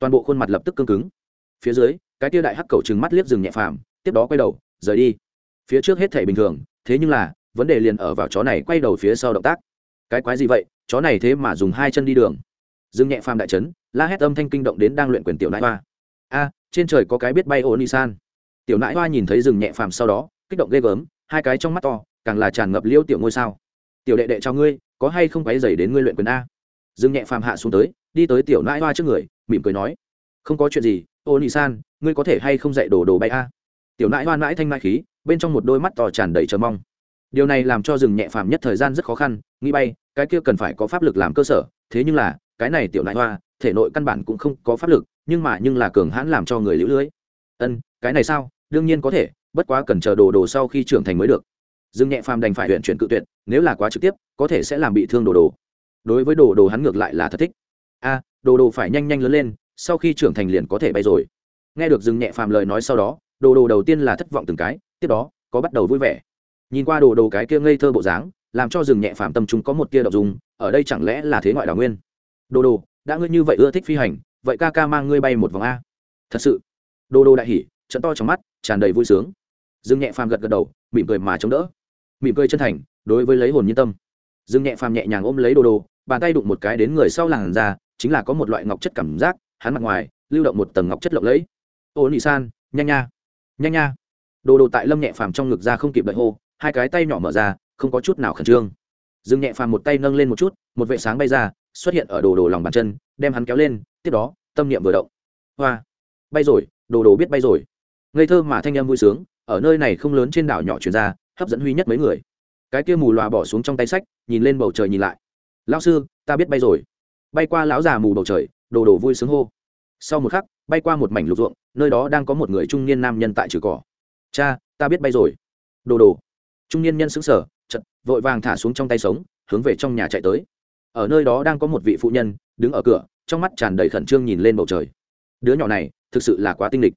toàn bộ khuôn mặt lập tức cương cứng. Phía dưới, cái tia đại hắc cầu trừng mắt liếc rừng nhẹ phàm, tiếp đó quay đầu, rời đi. Phía trước hết thể bình thường, thế nhưng là, vấn đề liền ở vào chó này quay đầu phía sau động tác. Cái quái gì vậy? Chó này thế mà dùng hai chân đi đường. Dương nhẹ phàm đại trấn la hét âm thanh kinh động đến đang luyện quyền tiểu nãi hoa. A à, trên trời có cái biết bay ô nisan tiểu nãi hoa nhìn thấy rừng nhẹ phàm sau đó, kích động ghê gớm, hai cái trong mắt to, càng là tràn ngập liêu tiểu ngôi sao. Tiểu đệ đệ cho ngươi, có hay không quấy dày đến ngươi luyện quyền a? Dương nhẹ phàm hạ xuống tới, đi tới tiểu nãi hoa trước người mỉm cười nói, không có chuyện gì, ô nisan ngươi có thể hay không dạy đồ đồ bay a? Tiểu nãi hoan nãi thanh nãi khí, bên trong một đôi mắt to tràn đầy chờ mong. Điều này làm cho rừng nhẹ phàm nhất thời gian rất khó khăn, nghĩ bay, cái kia cần phải có pháp lực làm cơ sở, thế nhưng là, cái này tiểu nãi hoa, thể nội căn bản cũng không có pháp lực, nhưng mà nhưng là cường hãn làm cho người lũ lưới. Ân, cái này sao? Đương nhiên có thể, bất quá cần chờ đồ đồ sau khi trưởng thành mới được. Dương nhẹ phàm đành phải huyện chuyển cự tuyệt, nếu là quá trực tiếp, có thể sẽ làm bị thương đồ đồ. Đối với đồ đồ hắn ngược lại là thật thích a đồ đồ phải nhanh nhanh lớn lên, sau khi trưởng thành liền có thể bay rồi. Nghe được dương nhẹ phàm lời nói sau đó, đồ đồ đầu tiên là thất vọng từng cái, tiếp đó, có bắt đầu vui vẻ. Nhìn qua đồ đồ cái kia ngây thơ bộ dáng, làm cho rừng nhẹ phàm tâm chúng có một tia đậu dùng ở đây chẳng lẽ là thế ngoại đào nguyên? Đồ đồ, đã ngươi như vậy ưa thích phi hành, vậy ca ca mang ngươi bay một vòng a. Thật sự. Đồ đồ đại hỉ, trận to trong mắt, tràn đầy vui sướng. Dương nhẹ phàm gật gật đầu, mỉm cười mà chống đỡ. Mỉm cười chân thành, đối với lấy hồn nhân tâm. Dương nhẹ phàm nhẹ nhàng ôm lấy đồ đồ, bàn tay đụng một cái đến người sau làn ra chính là có một loại ngọc chất cảm giác, hắn mặt ngoài, lưu động một tầng ngọc chất lộng lẫy. Ô nị san, nhanh nha nhanh nha. Đồ đồ tại lâm nhẹ phàm trong ngực ra không kịp đợi hô, hai cái tay nhỏ mở ra, không có chút nào khẩn trương. Dương nhẹ phàm một tay nâng lên một chút, một vệ sáng bay ra, xuất hiện ở đồ đồ lòng bàn chân, đem hắn kéo lên, tiếp đó, tâm niệm vừa động. Hoa, bay rồi, đồ đồ biết bay rồi. Ngây thơ mà thanh em vui sướng, ở nơi này không lớn trên đảo nhỏ chuyển ra, hấp dẫn huy nhất mấy người. Cái kia mù loà bỏ xuống trong tay sách, nhìn lên bầu trời nhìn lại. Lão sư, ta biết bay rồi bay qua lão già mù bầu trời, đồ đồ vui sướng hô. Sau một khắc, bay qua một mảnh lục ruộng, nơi đó đang có một người trung niên nam nhân tại trừ cỏ. Cha, ta biết bay rồi. Đồ đồ. Trung niên nhân xứng sở chật vội vàng thả xuống trong tay sống, hướng về trong nhà chạy tới. Ở nơi đó đang có một vị phụ nhân, đứng ở cửa, trong mắt tràn đầy khẩn trương nhìn lên bầu trời. Đứa nhỏ này, thực sự là quá tinh lịch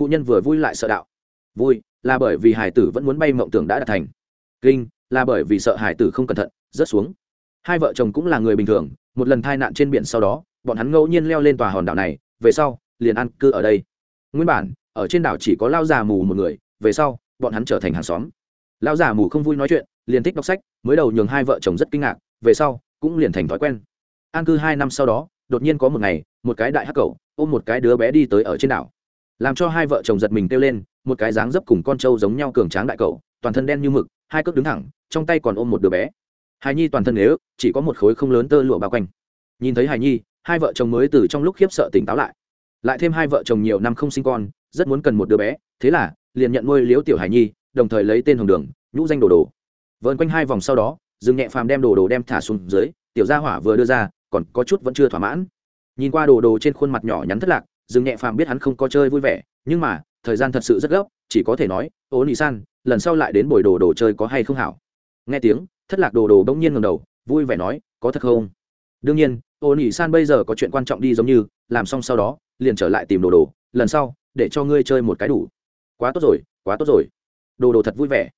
phụ nhân vừa vui lại sợ đạo. Vui, là bởi vì hải tử vẫn muốn bay mộng tưởng đã đạt thành. Kinh, là bởi vì sợ hải tử không cẩn thận, rớt xuống hai vợ chồng cũng là người bình thường, một lần tai nạn trên biển sau đó, bọn hắn ngẫu nhiên leo lên tòa hòn đảo này, về sau, liền ăn cư ở đây. Nguyên bản, ở trên đảo chỉ có lao già mù một người, về sau, bọn hắn trở thành hàng xóm. Lao già mù không vui nói chuyện, liền thích đọc sách, mới đầu nhường hai vợ chồng rất kinh ngạc, về sau, cũng liền thành thói quen. An cư hai năm sau đó, đột nhiên có một ngày, một cái đại hắc cầu ôm một cái đứa bé đi tới ở trên đảo. Làm cho hai vợ chồng giật mình kêu lên, một cái dáng dấp cùng con trâu giống nhau cường tráng đại cầu toàn thân đen như mực, hai cước đứng thẳng, trong tay còn ôm một đứa bé hài nhi toàn thân nếu chỉ có một khối không lớn tơ lụa bao quanh. Nhìn thấy hài nhi, hai vợ chồng mới từ trong lúc khiếp sợ tỉnh táo lại. Lại thêm hai vợ chồng nhiều năm không sinh con, rất muốn cần một đứa bé, thế là liền nhận nuôi liếu tiểu hài nhi, đồng thời lấy tên hồng đường, nhũ danh đồ đồ. Vợn quanh hai vòng sau đó, dương nhẹ phàm đem đồ đồ đem thả xuống dưới, tiểu gia hỏa vừa đưa ra, còn có chút vẫn chưa thỏa mãn. Nhìn qua đồ đồ trên khuôn mặt nhỏ nhắn thất lạc, dương nhẹ phàm biết hắn không có chơi vui vẻ, nhưng mà, thời gian thật sự rất gấp, chỉ có thể nói, ô nị san, lần sau lại đến buổi đồ đồ chơi có hay không hảo? Nghe tiếng thất lạc đồ đồ bỗng nhiên ngầm đầu, vui vẻ nói, có thật không? Đương nhiên ô nỉ san bây giờ có chuyện quan trọng đi giống như, làm xong sau đó, liền trở lại tìm đồ đồ, lần sau, để cho ngươi chơi một cái đủ. Quá tốt rồi, quá tốt rồi. Đồ đồ thật vui vẻ.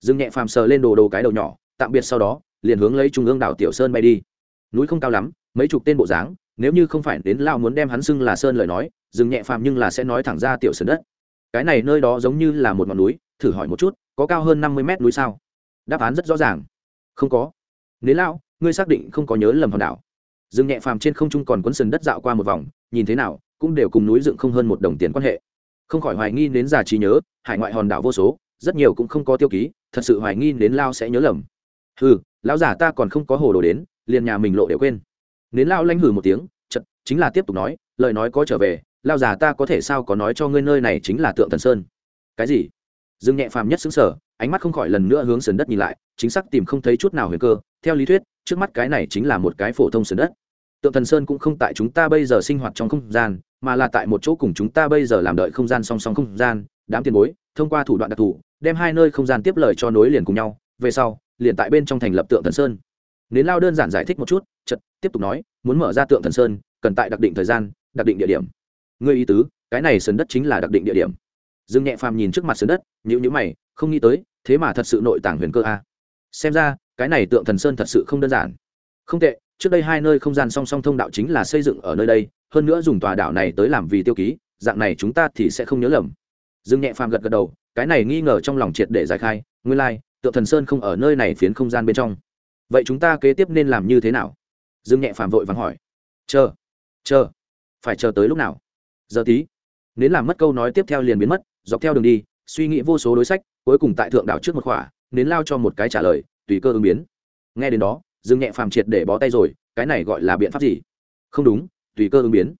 Dương nhẹ phàm sờ lên đồ đồ cái đầu nhỏ, tạm biệt sau đó, liền hướng lấy trung ương đảo tiểu sơn bay đi. Núi không cao lắm, mấy chục tên bộ dáng, nếu như không phải đến lao muốn đem hắn xưng là sơn lời nói dừng nhẹ phàm nhưng là sẽ nói thẳng ra tiểu sơn đất. Cái này nơi đó giống như là một ngọn núi, thử hỏi một chút, có cao hơn năm mươi mét núi sao? Đáp án rất rõ ràng không có. Nế lao ngươi xác định không có nhớ lầm hòn đảo. Dừng nhẹ phàm trên không trung còn quấn sần đất dạo qua một vòng, nhìn thế nào, cũng đều cùng núi dựng không hơn một đồng tiền quan hệ. Không khỏi hoài nghi đến già trí nhớ, hải ngoại hòn đảo vô số, rất nhiều cũng không có tiêu ký, thật sự hoài nghi đến lao sẽ nhớ lầm. Hừ, lão giả ta còn không có hồ đồ đến, liền nhà mình lộ để quên. Nến lao lanh hừ một tiếng chật chính là tiếp tục nói, lời nói có trở về lao giả ta có thể sao có nói cho ngươi nơi này chính là tượng thần sơn. Cái gì? Dương nhẹ phàm nhất xứng sở ánh mắt không khỏi lần nữa hướng sườn đất nhìn lại, chính xác tìm không thấy chút nào huyền cơ. Theo lý thuyết, trước mắt cái này chính là một cái phổ thông sườn đất. Tượng thần sơn cũng không tại chúng ta bây giờ sinh hoạt trong không gian, mà là tại một chỗ cùng chúng ta bây giờ làm đợi không gian song song không gian, đám tiền bối, thông qua thủ đoạn đặc thù, đem hai nơi không gian tiếp lời cho nối liền cùng nhau. Về sau, liền tại bên trong thành lập tượng thần sơn. Nến lao đơn giản giải thích một chút chật tiếp tục nói, muốn mở ra tượng thần sơn, cần tại đặc định thời gian, đặc định địa điểm. Ngươi ý tứ, cái này sườn đất chính là đặc định địa điểm dương nhẹ phàm nhìn trước mặt sườn đất nhữ nhữ mày không nghĩ tới thế mà thật sự nội tảng huyền cơ a. Xem ra cái này tượng thần sơn thật sự không đơn giản. Không tệ trước đây hai nơi không gian song song thông đạo chính là xây dựng ở nơi đây hơn nữa dùng tòa đảo này tới làm vì tiêu ký dạng này chúng ta thì sẽ không nhớ lầm. Dương nhẹ phàm gật gật đầu cái này nghi ngờ trong lòng triệt để giải khai nguyên lai、like, tượng thần sơn không ở nơi này phiến không gian bên trong. Vậy chúng ta kế tiếp nên làm như thế nào? Dương nhẹ phàm vội vàng hỏi. Chờ chờ phải chờ tới lúc nào? Giờ tí. Nếu làm mất câu nói tiếp theo liền biến mất dọc theo đường đi, suy nghĩ vô số đối sách, cuối cùng tại thượng đảo trước một khỏa nến lao cho một cái trả lời, tùy cơ ứng biến. Nghe đến đó, dương nhẹ phàm triệt để bó tay rồi, cái này gọi là biện pháp gì? Không đúng, tùy cơ ứng biến.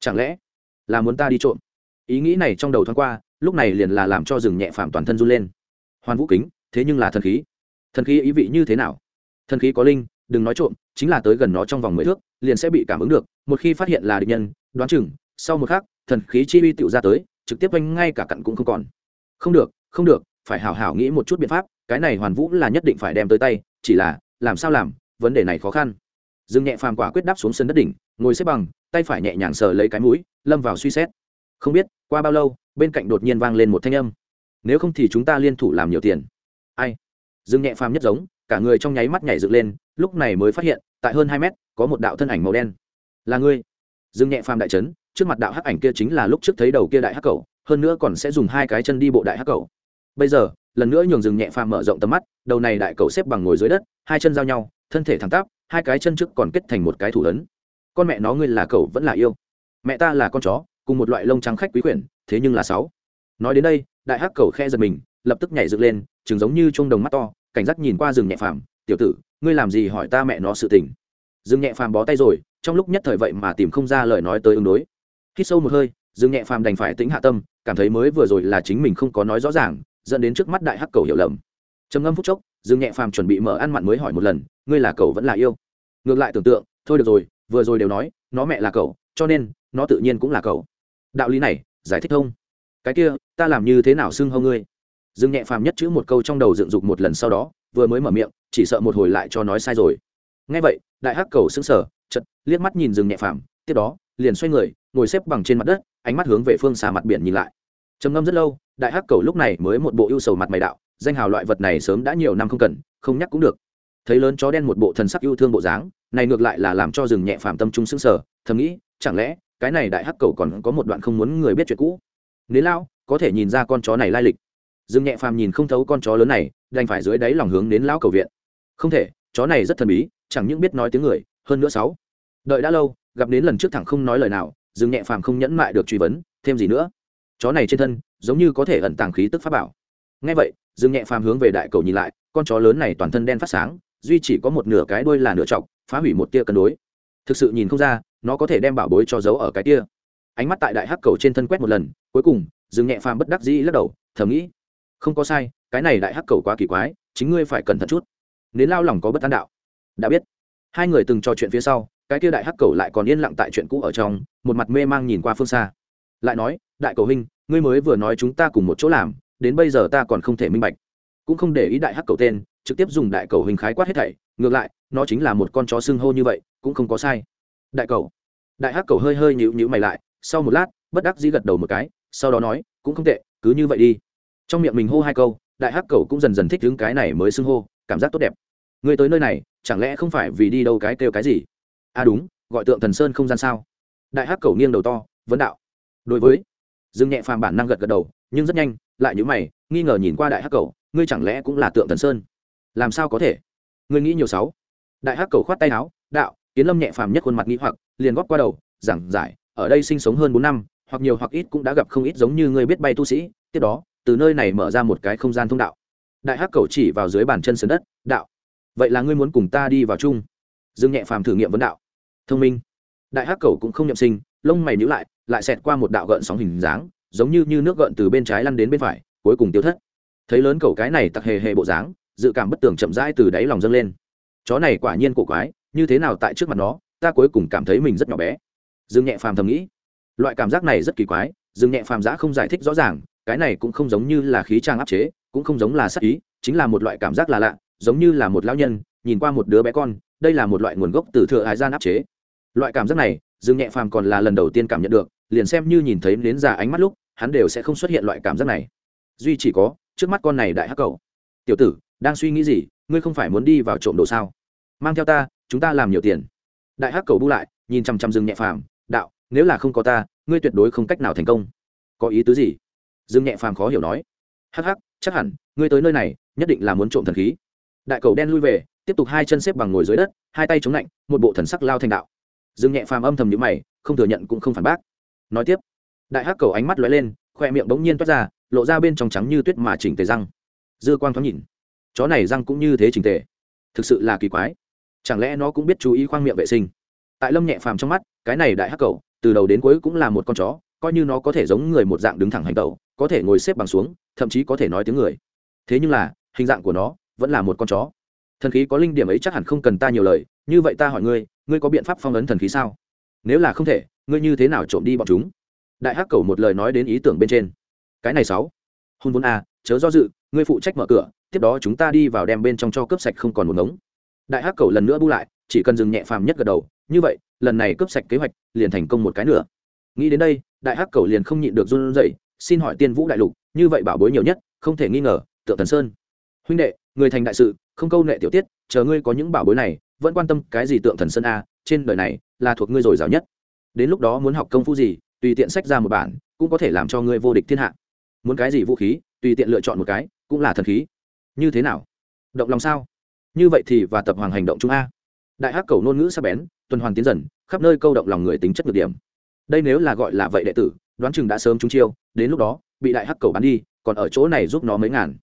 Chẳng lẽ là muốn ta đi trộm? Ý nghĩ này trong đầu thoáng qua, lúc này liền là làm cho rừng nhẹ phàm toàn thân run lên. Hoàn vũ kính, thế nhưng là thần khí. Thần khí ý vị như thế nào? Thần khí có linh, đừng nói trộm, chính là tới gần nó trong vòng mười thước, liền sẽ bị cảm ứng được, một khi phát hiện là địch nhân, đoán chừng, sau một khắc, thần khí chi uy tựu ra tới trực tiếp anh ngay cả cặn cũng không còn. Không được không được, phải hảo hảo nghĩ một chút biện pháp, cái này hoàn vũ là nhất định phải đem tới tay, chỉ là, làm sao làm, vấn đề này khó khăn. Dương nhẹ phàm quả quyết đáp xuống sân đất đỉnh, ngồi xếp bằng, tay phải nhẹ nhàng sờ lấy cái mũi, lâm vào suy xét. Không biết, qua bao lâu, bên cạnh đột nhiên vang lên một thanh âm. Nếu không thì chúng ta liên thủ làm nhiều tiền. Ai? Dương nhẹ phàm nhất giống, cả người trong nháy mắt nhảy dựng lên, lúc này mới phát hiện, tại hơn hai mét, có một đạo thân ảnh màu đen. Là ngươi. Dương nhẹ phàm đại trấn trước mặt đạo hắc ảnh kia chính là lúc trước thấy đầu kia đại hắc cầu hơn nữa còn sẽ dùng hai cái chân đi bộ đại hắc cầu bây giờ, lần nữa nhường rừng nhẹ phàm mở rộng tầm mắt, đầu này đại cầu xếp bằng ngồi dưới đất, hai chân giao nhau, thân thể thẳng tắp, hai cái chân trước còn kết thành một cái thủ lớn con mẹ nó ngươi là cầu vẫn là yêu? Mẹ ta là con chó, cùng một loại lông trắng khách quý quyển, thế nhưng là sáu. Nói đến đây, đại hắc cầu khe giật mình, lập tức nhảy dựng lên chừng giống như chuông đồng mắt to, cảnh giác nhìn qua rừng nhẹ phàm, tiểu tử, ngươi làm gì hỏi ta mẹ nó sự tình? Rừng nhẹ phàm bó tay rồi, trong lúc nhất thời vậy mà tìm không ra lời nói tới ứng đối hít sâu một hơi, dương nhẹ phàm đành phải tĩnh hạ tâm, cảm thấy mới vừa rồi là chính mình không có nói rõ ràng, dẫn đến trước mắt đại hắc cầu hiểu lầm. Trầm ngâm phút chốc, dương nhẹ phàm chuẩn bị mở ăn mặn mới hỏi một lần, ngươi là cầu vẫn là yêu? Ngược lại tưởng tượng, thôi được rồi, vừa rồi đều nói, nó mẹ là cầu cho nên, nó tự nhiên cũng là cầu đạo lý này, giải thích không. cái kia, ta làm như thế nào xưng hâu ngươi? Dương nhẹ phàm nhất chữ một câu trong đầu dựng dục một lần sau đó, vừa mới mở miệng, chỉ sợ một hồi lại cho nói sai rồi. Ngay vậy, đại hắc cầu sững sờ chật liếc mắt nhìn dương nhẹ phàm, tiếp đó, liền xoay người ngồi xếp bằng trên mặt đất, ánh mắt hướng về phương xa mặt biển nhìn lại. Trầm ngâm rất lâu, đại hắc cầu lúc này mới một bộ ưu sầu mặt mày đạo, danh hào loại vật này sớm đã nhiều năm không cần, không nhắc cũng được. Thấy lớn chó đen một bộ thần sắc yêu thương bộ dáng, này ngược lại là làm cho rừng nhẹ phàm tâm trung sững sờ, thầm nghĩ, chẳng lẽ, cái này đại hắc cầu còn có một đoạn không muốn người biết chuyện cũ? Nếu lao có thể nhìn ra con chó này lai lịch. Rừng nhẹ phàm nhìn không thấu con chó lớn này, đành phải dưới đáy lòng hướng đến lão cầu viện. Không thể, chó này rất thần bí, chẳng những biết nói tiếng người, hơn nữa sáu. Đợi đã lâu, gặp đến lần trước thẳng không nói lời nào Dương nhẹ phàm không nhẫn mại được truy vấn, thêm gì nữa? Chó này trên thân, giống như có thể ẩn tàng khí tức pháp bảo. Ngay vậy dương nhẹ phàm hướng về đại cầu nhìn lại, con chó lớn này toàn thân đen phát sáng, duy chỉ có một nửa cái đuôi là nửa chọc phá hủy một tia cân đối. Thực sự nhìn không ra, nó có thể đem bảo bối cho giấu ở cái tia ánh mắt tại đại hắc cầu trên thân quét một lần, cuối cùng dương nhẹ phàm bất đắc dĩ lắc đầu, thầm nghĩ, không có sai, cái này đại hắc cầu quá kỳ quái, chính ngươi phải cẩn thận chút nếu lao lòng có bất an đạo. Đã biết, hai người từng trò chuyện phía sau cái kia đại hắc cầu lại còn yên lặng tại chuyện cũ ở trong, một mặt mê mang nhìn qua phương xa. Lại nói, đại cầu huynh, ngươi mới vừa nói chúng ta cùng một chỗ làm, đến bây giờ ta còn không thể minh bạch. Cũng không để ý đại hắc cầu tên, trực tiếp dùng đại cầu hình khái quát hết thảy, ngược lại, nó chính là một con chó xưng hô như vậy, cũng không có sai. Đại cầu. Đại hắc cầu hơi hơi nhịu nhịu mày lại, sau một lát, bất đắc dĩ gật đầu một cái, sau đó nói, cũng không tệ, cứ như vậy đi. Trong miệng mình hô hai câu, đại hắc cầu cũng dần dần thích đứng cái này mới xưng hô, cảm giác tốt đẹp. Người tới nơi này, chẳng lẽ không phải vì đi đâu cái kêu cái gì? À đúng, gọi tượng thần sơn không gian sao? Đại hắc cầu nghiêng đầu to, vấn đạo. Đối với, dương nhẹ phàm bản năng gật gật đầu, nhưng rất nhanh, lại nhữ mày, nghi ngờ nhìn qua đại hắc cầu, ngươi chẳng lẽ cũng là tượng thần sơn? Làm sao có thể? Ngươi nghĩ nhiều sáu. Đại hắc cầu khoát tay áo, đạo, kiến lâm nhẹ phàm nhất khuôn mặt nghĩ hoặc, liền góp qua đầu, giảng giải, ở đây sinh sống hơn bốn năm, hoặc nhiều hoặc ít cũng đã gặp không ít giống như ngươi biết bay tu sĩ, tiếp đó, từ nơi này mở ra một cái không gian thông đạo. Đại hắc cầu chỉ vào dưới bàn chân sườn đất, đạo, vậy là ngươi muốn cùng ta đi vào chung? Dương nhẹ phàm thử nghiệm vấn đạo thông minh. Đại hắc cầu cũng không nhậm sinh, lông mày nhữ lại lại xẹt qua một đạo gợn sóng hình dáng, giống như như nước gợn từ bên trái lăn đến bên phải, cuối cùng tiêu thất. Thấy lớn cầu cái này tặc hề hề bộ dáng, dự cảm bất tường chậm rãi từ đáy lòng dâng lên. Chó này quả nhiên cổ quái, như thế nào tại trước mặt nó, ta cuối cùng cảm thấy mình rất nhỏ bé. Dương nhẹ phàm thầm nghĩ. Loại cảm giác này rất kỳ quái, dương nhẹ phàm giã không giải thích rõ ràng, cái này cũng không giống như là khí trang áp chế, cũng không giống là sắc ý, chính là một loại cảm giác là lạ, giống như là một lão nhân, nhìn qua một đứa bé con, đây là một loại nguồn gốc từ thừa hải gian áp chế loại cảm giác này, dương nhẹ phàm còn là lần đầu tiên cảm nhận được, liền xem như nhìn thấy đến già ánh mắt lúc, hắn đều sẽ không xuất hiện loại cảm giác này. Duy chỉ có, trước mắt con này đại hắc cầu tiểu tử, đang suy nghĩ gì, ngươi không phải muốn đi vào trộm đồ sao? Mang theo ta, chúng ta làm nhiều tiền. Đại hắc cầu bu lại, nhìn chằm chằm Dương nhẹ phàm, đạo, nếu là không có ta, ngươi tuyệt đối không cách nào thành công. Có ý tứ gì? Dương nhẹ phàm khó hiểu nói. Hắc hắc, chắc hẳn, ngươi tới nơi này, nhất định là muốn trộm thần khí. Đại cầu đen lui về, tiếp tục hai chân xếp bằng ngồi dưới đất, hai tay chống lạnh một bộ thần sắc lao thành đạo dương nhẹ phàm âm thầm nhữ mày, không thừa nhận cũng không phản bác. Nói tiếp, đại hắc cầu ánh mắt lóe lên, khoe miệng bỗng nhiên toát ra, lộ ra bên trong trắng như tuyết mà chỉnh tề răng. Dư quang thoáng nhìn, chó này răng cũng như thế chỉnh tề. Thực sự là kỳ quái. Chẳng lẽ nó cũng biết chú ý khoang miệng vệ sinh? Tại lâm nhẹ phàm trong mắt, cái này đại hắc cầu, từ đầu đến cuối cũng là một con chó, coi như nó có thể giống người một dạng đứng thẳng hành tẩu, có thể ngồi xếp bằng xuống, thậm chí có thể nói tiếng người. Thế nhưng là, hình dạng của nó vẫn là một con chó. Thần khí có linh điểm ấy chắc hẳn không cần ta nhiều lời, như vậy ta hỏi ngươi ngươi có biện pháp phong ấn thần khí sao? Nếu là không thể, ngươi như thế nào trộm đi bọn chúng? Đại hắc cầu một lời nói đến ý tưởng bên trên. Cái này sáu. Hôn vốn a chớ do dự, ngươi phụ trách mở cửa, tiếp đó chúng ta đi vào đem bên trong cho cướp sạch không còn một ngống. Đại hắc cầu lần nữa bu lại, chỉ cần dừng nhẹ phàm nhất gật đầu. Như vậy, lần này cướp sạch kế hoạch, liền thành công một cái nữa. Nghĩ đến đây, đại hắc cầu liền không nhịn được run rẩy, xin hỏi tiên vũ đại lục, như vậy bảo bối nhiều nhất, không thể nghi ngờ, tượng thần sơn. Huynh đệ, người thành đại sự, không câu nệ tiểu tiết, chờ ngươi có những bảo bối này vẫn quan tâm cái gì tượng thần sơn a, trên đời này là thuộc ngươi rồi dào nhất. Đến lúc đó muốn học công phu gì, tùy tiện sách ra một bản, cũng có thể làm cho ngươi vô địch thiên hạ. Muốn cái gì vũ khí, tùy tiện lựa chọn một cái, cũng là thần khí. Như thế nào? Động lòng sao? Như vậy thì và tập hoàng hành động chúng a. Đại hắc cầu ngôn ngữ sắp bén, tuần hoàn tiến dần, khắp nơi câu động lòng người tính chất ngược điểm. Đây nếu là gọi là vậy đệ tử, đoán chừng đã sớm trúng chiêu, đến lúc đó, bị đại hắc cầu bắn đi, còn ở chỗ này giúp nó mấy ngàn.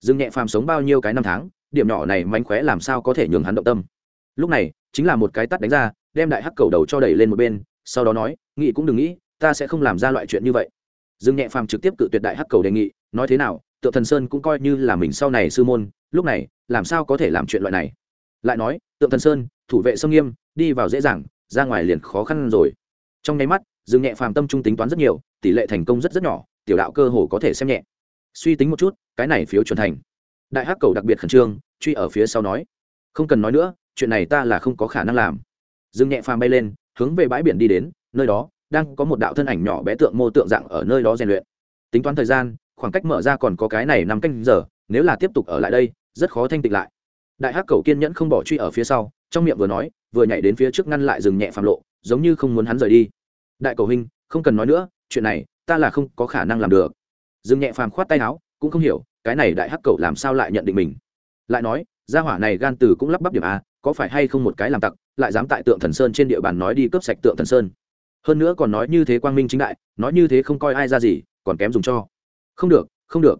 Dương nhẹ phàm sống bao nhiêu cái năm tháng, điểm nhỏ này mánh khóe làm sao có thể nhường hắn động tâm lúc này, chính là một cái tắt đánh ra, đem đại hắc cầu đầu cho đẩy lên một bên, sau đó nói, nghị cũng đừng nghĩ, ta sẽ không làm ra loại chuyện như vậy. Dương nhẹ phàm trực tiếp cự tuyệt đại hắc cầu đề nghị, nói thế nào tượng thần sơn cũng coi như là mình sau này sư môn, lúc này, làm sao có thể làm chuyện loại này? Lại nói tượng thần sơn, thủ vệ sông nghiêm, đi vào dễ dàng, ra ngoài liền khó khăn rồi. Trong nháy mắt, dương nhẹ phàm tâm trung tính toán rất nhiều, tỷ lệ thành công rất rất nhỏ, tiểu đạo cơ hồ có thể xem nhẹ. Suy tính một chút, cái này phiếu chuẩn thành. Đại hắc cầu đặc biệt khẩn trương, truy ở phía sau nói. Không cần nói nữa chuyện này ta là không có khả năng làm. Dương nhẹ phàm bay lên, hướng về bãi biển đi đến, nơi đó, đang có một đạo thân ảnh nhỏ bé tượng mô tượng dạng ở nơi đó rèn luyện. Tính toán thời gian, khoảng cách mở ra còn có cái này năm canh giờ, nếu là tiếp tục ở lại đây, rất khó thanh tịnh lại. Đại hắc cầu kiên nhẫn không bỏ truy ở phía sau, trong miệng vừa nói, vừa nhảy đến phía trước ngăn lại dừng nhẹ phàm lộ, giống như không muốn hắn rời đi. Đại cầu huynh, không cần nói nữa, chuyện này, ta là không có khả năng làm được. Dừng nhẹ phàm khoát tay áo, cũng không hiểu, cái này đại hắc cầu làm sao lại nhận định mình. Lại nói, gia hỏa này gan từ cũng lắp bắp điểm a có phải hay không một cái làm tặc, lại dám tại tượng thần sơn trên địa bàn nói đi cướp sạch tượng thần sơn? Hơn nữa còn nói như thế quang minh chính đại, nói như thế không coi ai ra gì, còn kém dùng cho. Không được không được.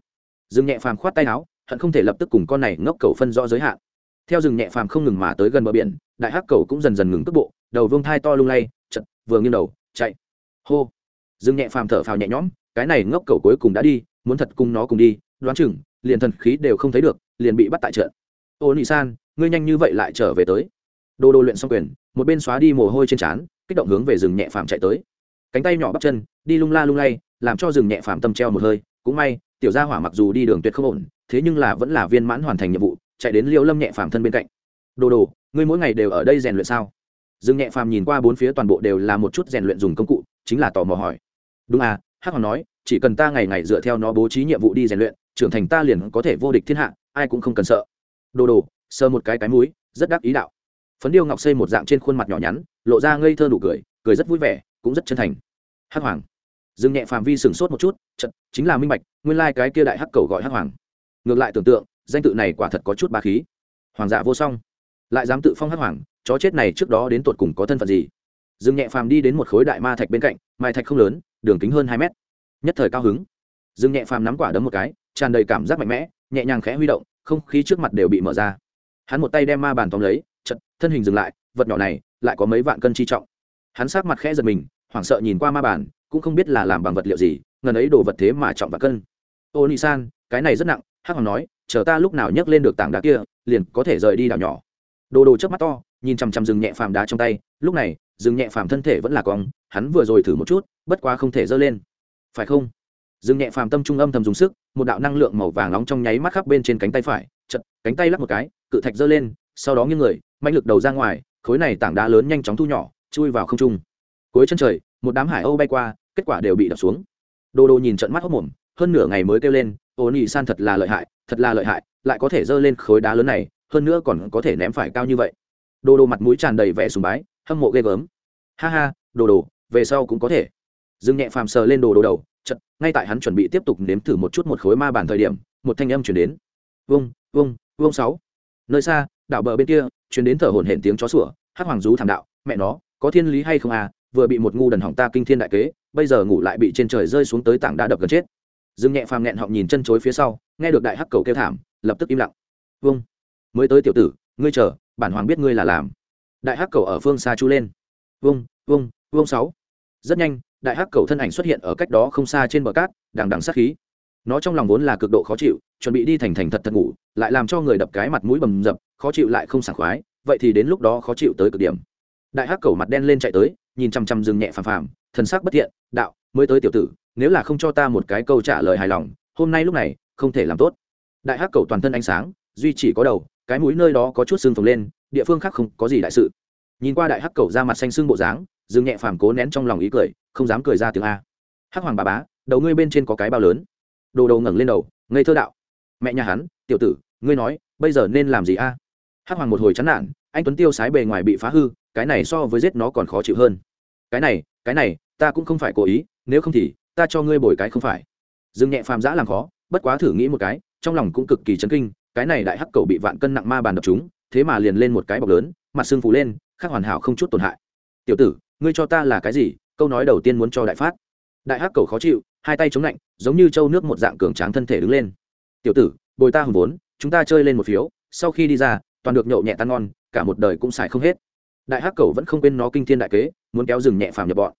Dừng nhẹ phàm khoát tay áo, hận không thể lập tức cùng con này ngốc cầu phân rõ giới hạn. Theo rừng nhẹ phàm không ngừng mà tới gần bờ biển, đại hắc cầu cũng dần dần ngừng cước bộ, đầu vương thai to lung lay, chật, vừa nghiêng đầu, chạy. Hô. Rừng nhẹ phàm thở phào nhẹ nhõm, cái này ngốc cầu cuối cùng đã đi, muốn thật cùng nó cùng đi, đoán chừng, liền thần khí đều không thấy được, liền bị bắt tại trận. Ô nị san ngươi nhanh như vậy lại trở về tới. Đô đô luyện xong quyền, một bên xóa đi mồ hôi trên trán, kích động hướng về rừng nhẹ phàm chạy tới. Cánh tay nhỏ bắp chân, đi lung la lung lay, làm cho rừng nhẹ phàm tâm treo một hơi. Cũng may, tiểu gia hỏa mặc dù đi đường tuyệt không ổn, thế nhưng là vẫn là viên mãn hoàn thành nhiệm vụ, chạy đến liễu lâm nhẹ phàm thân bên cạnh. Đồ đồ, ngươi mỗi ngày đều ở đây rèn luyện sao? Rừng nhẹ phàm nhìn qua bốn phía toàn bộ đều là một chút rèn luyện dùng công cụ, chính là tò mò hỏi. Đúng à hắc hoàng nói, chỉ cần ta ngày ngày dựa theo nó bố trí nhiệm vụ đi rèn luyện, trưởng thành ta liền có thể vô địch thiên hạ, ai cũng không cần sợ. Đồ đồ sờ một cái cái mũi, rất đắc ý đạo. Phấn điêu ngọc xây một dạng trên khuôn mặt nhỏ nhắn, lộ ra ngây thơ nụ cười cười rất vui vẻ, cũng rất chân thành. Hắc hoàng. Dương nhẹ phàm vi sửng sốt một chút chật chính là minh bạch, nguyên lai cái kia đại hắc cầu gọi hắc hoàng. Ngược lại tưởng tượng, danh tự này quả thật có chút ba khí. Hoàng dạ vô song. Lại dám tự phong hắc hoàng, chó chết này trước đó đến tột cùng có thân phận gì? Dương nhẹ phàm đi đến một khối đại ma thạch bên cạnh, mai thạch không lớn, đường kính hơn hai mét. Nhất thời cao hứng. Dương nhẹ phàm nắm quả đấm một cái, tràn đầy cảm giác mạnh mẽ, nhẹ nhàng khẽ huy động, không khí trước mặt đều bị mở ra hắn một tay đem ma bàn tóm lấy, chật, thân hình dừng lại, vật nhỏ này lại có mấy vạn cân chi trọng. Hắn sát mặt khẽ giật mình, hoảng sợ nhìn qua ma bàn, cũng không biết là làm bằng vật liệu gì, ngần ấy đồ vật thế mà trọng và cân. Ô nị san cái này rất nặng, hắc hoàng nói, chờ ta lúc nào nhấc lên được tảng đá kia, liền có thể rời đi đảo nhỏ. Đồ đồ trước mắt to, nhìn chằm chằm rừng nhẹ phàm đá trong tay, lúc này, rừng nhẹ phàm thân thể vẫn là cong, hắn vừa rồi thử một chút, bất quá không thể dơ lên. Phải không? Rừng nhẹ phàm tâm trung âm thầm dùng sức, một đạo năng lượng màu vàng nóng trong nháy mắt khắp bên trên cánh tay phải, chật, cánh tay lắc một cái cự thạch giơ lên, sau đó nghiêng người mạnh lực đầu ra ngoài, khối này tảng đá lớn nhanh chóng thu nhỏ, chui vào không trung. Cuối chân trời, một đám hải âu bay qua, kết quả đều bị đập xuống. Đồ đồ nhìn trận mắt hốc mồm, hơn nửa ngày mới kêu lên, ô nị san thật là lợi hại, thật là lợi hại, lại có thể giơ lên khối đá lớn này, hơn nữa còn có thể ném phải cao như vậy. Đồ đồ mặt mũi tràn đầy vẻ sùng bái, hâm mộ ghê gớm. Ha ha đồ đồ về sau cũng có thể. Dương nhẹ phàm sờ lên đồ đồ đầu chật ngay tại hắn chuẩn bị tiếp tục nếm thử một chút một khối ma bản thời điểm, một thanh âm chuyển đến. Vung vung vung sáu nơi xa, đảo bờ bên kia chuyến đến thở hổn hển tiếng chó sủa, hắc hoàng rú thảm đạo, mẹ nó, có thiên lý hay không à? Vừa bị một ngu đần hỏng ta kinh thiên đại kế, bây giờ ngủ lại bị trên trời rơi xuống tới tảng đá đập gần chết. Dương nhẹ phàm nghẹn họng nhìn chân chối phía sau, nghe được đại hắc cầu kêu thảm, lập tức im lặng. Vâng mới tới tiểu tử, ngươi chờ, bản hoàng biết ngươi là làm. Đại hắc cầu ở phương xa chu lên. Vâng vâng vâng sáu. Rất nhanh, đại hắc cầu thân ảnh xuất hiện ở cách đó không xa trên bờ cát, đằng đằng sát khí nó trong lòng vốn là cực độ khó chịu, chuẩn bị đi thành thành thật thật ngủ, lại làm cho người đập cái mặt mũi bầm dập, khó chịu lại không sảng khoái, vậy thì đến lúc đó khó chịu tới cực điểm. Đại hắc cầu mặt đen lên chạy tới, nhìn chằm chằm rừng nhẹ phàm phàm, thần sắc bất thiện, đạo, mới tới tiểu tử, nếu là không cho ta một cái câu trả lời hài lòng, hôm nay lúc này, không thể làm tốt. Đại hắc cầu toàn thân ánh sáng, duy chỉ có đầu, cái mũi nơi đó có chút xương phồng lên, địa phương khác không có gì đại sự. Nhìn qua đại hắc cầu ra mặt xanh xương bộ dáng, rừng nhẹ phàm cố nén trong lòng ý cười, không dám cười ra tiếng a. Hắc hoàng bà bá, đầu ngươi bên trên có cái bao lớn? Đồ đầu ngẩng lên đầu, ngây thơ đạo. Mẹ nhà hắn, tiểu tử, ngươi nói, bây giờ nên làm gì a? Hắc hoàng một hồi chán nản, anh tuấn tiêu sái bề ngoài bị phá hư, cái này so với giết nó còn khó chịu hơn. Cái này cái này, ta cũng không phải cố ý, nếu không thì, ta cho ngươi bồi cái không phải. Dương nhẹ phàm giã làm khó, bất quá thử nghĩ một cái, trong lòng cũng cực kỳ chấn kinh, cái này đại hắc cầu bị vạn cân nặng ma bàn đập chúng thế mà liền lên một cái bọc lớn, mặt xương phủ lên khác hoàn hảo không chút tổn hại. Tiểu tử, ngươi cho ta là cái gì? Câu nói đầu tiên muốn cho đại phát. Đại hắc cầu khó chịu hai tay chống lạnh, giống như trâu nước một dạng cường tráng thân thể đứng lên. Tiểu tử, bồi ta hùng vốn, chúng ta chơi lên một phiếu, sau khi đi ra, toàn được nhậu nhẹ tan ngon, cả một đời cũng xài không hết. Đại hắc cầu vẫn không quên nó kinh thiên đại kế, muốn kéo rừng nhẹ phàm nhập bọn.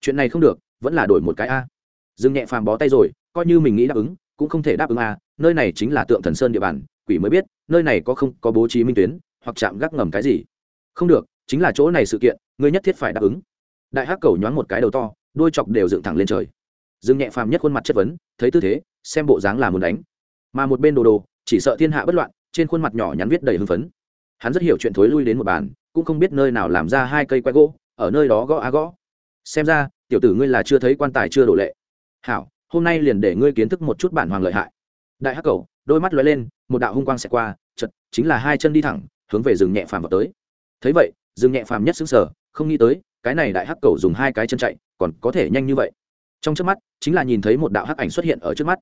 Chuyện này không được, vẫn là đổi một cái a. Rừng nhẹ phàm bó tay rồi, coi như mình nghĩ đáp ứng, cũng không thể đáp ứng a, nơi này chính là tượng thần sơn địa bàn, quỷ mới biết, nơi này có không, có bố trí minh tuyến, hoặc chạm gác ngầm cái gì. Không được, chính là chỗ này sự kiện, ngươi nhất thiết phải đáp ứng. Đại hắc cầu nhoáng một cái đầu to, đôi chọc đều dựng thẳng lên trời dương nhẹ phàm nhất khuôn mặt chất vấn, thấy tư thế, xem bộ dáng là muốn đánh. Mà một bên đồ đồ, chỉ sợ thiên hạ bất loạn, trên khuôn mặt nhỏ nhắn viết đầy hưng phấn. Hắn rất hiểu chuyện thối lui đến một bàn, cũng không biết nơi nào làm ra hai cây quay gỗ, ở nơi đó gõ á gõ. Xem ra, tiểu tử ngươi là chưa thấy quan tài chưa đổ lệ. Hảo, hôm nay liền để ngươi kiến thức một chút bản hoàng lợi hại. Đại hắc cầu, đôi mắt lóe lên, một đạo hung quang xẹt qua chật chính là hai chân đi thẳng, hướng về rừng nhẹ phàm vào tới. Thấy vậy, rừng nhẹ phàm nhất xứng sở không nghĩ tới, cái này đại hắc cầu dùng hai cái chân chạy, còn có thể nhanh như vậy trong trước mắt, chính là nhìn thấy một đạo hắc ảnh xuất hiện ở trước mắt.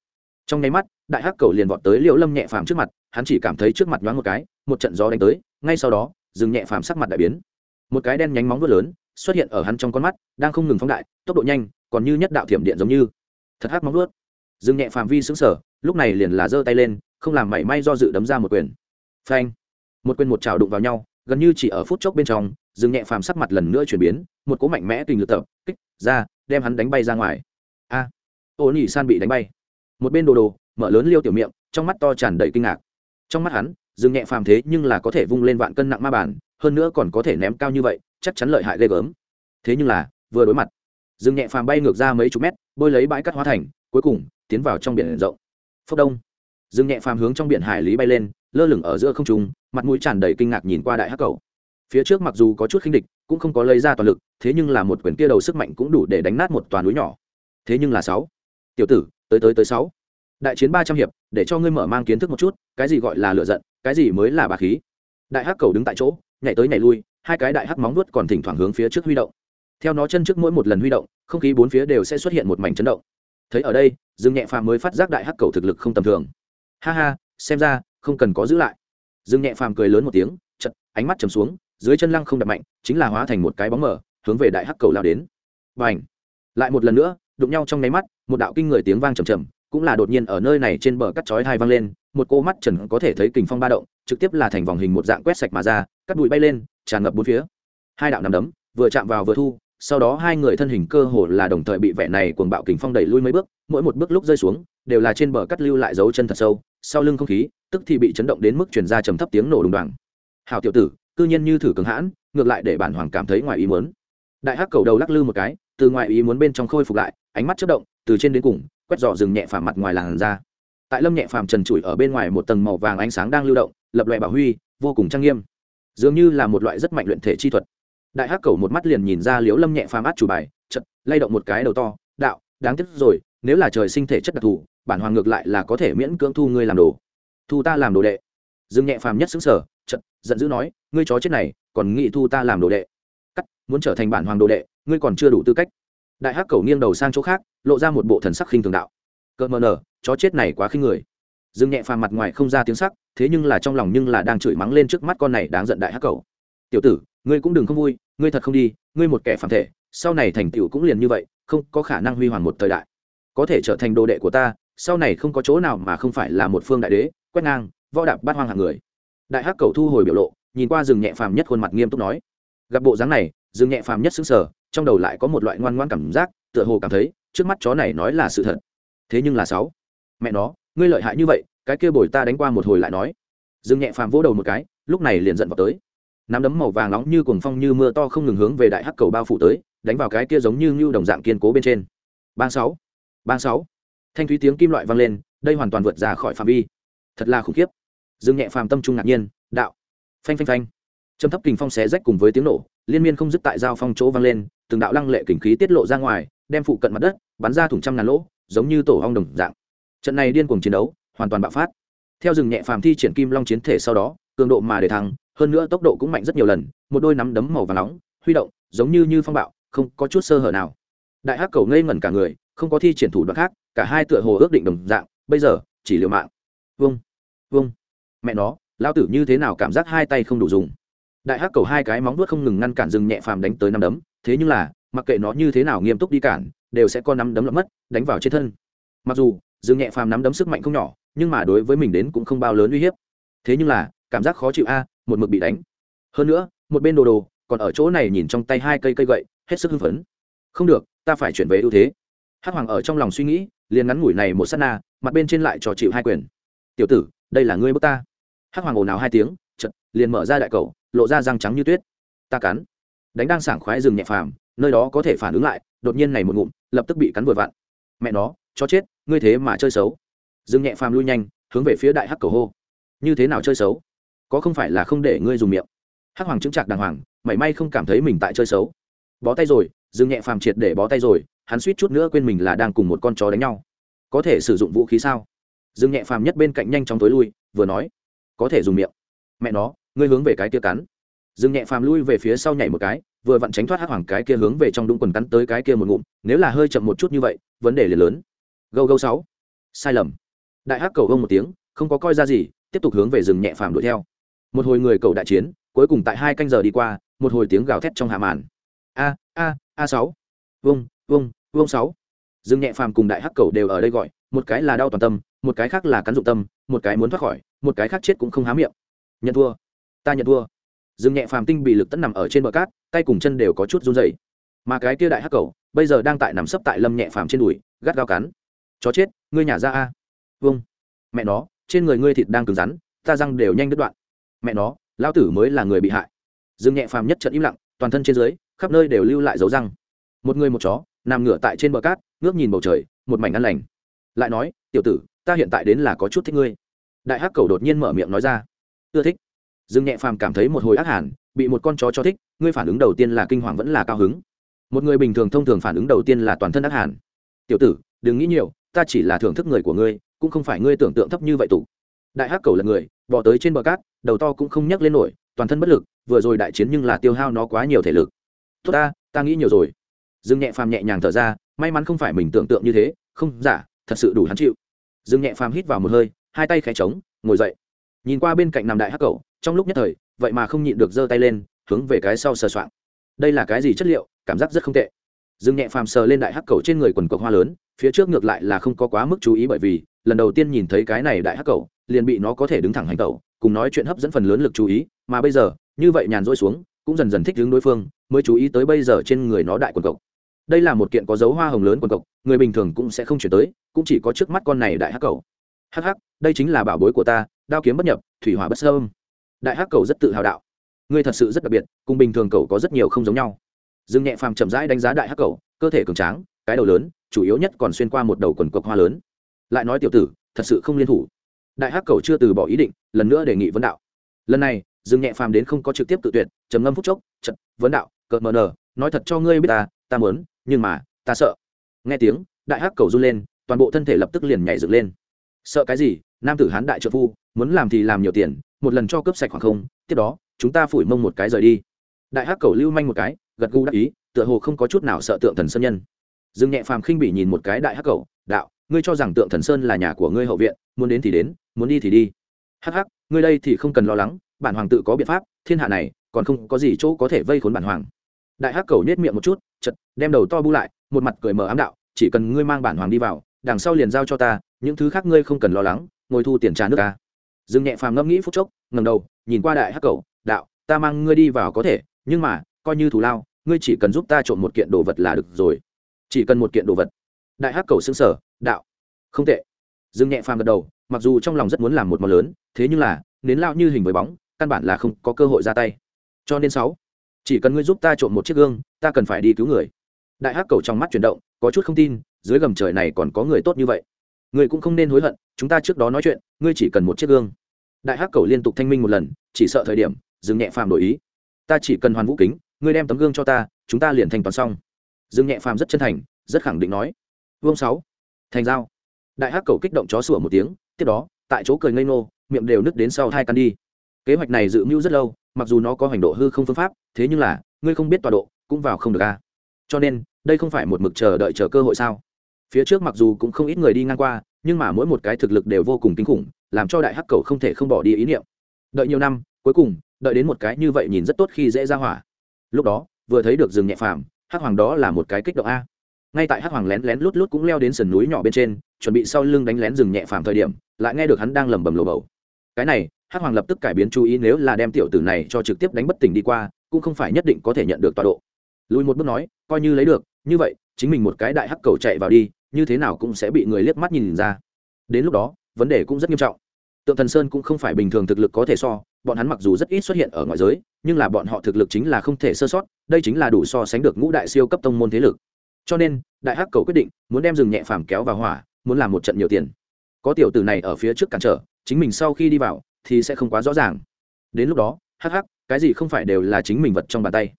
Trong nháy mắt, đại hắc cầu liền vọt tới liễu lâm nhẹ phàm trước mặt, hắn chỉ cảm thấy trước mặt nhoáng một cái, một trận gió đánh tới, ngay sau đó rừng nhẹ phàm sắc mặt đại biến. Một cái đen nhánh móng vuốt lớn xuất hiện ở hắn trong con mắt, đang không ngừng phóng đại, tốc độ nhanh, còn như nhất đạo thiểm điện giống như. Thật hắc móng vuốt. Rừng nhẹ phàm vi xứng sở lúc này liền là giơ tay lên, không làm mảy may do dự đấm ra một quyền. Phanh. Một quyền một trào đụng vào nhau, gần như chỉ ở phút chốc bên trong rừng nhẹ phàm sắc mặt lần nữa chuyển biến, một cỗ mạnh mẽ kinh lực tập, kích, ra, đem hắn đánh bay ra ngoài ô nhị san bị đánh bay. Một bên đồ đồ, mở lớn liêu tiểu miệng, trong mắt to tràn đầy kinh ngạc. Trong mắt hắn dừng nhẹ phàm thế nhưng là có thể vung lên vạn cân nặng ma bản hơn nữa còn có thể ném cao như vậy, chắc chắn lợi hại ghê gớm. Thế nhưng là, vừa đối mặt dừng nhẹ phàm bay ngược ra mấy chục mét, bôi lấy bãi cắt hóa thành, cuối cùng, tiến vào trong biển rộng. Phốc đông dừng nhẹ phàm hướng trong biển hải lý bay lên, lơ lửng ở giữa không trung, mặt mũi tràn đầy kinh ngạc nhìn qua đại hắc cầu. Phía trước mặc dù có chút khinh địch, cũng không có lấy ra toàn lực, thế nhưng là một quyển kia đầu sức mạnh cũng đủ để đánh nát một toàn núi nhỏ. Thế nhưng là sáu tiểu tử, tới tới tới sáu. Đại chiến ba trăm hiệp, để cho ngươi mở mang kiến thức một chút, cái gì gọi là lựa giận, cái gì mới là bà khí. Đại hắc cầu đứng tại chỗ, nhảy tới nhảy lui, hai cái đại hắc móng nuốt còn thỉnh thoảng hướng phía trước huy động. Theo nó chân trước mỗi một lần huy động, không khí bốn phía đều sẽ xuất hiện một mảnh chấn động. Thấy ở đây, dương nhẹ phàm mới phát giác đại hắc cầu thực lực không tầm thường. Ha ha, xem ra, không cần có giữ lại. Dương nhẹ phàm cười lớn một tiếng chật ánh mắt chầm xuống, dưới chân lăng không đập mạnh, chính là hóa thành một cái bóng mở hướng về đại hắc cầu lao đến. Và ảnh lại một lần nữa đụng nhau trong nháy mắt, một đạo kinh người tiếng vang trầm trầm, cũng là đột nhiên ở nơi này trên bờ cắt chói hai vang lên, một cô mắt trần có thể thấy kình phong ba động, trực tiếp là thành vòng hình một dạng quét sạch mà ra, cắt bụi bay lên, tràn ngập bốn phía. Hai đạo nằm đấm, vừa chạm vào vừa thu, sau đó hai người thân hình cơ hồ là đồng thời bị vẻ này cuồng bạo kình phong đẩy lui mấy bước, mỗi một bước lúc rơi xuống, đều là trên bờ cắt lưu lại dấu chân thật sâu, sau lưng không khí, tức thì bị chấn động đến mức truyền ra trầm thấp tiếng nổ đùng đoàng. Hào tiểu tử, cư nhiên như thử cường hãn, ngược lại để bản hoàng cảm thấy ngoài ý muốn. Đại hắc cầu đầu lắc lư một cái, từ ngoài ý muốn bên trong khôi phục lại ánh mắt chớp động, từ trên đến cùng, quét dò rừng nhẹ phàm mặt ngoài làn ra tại lâm nhẹ phàm trần trụi ở bên ngoài một tầng màu vàng ánh sáng đang lưu động, lập loại bảo huy, vô cùng trang nghiêm. Dường như là một loại rất mạnh luyện thể chi thuật. Đại hắc cầu một mắt liền nhìn ra liếu lâm nhẹ phàm át chủ bài chật lay động một cái đầu to, đạo, đáng tiếc rồi, nếu là trời sinh thể chất đặc thù, bản hoàng ngược lại là có thể miễn cưỡng thu ngươi làm đồ. Thu ta làm đồ đệ? Dương nhẹ phàm nhất xứng sở chật giận dữ nói, ngươi chó chết này, còn nghĩ thu ta làm đồ đệ? Cắt, muốn trở thành bản hoàng đồ đệ, ngươi còn chưa đủ tư cách đại hắc cầu nghiêng đầu sang chỗ khác, lộ ra một bộ thần sắc khinh thường đạo. Cợt mờ nở, chó chết này quá khinh người. Dương nhẹ phàm mặt ngoài không ra tiếng sắc, thế nhưng là trong lòng nhưng là đang chửi mắng lên trước mắt con này đáng giận đại hắc cầu. Tiểu tử, ngươi cũng đừng không vui, ngươi thật không đi, ngươi một kẻ phản thể, sau này thành tựu cũng liền như vậy, không có khả năng huy hoàng một thời đại. Có thể trở thành đồ đệ của ta, sau này không có chỗ nào mà không phải là một phương đại đế, quét ngang, võ đạp bát hoang hạng người. Đại hắc cầu thu hồi biểu lộ, nhìn qua rừng nhẹ phàm nhất khuôn mặt nghiêm túc nói. Gặp bộ dáng này rừng nhẹ phàm nhất xứng sở trong đầu lại có một loại ngoan ngoan cảm giác, tựa hồ cảm thấy, trước mắt chó này nói là sự thật. Thế nhưng là sáu. Mẹ nó, ngươi lợi hại như vậy, cái kia bồi ta đánh qua một hồi lại nói. Dương nhẹ phàm vỗ đầu một cái, lúc này liền giận vào tới. Nắm đấm màu vàng nóng như cuồng phong như mưa to không ngừng hướng về đại hắc cầu bao phủ tới, đánh vào cái kia giống như ngưu đồng dạng kiên cố bên trên. Bang sáu. Bang sáu. Thanh thúy tiếng kim loại vang lên, đây hoàn toàn vượt ra khỏi phạm vi. Thật là khủng khiếp. Dương nhẹ phàm tâm trung ngạc nhiên, đạo. Phanh phanh phanh. Châm thấp kình phong xé rách cùng với tiếng nổ liên miên không dứt tại giao phong chỗ vang lên, từng đạo lăng lệ kình khí tiết lộ ra ngoài, đem phụ cận mặt đất bắn ra thủng trăm ngàn lỗ, giống như tổ hong đồng dạng. Trận này điên cuồng chiến đấu hoàn toàn bạo phát. Theo rừng nhẹ phàm thi triển kim long chiến thể sau đó, cường độ mà để thắng hơn nữa tốc độ cũng mạnh rất nhiều lần, một đôi nắm đấm màu và nóng, huy động, giống như như phong bạo, không có chút sơ hở nào. Đại hắc cầu ngây ngẩn cả người, không có thi triển thủ đoạn khác, cả hai tựa hồ ước định đồng dạng, bây giờ, chỉ liều mạng. Vâng vâng mẹ nó lao tử như thế nào cảm giác hai tay không đủ dùng? Đại hắc cầu hai cái móng vuốt không ngừng ngăn cản rừng nhẹ phàm đánh tới năm đấm, thế nhưng là, mặc kệ nó như thế nào nghiêm túc đi cản, đều sẽ có năm đấm lẫn mất, đánh vào trên thân. Mặc dù, rừng nhẹ phàm nắm đấm sức mạnh không nhỏ, nhưng mà đối với mình đến cũng không bao lớn uy hiếp. Thế nhưng là, cảm giác khó chịu a, một mực bị đánh. Hơn nữa, một bên đồ đồ, còn ở chỗ này nhìn trong tay hai cây cây gậy, hết sức hưng phấn. Không được, ta phải chuyển về ưu thế. Hắc hoàng ở trong lòng suy nghĩ, liền ngắn ngủi này một s á t na, mặt bên trên lại trò chịu hai quyền. Tiểu tử, đây là ngươi bước ta. Hắc hoàng ồn ào hai tiếng chật liền mở ra đại cầu lộ ra răng trắng như tuyết. Ta cắn. Đánh đang sảng khoái rừng nhẹ phàm, nơi đó có thể phản ứng lại, đột nhiên này một ngụm, lập tức bị cắn vừa vặn. Mẹ nó cho chết, ngươi thế mà chơi xấu. Rừng nhẹ phàm lui nhanh, hướng về phía đại hắc cầu hô. Như thế nào chơi xấu? Có không phải là không để ngươi dùng miệng? Hắc hoàng chứng trạc đàng hoàng, mảy may không cảm thấy mình tại chơi xấu. Bó tay rồi, rừng nhẹ phàm triệt để bó tay rồi, hắn suýt chút nữa quên mình là đang cùng một con chó đánh nhau. Có thể sử dụng vũ khí sao? Rừng nhẹ phàm nhất bên cạnh nhanh chóng tối lui, vừa nói, có thể dùng miệng. Mẹ nó ngươi hướng về cái kia cắn. Dương nhẹ phàm lui về phía sau nhảy một cái, vừa vặn tránh thoát hắc hoàng cái kia hướng về trong đúng quần cắn tới cái kia một ngụm, nếu là hơi chậm một chút như vậy, vấn đề liền lớn. Gâu gâu sáu. Sai lầm. Đại hắc cầu gông một tiếng, không có coi ra gì, tiếp tục hướng về rừng nhẹ phàm đuổi theo. Một hồi người cầu đại chiến, cuối cùng tại hai canh giờ đi qua, một hồi tiếng gào thét trong hạ màn. A a a sáu. Vung vung vung sáu. Dương nhẹ phàm cùng đại hắc cầu đều ở đây gọi, một cái là đau toàn tâm, một cái khác là cắn dụng tâm, một cái muốn thoát khỏi, một cái khác chết cũng không há miệng. Nhận thua ta nhận thua. Dương nhẹ phàm tinh bị lực tất nằm ở trên bờ cát tay cùng chân đều có chút run rẩy. Mà cái kia đại hắc cầu bây giờ đang tại nằm sấp tại lâm nhẹ phàm trên đùi gắt gao cắn. Chó chết ngươi nhả ra a? Vâng, mẹ nó trên người ngươi thịt đang cứng rắn ta răng đều nhanh đứt đoạn. Mẹ nó lao tử mới là người bị hại. Dương nhẹ phàm nhất trận im lặng toàn thân trên dưới khắp nơi đều lưu lại dấu răng. Một người một chó nằm ngửa tại trên bờ cát ngước nhìn bầu trời một mảnh ăn lành. Lại nói tiểu tử ta hiện tại đến là có chút thích ngươi. Đại hắc cầu đột nhiên mở miệng nói ra. Ưa thích dương nhẹ phàm cảm thấy một hồi ác hẳn bị một con chó cho thích, ngươi phản ứng đầu tiên là kinh hoàng vẫn là cao hứng. Một người bình thường thông thường phản ứng đầu tiên là toàn thân ác hẳn tiểu tử, đừng nghĩ nhiều, ta chỉ là thưởng thức người của ngươi, cũng không phải ngươi tưởng tượng thấp như vậy tụ. Đại hắc cầu là người bỏ tới trên bờ cát, đầu to cũng không nhắc lên nổi, toàn thân bất lực, vừa rồi đại chiến nhưng là tiêu hao nó quá nhiều thể lực. Tốt ta ta nghĩ nhiều rồi. Dương nhẹ phàm nhẹ nhàng thở ra, may mắn không phải mình tưởng tượng như thế, không, giả, thật sự đủ hắn chịu. Dương nhẹ phàm hít vào một hơi, hai tay khẽ trống, ngồi dậy. Nhìn qua bên cạnh nằm đại hắc cầu trong lúc nhất thời, vậy mà không nhịn được giơ tay lên, hướng về cái sau sờ soạng. Đây là cái gì chất liệu, cảm giác rất không tệ. Dương nhẹ phàm sờ lên đại hắc cầu trên người quần cộc hoa lớn, phía trước ngược lại là không có quá mức chú ý bởi vì, lần đầu tiên nhìn thấy cái này đại hắc cầu, liền bị nó có thể đứng thẳng hành tẩu, cùng nói chuyện hấp dẫn phần lớn lực chú ý, mà bây giờ, như vậy nhàn rỗi xuống, cũng dần dần thích đứng đối phương, mới chú ý tới bây giờ trên người nó đại quần cộc. Đây là một kiện có dấu hoa hồng lớn quần cộc, người bình thường cũng sẽ không chuyển tới, cũng chỉ có trước mắt con này đại hắc cầu. Hắc hắc, đây chính là bảo bối của ta, đao kiếm bất nhập, thủy hỏa bất sơ đại hắc cầu rất tự hào đạo. Ngươi thật sự rất đặc biệt, cùng bình thường cầu có rất nhiều không giống nhau. Dương nhẹ phàm chậm rãi đánh giá đại hắc cầu, cơ thể cường tráng, cái đầu lớn, chủ yếu nhất còn xuyên qua một đầu quần cộc hoa lớn. Lại nói tiểu tử, thật sự không liên thủ. Đại hắc cầu chưa từ bỏ ý định, lần nữa đề nghị vấn đạo. Lần này, dương nhẹ phàm đến không có trực tiếp tự tuyệt, trầm ngâm phút chốc trận vấn đạo, cợt mờ nờ, nói thật cho ngươi biết ta ta muốn, nhưng mà, ta sợ. Nghe tiếng, đại hắc cầu run lên, toàn bộ thân thể lập tức liền nhảy dựng lên. Sợ cái gì? Nam tử hán đại trợ phu muốn làm thì làm nhiều tiền, một lần cho cướp sạch khoảng không, tiếp đó, chúng ta phủi mông một cái rời đi. Đại hắc cầu lưu manh một cái, gật gù đắc ý, tựa hồ không có chút nào sợ tượng thần sơn nhân. Dương nhẹ phàm khinh bỉ nhìn một cái đại hắc cầu, đạo, ngươi cho rằng tượng thần sơn là nhà của ngươi hậu viện, muốn đến thì đến, muốn đi thì đi. Hắc hắc, ngươi đây thì không cần lo lắng, bản hoàng tự có biện pháp, thiên hạ này, còn không có gì chỗ có thể vây khốn bản hoàng. Đại hắc cầu nhếch miệng một chút chật đem đầu to bu lại, một mặt cười mờ ám đạo, chỉ cần ngươi mang bản hoàng đi vào, đằng sau liền giao cho ta, những thứ khác ngươi không cần lo lắng, ngồi thu tiền trà nước ta dương nhẹ phàm ngẫm nghĩ phút chốc ngầm đầu, nhìn qua đại hắc cầu, đạo, ta mang ngươi đi vào có thể, nhưng mà, coi như thù lao, ngươi chỉ cần giúp ta trộm một kiện đồ vật là được rồi. Chỉ cần một kiện đồ vật. Đại hắc cầu xứng sở đạo, không tệ. Dương nhẹ phàm gật đầu, mặc dù trong lòng rất muốn làm một món lớn, thế nhưng là, nến lao như hình với bóng, căn bản là không có cơ hội ra tay. Cho nên sáu, chỉ cần ngươi giúp ta trộm một chiếc gương, ta cần phải đi cứu người. Đại hắc cầu trong mắt chuyển động, có chút không tin, dưới gầm trời này còn có người tốt như vậy ngươi cũng không nên hối hận, chúng ta trước đó nói chuyện, ngươi chỉ cần một chiếc gương. Đại hắc cầu liên tục thanh minh một lần, chỉ sợ thời điểm dừng nhẹ phàm đổi ý. Ta chỉ cần hoàn vũ kính, ngươi đem tấm gương cho ta, chúng ta liền thành toàn xong. Dương nhẹ phàm rất chân thành, rất khẳng định nói. Vương sáu, thành giao. Đại hắc cầu kích động chó sủa một tiếng, tiếp đó, tại chỗ cười ngây ngô, miệng đều nứt đến sau hai căn đi. Kế hoạch này dự mưu rất lâu, mặc dù nó có hành độ hư không phương pháp, thế nhưng là, ngươi không biết tọa độ, cũng vào không được a. Cho nên, đây không phải một mực chờ đợi chờ cơ hội sao? Phía trước mặc dù cũng không ít người đi ngang qua, nhưng mà mỗi một cái thực lực đều vô cùng kinh khủng, làm cho đại hắc cầu không thể không bỏ đi ý niệm. Đợi nhiều năm, cuối cùng, đợi đến một cái như vậy nhìn rất tốt khi dễ ra hỏa. Lúc đó, vừa thấy được rừng nhẹ phàm, hắc hoàng đó là một cái kích động a. Ngay tại hắc hoàng lén lén lút lút cũng leo đến sườn núi nhỏ bên trên, chuẩn bị sau lưng đánh lén rừng nhẹ phàm thời điểm, lại nghe được hắn đang lẩm bẩm lồ bầu. Cái này, hắc hoàng lập tức cải biến chú ý nếu là đem tiểu tử này cho trực tiếp đánh bất tỉnh đi qua, cũng không phải nhất định có thể nhận được tọa độ. Lùi một bước nói, coi như lấy được như vậy, chính mình một cái đại hắc cầu chạy vào đi, như thế nào cũng sẽ bị người liếc mắt nhìn ra. Đến lúc đó, vấn đề cũng rất nghiêm trọng. Tượng thần sơn cũng không phải bình thường thực lực có thể so, bọn hắn mặc dù rất ít xuất hiện ở ngoại giới, nhưng là bọn họ thực lực chính là không thể sơ sót, đây chính là đủ so sánh được ngũ đại siêu cấp tông môn thế lực. Cho nên, đại hắc cầu quyết định, muốn đem rừng nhẹ phàm kéo vào hỏa, muốn làm một trận nhiều tiền. Có tiểu tử này ở phía trước cản trở, chính mình sau khi đi vào, thì sẽ không quá rõ ràng. Đến lúc đó, hắc hắc, cái gì không phải đều là chính mình vật trong bàn tay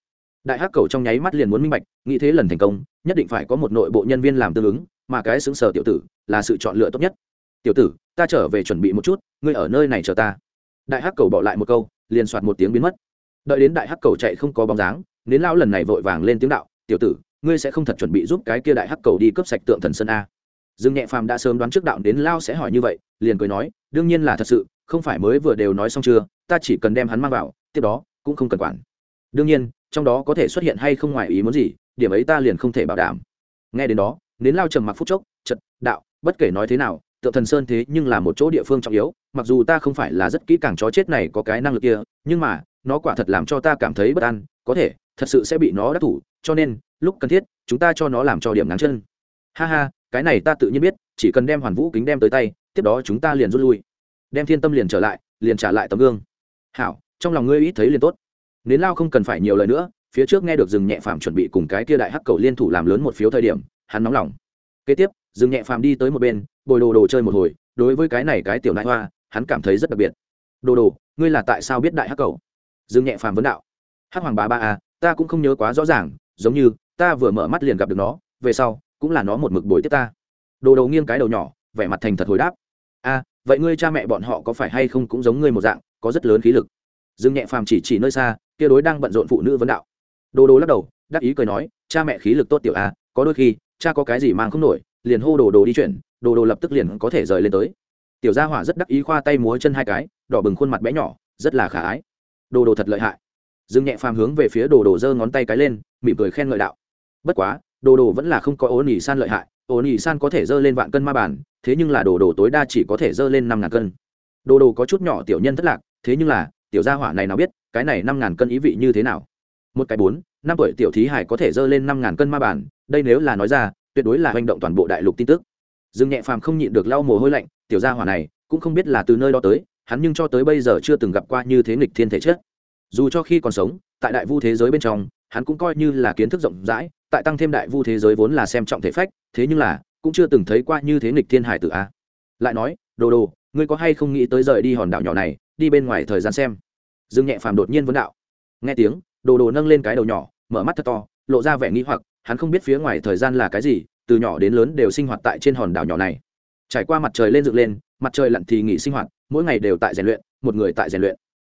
đại hắc cầu trong nháy mắt liền muốn minh bạch, nghĩ thế lần thành công, nhất định phải có một nội bộ nhân viên làm tương ứng, mà cái xứng sở tiểu tử là sự chọn lựa tốt nhất. Tiểu tử, ta trở về chuẩn bị một chút, ngươi ở nơi này chờ ta. Đại hắc cầu bỏ lại một câu, liền soạt một tiếng biến mất. Đợi đến đại hắc cầu chạy không có bóng dáng, đến lao lần này vội vàng lên tiếng đạo, tiểu tử, ngươi sẽ không thật chuẩn bị giúp cái kia đại hắc cầu đi cướp sạch tượng thần sơn a. Dương nhẹ phàm đã sớm đoán trước đạo đến lao sẽ hỏi như vậy, liền cười nói, đương nhiên là thật sự, không phải mới vừa đều nói xong chưa, ta chỉ cần đem hắn mang vào, tiếp đó cũng không cần quản. Đương nhiên trong đó có thể xuất hiện hay không ngoài ý muốn gì, điểm ấy ta liền không thể bảo đảm. Nghe đến đó, đến lao trầm mặc phút chốc chật đạo, bất kể nói thế nào, tượng thần sơn thế nhưng là một chỗ địa phương trọng yếu, mặc dù ta không phải là rất kỹ càng chó chết này có cái năng lực kia, nhưng mà, nó quả thật làm cho ta cảm thấy bất an, có thể, thật sự sẽ bị nó đắc thủ, cho nên, lúc cần thiết, chúng ta cho nó làm cho điểm ngắn chân. Ha ha, cái này ta tự nhiên biết, chỉ cần đem hoàn vũ kính đem tới tay, tiếp đó chúng ta liền rút lui. Đem thiên tâm liền trở lại, liền trả lại tấm gương. Hảo, trong lòng ngươi ít thấy liền tốt nến lao không cần phải nhiều lời nữa phía trước nghe được rừng nhẹ phàm chuẩn bị cùng cái kia đại hắc cầu liên thủ làm lớn một phiếu thời điểm hắn nóng lòng. Kế tiếp rừng nhẹ phàm đi tới một bên bồi đồ đồ chơi một hồi đối với cái này cái tiểu nại hoa hắn cảm thấy rất đặc biệt. Đồ đồ ngươi là tại sao biết đại hắc cầu? Rừng nhẹ phàm vấn đạo. Hắc hoàng bá ba à ta cũng không nhớ quá rõ ràng giống như ta vừa mở mắt liền gặp được nó về sau cũng là nó một mực bồi tiếp ta. Đồ đầu nghiêng cái đầu nhỏ vẻ mặt thành thật hồi đáp. A à, vậy ngươi cha mẹ bọn họ có phải hay không cũng giống ngươi một dạng có rất lớn khí lực? Dương nhẹ phàm chỉ chỉ nơi xa, kia đối đang bận rộn phụ nữ vấn đạo. Đồ đồ lắc đầu, đắc ý cười nói, cha mẹ khí lực tốt tiểu a, có đôi khi, cha có cái gì mang không nổi, liền hô đồ đồ đi chuyển đồ đồ lập tức liền có thể rời lên tới. Tiểu gia hỏa rất đắc ý khoa tay múa chân hai cái, đỏ bừng khuôn mặt bé nhỏ, rất là khả ái. Đồ đồ thật lợi hại. Dương nhẹ phàm hướng về phía đồ đồ giơ ngón tay cái lên, mỉm cười khen ngợi đạo. Bất quá đồ đồ vẫn là không có ố nỉ san lợi hại, ố nỉ san có thể dơ lên vạn cân ma bản thế nhưng là đồ đồ tối đa chỉ có thể dơ lên năm ngàn cân. Đồ đồ có chút nhỏ tiểu nhân thất lạc, thế nhưng là tiểu gia hỏa này nào biết, cái này năm ngàn cân ý vị như thế nào? Một cái bốn, năm tuổi tiểu thí hải có thể dơ lên năm ngàn cân ma bản đây nếu là nói ra, tuyệt đối là hành động toàn bộ đại lục tin tức. Dương nhẹ phàm không nhịn được lau mồ hôi lạnh, tiểu gia hỏa này cũng không biết là từ nơi đó tới, hắn nhưng cho tới bây giờ chưa từng gặp qua như thế nghịch thiên thể chất. Dù cho khi còn sống, tại đại vu thế giới bên trong, hắn cũng coi như là kiến thức rộng rãi, tại tăng thêm đại vu thế giới vốn là xem trọng thể phách, thế nhưng là cũng chưa từng thấy qua như thế nghịch thiên hải tử a. Lại nói, đồ đồ, ngươi có hay không nghĩ tới rời đi hòn đảo nhỏ này, đi bên ngoài thời gian xem dương nhẹ phàm đột nhiên vấn đạo. Nghe tiếng, đồ đồ nâng lên cái đầu nhỏ, mở mắt thật to, lộ ra vẻ nghi hoặc, hắn không biết phía ngoài thời gian là cái gì, từ nhỏ đến lớn đều sinh hoạt tại trên hòn đảo nhỏ này. Trải qua mặt trời lên dựng lên, mặt trời lặn thì nghỉ sinh hoạt, mỗi ngày đều tại rèn luyện, một người tại rèn luyện.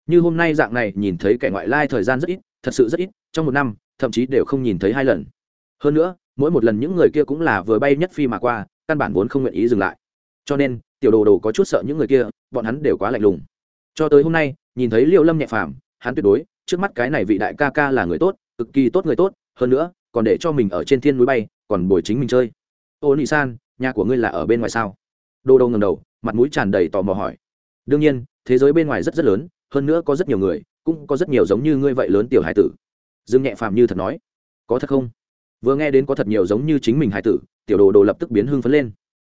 Như hôm nay dạng này, nhìn thấy kẻ ngoại lai thời gian rất ít, thật sự rất ít, trong một năm, thậm chí đều không nhìn thấy hai lần. Hơn nữa, mỗi một lần những người kia cũng là vừa bay nhất phi mà qua, căn bản vốn không nguyện ý dừng lại. Cho nên, tiểu đồ đồ có chút sợ những người kia, bọn hắn đều quá lạnh lùng. Cho tới hôm nay nhìn thấy liệu lâm nhẹ phàm, hắn tuyệt đối, trước mắt cái này vị đại ca ca là người tốt, cực kỳ tốt người tốt, hơn nữa, còn để cho mình ở trên thiên núi bay, còn bồi chính mình chơi. Ô nị san, nhà của ngươi là ở bên ngoài sao? Đô đô ngầm đầu, mặt mũi tràn đầy tò mò hỏi. Đương nhiên, thế giới bên ngoài rất rất lớn, hơn nữa có rất nhiều người, cũng có rất nhiều giống như ngươi vậy lớn tiểu hải tử. Dương nhẹ phàm như thật nói. Có thật không? Vừa nghe đến có thật nhiều giống như chính mình hải tử, tiểu đồ đồ lập tức biến hưng phấn lên.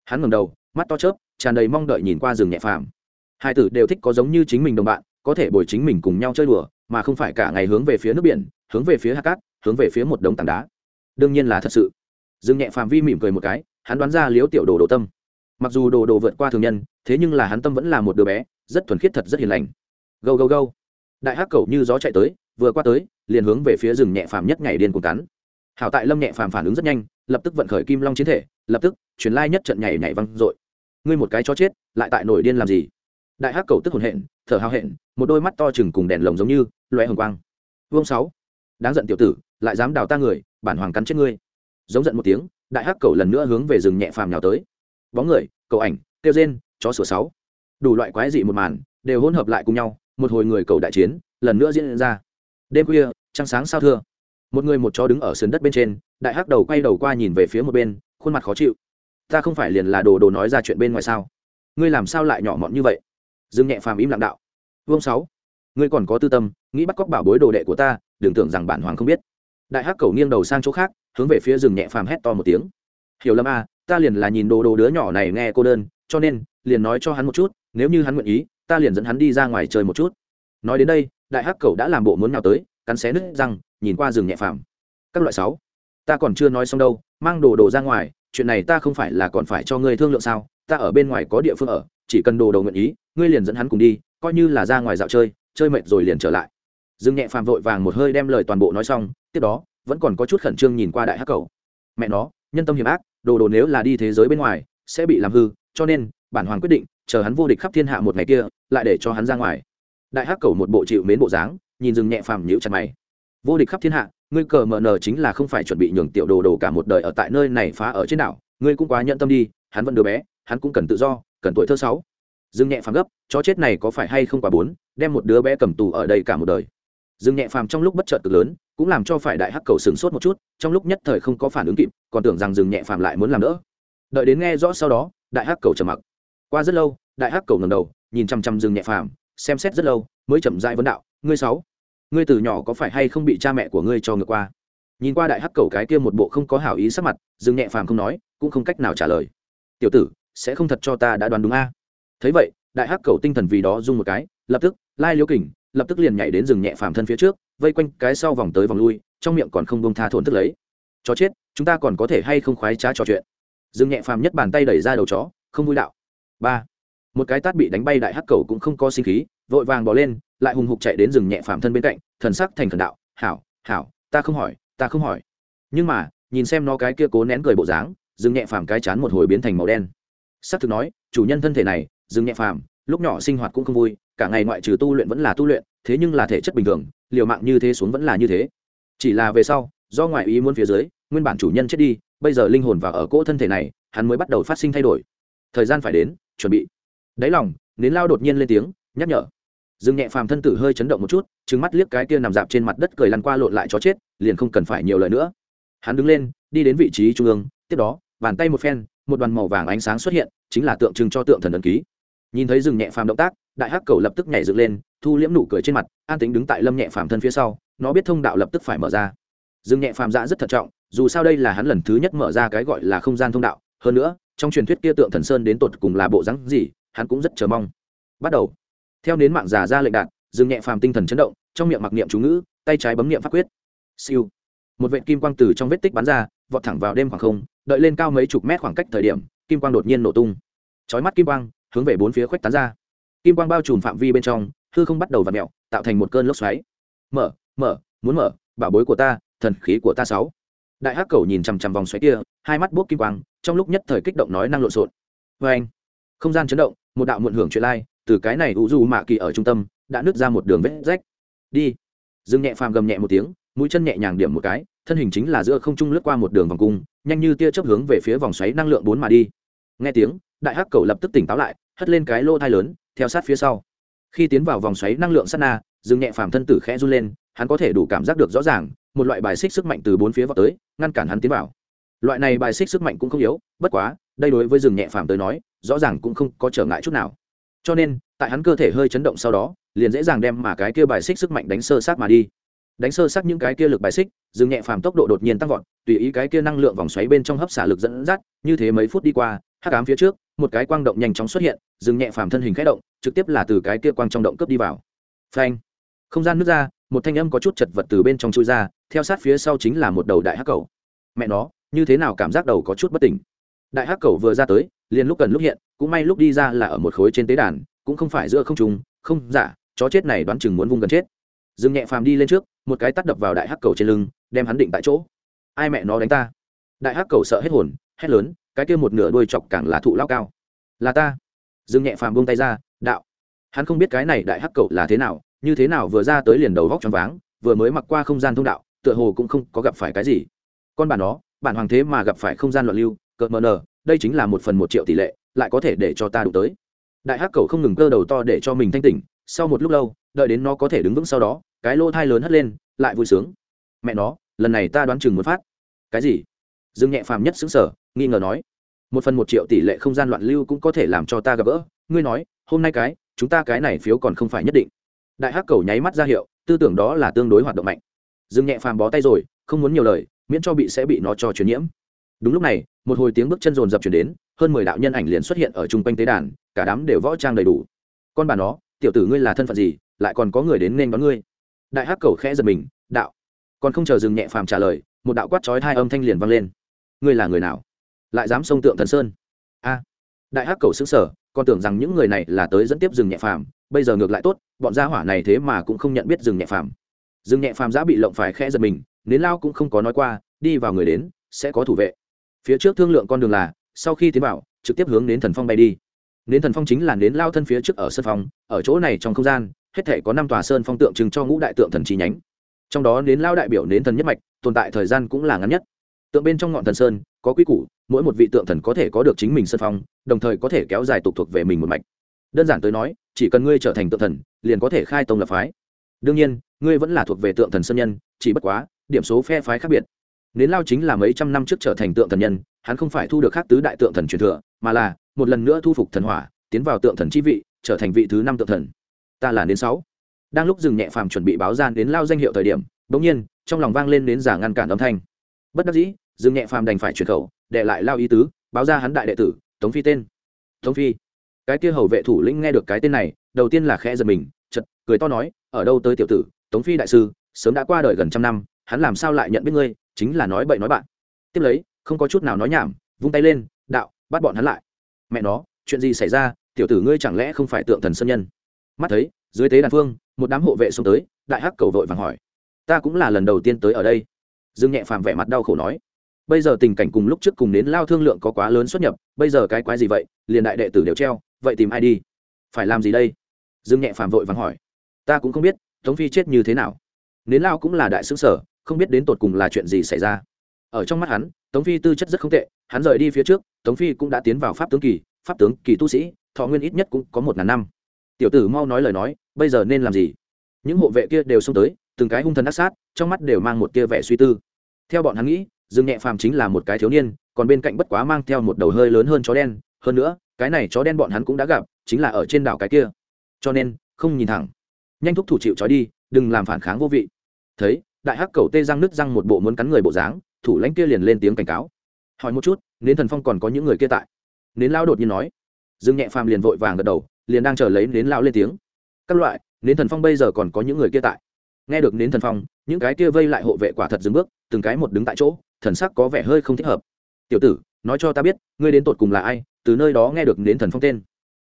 Hắn ngầm đầu, mắt to chớp, tràn đầy mong đợi nhìn qua rừng nhẹ phàm. Hải tử đều thích có giống như chính mình đồng bạn có thể bồi chính mình cùng nhau chơi đùa, mà không phải cả ngày hướng về phía nước biển, hướng về phía hạt cát, hướng về phía một đống tảng đá. Đương nhiên là thật sự. Dương nhẹ phàm vi mỉm cười một cái, hắn đoán ra liếu tiểu đồ đồ tâm. Mặc dù đồ đồ vượt qua thường nhân, thế nhưng là hắn tâm vẫn là một đứa bé, rất thuần khiết thật rất hiền lành. Gâu gâu gâu. Đại hắc cầu như gió chạy tới, vừa qua tới, liền hướng về phía rừng nhẹ phàm nhất ngày điên cuồng cắn. Hảo tại lâm nhẹ phàm phản ứng rất nhanh, lập tức vận khởi kim long chiến thể, lập tức, truyền lai nhất trận nhảy nhảy văng dội. Ngươi một cái cho chết, lại tại nổi điên làm gì? Đại hắc cầu tức hồn hện, thở hào hện một đôi mắt to chừng cùng đèn lồng giống như loe hồng quang. Vương sáu, đáng giận tiểu tử, lại dám đào ta người, bản hoàng cắn chết ngươi. Giống giận một tiếng, đại hắc cầu lần nữa hướng về rừng nhẹ phàm nhào tới. Bóng người, cầu ảnh, kêu rên, chó sửa sáu. Đủ loại quái dị một màn, đều hỗn hợp lại cùng nhau, một hồi người cầu đại chiến, lần nữa diễn ra. Đêm khuya, trăng sáng sao thưa. Một người một chó đứng ở sườn đất bên trên, đại hắc đầu quay đầu qua nhìn về phía một bên, khuôn mặt khó chịu. Ta không phải liền là đồ đồ nói ra chuyện bên ngoài sao? Ngươi làm sao lại nhỏ mọn như vậy? Dương nhẹ phàm im lặng đạo. Vương sáu ngươi còn có tư tâm nghĩ bắt cóc bảo bối đồ đệ của ta đừng tưởng rằng bản hoàng không biết. Đại hắc cầu nghiêng đầu sang chỗ khác hướng về phía rừng nhẹ phàm hét to một tiếng. Hiểu lầm a à, ta liền là nhìn đồ đồ đứa nhỏ này nghe cô đơn cho nên liền nói cho hắn một chút nếu như hắn nguyện ý ta liền dẫn hắn đi ra ngoài chơi một chút. Nói đến đây đại hắc cầu đã làm bộ muốn nào tới cắn xé nứt răng nhìn qua rừng nhẹ phàm. Các loại sáu ta còn chưa nói xong đâu mang đồ đồ ra ngoài chuyện này ta không phải là còn phải cho ngươi thương lượng sao ta ở bên ngoài có địa phương ở chỉ cần đồ đầu nguyện ý, ngươi liền dẫn hắn cùng đi, coi như là ra ngoài dạo chơi chơi mệt rồi liền trở lại. Dương nhẹ phàm vội vàng một hơi đem lời toàn bộ nói xong, tiếp đó, vẫn còn có chút khẩn trương nhìn qua đại hắc cầu. Mẹ nó, nhân tâm hiểm ác, đồ đồ nếu là đi thế giới bên ngoài, sẽ bị làm hư, cho nên, bản hoàng quyết định, chờ hắn vô địch khắp thiên hạ một ngày kia, lại để cho hắn ra ngoài. Đại hắc cầu một bộ chịu mến bộ dáng, nhìn dừng nhẹ phàm nhíu chặt mày. Vô địch khắp thiên hạ, ngươi cờ mờ nờ chính là không phải chuẩn bị nhường tiểu đồ đồ cả một đời ở tại nơi này phá ở trên đảo, ngươi cũng quá nhận tâm đi, hắn vẫn đứa bé, hắn cũng cần tự do cần tuổi thơ sáu. Dương nhẹ phàm gấp, chó chết này có phải hay không quá bốn, đem một đứa bé cầm tù ở đây cả một đời. Dương nhẹ phàm trong lúc bất chợt cực lớn, cũng làm cho phải đại hắc cầu sừng sốt một chút, trong lúc nhất thời không có phản ứng kịp, còn tưởng rằng dương nhẹ phàm lại muốn làm đỡ. Đợi đến nghe rõ sau đó, đại hắc cầu trầm mặc. Qua rất lâu, đại hắc cầu ngầm đầu, nhìn chăm chăm dương nhẹ phàm, xem xét rất lâu, mới chậm dại vấn đạo, ngươi sáu, ngươi từ nhỏ có phải hay không bị cha mẹ của ngươi cho ngược qua? Nhìn qua đại hắc cầu cái kia một bộ không có hảo ý sắc mặt, dương nhẹ phàm không nói, cũng không cách nào trả lời. Tiểu tử sẽ không thật cho ta đã đoán đúng a. Thấy vậy, đại hắc cầu tinh thần vì đó rung một cái, lập tức, lai liễu kình, lập tức liền nhảy đến rừng nhẹ phàm thân phía trước, vây quanh cái sau vòng tới vòng lui, trong miệng còn không bông tha thổn thức lấy. Chó chết, chúng ta còn có thể hay không khoái trá trò chuyện? Rừng nhẹ phàm nhất bàn tay đẩy ra đầu chó, không vui đạo. Ba. Một cái tát bị đánh bay đại hắc cầu cũng không có sinh khí, vội vàng bỏ lên, lại hùng hục chạy đến rừng nhẹ phàm thân bên cạnh, thần sắc thành thần đạo, hảo hảo, ta không hỏi, ta không hỏi. Nhưng mà, nhìn xem nó cái kia cố nén cười bộ dáng, rừng nhẹ phàm cái chán một hồi biến thành màu đen s thực nói, chủ nhân thân thể này, dừng nhẹ phàm, lúc nhỏ sinh hoạt cũng không vui, cả ngày ngoại trừ tu luyện vẫn là tu luyện, thế nhưng là thể chất bình thường, liều mạng như thế xuống vẫn là như thế. Chỉ là về sau, do ngoại ý muốn phía dưới, nguyên bản chủ nhân chết đi, bây giờ linh hồn vào ở cỗ thân thể này, hắn mới bắt đầu phát sinh thay đổi. Thời gian phải đến, chuẩn bị. Đáy lòng, nến lao đột nhiên lên tiếng, nhắc nhở. Dương nhẹ phàm thân tử hơi chấn động một chút trứng mắt liếc cái kia nằm dạp trên mặt đất cười lăn qua lộn lại chó chết, liền không cần phải nhiều lời nữa. Hắn đứng lên, đi đến vị trí trung ương, tiếp đó, bàn tay một phen một đoàn màu vàng ánh sáng xuất hiện, chính là tượng trưng cho tượng thần ấn ký. Nhìn thấy rừng nhẹ phàm động tác, đại hắc cầu lập tức nhảy dựng lên, thu liễm nụ cười trên mặt, an tính đứng tại lâm nhẹ phàm thân phía sau, nó biết thông đạo lập tức phải mở ra. Rừng nhẹ phàm dạ rất thận trọng, dù sao đây là hắn lần thứ nhất mở ra cái gọi là không gian thông đạo, hơn nữa, trong truyền thuyết kia tượng thần sơn đến tột cùng là bộ rắn gì, hắn cũng rất chờ mong. Bắt đầu. Theo nến mạng giả ra lệnh đạt rừng nhẹ phàm tinh thần chấn động, trong miệng mặc niệm chú ngữ, tay trái bấm niệm pháp quyết. Siêu. Một vệt kim quang từ trong vết tích bắn ra, vọt thẳng vào đêm khoảng không đợi lên cao mấy chục mét khoảng cách thời điểm, kim quang đột nhiên nổ tung. Chói mắt kim quang, hướng về bốn phía khuếch tán ra. Kim quang bao trùm phạm vi bên trong, hư không bắt đầu và mẹo tạo thành một cơn lốc xoáy. Mở mở, muốn mở, bảo bối của ta, thần khí của ta sáu. Đại hắc cầu nhìn chằm chằm vòng xoáy kia, hai mắt buốc kim quang, trong lúc nhất thời kích động nói năng lộn xộn. Vê anh. Không gian chấn động, một đạo muộn hưởng chuyện lai, từ cái này u du mạ kỳ ở trung tâm, đã nứt ra một đường vết rách. Đi. Dương nhẹ phàm gầm nhẹ một tiếng, mũi chân nhẹ nhàng điểm một cái thân hình chính là giữa không trung lướt qua một đường vòng cung, nhanh như tia chớp hướng về phía vòng xoáy năng lượng bốn mà đi. Nghe tiếng, đại hắc cầu lập tức tỉnh táo lại, hất lên cái lô thai lớn, theo sát phía sau. Khi tiến vào vòng xoáy năng lượng sát na dừng nhẹ phàm thân tử khẽ run lên, hắn có thể đủ cảm giác được rõ ràng, một loại bài xích sức mạnh từ bốn phía vào tới, ngăn cản hắn tiến vào. Loại này bài xích sức mạnh cũng không yếu, bất quá, đây đối với rừng nhẹ phàm tới nói, rõ ràng cũng không có trở ngại chút nào. Cho nên, tại hắn cơ thể hơi chấn động sau đó, liền dễ dàng đem mà cái kia bài xích sức mạnh đánh sơ sát mà đi đánh sơ sắc những cái kia lực bài xích, dừng nhẹ phàm tốc độ đột nhiên tăng vọt, tùy ý cái kia năng lượng vòng xoáy bên trong hấp xả lực dẫn dắt, như thế mấy phút đi qua, hắc ám phía trước, một cái quang động nhanh chóng xuất hiện, dừng nhẹ phàm thân hình khẽ động, trực tiếp là từ cái kia quang trong động cướp đi vào. Phanh! Không gian nước ra, một thanh âm có chút chật vật từ bên trong chui ra, theo sát phía sau chính là một đầu đại hắc cầu. Mẹ nó, như thế nào cảm giác đầu có chút bất tỉnh? Đại hắc cầu vừa ra tới, liền lúc cần lúc hiện, cũng may lúc đi ra là ở một khối trên tế đàn, cũng không phải giữa không trùng không giả chó chết này đoán chừng muốn vung gần chết. Dừng nhẹ phàm đi lên trước một cái tắt đập vào đại hắc cầu trên lưng, đem hắn định tại chỗ. Ai mẹ nó đánh ta? Đại hắc cầu sợ hết hồn, hét lớn, cái kia một nửa đuôi chọc càng là thụ lao cao. Là ta. Dương nhẹ phàm buông tay ra, đạo. Hắn không biết cái này đại hắc cầu là thế nào, như thế nào vừa ra tới liền đầu vóc choáng váng, vừa mới mặc qua không gian thông đạo, tựa hồ cũng không có gặp phải cái gì. Con bản nó, bản hoàng thế mà gặp phải không gian loạn lưu, cợt mờ nờ đây chính là một phần một triệu tỷ lệ, lại có thể để cho ta đủ tới. Đại hắc cầu không ngừng cơ đầu to để cho mình thanh tỉnh, sau một lúc lâu, đợi đến nó có thể đứng vững sau đó cái lô thai lớn hất lên, lại vui sướng. Mẹ nó, lần này ta đoán chừng muốn phát. Cái gì? Dương nhẹ phàm nhất xứng sở nghi ngờ nói. Một phần một triệu tỷ lệ không gian loạn lưu cũng có thể làm cho ta gặp gỡ. Ngươi nói, hôm nay cái, chúng ta cái này phiếu còn không phải nhất định. Đại hắc cầu nháy mắt ra hiệu, tư tưởng đó là tương đối hoạt động mạnh. Dương nhẹ phàm bó tay rồi, không muốn nhiều lời, miễn cho bị sẽ bị nó cho truyền nhiễm. Đúng lúc này, một hồi tiếng bước chân rồn rập chuyển đến, hơn mười đạo nhân ảnh liền xuất hiện ở chung quanh tế đàn, cả đám đều võ trang đầy đủ. Con bà nó, tiểu tử ngươi là thân phận gì, lại còn có người đến nên đón ngươi? Đại hắc cầu khẽ giật mình, đạo, còn không chờ dừng nhẹ phàm trả lời, một đạo quát chói hai âm thanh liền vang lên. Ngươi là người nào? Lại dám xông tượng thần sơn. A, đại hắc cầu xứng sở, còn tưởng rằng những người này là tới dẫn tiếp rừng nhẹ phàm, bây giờ ngược lại tốt, bọn gia hỏa này thế mà cũng không nhận biết rừng nhẹ phàm. Rừng nhẹ phàm giã bị lộng phải khẽ giật mình nến lao cũng không có nói qua, đi vào người đến, sẽ có thủ vệ. Phía trước thương lượng con đường là, sau khi tiến vào, trực tiếp hướng đến thần phong bay đi nến thần phong chính là nến lao thân phía trước ở sân phong, ở chỗ này trong không gian, hết thể có năm tòa sơn phong tượng trưng cho ngũ đại tượng thần chi nhánh. Trong đó nến lao đại biểu nến thần nhất mạch, tồn tại thời gian cũng là ngắn nhất. Tượng bên trong ngọn thần sơn, có quy củ, mỗi một vị tượng thần có thể có được chính mình sân phong, đồng thời có thể kéo dài tục thuộc về mình một mạch. Đơn giản tới nói, chỉ cần ngươi trở thành tượng thần, liền có thể khai tông lập phái. Đương nhiên, ngươi vẫn là thuộc về tượng thần sơn nhân, chỉ bất quá, điểm số phe phái khác biệt. Nến lao chính là mấy trăm năm trước trở thành tượng thần nhân, hắn không phải thu được khác tứ đại tượng thần truyền thừa, mà là một lần nữa thu phục thần hỏa, tiến vào tượng thần chi vị, trở thành vị thứ năm tượng thần. Ta là nến sáu. Đang lúc dừng nhẹ phàm chuẩn bị báo gian đến lao danh hiệu thời điểm, bỗng nhiên, trong lòng vang lên đến giả ngăn cản âm thanh. Bất đắc dĩ dừng nhẹ phàm đành phải chuyển khẩu, để lại lao ý tứ, báo ra hắn đại đệ tử, tống phi tên. Tống phi. Cái kia hầu vệ thủ lĩnh nghe được cái tên này, đầu tiên là khẽ giật mình chật cười to nói, ở đâu tới tiểu tử, tống phi đại sư, sớm đã qua đời gần trăm năm, hắn làm sao lại nhận biết ngươi, chính là nói bậy nói bạn. Tiếp lấy, không có chút nào nói nhảm, vung tay lên, đạo, bắt bọn hắn lại mẹ nó, chuyện gì xảy ra, tiểu tử ngươi chẳng lẽ không phải tượng thần sơn nhân? Mắt thấy, dưới tế đàn phương, một đám hộ vệ xông tới, đại hắc cầu vội vàng hỏi. Ta cũng là lần đầu tiên tới ở đây. Dương nhẹ phàm vẻ mặt đau khổ nói. Bây giờ tình cảnh cùng lúc trước cùng đến lao thương lượng có quá lớn xuất nhập, bây giờ cái quái gì vậy, liền đại đệ tử đều treo, vậy tìm ai đi? Phải làm gì đây? Dương nhẹ phàm vội vàng hỏi. Ta cũng không biết, tống phi chết như thế nào? Nến lao cũng là đại xứ sở, không biết đến tột cùng là chuyện gì xảy ra. Ở trong mắt hắn, tống phi tư chất rất không tệ hắn rời đi phía trước, tống phi cũng đã tiến vào pháp tướng kỳ, pháp tướng kỳ tu sĩ, thọ nguyên ít nhất cũng có một ngàn năm. Tiểu tử mau nói lời nói, bây giờ nên làm gì? Những hộ vệ kia đều xông tới, từng cái hung thần ác sát, trong mắt đều mang một tia vẻ suy tư. Theo bọn hắn nghĩ, dương nhẹ phàm chính là một cái thiếu niên, còn bên cạnh bất quá mang theo một đầu hơi lớn hơn chó đen. Hơn nữa, cái này chó đen bọn hắn cũng đã gặp, chính là ở trên đảo cái kia. Cho nên, không nhìn thẳng. Nhanh thúc thủ chịu trói đi, đừng làm phản kháng vô vị. Thấy, đại hắc cầu tê răng nứt răng một bộ muốn cắn người bộ dáng, thủ lãnh kia liền lên tiếng cảnh cáo hỏi một chút, nến thần phong còn có những người kia tại? Nến lao đột nhiên nói. Dương nhẹ phàm liền vội vàng gật đầu, liền đang chờ lấy nến lao lên tiếng. Các loại, nến thần phong bây giờ còn có những người kia tại? Nghe được nến thần phong, những cái kia vây lại hộ vệ quả thật dừng bước, từng cái một đứng tại chỗ, thần sắc có vẻ hơi không thích hợp. Tiểu tử, nói cho ta biết, ngươi đến tột cùng là ai? Từ nơi đó nghe được nến thần phong tên.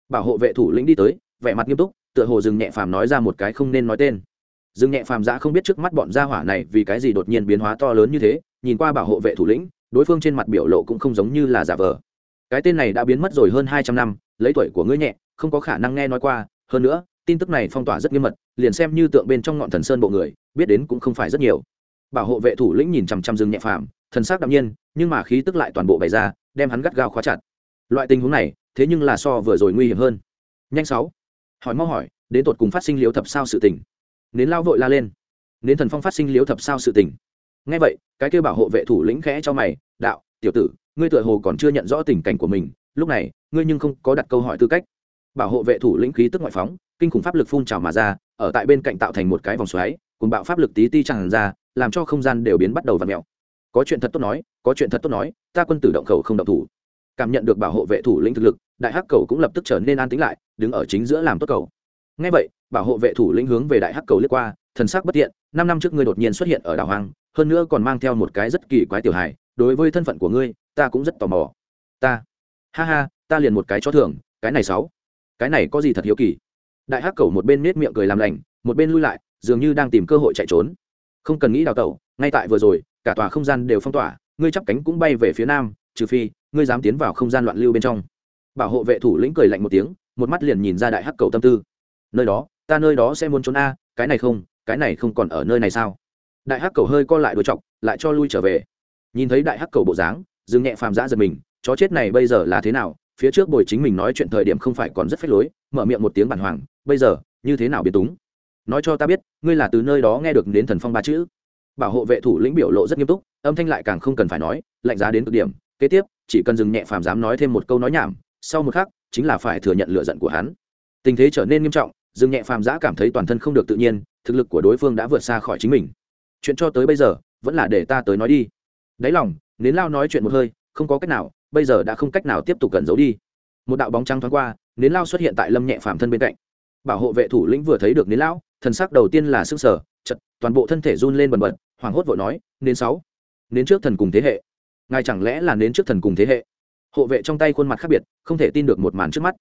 Bảo hộ vệ thủ lĩnh đi tới, vẻ mặt nghiêm túc, tựa hồ dừng nhẹ phàm nói ra một cái không nên nói tên. Dừng nhẹ phàm giã không biết trước mắt bọn gia hỏa này vì cái gì đột nhiên biến hóa to lớn như thế, nhìn qua bảo hộ vệ thủ lĩnh đối phương trên mặt biểu lộ cũng không giống như là giả vờ. Cái tên này đã biến mất rồi hơn hai trăm năm, lấy tuổi của ngươi nhẹ, không có khả năng nghe nói qua. Hơn nữa, tin tức này phong tỏa rất nghiêm mật, liền xem như tượng bên trong ngọn thần sơn bộ người, biết đến cũng không phải rất nhiều. Bảo hộ vệ thủ lĩnh nhìn chằm chằm rừng nhẹ phàm, thần sắc đạm nhiên, nhưng mà khí tức lại toàn bộ bày ra, đem hắn gắt gao khóa chặt. Loại tình huống này, thế nhưng là so vừa rồi nguy hiểm hơn. Nhanh sáu. Hỏi mau hỏi, đến tột cùng phát sinh liếu thập sao sự tình? Nến lao vội la lên. Nến thần phong phát sinh liếu thập sao sự tình. Ngay vậy, cái kêu bảo hộ vệ thủ lĩnh khẽ cho mày đạo, tiểu tử, ngươi tựa hồ còn chưa nhận rõ tình cảnh của mình, lúc này, ngươi nhưng không có đặt câu hỏi tư cách. Bảo hộ vệ thủ lĩnh khí tức ngoại phóng, kinh khủng pháp lực phun trào mà ra, ở tại bên cạnh tạo thành một cái vòng xoáy cùng bạo pháp lực tí ti tràn ra, làm cho không gian đều biến bắt đầu v ặ mẹo có chuyện thật tốt nói, có chuyện thật tốt nói, ta quân tử động khẩu không động thủ. Cảm nhận được bảo hộ vệ thủ lĩnh thực lực, đại hắc cầu cũng lập tức trở nên an tĩnh lại, đứng ở chính giữa làm tốt cầu. Ngay vậy, bảo hộ vệ thủ lĩnh hướng về đại hắc cầu lướt qua, thần sắc bất tiện năm năm trước ngươi đột nhiên xuất hiện ở đảo hoang, hơn nữa còn mang theo một cái rất kỳ quái tiểu hài đối với thân phận của ngươi, ta cũng rất tò mò. Ta, ha ha, ta liền một cái cho thường, cái này sáu. Cái này có gì thật hiếu kỳ? Đại hắc cầu một bên nết miệng cười làm lành, một bên lui lại, dường như đang tìm cơ hội chạy trốn. Không cần nghĩ đào tẩu, ngay tại vừa rồi, cả tòa không gian đều phong tỏa, ngươi chắp cánh cũng bay về phía nam, trừ phi, ngươi dám tiến vào không gian loạn lưu bên trong. Bảo hộ vệ thủ lĩnh cười lạnh một tiếng, một mắt liền nhìn ra đại hắc cầu tâm tư. Nơi đó, ta nơi đó sẽ muốn trốn a, cái này không, cái này không còn ở nơi này sao? Đại hắc cầu hơi co lại đôi chọc, lại cho lui trở về nhìn thấy đại hắc cầu bộ dáng, dương nhẹ phàm giã giật mình, chó chết này bây giờ là thế nào? Phía trước bồi chính mình nói chuyện thời điểm không phải còn rất phách lối, mở miệng một tiếng bản hoàng, bây giờ, như thế nào biến túng? Nói cho ta biết, ngươi là từ nơi đó nghe được đến thần phong ba chữ. Bảo hộ vệ thủ lĩnh biểu lộ rất nghiêm túc, âm thanh lại càng không cần phải nói, lạnh giá đến cực điểm. Kế tiếp, chỉ cần dừng nhẹ phàm dám nói thêm một câu nói nhảm, sau một khắc, chính là phải thừa nhận lựa giận của hắn. Tình thế trở nên nghiêm trọng dừng nhẹ phàm giã cảm thấy toàn thân không được tự nhiên, thực lực của đối phương đã vượt xa khỏi chính mình. Chuyện cho tới bây giờ, vẫn là để ta tới nói đi đáy lòng, nến lao nói chuyện một hơi, không có cách nào, bây giờ đã không cách nào tiếp tục cần giấu đi. Một đạo bóng trắng thoáng qua, nến lao xuất hiện tại lâm nhẹ phàm thân bên cạnh. Bảo hộ vệ thủ lĩnh vừa thấy được nến lão, thần sắc đầu tiên là sức sở chật toàn bộ thân thể run lên bần bật, hoảng hốt vội nói, nến sáu, nến trước thần cùng thế hệ. Ngài chẳng lẽ là nến trước thần cùng thế hệ? Hộ vệ trong tay khuôn mặt khác biệt, không thể tin được một màn trước mắt.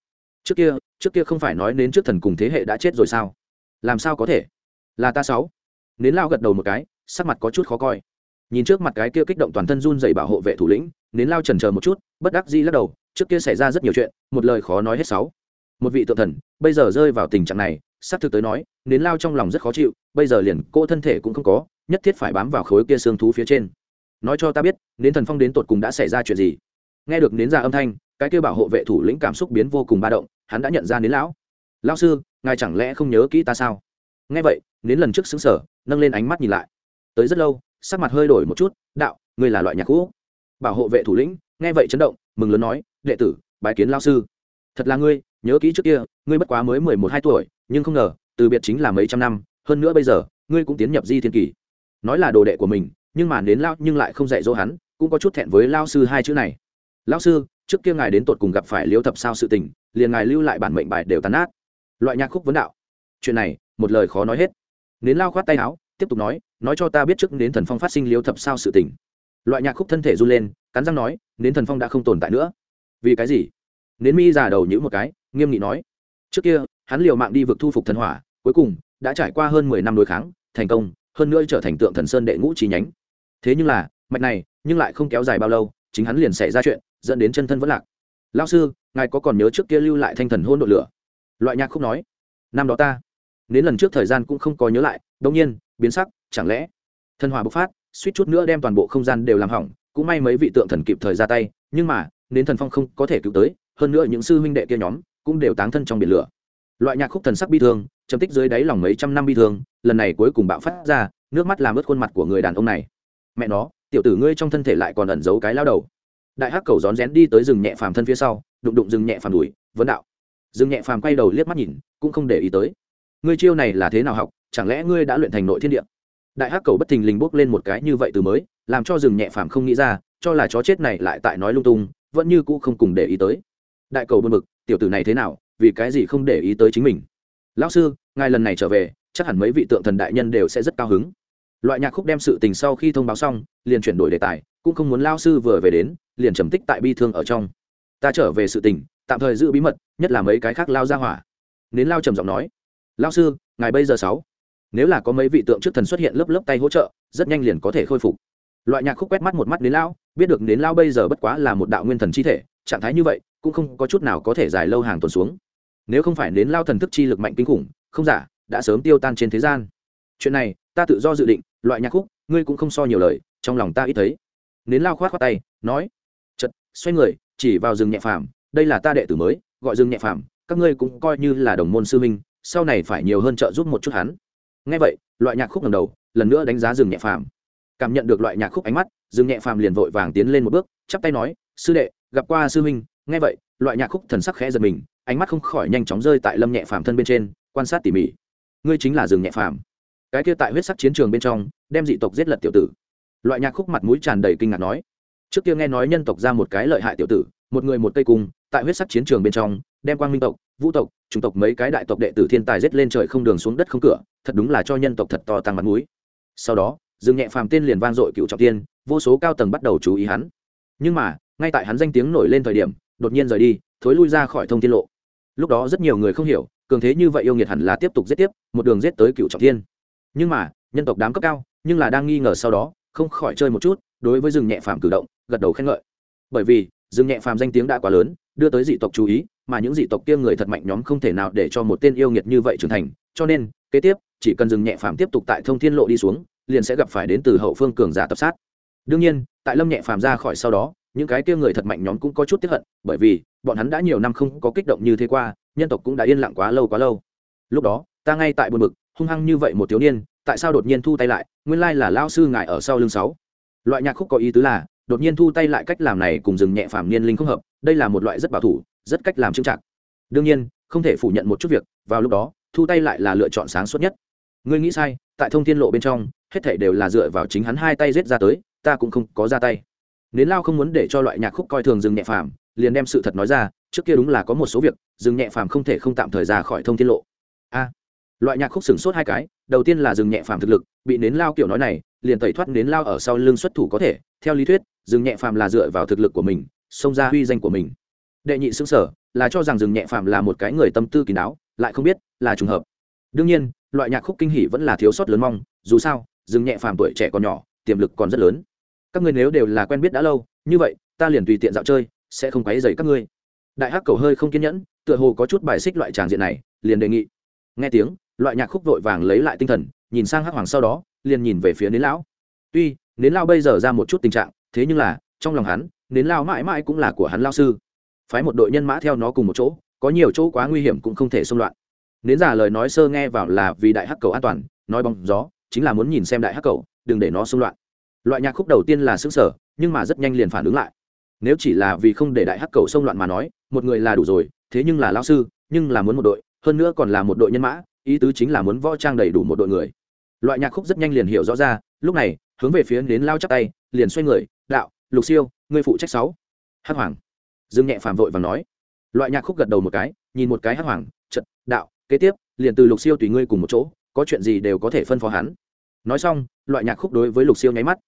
Trước kia trước kia không phải nói nến trước thần cùng thế hệ đã chết rồi sao? Làm sao có thể? Là ta sáu. Nến lao gật đầu một cái, sắc mặt có chút khó coi nhìn trước mặt cái kia kích động toàn thân run dày bảo hộ vệ thủ lĩnh, nến lao trần chờ một chút, bất đắc dĩ lắc đầu, trước kia xảy ra rất nhiều chuyện, một lời khó nói hết sáu. Một vị tượng thần, bây giờ rơi vào tình trạng này, xác thực tới nói, nến lao trong lòng rất khó chịu, bây giờ liền cô thân thể cũng không có, nhất thiết phải bám vào khối kia xương thú phía trên. Nói cho ta biết, nến thần phong đến tột cùng đã xảy ra chuyện gì? Nghe được nến ra âm thanh, cái kia bảo hộ vệ thủ lĩnh cảm xúc biến vô cùng ba động, hắn đã nhận ra nến lão. Lao sư, ngài chẳng lẽ không nhớ kỹ ta sao? Nghe vậy, nến lần trước xứng sở nâng lên ánh mắt nhìn lại. Tới rất lâu sắc mặt hơi đổi một chút, đạo, ngươi là loại nhạc cũ. Bảo hộ vệ thủ lĩnh, nghe vậy chấn động, mừng lớn nói, đệ tử, bái kiến lao sư. Thật là ngươi, nhớ kỹ trước kia, ngươi bất quá mới mười một, hai tuổi, nhưng không ngờ, từ biệt chính là mấy trăm năm, hơn nữa bây giờ, ngươi cũng tiến nhập di thiên kỳ. Nói là đồ đệ của mình, nhưng mà đến lao, nhưng lại không dạy dỗ hắn, cũng có chút thẹn với lao sư hai chữ này. Lao sư, trước kia ngài đến tột cùng gặp phải liêu thập sao sự tình, liền ngài lưu lại bản mệnh bài đều tàn át loại nhạc khúc vấn đạo. Chuyện này, một lời khó nói hết. Nến lao khoát tay áo, tiếp tục nói nói cho ta biết trước đến thần phong phát sinh liêu thập sao sự tình. Loại nhạc khúc thân thể run lên, cắn răng nói, đến thần phong đã không tồn tại nữa. Vì cái gì? Nến mi già đầu nhữ một cái, nghiêm nghị nói, trước kia, hắn liều mạng đi vực thu phục thần hỏa, cuối cùng, đã trải qua hơn mười năm đối kháng, thành công, hơn nữa trở thành tượng thần sơn đệ ngũ trí nhánh. Thế nhưng là, mạch này, nhưng lại không kéo dài bao lâu, chính hắn liền xảy ra chuyện, dẫn đến chân thân vẫn lạc. Lao sư, ngài có còn nhớ trước kia lưu lại thanh thần hôn đội lửa? Loại nhạc khúc nói, năm đó ta, đến lần trước thời gian cũng không có nhớ lại đông nhiên, biến sắc chẳng lẽ? Thần hỏa bộc phát, suýt chút nữa đem toàn bộ không gian đều làm hỏng, cũng may mấy vị tượng thần kịp thời ra tay, nhưng mà, nến thần phong không có thể cứu tới, hơn nữa những sư huynh đệ kia nhóm cũng đều táng thân trong biển lửa. Loại nhạc khúc thần sắc bi thương chấm tích dưới đáy lòng mấy trăm năm bi thương, lần này cuối cùng bạo phát ra, nước mắt làm ướt khuôn mặt của người đàn ông này. Mẹ nó, tiểu tử ngươi trong thân thể lại còn ẩn giấu cái lao đầu. Đại hắc cầu rón rén đi tới rừng nhẹ phàm thân phía sau, đụng đụng rừng nhẹ phàm đùi, vấn đạo. Rừng nhẹ phàm quay đầu liếc mắt nhìn, cũng không để ý tới. Ngươi chiêu này là thế nào học, chẳng lẽ ngươi đã luyện thành nội thiên địa? Đại hắc cầu bất thình lình bốc lên một cái như vậy từ mới, làm cho rừng nhẹ phàm không nghĩ ra, cho là chó chết này lại tại nói lung tung, vẫn như cũ không cùng để ý tới. Đại cầu buồn bực, tiểu tử này thế nào, vì cái gì không để ý tới chính mình? Lão sư, ngài lần này trở về, chắc hẳn mấy vị tượng thần đại nhân đều sẽ rất cao hứng. Loại nhạc khúc đem sự tình sau khi thông báo xong, liền chuyển đổi đề tài, cũng không muốn lao sư vừa về đến, liền trầm tích tại bi thương ở trong. Ta trở về sự tình, tạm thời giữ bí mật, nhất là mấy cái khác lao ra hỏa. Nến lao trầm giọng nói lao sư, ngài bây giờ sáu nếu là có mấy vị tượng trước thần xuất hiện lớp lớp tay hỗ trợ, rất nhanh liền có thể khôi phục. Loại nhạc khúc quét mắt một mắt đến lao, biết được đến lao bây giờ bất quá là một đạo nguyên thần chi thể, trạng thái như vậy, cũng không có chút nào có thể dài lâu hàng tuần xuống. Nếu không phải đến lao thần thức chi lực mạnh kinh khủng, không giả, đã sớm tiêu tan trên thế gian. Chuyện này, ta tự do dự định, loại nhạc khúc, ngươi cũng không so nhiều lời, trong lòng ta ít thấy. Nến lao khoát khoát tay, nói chật xoay người, chỉ vào rừng nhẹ phàm, đây là ta đệ tử mới, gọi rừng nhẹ phàm, các ngươi cũng coi như là đồng môn sư minh sau này phải nhiều hơn trợ giúp một chút hắn ngay vậy, loại nhạc khúc lần đầu, lần nữa đánh giá rừng nhẹ phàm. Cảm nhận được loại nhạc khúc ánh mắt rừng nhẹ phàm liền vội vàng tiến lên một bước, chắp tay nói, sư đệ, gặp qua sư huynh. ngay vậy, loại nhạc khúc thần sắc khẽ giật mình, ánh mắt không khỏi nhanh chóng rơi tại lâm nhẹ phàm thân bên trên, quan sát tỉ mỉ. Ngươi chính là rừng nhẹ phàm. Cái kia tại huyết sắc chiến trường bên trong, đem dị tộc giết lật tiểu tử. Loại nhạc khúc mặt mũi tràn đầy kinh ngạc nói, trước kia nghe nói nhân tộc ra một cái lợi hại tiểu tử, một người một cây cung, tại huyết sắc chiến trường bên trong, đem quang minh tộc, vũ tộc chủng tộc mấy cái đại tộc đệ tử thiên tài giết lên trời không đường xuống đất không cửa, thật đúng là cho nhân tộc thật to tăng mặt mũi. Sau đó, dương nhẹ phàm tên liền vang dội cựu trọng tiên, vô số cao tầng bắt đầu chú ý hắn. Nhưng mà, ngay tại hắn danh tiếng nổi lên thời điểm, đột nhiên rời đi, thối lui ra khỏi thông tiên lộ. Lúc đó rất nhiều người không hiểu, cường thế như vậy yêu nghiệt hẳn là tiếp tục giết tiếp, một đường giết tới cựu trọng thiên nhưng mà, nhân tộc đám cấp cao, nhưng là đang nghi ngờ sau đó, không khỏi chơi một chút, đối với rừng nhẹ phàm cử động, gật đầu khen ngợi. Bởi vì rừng nhẹ phàm danh tiếng đã quá lớn, đưa tới dị tộc chú ý mà những dị tộc kia người thật mạnh nhóm không thể nào để cho một tên yêu nghiệt như vậy trưởng thành, cho nên, kế tiếp, chỉ cần dừng nhẹ phàm tiếp tục tại thông thiên lộ đi xuống, liền sẽ gặp phải đến từ hậu phương cường giả tập sát. Đương nhiên, tại lâm nhẹ phàm ra khỏi sau đó, những cái kia người thật mạnh nhóm cũng có chút tiếp hận, bởi vì, bọn hắn đã nhiều năm không có kích động như thế qua, nhân tộc cũng đã yên lặng quá lâu quá lâu. Lúc đó, ta ngay tại buồn bực, hung hăng như vậy một thiếu niên, tại sao đột nhiên thu tay lại, nguyên lai là lao sư ngài ở sau lưng sáu. Loại nhạc khúc có ý tứ là, đột nhiên thu tay lại cách làm này cùng dừng nhẹ phàm niên linh không hợp, đây là một loại rất bảo thủ rất cách làm trưng trạng đương nhiên, không thể phủ nhận một chút việc, vào lúc đó, thu tay lại là lựa chọn sáng suốt nhất. Ngươi nghĩ sai, tại thông thiên lộ bên trong, hết thảy đều là dựa vào chính hắn hai tay giết ra tới, ta cũng không có ra tay. Nến lao không muốn để cho loại nhạc khúc coi thường dừng nhẹ phàm, liền đem sự thật nói ra, trước kia đúng là có một số việc dừng nhẹ phàm không thể không tạm thời ra khỏi thông thiên lộ. A, loại nhạc khúc sửng sốt hai cái, đầu tiên là dừng nhẹ phàm thực lực, bị nến lao kiểu nói này, liền tẩy thoát nến lao ở sau lưng xuất thủ có thể. Theo lý thuyết dừng nhẹ phàm là dựa vào thực lực của mình, xông ra uy danh của mình đệ nhị xứng sở, là cho rằng dừng nhẹ phàm là một cái người tâm tư kín đáo, lại không biết là trùng hợp. Đương nhiên, loại nhạc khúc kinh hỉ vẫn là thiếu sót lớn mong, dù sao dừng nhẹ phàm tuổi trẻ còn nhỏ, tiềm lực còn rất lớn. Các ngươi nếu đều là quen biết đã lâu, như vậy, ta liền tùy tiện dạo chơi, sẽ không quấy dày các ngươi. Đại hắc cầu hơi không kiên nhẫn, tựa hồ có chút bài xích loại tràng diện này, liền đề nghị. Nghe tiếng, loại nhạc khúc vội vàng lấy lại tinh thần, nhìn sang hắc hoàng sau đó, liền nhìn về phía nến lão. Tuy, nến lao bây giờ ra một chút tình trạng, thế nhưng là, trong lòng hắn, nến lao mãi mãi cũng là của hắn lao sư phái một đội nhân mã theo nó cùng một chỗ, có nhiều chỗ quá nguy hiểm cũng không thể xung loạn. Nến giả lời nói sơ nghe vào là vì đại hắc cầu an toàn, nói bóng gió, chính là muốn nhìn xem đại hắc cầu, đừng để nó xung loạn. Loại nhạc khúc đầu tiên là xứng sở nhưng mà rất nhanh liền phản ứng lại. Nếu chỉ là vì không để đại hắc cầu xông loạn mà nói, một người là đủ rồi, thế nhưng là lao sư, nhưng là muốn một đội, hơn nữa còn là một đội nhân mã, ý tứ chính là muốn võ trang đầy đủ một đội người. Loại nhạc khúc rất nhanh liền hiểu rõ ra, lúc này, hướng về phía đến lao chắc tay, liền xoay người, đạo, lục siêu, ngươi phụ trách sáu. Hắc hoàng dương nhẹ phàm vội và nói. Loại nhạc khúc gật đầu một cái, nhìn một cái hắc hoàng, trận, đạo, kế tiếp, liền từ lục siêu tùy ngươi cùng một chỗ, có chuyện gì đều có thể phân phó hắn. Nói xong, loại nhạc khúc đối với lục siêu nháy mắt.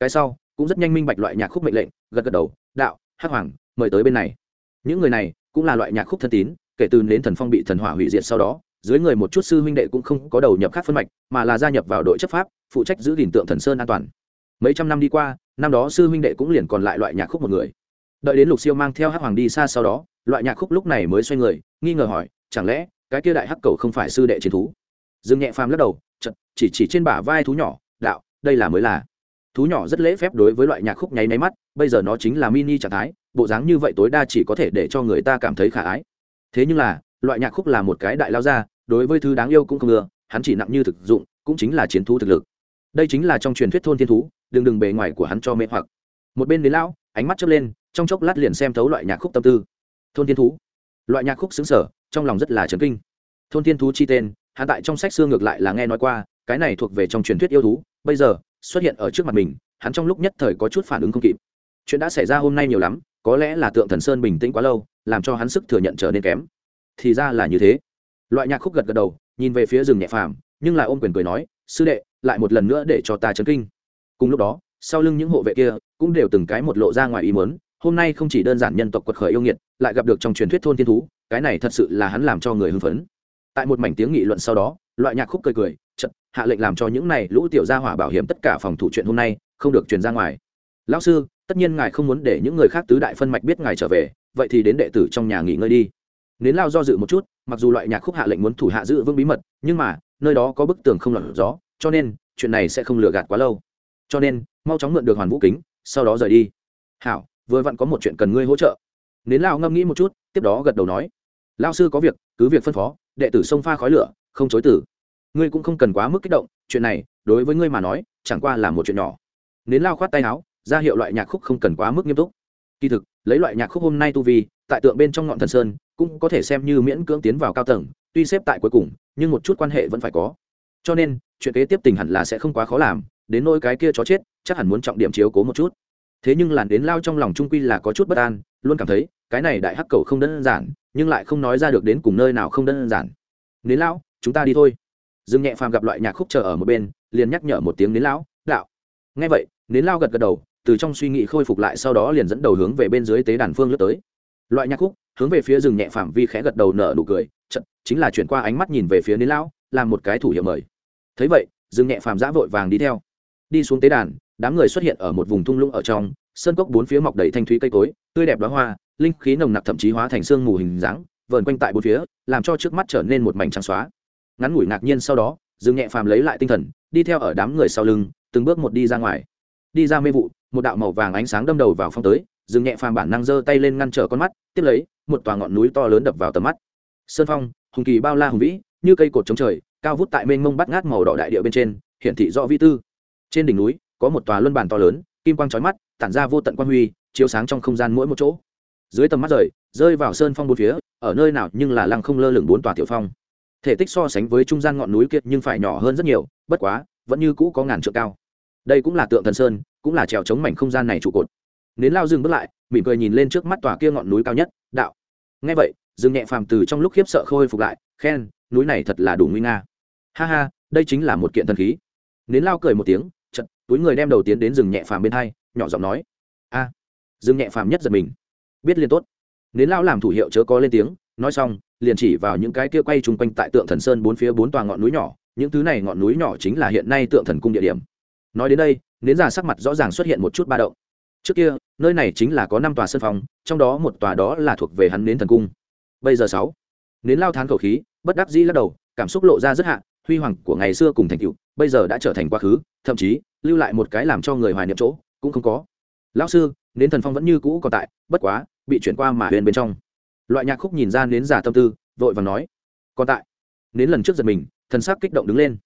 Cái sau, cũng rất nhanh minh bạch loại nhạc khúc mệnh lệnh, gật gật đầu, đạo hắc hoàng, mời tới bên này. Những người này cũng là loại nhạc khúc thân tín, kể từ đến thần phong bị thần hỏa hủy diệt sau đó, dưới người một chút sư huynh đệ cũng không có đầu nhập khác phân mạch, mà là gia nhập vào đội chấp pháp, phụ trách giữ gìn tượng thần sơn an toàn. Mấy trăm năm đi qua, năm đó sư huynh đệ cũng liền còn lại loại nhạc khúc một người đợi đến lục siêu mang theo hắc hoàng đi xa sau đó, loại nhạc khúc lúc này mới xoay người, nghi ngờ hỏi, chẳng lẽ cái kia đại hắc cầu không phải sư đệ chiến thú? Dương nhẹ phàm lắc đầu chật chỉ chỉ trên bả vai thú nhỏ, đạo, đây là mới là. Thú nhỏ rất lễ phép đối với loại nhạc khúc nháy máy mắt, bây giờ nó chính là mini trạng thái, bộ dáng như vậy tối đa chỉ có thể để cho người ta cảm thấy khả ái. Thế nhưng là, loại nhạc khúc là một cái đại lao ra, đối với thứ đáng yêu cũng không ngừa hắn chỉ nặng như thực dụng, cũng chính là chiến thú thực lực. Đây chính là trong truyền thuyết thôn thiên thú, đừng đừng bề ngoài của hắn cho mê hoặc. Một bên đến lão, ánh mắt chớp lên trong chốc lát liền xem thấu loại nhạc khúc tâm tư. Thôn thiên thú. Loại nhạc khúc xứng sở, trong lòng rất là chấn kinh. Thôn thiên thú chi tên hạ tại trong sách xưa ngược lại là nghe nói qua, cái này thuộc về trong truyền thuyết yêu thú. Bây giờ, xuất hiện ở trước mặt mình, hắn trong lúc nhất thời có chút phản ứng không kịp. Chuyện đã xảy ra hôm nay nhiều lắm, có lẽ là tượng thần sơn bình tĩnh quá lâu, làm cho hắn sức thừa nhận trở nên kém. Thì ra là như thế. Loại nhạc khúc gật gật đầu, nhìn về phía rừng nhẹ phàm, nhưng lại ôm quyền cười nói, sư đệ, lại một lần nữa để cho ta chấn kinh. Cùng lúc đó, sau lưng những hộ vệ kia cũng đều từng cái một lộ ra ngoài ý muốn hôm nay không chỉ đơn giản nhân tộc quật khởi yêu nghiệt, lại gặp được trong truyền thuyết thôn thiên thú, cái này thật sự là hắn làm cho người hưng phấn. Tại một mảnh tiếng nghị luận sau đó, loại nhạc khúc cười cười chật hạ lệnh làm cho những này lũ tiểu gia hỏa bảo hiểm tất cả phòng thủ chuyện hôm nay, không được truyền ra ngoài. Lão sư, tất nhiên ngài không muốn để những người khác tứ đại phân mạch biết ngài trở về, vậy thì đến đệ tử trong nhà nghỉ ngơi đi. Nến lao do dự một chút, mặc dù loại nhạc khúc hạ lệnh muốn thủ hạ giữ vững bí mật, nhưng mà, nơi đó có bức tường không lọt gió, cho nên, chuyện này sẽ không lừa gạt quá lâu. Cho nên, mau chóng mượn được hoàn vũ kính, sau đó rời đi. Hảo vừa vặn có một chuyện cần ngươi hỗ trợ. Nến lao ngâm nghĩ một chút, tiếp đó gật đầu nói. Lao sư có việc, cứ việc phân phó, đệ tử sông pha khói lửa, không chối tử ngươi cũng không cần quá mức kích động, chuyện này, đối với ngươi mà nói, chẳng qua là một chuyện nhỏ. Nến lao khoát tay áo, ra hiệu loại nhạc khúc không cần quá mức nghiêm túc. Kỳ thực, lấy loại nhạc khúc hôm nay tu vi, tại tượng bên trong ngọn thần sơn, cũng có thể xem như miễn cưỡng tiến vào cao tầng, tuy xếp tại cuối cùng, nhưng một chút quan hệ vẫn phải có. Cho nên, chuyện kế tiếp tình hẳn là sẽ không quá khó làm, đến nỗi cái kia chó chết, chắc hẳn muốn trọng điểm chiếu cố một chút thế nhưng làn đến lao trong lòng trung quy là có chút bất an, luôn cảm thấy, cái này đại hắc cầu không đơn giản, nhưng lại không nói ra được đến cùng nơi nào không đơn giản. Đến lão, chúng ta đi thôi. Dương nhẹ phàm gặp loại nhạc khúc chờ ở một bên, liền nhắc nhở một tiếng đến lão, đạo. Nghe vậy đến lao gật gật đầu, từ trong suy nghĩ khôi phục lại sau đó liền dẫn đầu hướng về bên dưới tế đàn phương lướt tới. Loại nhạc khúc, hướng về phía rừng nhẹ phạm vi khẽ gật đầu nở nụ cười, chật, chính là chuyển qua ánh mắt nhìn về phía đến lão, làm một cái thủ hiệu mời. Thấy vậy rừng nhẹ phàm giã vội vàng đi theo. Đi xuống tế đàn đám người xuất hiện ở một vùng thung lũng ở trong, sơn cốc bốn phía mọc đầy thanh thúy cây cối, tươi đẹp đoá hoa, linh khí nồng nặc thậm chí hóa thành sương mù hình dáng, vờn quanh tại bốn phía, làm cho trước mắt trở nên một mảnh trắng xóa. Ngắn ngủi ngạc nhiên sau đó, dương nhẹ phàm lấy lại tinh thần, đi theo ở đám người sau lưng, từng bước một đi ra ngoài. Đi ra mê vụ, một đạo màu vàng ánh sáng đâm đầu vào phong tới, dương nhẹ phàm bản năng giơ tay lên ngăn trở con mắt, tiếp lấy, một tòa ngọn núi to lớn đập vào tầm mắt. Sơn phong, hùng kỳ bao la hùng vĩ, như cây cột chống trời, cao vút tại mênh mông bắt ngát màu đỏ đại địa bên trên, hiển thị rõ vi tư. Trên đỉnh núi có một tòa luân bàn to lớn, kim quang trói mắt, tản ra vô tận quang huy, chiếu sáng trong không gian mỗi một chỗ. Dưới tầm mắt rời, rơi vào sơn phong bốn phía, ở nơi nào nhưng là lăng không lơ lửng bốn tòa tiểu phong. Thể tích so sánh với trung gian ngọn núi kiệt nhưng phải nhỏ hơn rất nhiều, bất quá, vẫn như cũ có ngàn trượng cao. Đây cũng là tượng thần sơn, cũng là trèo chống mảnh không gian này trụ cột. Nến lao dừng bước lại, mỉm cười nhìn lên trước mắt tòa kia ngọn núi cao nhất, đạo. Ngay vậy dừng nhẹ phàm từ trong lúc khiếp sợ khôi phục lại, khen, núi này thật là đủ nguy nga. Ha ha, đây chính là một kiện thần khí. Nến lao cười một tiếng túi người đem đầu tiến đến rừng nhẹ phàm bên hai nhỏ giọng nói a à, rừng nhẹ phàm nhất giật mình. Biết liên tốt. Nến lao làm thủ hiệu chớ có lên tiếng nói xong liền chỉ vào những cái kia quay chung quanh tại tượng thần sơn bốn phía bốn tòa ngọn núi nhỏ những thứ này ngọn núi nhỏ chính là hiện nay tượng thần cung địa điểm. Nói đến đây nến già sắc mặt rõ ràng xuất hiện một chút ba động. Trước kia nơi này chính là có năm tòa sân phòng trong đó một tòa đó là thuộc về hắn nến thần cung. Bây giờ sáu nến lao thán khẩu khí bất đắc dĩ lắc đầu cảm xúc lộ ra rất hạ huy hoàng của ngày xưa cùng thành tựu bây giờ đã trở thành quá khứ thậm chí lưu lại một cái làm cho người hoài niệm chỗ, cũng không có. Lão sư, nến thần phong vẫn như cũ còn tại, bất quá, bị chuyển qua mà huyền bên trong. Loại nhạc khúc nhìn ra nến giả tâm tư, vội và nói, còn tại. Nến lần trước giật mình, thần sắc kích động đứng lên.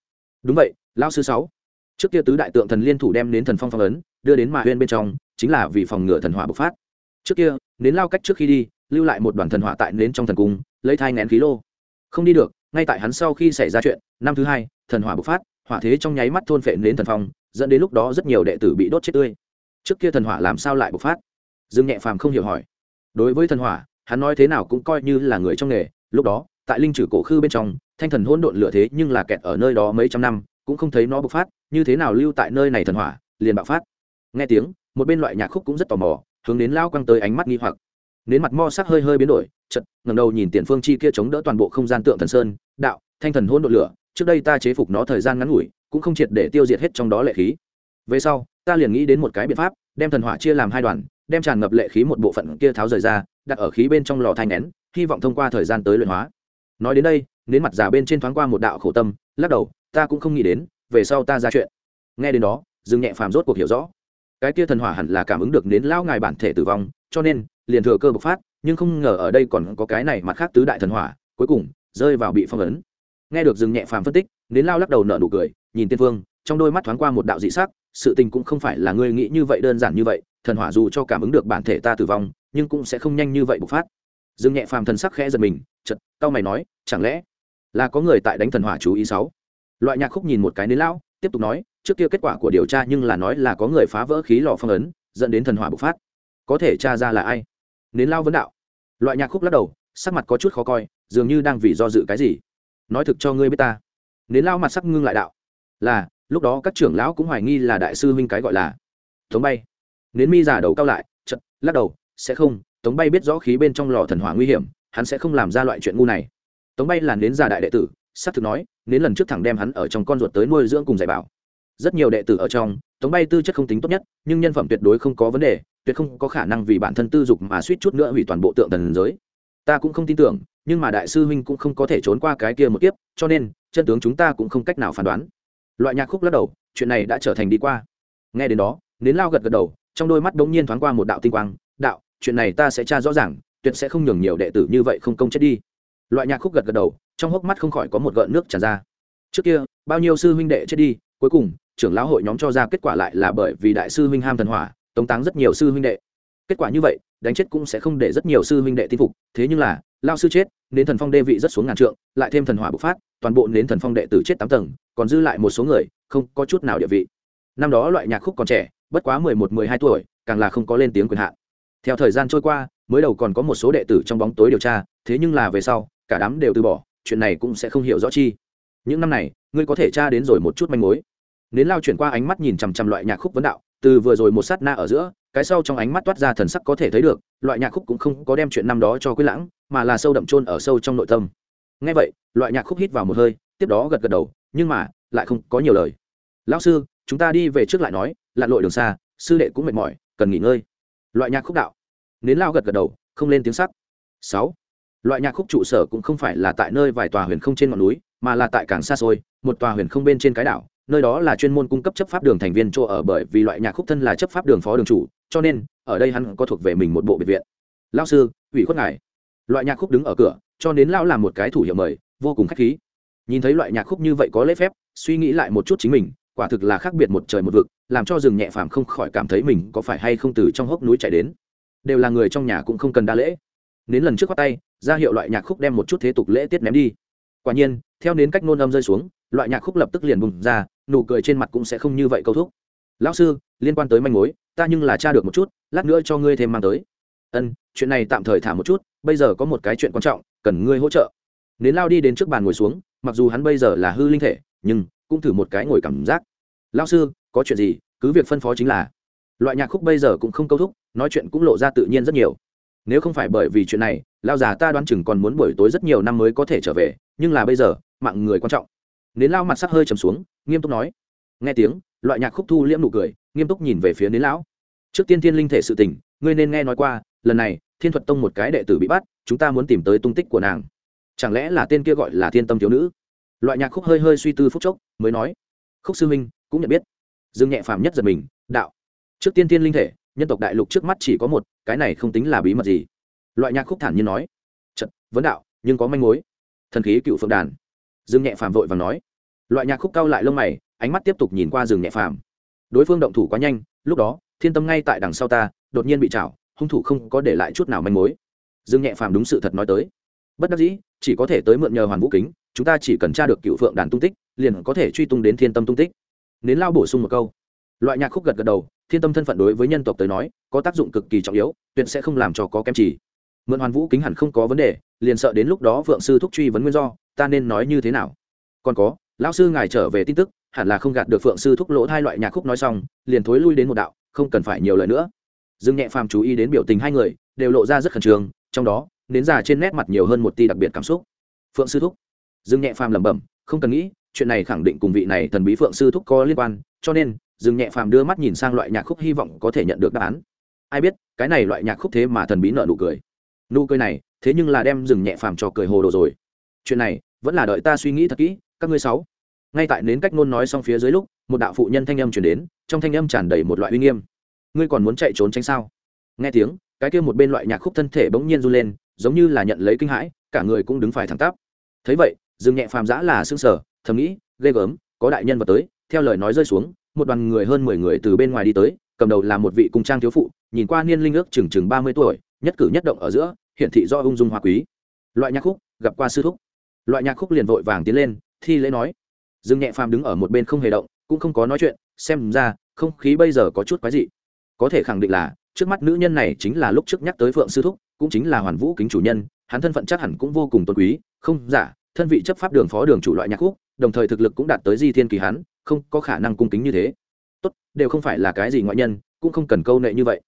Đúng vậy, lão sư sáu. Trước kia tứ đại tượng thần liên thủ đem nến thần phong phong ấn, đưa đến mà huyền bên trong, chính là vì phòng ngừa thần hỏa bộc phát. Trước kia, nến lao cách trước khi đi, lưu lại một đoàn thần hỏa tại nến trong thần cung, lấy thai nén khí lô. Không đi được, ngay tại hắn sau khi xảy ra chuyện, năm thứ hai, thần hỏa bộc phát hỏa thế trong nháy mắt thôn phệ nến thần phong, dẫn đến lúc đó rất nhiều đệ tử bị đốt chết tươi. Trước kia thần hỏa làm sao lại bộc phát? Dương nhẹ phàm không hiểu hỏi. Đối với thần hỏa, hắn nói thế nào cũng coi như là người trong nghề, lúc đó, tại linh trừ cổ khư bên trong, thanh thần hỗn độn lửa thế nhưng là kẹt ở nơi đó mấy trăm năm, cũng không thấy nó bộc phát, như thế nào lưu tại nơi này thần hỏa, liền bạo phát. Nghe tiếng, một bên loại nhạc khúc cũng rất tò mò, hướng đến lao quăng tới ánh mắt nghi hoặc. Nến mặt mo sắc hơi hơi biến đổi chật ngầm đầu nhìn tiền phương chi kia chống đỡ toàn bộ không gian tượng thần sơn, đạo, thanh thần hôn đ lửa trước đây ta chế phục nó thời gian ngắn ngủi, cũng không triệt để tiêu diệt hết trong đó lệ khí. Về sau, ta liền nghĩ đến một cái biện pháp, đem thần hỏa chia làm hai đoàn, đem tràn ngập lệ khí một bộ phận kia tháo rời ra, đặt ở khí bên trong lò thanh nén, hy vọng thông qua thời gian tới luyện hóa. Nói đến đây đến mặt già bên trên thoáng qua một đạo khổ tâm, lắc đầu, ta cũng không nghĩ đến, về sau ta ra chuyện. Nghe đến đó, dương nhẹ phàm rốt cuộc hiểu rõ. Cái kia thần hỏa hẳn là cảm ứng được đến lão ngài bản thể tử vong, cho nên, liền thừa cơ bộc phát, nhưng không ngờ ở đây còn có cái này mặt khác tứ đại thần hỏa, cuối cùng, rơi vào bị phong ấn nghe được dương nhẹ phàm phân tích đến lao lắc đầu nở nụ cười, nhìn tiên phương, trong đôi mắt thoáng qua một đạo dị sắc, sự tình cũng không phải là ngươi nghĩ như vậy đơn giản như vậy, thần hỏa dù cho cảm ứng được bản thể ta tử vong, nhưng cũng sẽ không nhanh như vậy bộc phát. Dương nhẹ phàm thần sắc khẽ giật mình chật tao mày nói, chẳng lẽ là có người tại đánh thần hỏa chú ý sáu? Loại nhạc khúc nhìn một cái đến lão tiếp tục nói, trước kia kết quả của điều tra nhưng là nói là có người phá vỡ khí lò phong ấn, dẫn đến thần hỏa bộc phát. Có thể tra ra là ai? Nến lao vấn đạo. Loại nhạc khúc lắc đầu, sắc mặt có chút khó coi, dường như đang vì do dự cái gì nói thực cho ngươi biết ta. Nến lao mặt sắc ngưng lại đạo. Là, lúc đó các trưởng lão cũng hoài nghi là đại sư huynh cái gọi là tống bay. Nến mi giả đầu cao lại chật lắc đầu, sẽ không, tống bay biết rõ khí bên trong lò thần hỏa nguy hiểm, hắn sẽ không làm ra loại chuyện ngu này. Tống bay là nến giả đại đệ tử s á c thực nói, nến lần trước thẳng đem hắn ở trong con ruột tới nuôi dưỡng cùng dạy bảo. Rất nhiều đệ tử ở trong, tống bay tư chất không tính tốt nhất, nhưng nhân phẩm tuyệt đối không có vấn đề, tuyệt không có khả năng vì bản thân tư dục mà suýt chút nữa hủy toàn bộ tượng thần giới ta cũng không tin tưởng, nhưng mà đại sư huynh cũng không có thể trốn qua cái kia một kiếp, cho nên, chân tướng chúng ta cũng không cách nào phán đoán. Loại nhạc khúc lắc đầu, chuyện này đã trở thành đi qua. Nghe đến đó, nến lao gật gật đầu, trong đôi mắt đ ố n g nhiên thoáng qua một đạo tinh quang, đạo, chuyện này ta sẽ tra rõ ràng, tuyệt sẽ không nhường nhiều đệ tử như vậy không công chết đi. Loại nhạc khúc gật gật đầu, trong hốc mắt không khỏi có một gợn nước tràn ra. Trước kia, bao nhiêu sư huynh đệ chết đi, cuối cùng, trưởng lão hội nhóm cho ra kết quả lại là bởi vì đại sư huynh ham thần hỏa, tống táng rất nhiều sư huynh đệ. Kết quả như vậy đánh chết cũng sẽ không để rất nhiều sư huynh đệ tin phục. Thế nhưng là, lao sư chết, nến thần phong đê vị rất xuống ngàn trượng, lại thêm thần hỏa bộc phát, toàn bộ nến thần phong đệ tử chết tám tầng, còn dư lại một số người, không có chút nào địa vị. Năm đó loại nhạc khúc còn trẻ, bất quá mười một, mười hai tuổi, càng là không có lên tiếng quyền hạn. Theo thời gian trôi qua, mới đầu còn có một số đệ tử trong bóng tối điều tra, thế nhưng là về sau, cả đám đều từ bỏ, chuyện này cũng sẽ không hiểu rõ chi. Những năm này, ngươi có thể tra đến rồi một chút manh mối. Nến lao chuyển qua ánh mắt nhìn chằm chằm loại nhạc khúc vấn đạo từ vừa rồi một sát na ở giữa, cái sau trong ánh mắt toát ra thần sắc có thể thấy được, loại nhạc khúc cũng không có đem chuyện năm đó cho quý lãng, mà là sâu đậm trôn ở sâu trong nội tâm. Ngay vậy, loại nhạc khúc hít vào một hơi, tiếp đó gật gật đầu, nhưng mà, lại không có nhiều lời. Lão sư, chúng ta đi về trước lại nói, lặn lội đường xa, sư đệ cũng mệt mỏi, cần nghỉ ngơi. Loại nhạc khúc đạo. Nến lao gật gật đầu, không lên tiếng sắc. Sáu. Loại nhạc khúc trụ sở cũng không phải là tại nơi vài tòa huyền không trên ngọn núi, mà là tại càng xa xôi, một tòa huyền không bên trên cái đảo nơi đó là chuyên môn cung cấp chấp pháp đường thành viên chỗ ở bởi vì loại nhạc khúc thân là chấp pháp đường phó đường chủ, cho nên, ở đây hắn có thuộc về mình một bộ biệt viện. Lao sư, ủy khuất ngài. Loại nhạc khúc đứng ở cửa, cho đến lão làm một cái thủ hiệu mời, vô cùng khách khí. Nhìn thấy loại nhạc khúc như vậy có lễ phép, suy nghĩ lại một chút chính mình, quả thực là khác biệt một trời một vực, làm cho rừng nhẹ phàm không khỏi cảm thấy mình có phải hay không từ trong hốc núi chạy đến. Đều là người trong nhà cũng không cần đa lễ. Đến lần trước khoác tay, ra hiệu loại nhạc khúc đem một chút thế tục lễ tiết ném đi. Quả nhiên, theo nến cách nôn âm rơi xuống, loại nhạc khúc lập tức liền bùng ra nụ cười trên mặt cũng sẽ không như vậy câu thúc. Lão sư, liên quan tới manh mối, ta nhưng là tra được một chút, lát nữa cho ngươi thêm mang tới. Ân, chuyện này tạm thời thả một chút, bây giờ có một cái chuyện quan trọng, cần ngươi hỗ trợ. Nến lao đi đến trước bàn ngồi xuống, mặc dù hắn bây giờ là hư linh thể, nhưng cũng thử một cái ngồi cảm giác. Lao sư, có chuyện gì, cứ việc phân phó chính là. Loại nhạc khúc bây giờ cũng không câu thúc, nói chuyện cũng lộ ra tự nhiên rất nhiều. Nếu không phải bởi vì chuyện này lao già ta đoán chừng còn muốn buổi tối rất nhiều năm mới có thể trở về, nhưng là bây giờ, mạng người quan trọng nến lao mặt sắc hơi trầm xuống, nghiêm túc nói. Nghe tiếng, loại nhạc khúc thu liễm nụ cười, nghiêm túc nhìn về phía nến lão. Trước tiên thiên linh thể sự tình, ngươi nên nghe nói qua, lần này, thiên thuật tông một cái đệ tử bị bắt, chúng ta muốn tìm tới tung tích của nàng. Chẳng lẽ là tên kia gọi là thiên tâm thiếu nữ? Loại nhạc khúc hơi hơi suy tư phúc chốc, mới nói. Khúc sư minh cũng nhận biết. Dương nhẹ phàm nhất giật mình, đạo. Trước tiên thiên linh thể, nhân tộc đại lục trước mắt chỉ có một, cái này không tính là bí mật gì. Loại nhạc khúc thản nhiên nói. Trận vấn đạo, nhưng có manh mối. Thần khí cựu phượng đàn. Dương nhẹ phàm vội và nói loại nhạc khúc cao lại lông mày, ánh mắt tiếp tục nhìn qua rừng nhẹ phàm. Đối phương động thủ quá nhanh, lúc đó, thiên tâm ngay tại đằng sau ta, đột nhiên bị chảo, hung thủ không có để lại chút nào manh mối. Dương nhẹ phàm đúng sự thật nói tới. Bất đắc dĩ, chỉ có thể tới mượn nhờ hoàn vũ kính, chúng ta chỉ cần tra được cựu phượng đàn tung tích, liền có thể truy tung đến thiên tâm tung tích. Nến lao bổ sung một câu. Loại nhạc khúc gật gật đầu, thiên tâm thân phận đối với nhân tộc tới nói, có tác dụng cực kỳ trọng yếu, tuyệt sẽ không làm cho có kém chỉ. Mượn hoàn vũ kính hẳn không có vấn đề, liền sợ đến lúc đó vượng sư thúc truy vấn nguyên do, ta nên nói như thế nào? Còn có lão sư ngài trở về tin tức, hẳn là không gạt được phượng sư thúc lỗ hai loại nhạc khúc nói xong, liền thối lui đến một đạo, không cần phải nhiều lời nữa. Dương nhẹ phàm chú ý đến biểu tình hai người, đều lộ ra rất khẩn trương, trong đó, nến già trên nét mặt nhiều hơn một ti đặc biệt cảm xúc. Phượng sư thúc. Dương nhẹ phàm lẩm bẩm, không cần nghĩ, chuyện này khẳng định cùng vị này thần bí phượng sư thúc có liên quan, cho nên, dương nhẹ phàm đưa mắt nhìn sang loại nhạc khúc hy vọng có thể nhận được đáp án. Ai biết, cái này loại nhạc khúc thế mà thần bí nợ nụ cười. Nụ cười này, thế nhưng là đem dừng nhẹ phàm cho cười hồ đồ rồi. Chuyện này, vẫn là đợi ta suy nghĩ thật kỹ các ngươi sáu. Ngay tại nến cách nôn nói xong phía dưới lúc, một đạo phụ nhân thanh âm chuyển đến, trong thanh âm tràn đầy một loại uy nghiêm. Ngươi còn muốn chạy trốn tránh sao? Nghe tiếng, cái kia một bên loại nhạc khúc thân thể bỗng nhiên run lên, giống như là nhận lấy kinh hãi, cả người cũng đứng phải thẳng tắp. Thấy vậy dừng nhẹ phàm giã là xương sở thầm nghĩ, ghê gớm, có đại nhân vật tới, theo lời nói rơi xuống, một đoàn người hơn mười người từ bên ngoài đi tới, cầm đầu là một vị cung trang thiếu phụ, nhìn qua niên linh ước chừng chừng ba mươi tuổi, nhất cử nhất động ở giữa, hiển thị do ung dung hoa quý. Loại nhạc khúc, gặp qua sư thúc. Loại nhạc khúc liền vội vàng tiến lên thi lễ nói. Dương nhẹ phàm đứng ở một bên không hề động, cũng không có nói chuyện, xem ra, không khí bây giờ có chút quái dị. Có thể khẳng định là, trước mắt nữ nhân này chính là lúc trước nhắc tới phượng sư thúc, cũng chính là hoàn vũ kính chủ nhân, hắn thân phận chắc hẳn cũng vô cùng tôn quý, không giả thân vị chấp pháp đường phó đường chủ loại nhạc khúc, đồng thời thực lực cũng đạt tới di thiên kỳ hắn, không có khả năng cung kính như thế. Tốt, đều không phải là cái gì ngoại nhân, cũng không cần câu nệ như vậy.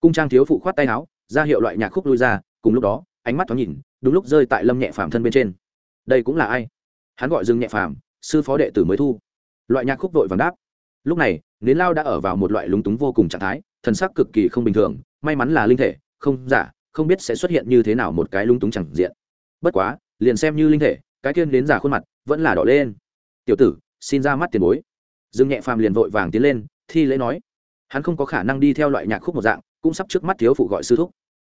Cung trang thiếu phụ khoát tay áo, ra hiệu loại nhạc khúc lui ra, cùng lúc đó, ánh mắt thoáng nhìn, đúng lúc rơi tại lâm nhẹ phàm thân bên trên. Đây cũng là ai? Hắn gọi dương nhẹ phàm, sư phó đệ tử mới thu. Loại nhạc khúc vội vàng đáp. Lúc này, nến lao đã ở vào một loại lúng túng vô cùng trạng thái, thần sắc cực kỳ không bình thường, may mắn là linh thể, không giả không biết sẽ xuất hiện như thế nào một cái lúng túng chẳng diện. Bất quá, liền xem như linh thể, cái tiên đến giả khuôn mặt vẫn là đỏ lên. Tiểu tử, xin ra mắt tiền bối. Dương nhẹ phàm liền vội vàng tiến lên, thi lễ nói. Hắn không có khả năng đi theo loại nhạc khúc một dạng, cũng sắp trước mắt thiếu phụ gọi sư thúc.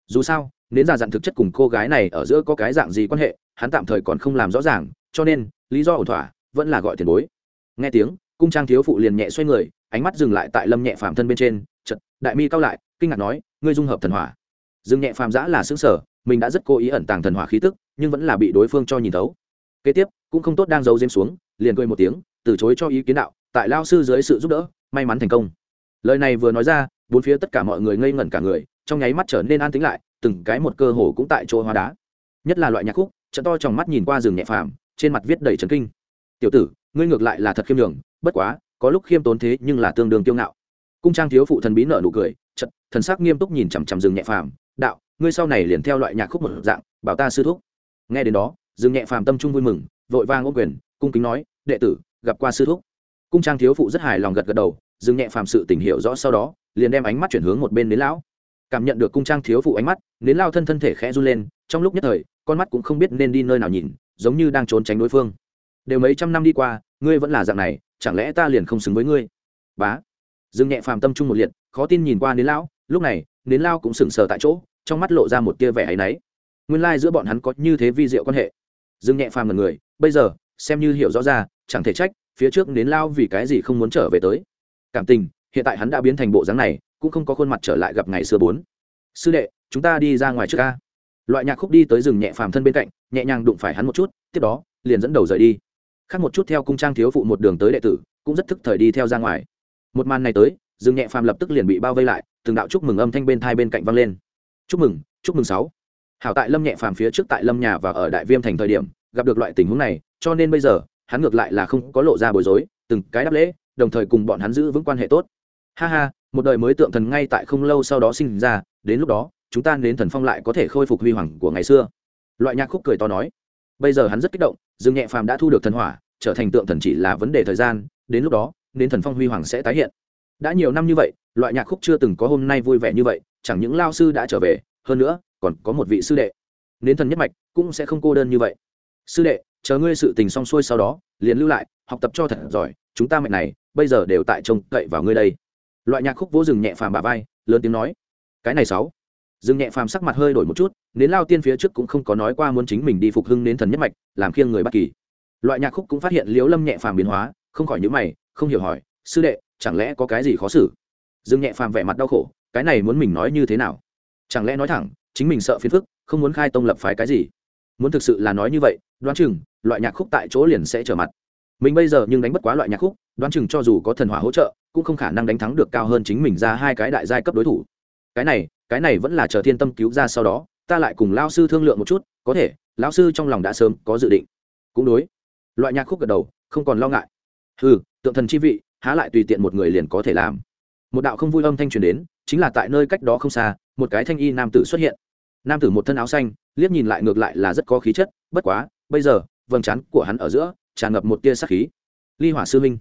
Dù sao, nến già dặn thực chất cùng cô gái này ở giữa có cái dạng gì quan hệ, hắn tạm thời còn không làm rõ ràng cho nên, lý do ổn thỏa vẫn là gọi tiền bối. Nghe tiếng, cung trang thiếu phụ liền nhẹ xoay người, ánh mắt dừng lại tại lâm nhẹ phàm thân bên trên chật đại mi cao lại, kinh ngạc nói, ngươi dung hợp thần hỏa. Dương nhẹ phàm giã là xứng sở mình đã rất cố ý ẩn tàng thần hỏa khí tức, nhưng vẫn là bị đối phương cho nhìn thấu. Kế tiếp, cũng không tốt đang giấu diêm xuống, liền cười một tiếng, từ chối cho ý kiến đạo, tại lao sư dưới sự giúp đỡ, may mắn thành công. Lời này vừa nói ra, bốn phía tất cả mọi người ngây ngẩn cả người, trong nháy mắt trở nên an tĩnh lại, từng cái một cơ hồ cũng tại chỗ hóa đá. Nhất là loại nhạc khúc, trận to trong mắt nhìn qua rừng nhẹ phàm trên mặt viết đầy trấn kinh. Tiểu tử, ngươi ngược lại là thật khiêm nhường, bất quá, có lúc khiêm tốn thế nhưng là tương đương kiêu ngạo. Cung trang thiếu phụ thần bí nợ nụ cười trận thần sắc nghiêm túc nhìn chằm chằm rừng nhẹ phàm, đạo, ngươi sau này liền theo loại nhạc khúc một dạng, bảo ta sư thúc. Nghe đến đó rừng nhẹ phàm tâm trung vui mừng, vội vang ô quyền, cung kính nói, đệ tử, gặp qua sư thúc. Cung trang thiếu phụ rất hài lòng gật gật đầu rừng nhẹ phàm sự tình hiểu rõ sau đó, liền đem ánh mắt chuyển hướng một bên đến lão. Cảm nhận được cung trang thiếu phụ ánh mắt, nến lao thân thân thể khẽ run lên, trong lúc nhất thời, con mắt cũng không biết nên đi nơi nào nhìn giống như đang trốn tránh đối phương. Đều mấy trăm năm đi qua, ngươi vẫn là dạng này, chẳng lẽ ta liền không xứng với ngươi? Bá. Dương nhẹ phàm tâm trung một liệt, khó tin nhìn qua nến lão, lúc này nến lao cũng sững sờ tại chỗ, trong mắt lộ ra một tia vẻ áy náy. Nguyên lai giữa bọn hắn có như thế vi diệu quan hệ. Dương nhẹ phàm là người, bây giờ, xem như hiểu rõ ra, chẳng thể trách, phía trước nến lao vì cái gì không muốn trở về tới. Cảm tình, hiện tại hắn đã biến thành bộ dáng này, cũng không có khuôn mặt trở lại gặp ngày xưa bốn. Sư đệ, chúng ta đi ra ngoài trước ca. Loại nhạc khúc đi tới rừng nhẹ phàm thân bên cạnh nhẹ nhàng đụng phải hắn một chút, tiếp đó, liền dẫn đầu rời đi. Khác một chút theo cung trang thiếu phụ một đường tới đệ tử, cũng rất thức thời đi theo ra ngoài. Một màn này tới, dương nhẹ phàm lập tức liền bị bao vây lại, từng đạo chúc mừng âm thanh bên thai bên cạnh vang lên. Chúc mừng chúc mừng sáu. Hảo tại lâm nhẹ phàm phía trước tại lâm nhà và ở đại viêm thành thời điểm, gặp được loại tình huống này, cho nên bây giờ, hắn ngược lại là không có lộ ra bối rối, từng cái đáp lễ, đồng thời cùng bọn hắn giữ vững quan hệ tốt. Ha ha, một đời mới tượng thần ngay tại không lâu sau đó sinh ra, đến lúc đó, chúng ta đến thần phong lại có thể khôi phục huy hoàng của ngày xưa loại nhạc khúc cười to nói. Bây giờ hắn rất kích động, dương nhẹ phàm đã thu được thần hỏa, trở thành tượng thần chỉ là vấn đề thời gian, đến lúc đó đến thần phong huy hoàng sẽ tái hiện. Đã nhiều năm như vậy, loại nhạc khúc chưa từng có hôm nay vui vẻ như vậy, chẳng những lao sư đã trở về, hơn nữa, còn có một vị sư đệ. Đến thần nhất mạch cũng sẽ không cô đơn như vậy. Sư đệ, chờ ngươi sự tình xong xuôi sau đó, liền lưu lại, học tập cho thật giỏi, chúng ta mạch này, bây giờ đều tại trông cậy vào ngươi đây. Loại nhạc khúc vỗ rừng nhẹ phàm bà vai, lớn tiếng nói. Cái này sáu. Dương nhẹ phàm sắc mặt hơi đổi một chút nến lao tiên phía trước cũng không có nói qua muốn chính mình đi phục hưng nến thần nhất mạch, làm khiêng người bất kỳ. Loại nhạc khúc cũng phát hiện liếu lâm nhẹ phàm biến hóa, không khỏi nhữ mày, không hiểu hỏi, sư đệ, chẳng lẽ có cái gì khó xử? Dương nhẹ phàm vẻ mặt đau khổ, cái này muốn mình nói như thế nào? Chẳng lẽ nói thẳng, chính mình sợ phiền phức, không muốn khai tông lập phái cái gì? Muốn thực sự là nói như vậy, đoán chừng, loại nhạc khúc tại chỗ liền sẽ trở mặt. Mình bây giờ nhưng đánh bất quá loại nhạc khúc, đoán chừng cho dù có thần hỏa hỗ trợ, cũng không khả năng đánh thắng được cao hơn chính mình ra hai cái đại giai cấp đối thủ cái này cái này vẫn là chờ thiên tâm cứu ra sau đó, ta lại cùng lao sư thương lượng một chút, có thể, lão sư trong lòng đã sớm có dự định. Cũng đối. Loại nhạc khúc gật đầu, không còn lo ngại. Ừ tượng thần chi vị, há lại tùy tiện một người liền có thể làm. Một đạo không vui âm thanh truyền đến, chính là tại nơi cách đó không xa, một cái thanh y nam tử xuất hiện. Nam tử một thân áo xanh, liếc nhìn lại ngược lại là rất có khí chất, bất quá, bây giờ, vầng trán của hắn ở giữa, tràn ngập một tia sắc khí. Ly hỏa sư minh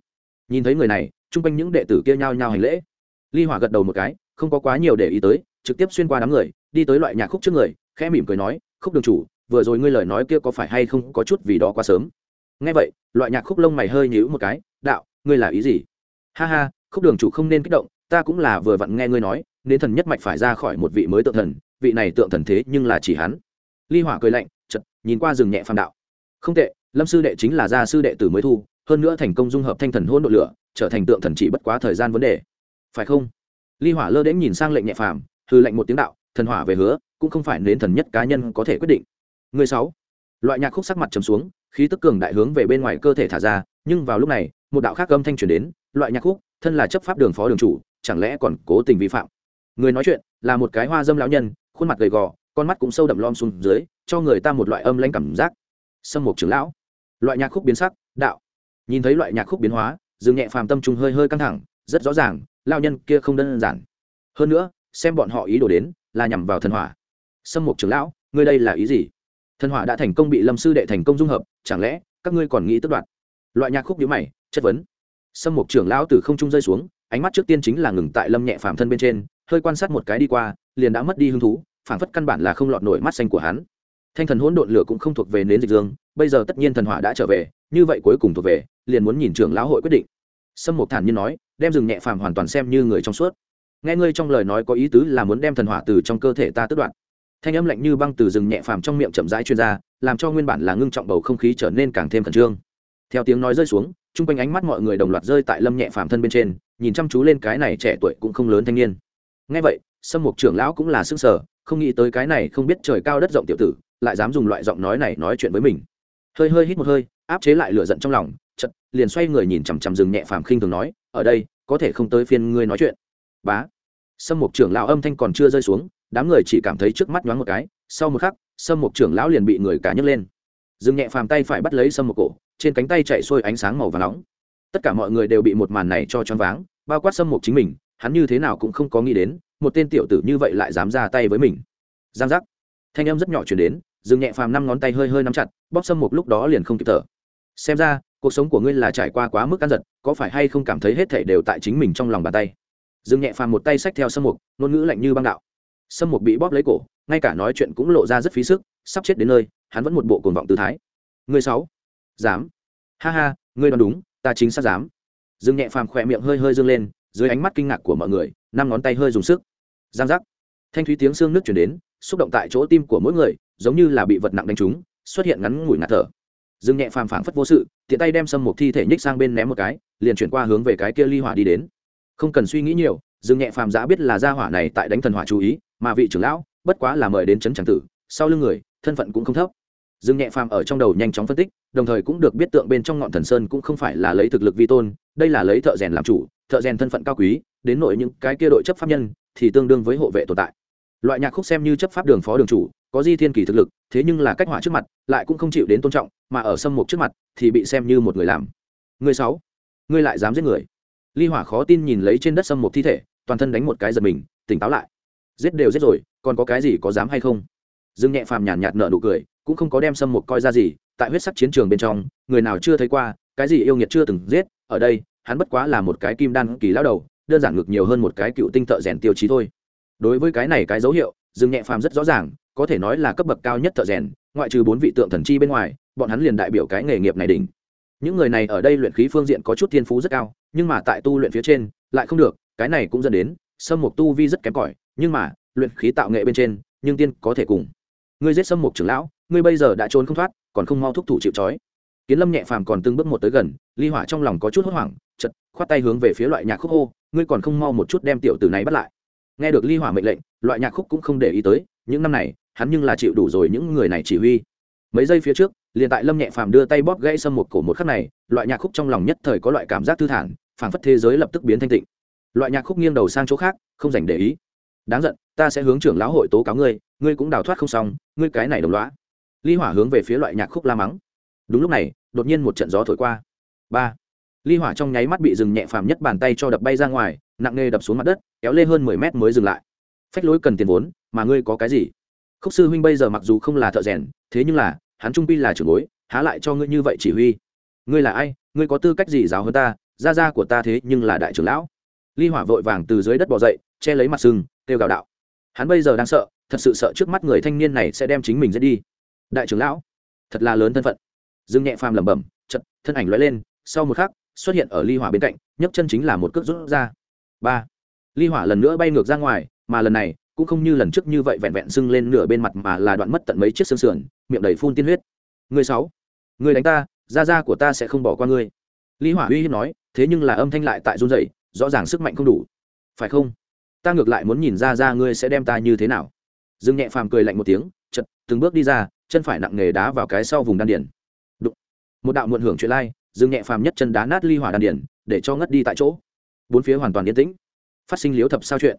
nhìn thấy người này, chung quanh những đệ tử kia nhao nhao hành lễ. Ly hỏa gật đầu một cái không có quá nhiều để ý tới, trực tiếp xuyên qua đám người, đi tới loại nhạc khúc trước người, khẽ mỉm cười nói, khúc đường chủ, vừa rồi ngươi lời nói kia có phải hay không có chút vì đó quá sớm? Nghe vậy, loại nhạc khúc lông mày hơi nhíu một cái, đạo, ngươi là ý gì? Ha ha, khúc đường chủ không nên kích động, ta cũng là vừa vặn nghe ngươi nói nên thần nhất mạch phải ra khỏi một vị mới tượng thần, vị này tượng thần thế nhưng là chỉ hắn. Ly hỏa cười lạnh chật nhìn qua rừng nhẹ phàm đạo. Không tệ, lâm sư đệ chính là gia sư đệ tử mới thu, hơn nữa thành công dung hợp thanh thần hôn nội lửa, trở thành tượng thần chỉ bất quá thời gian vấn đề. Phải không? Ly hỏa lơ đến nhìn sang lệnh nhẹ phàm hư lệnh một tiếng đạo, thần hỏa về hứa, cũng không phải đến thần nhất cá nhân có thể quyết định. Người sáu. Loại nhạc khúc sắc mặt trầm xuống, khí tức cường đại hướng về bên ngoài cơ thể thả ra, nhưng vào lúc này, một đạo khác âm thanh truyền đến, loại nhạc khúc, thân là chấp pháp đường phó đường chủ, chẳng lẽ còn cố tình vi phạm? Người nói chuyện, là một cái hoa dâm lão nhân, khuôn mặt gầy gò, con mắt cũng sâu đậm lom xuống dưới, cho người ta một loại âm lãnh cảm giác. Sâm mục trưởng lão. Loại nhạc khúc biến sắc, đạo. Nhìn thấy loại nhạc khúc biến hóa, dương nhẹ phàm tâm trung hơi hơi căng thẳng, rất rõ ràng lao nhân kia không đơn giản. Hơn nữa, xem bọn họ ý đồ đến, là nhằm vào thần hỏa. Sâm mục trưởng lão, ngươi đây là ý gì? Thần hỏa đã thành công bị lâm sư đệ thành công dung hợp, chẳng lẽ các ngươi còn nghĩ tất đoạt? Loại nhạc khúc nhữ mày, chất vấn. Sâm mục trưởng lão từ không trung rơi xuống, ánh mắt trước tiên chính là ngừng tại lâm nhẹ phàm thân bên trên, hơi quan sát một cái đi qua, liền đã mất đi hứng thú, phảng phất căn bản là không lọt nổi mắt xanh của hắn. Thanh thần hỗn độn lửa cũng không thuộc về nến dịch dương, bây giờ tất nhiên thần hỏa đã trở về, như vậy cuối cùng thuộc về, liền muốn nhìn trưởng lão hội quyết định. Sâm mục thản nhiên nói đem rừng nhẹ phàm hoàn toàn xem như người trong suốt. Nghe ngươi trong lời nói có ý tứ là muốn đem thần hỏa từ trong cơ thể ta tước đoạn thanh âm lạnh như băng từ rừng nhẹ phàm trong miệng chậm rãi chuyên ra, làm cho nguyên bản là ngưng trọng bầu không khí trở nên càng thêm khẩn trương. Theo tiếng nói rơi xuống, chung quanh ánh mắt mọi người đồng loạt rơi tại lâm nhẹ phàm thân bên trên, nhìn chăm chú lên cái này trẻ tuổi cũng không lớn thanh niên. Ngay vậy, sâm mục trưởng lão cũng là sức sở không nghĩ tới cái này không biết trời cao đất rộng tiểu tử, lại dám dùng loại giọng nói này nói chuyện với mình. Hơi hơi hít một hơi, áp chế lại lửa giận trong lòng chật liền xoay người nhìn chằm chằm rừng nhẹ phàm khinh thường nói ở đây, có thể không tới phiên ngươi nói chuyện. Bá. Sâm mục trưởng lão âm thanh còn chưa rơi xuống, đám người chỉ cảm thấy trước mắt nhoáng một cái, sau một khắc, sâm mục trưởng lão liền bị người cả nhấc lên. Dừng nhẹ phàm tay phải bắt lấy sâm mục cổ, trên cánh tay chạy xuôi ánh sáng màu và nóng. Tất cả mọi người đều bị một màn này cho choáng váng, bao quát sâm mục chính mình, hắn như thế nào cũng không có nghĩ đến, một tên tiểu tử như vậy lại dám ra tay với mình. Giang giác. Thanh âm rất nhỏ chuyển đến, dừng nhẹ phàm năm ngón tay hơi hơi nắm chặt, bóp sâm mục lúc đó liền không kịp thở. Xem ra cuộc sống của ngươi là trải qua quá mức ăn giật, có phải hay không cảm thấy hết thể đều tại chính mình trong lòng bàn tay? Dương nhẹ phàm một tay xách theo sâm mục, ngôn ngữ lạnh như băng đạo. Sâm mục bị bóp lấy cổ, ngay cả nói chuyện cũng lộ ra rất phí sức, sắp chết đến nơi, hắn vẫn một bộ cồn vọng tư thái. Người sáu, dám. Ha ha, ngươi đoán đúng, ta chính xác dám. Dương nhẹ phàm khỏe miệng hơi hơi dương lên, dưới ánh mắt kinh ngạc của mọi người, năm ngón tay hơi dùng sức. Giang giác. Thanh thúy tiếng xương nước chuyển đến, xúc động tại chỗ tim của mỗi người, giống như là bị vật nặng đánh trúng, xuất hiện ngắn ngủi ngạt thở. Dương nhẹ phàm phảng phất vô sự tiện tay đem sâm một thi thể nhích sang bên ném một cái, liền chuyển qua hướng về cái kia ly hỏa đi đến. Không cần suy nghĩ nhiều, dương nhẹ phàm giã biết là gia hỏa này tại đánh thần hỏa chú ý, mà vị trưởng lão, bất quá là mời đến trấn tràng tử, sau lưng người, thân phận cũng không thấp. Dương nhẹ phàm ở trong đầu nhanh chóng phân tích, đồng thời cũng được biết tượng bên trong ngọn thần sơn cũng không phải là lấy thực lực vi tôn, đây là lấy thợ rèn làm chủ, thợ rèn thân phận cao quý, đến nội những cái kia đội chấp pháp nhân, thì tương đương với hộ vệ tồn tại. Loại nhạc khúc xem như chấp pháp đường phó đường chủ, có di thiên kỳ thực lực, thế nhưng là cách hỏa trước mặt, lại cũng không chịu đến tôn trọng, mà ở sâm mục trước mặt thì bị xem như một người làm. Người sáu, ngươi lại dám giết người. Ly hỏa khó tin nhìn lấy trên đất sâm một thi thể, toàn thân đánh một cái giật mình, tỉnh táo lại. Giết đều giết rồi, còn có cái gì có dám hay không? Dương nhẹ phàm nhàn nhạt nở nụ cười, cũng không có đem sâm một coi ra gì, tại huyết sắc chiến trường bên trong, người nào chưa thấy qua, cái gì yêu nghiệt chưa từng giết, ở đây, hắn bất quá là một cái kim đan kỳ lão đầu, đơn giản ngược nhiều hơn một cái cựu tinh thợ rèn tiêu chí thôi. Đối với cái này cái dấu hiệu, dương nhẹ phàm rất rõ ràng, có thể nói là cấp bậc cao nhất thợ rèn, ngoại trừ bốn vị tượng thần chi bên ngoài bọn hắn liền đại biểu cái nghề nghiệp này đỉnh. Những người này ở đây luyện khí phương diện có chút thiên phú rất cao, nhưng mà tại tu luyện phía trên, lại không được, cái này cũng dẫn đến, sâm mục tu vi rất kém cỏi, nhưng mà, luyện khí tạo nghệ bên trên, nhưng tiên có thể cùng. Ngươi giết sâm mục trưởng lão, ngươi bây giờ đã trốn không thoát, còn không mau thúc thủ chịu trói. Kiến lâm nhẹ phàm còn từng bước một tới gần, ly hỏa trong lòng có chút hốt hoảng chật khoát tay hướng về phía loại nhạc khúc hô, ngươi còn không mau một chút đem tiểu tử này bắt lại. Nghe được ly hỏa mệnh lệnh, loại nhạc khúc cũng không để ý tới, những năm này, hắn nhưng là chịu đủ rồi những người này chỉ huy. Mấy giây phía trước liền tại lâm nhẹ phàm đưa tay bóp gãy sâm một cổ một khắc này, loại nhạc khúc trong lòng nhất thời có loại cảm giác thư thản, phảng phất thế giới lập tức biến thanh tịnh. Loại nhạc khúc nghiêng đầu sang chỗ khác, không dành để ý. Đáng giận, ta sẽ hướng trưởng lão hội tố cáo ngươi ngươi cũng đào thoát không xong, ngươi cái này đồng loá ly hỏa hướng về phía loại nhạc khúc la mắng. Đúng lúc này, đột nhiên một trận gió thổi qua. Ba. Ly hỏa trong nháy mắt bị dừng nhẹ phàm nhất bàn tay cho đập bay ra ngoài, nặng nề đập xuống mặt đất, kéo lên hơn mười mét mới dừng lại. Phách lối cần tiền vốn, mà ngươi có cái gì? Khúc sư huynh bây giờ mặc dù không là thợ rèn, thế nhưng là hắn trung pi là trưởng bối, há lại cho ngươi như vậy chỉ huy. Ngươi là ai? Ngươi có tư cách gì giáo hơn ta? Gia gia của ta thế nhưng là đại trưởng lão. Ly hỏa vội vàng từ dưới đất bỏ dậy, che lấy mặt sưng kêu gào đạo. Hắn bây giờ đang sợ, thật sự sợ trước mắt người thanh niên này sẽ đem chính mình giết đi. Đại trưởng lão, thật là lớn thân phận. Dương nhẹ phàm lẩm bẩm chật thân ảnh lóe lên, sau một khắc, xuất hiện ở ly hỏa bên cạnh, nhấc chân chính là một cước rút ra. Ba. Ly hỏa lần nữa bay ngược ra ngoài, mà lần này, cũng không như lần trước như vậy vẹn vẹn sưng lên nửa bên mặt mà là đoạn mất tận mấy chiếc xương sườn miệng đầy phun tiên huyết. Người sáu, người đánh ta da da của ta sẽ không bỏ qua ngươi. Lý hỏa uy hiếp nói, thế nhưng là âm thanh lại tại run dậy rõ ràng sức mạnh không đủ. Phải không? Ta ngược lại muốn nhìn ra ra ngươi sẽ đem ta như thế nào. Dương nhẹ phàm cười lạnh một tiếng chật từng bước đi ra, chân phải nặng nghề đá vào cái sau vùng đan điển Đụng. một đạo muộn hưởng chuyện lai, dương nhẹ phàm nhất chân đá nát ly hỏa đan điển để cho ngất đi tại chỗ. Bốn phía hoàn toàn yên tĩnh. Phát sinh liếu thập sao chuyện.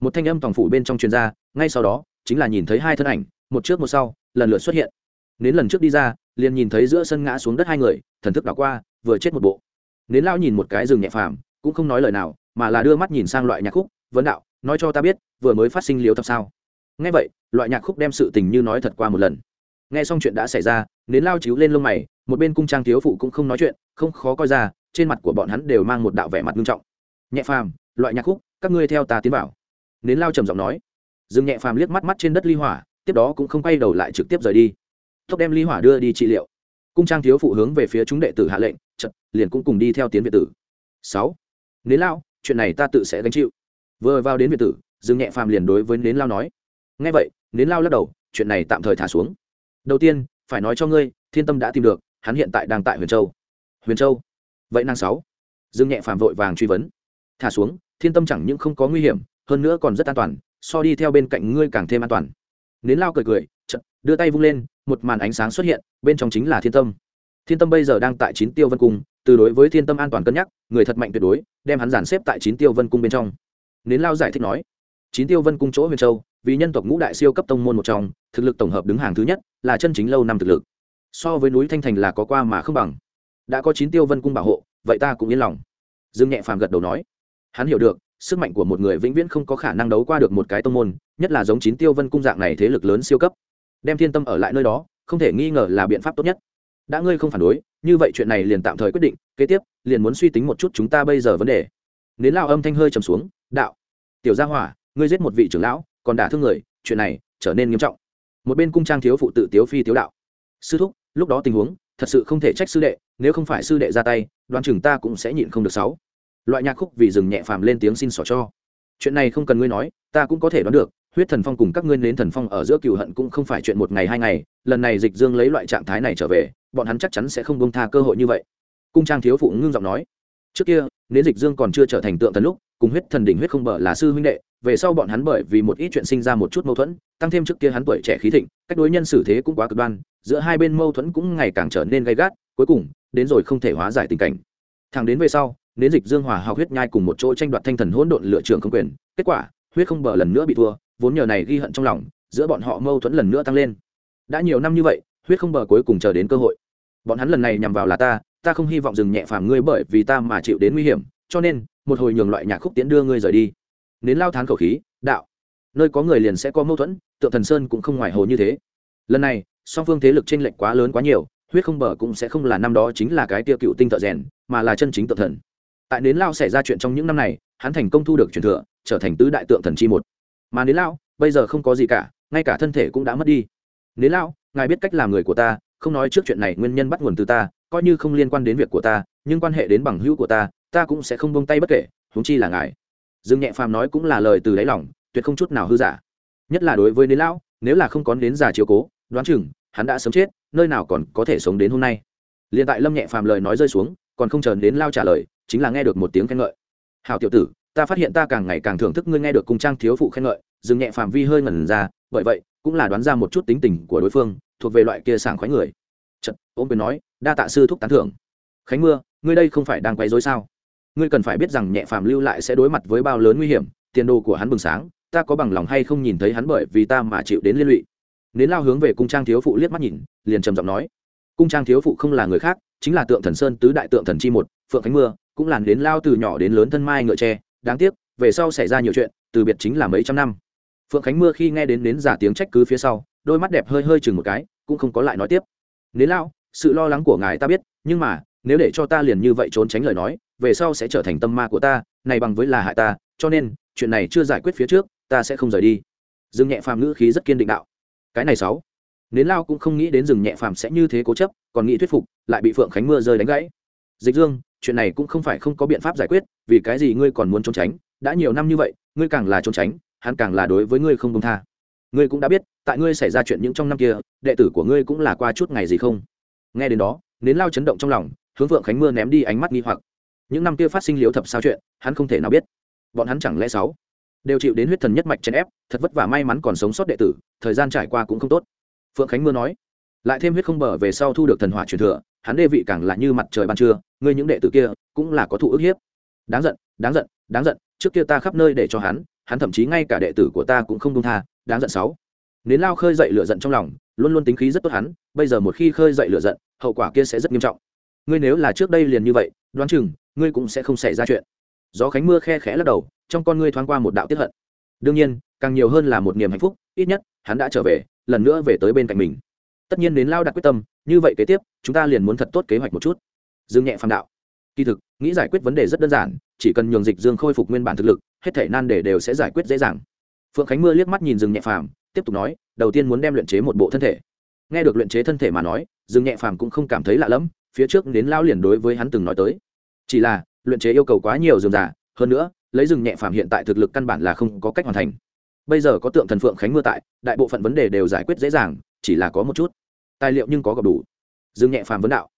Một thanh âm tòng phủ bên trong truyền ra, ngay sau đó, chính là nhìn thấy hai thân ảnh, một trước một sau lần lượt xuất hiện. Nến lần trước đi ra, liền nhìn thấy giữa sân ngã xuống đất hai người, thần thức đảo qua, vừa chết một bộ. Nến lao nhìn một cái rừng nhẹ phàm, cũng không nói lời nào, mà là đưa mắt nhìn sang loại nhạc khúc, vấn đạo, nói cho ta biết, vừa mới phát sinh liếu tập sao? Nghe vậy, loại nhạc khúc đem sự tình như nói thật qua một lần. Nghe xong chuyện đã xảy ra nến lao chiếu lên lông mày, một bên cung trang thiếu phụ cũng không nói chuyện, không khó coi ra, trên mặt của bọn hắn đều mang một đạo vẻ mặt nghiêm trọng. Nhẹ phàm, loại nhạc khúc, các ngươi theo ta tiến vào. Nến lao trầm giọng nói. Dương nhẹ phàm liếc mắt mắt trên đất ly hỏa tiếp đó cũng không quay đầu lại trực tiếp rời đi. Tốc đem ly hỏa đưa đi trị liệu. Cung trang thiếu phụ hướng về phía chúng đệ tử hạ lệnh chật liền cũng cùng đi theo tiến việt tử. Sáu, nến lao chuyện này ta tự sẽ gánh chịu. Vừa vào đến việt tử, dương nhẹ phàm liền đối với nến lao nói. Ngay vậy, nến lao lắc đầu, chuyện này tạm thời thả xuống. Đầu tiên, phải nói cho ngươi, thiên tâm đã tìm được, hắn hiện tại đang tại huyền châu. Huyền châu. Vậy nàng sáu? Dương nhẹ phàm vội vàng truy vấn. Thả xuống, thiên tâm chẳng những không có nguy hiểm, hơn nữa còn rất an toàn, so đi theo bên cạnh ngươi càng thêm an toàn nến lao cười cười chật đưa tay vung lên, một màn ánh sáng xuất hiện, bên trong chính là thiên tâm. Thiên tâm bây giờ đang tại chín tiêu vân cung, từ đối với thiên tâm an toàn cân nhắc, người thật mạnh tuyệt đối, đem hắn giàn xếp tại chín tiêu vân cung bên trong. Nến lao giải thích nói, chín tiêu vân cung chỗ huyền châu, vì nhân tộc ngũ đại siêu cấp tông môn một trong, thực lực tổng hợp đứng hàng thứ nhất, là chân chính lâu năm thực lực. So với núi thanh thành là có qua mà không bằng. Đã có chín tiêu vân cung bảo hộ, vậy ta cũng yên lòng. Dương nhẹ phàm gật đầu nói, hắn hiểu được, sức mạnh của một người vĩnh viễn không có khả năng đấu qua được một cái tông môn nhất là giống chín tiêu vân cung dạng này thế lực lớn siêu cấp. Đem thiên tâm ở lại nơi đó, không thể nghi ngờ là biện pháp tốt nhất. Đã ngươi không phản đối, như vậy chuyện này liền tạm thời quyết định, kế tiếp, liền muốn suy tính một chút chúng ta bây giờ vấn đề. Nến lao âm thanh hơi trầm xuống, đạo, tiểu gia hỏa, ngươi giết một vị trưởng lão, còn đả thương người, chuyện này trở nên nghiêm trọng. Một bên cung trang thiếu phụ tự tiếu phi tiếu đạo, sư thúc, lúc đó tình huống, thật sự không thể trách sư đệ, nếu không phải sư đệ ra tay đoan chừng ta cũng sẽ nhịn không được sáu. Loại nhạc khúc vì dừng nhẹ phàm lên tiếng xin xỏ cho. Chuyện này không cần ngươi nói, ta cũng có thể đoán được huyết thần phong cùng các ngươi đến thần phong ở giữa cựu hận cũng không phải chuyện một ngày hai ngày, lần này dịch dương lấy loại trạng thái này trở về, bọn hắn chắc chắn sẽ không bông tha cơ hội như vậy. Cung trang thiếu phụ ngưng giọng nói, trước kia nếu dịch dương còn chưa trở thành tượng thần lúc, cùng huyết thần đỉnh huyết không bờ là sư huynh đệ, về sau bọn hắn bởi vì một ít chuyện sinh ra một chút mâu thuẫn, tăng thêm trước kia hắn tuổi trẻ khí thịnh, cách đối nhân xử thế cũng quá cực đoan, giữa hai bên mâu thuẫn cũng ngày càng trở nên gay gắt, cuối cùng, đến rồi không thể hóa giải tình cảnh. Thẳng đến về sau, nến dịch dương hòa học huyết nhai cùng một chỗ tranh đoạt thanh thần hỗn độn lựa trường không quyền, kết quả, huyết không bờ lần nữa bị thua vốn nhờ này ghi hận trong lòng, giữa bọn họ mâu thuẫn lần nữa tăng lên. Đã nhiều năm như vậy, huyết không bờ cuối cùng chờ đến cơ hội. Bọn hắn lần này nhằm vào là ta ta không hy vọng dừng nhẹ phàm ngươi bởi vì ta mà chịu đến nguy hiểm, cho nên, một hồi nhường loại nhạc khúc tiễn đưa ngươi rời đi. Nến lao thán khẩu khí, đạo. Nơi có người liền sẽ có mâu thuẫn, tượng thần sơn cũng không ngoài hồ như thế. Lần này, song phương thế lực t r ê n lệch quá lớn quá nhiều, huyết không bờ cũng sẽ không là năm đó chính là cái tiêu cựu tinh thợ rèn, mà là chân chính tượng thần. Tại nến lao xảy ra chuyện trong những năm này, hắn thành công thu được truyền thừa, trở thành tứ đại tượng thần chi một mà nến lao bây giờ không có gì cả, ngay cả thân thể cũng đã mất đi. Nến lao ngài biết cách làm người của ta, không nói trước chuyện này nguyên nhân bắt nguồn từ ta, coi như không liên quan đến việc của ta, nhưng quan hệ đến bằng hữu của ta ta cũng sẽ không bông tay bất kể, huống chi là ngài. Dương nhẹ phàm nói cũng là lời từ đáy lòng, tuyệt không chút nào hư giả. Nhất là đối với nến lão, nếu là không có đến già chiếu cố, đoán chừng, hắn đã sớm chết, nơi nào còn có thể sống đến hôm nay. Liền tại lâm nhẹ phàm lời nói rơi xuống, còn không chờ đến lao trả lời, chính là nghe được một tiếng khen ngợi. Hào tiểu tử ta phát hiện ta càng ngày càng thưởng thức ngươi nghe được cung trang thiếu phụ khen ngợi dừng nhẹ phàm vi hơi ngẩn ra bởi vậy cũng là đoán ra một chút tính tình của đối phương thuộc về loại kia sảng khoái người. Chật, ôm quyền nói đa tạ sư thúc tán thưởng. Khánh mưa ngươi đây không phải đang quay dối sao? Ngươi cần phải biết rằng nhẹ phàm lưu lại sẽ đối mặt với bao lớn nguy hiểm tiền đồ của hắn bừng sáng ta có bằng lòng hay không nhìn thấy hắn bởi vì ta mà chịu đến liên lụy? Nến lao hướng về cung trang thiếu phụ liếc mắt nhìn liền trầm giọng nói cung trang thiếu phụ không là người khác chính là tượng thần sơn tứ đại tượng thần chi một phượng khánh mưa cũng làn đến lao từ nhỏ đến lớn thân mai ngựa tre đáng tiếc, về sau xảy ra nhiều chuyện, từ biệt chính là mấy trăm năm. Phượng khánh mưa khi nghe đến đến giả tiếng trách cứ phía sau, đôi mắt đẹp hơi hơi chừng một cái, cũng không có lại nói tiếp. Nến lao sự lo lắng của ngài ta biết, nhưng mà, nếu để cho ta liền như vậy trốn tránh lời nói, về sau sẽ trở thành tâm ma của ta, này bằng với là hại ta, cho nên, chuyện này chưa giải quyết phía trước, ta sẽ không rời đi. Dương nhẹ phàm ngữ khí rất kiên định đạo. Cái này sáu. Nến lao cũng không nghĩ đến rừng nhẹ phàm sẽ như thế cố chấp, còn nghĩ thuyết phục, lại bị phượng khánh mưa rơi đánh gãy. Dịch dương chuyện này cũng không phải không có biện pháp giải quyết, vì cái gì ngươi còn muốn trốn tránh? Đã nhiều năm như vậy, ngươi càng là trốn tránh, hắn càng là đối với ngươi không công tha. Ngươi cũng đã biết, tại ngươi xảy ra chuyện những trong năm kia, đệ tử của ngươi cũng là qua chút ngày gì không? Nghe đến đó, nến lao chấn động trong lòng, hướng Vượng khánh mưa ném đi ánh mắt nghi hoặc. Những năm kia phát sinh liếu thập sao chuyện, hắn không thể nào biết. Bọn hắn chẳng lẽ sáu đều chịu đến huyết thần nhất mạch chèn ép, thật vất vả may mắn còn sống sót đệ tử, thời gian trải qua cũng không tốt. Phượng khánh mưa nói, lại thêm huyết không bờ về sau thu được thần hỏa truyền thừa hắn đê vị càng là như mặt trời ban trưa, ngươi những đệ tử kia cũng là có thụ ức hiếp. Đáng giận đáng giận đáng giận, trước kia ta khắp nơi để cho hắn hắn thậm chí ngay cả đệ tử của ta cũng không đông tha, đáng giận sáu. Nến lao khơi dậy lửa giận trong lòng, luôn luôn tính khí rất tốt hắn, bây giờ một khi khơi dậy lửa giận, hậu quả kia sẽ rất nghiêm trọng. Ngươi nếu là trước đây liền như vậy, đoán chừng, ngươi cũng sẽ không xảy ra chuyện. Gió khánh mưa khe khẽ lắc đầu, trong con ngươi thoáng qua một đạo tiết hận. Đương nhiên, càng nhiều hơn là một niềm hạnh phúc, ít nhất, hắn đã trở về, lần nữa về tới bên cạnh mình. Tất nhiên đến lao đặt quyết tâm như vậy kế tiếp, chúng ta liền muốn thật tốt kế hoạch một chút. Dương nhẹ phàm đạo. Kỳ thực, nghĩ giải quyết vấn đề rất đơn giản, chỉ cần nhường dịch dương khôi phục nguyên bản thực lực, hết thể nan đề đều sẽ giải quyết dễ dàng. Phượng khánh mưa liếc mắt nhìn dương nhẹ phàm, tiếp tục nói, đầu tiên muốn đem luyện chế một bộ thân thể. Nghe được luyện chế thân thể mà nói, dương nhẹ phàm cũng không cảm thấy lạ lẫm, phía trước đến lao liền đối với hắn từng nói tới. Chỉ là, luyện chế yêu cầu quá nhiều dườm giả hơn nữa, lấy rừng nhẹ phàm hiện tại thực lực căn bản là không có cách hoàn thành. Bây giờ có tượng thần phượng khánh mưa tại, đại bộ phận vấn đề đều giải quyết dễ dàng, chỉ là có một chút tài liệu nhưng có gặp đủ. Dương nhẹ phàm vấn đạo.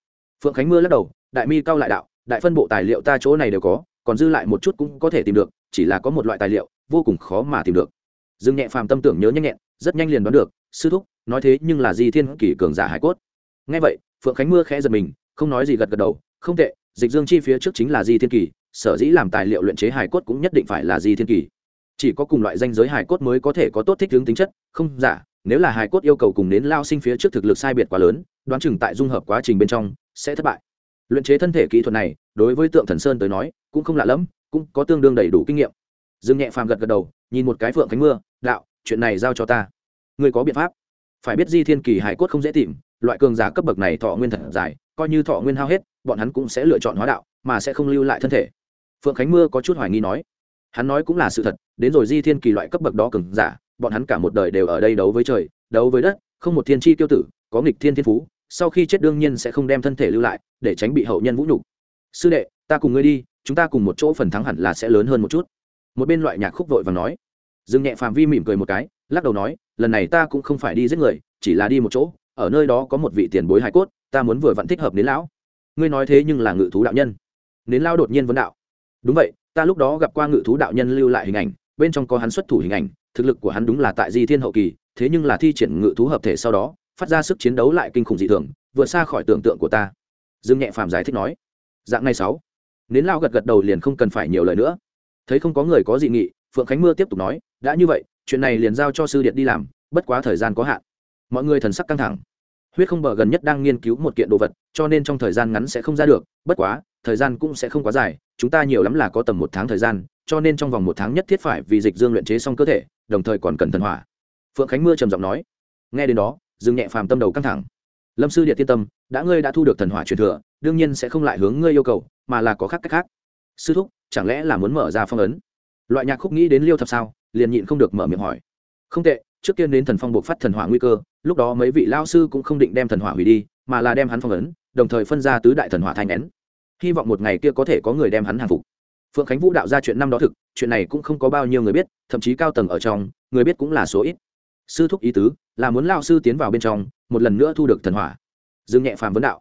Phượng khánh mưa lắc đầu, đại mi cao lại đạo, đại phân bộ tài liệu ta chỗ này đều có, còn dư lại một chút cũng có thể tìm được, chỉ là có một loại tài liệu, vô cùng khó mà tìm được. Dương nhẹ phàm tâm tưởng nhớ nhanh nhẹn, rất nhanh liền đoán được, sư thúc, nói thế nhưng là di thiên kỷ cường giả hải cốt. Ngay vậy, phượng khánh mưa khẽ giật mình, không nói gì gật gật đầu, không tệ, dịch dương chi phía trước chính là di thiên kỳ, sở dĩ làm tài liệu luyện chế hải cốt cũng nhất định phải là di thiên kỳ. Chỉ có cùng loại danh giới hải cốt mới có thể có tốt thích hướng tính chất, không giả nếu là hải cốt yêu cầu cùng đến lao sinh phía trước thực lực sai biệt quá lớn, đoán chừng tại dung hợp quá trình bên trong sẽ thất bại. Luyện chế thân thể kỹ thuật này, đối với tượng thần sơn tới nói, cũng không lạ lẫm, cũng có tương đương đầy đủ kinh nghiệm. Dương nhẹ phàm gật gật đầu, nhìn một cái phượng cánh mưa, đạo, chuyện này giao cho ta. Người có biện pháp. Phải biết di thiên kỳ hải cốt không dễ tìm, loại cường giả cấp bậc này thọ nguyên thật dài, coi như thọ nguyên hao hết, bọn hắn cũng sẽ lựa chọn hóa đạo, mà sẽ không lưu lại thân thể. Phượng khánh mưa có chút hoài nghi nói. Hắn nói cũng là sự thật, đến rồi di thiên kỳ loại cấp bậc đó cường giả bọn hắn cả một đời đều ở đây đấu với trời, đấu với đất, không một thiên tri tiêu tử, có nghịch thiên thiên phú, sau khi chết đương nhiên sẽ không đem thân thể lưu lại, để tránh bị hậu nhân vũ nhục. Sư đệ, ta cùng ngươi đi, chúng ta cùng một chỗ phần thắng hẳn là sẽ lớn hơn một chút. Một bên loại nhạc khúc vội và nói. Dương nhẹ phàm vi mỉm cười một cái, lắc đầu nói, lần này ta cũng không phải đi giết người, chỉ là đi một chỗ, ở nơi đó có một vị tiền bối hải cốt, ta muốn vừa vặn thích hợp đến lão. Ngươi nói thế nhưng là ngự thú đạo nhân. Đến lao đột nhiên vấn đạo. Đúng vậy, ta lúc đó gặp qua ngự thú đạo nhân lưu lại hình ảnh bên trong có hắn xuất thủ hình ảnh, thực lực của hắn đúng là tại di thiên hậu kỳ, thế nhưng là thi triển ngự thú hợp thể sau đó, phát ra sức chiến đấu lại kinh khủng dị thường, vượt xa khỏi tưởng tượng của ta. Dương nhẹ phàm giải thích nói. Dạng này sáu, nến lao gật gật đầu liền không cần phải nhiều lời nữa. Thấy không có người có dị nghị, phượng khánh mưa tiếp tục nói, đã như vậy, chuyện này liền giao cho sư điện đi làm, bất quá thời gian có hạn. Mọi người thần sắc căng thẳng. Huyết không bờ gần nhất đang nghiên cứu một kiện đồ vật, cho nên trong thời gian ngắn sẽ không ra được, bất quá, thời gian cũng sẽ không quá dài, chúng ta nhiều lắm là có tầm một tháng thời gian cho nên trong vòng một tháng nhất thiết phải vì dịch dương luyện chế xong cơ thể, đồng thời còn cần thần hỏa. Phượng khánh mưa trầm giọng nói. Nghe đến đó, dương nhẹ phàm tâm đầu căng thẳng. Lâm sư điện tiên tâm, đã ngươi đã thu được thần hỏa truyền thừa, đương nhiên sẽ không lại hướng ngươi yêu cầu, mà là có khác cách khác. Sư thúc, chẳng lẽ là muốn mở ra phong ấn? Loại nhạc khúc nghĩ đến liêu thập sao, liền nhịn không được mở miệng hỏi. Không tệ, trước tiên đến thần phong buộc phát thần hỏa nguy cơ, lúc đó mấy vị lao sư cũng không định đem thần hỏa hủy đi, mà là đem hắn phong ấn, đồng thời phân ra tứ đại thần hỏa thanh nén. Hy vọng một ngày kia có thể có người đem hắn hàng phục phượng khánh vũ đạo ra chuyện năm đó thực, chuyện này cũng không có bao nhiêu người biết, thậm chí cao tầng ở trong, người biết cũng là số ít. Sư thúc ý tứ, là muốn lao sư tiến vào bên trong, một lần nữa thu được thần hỏa. Dương nhẹ phàm vấn đạo.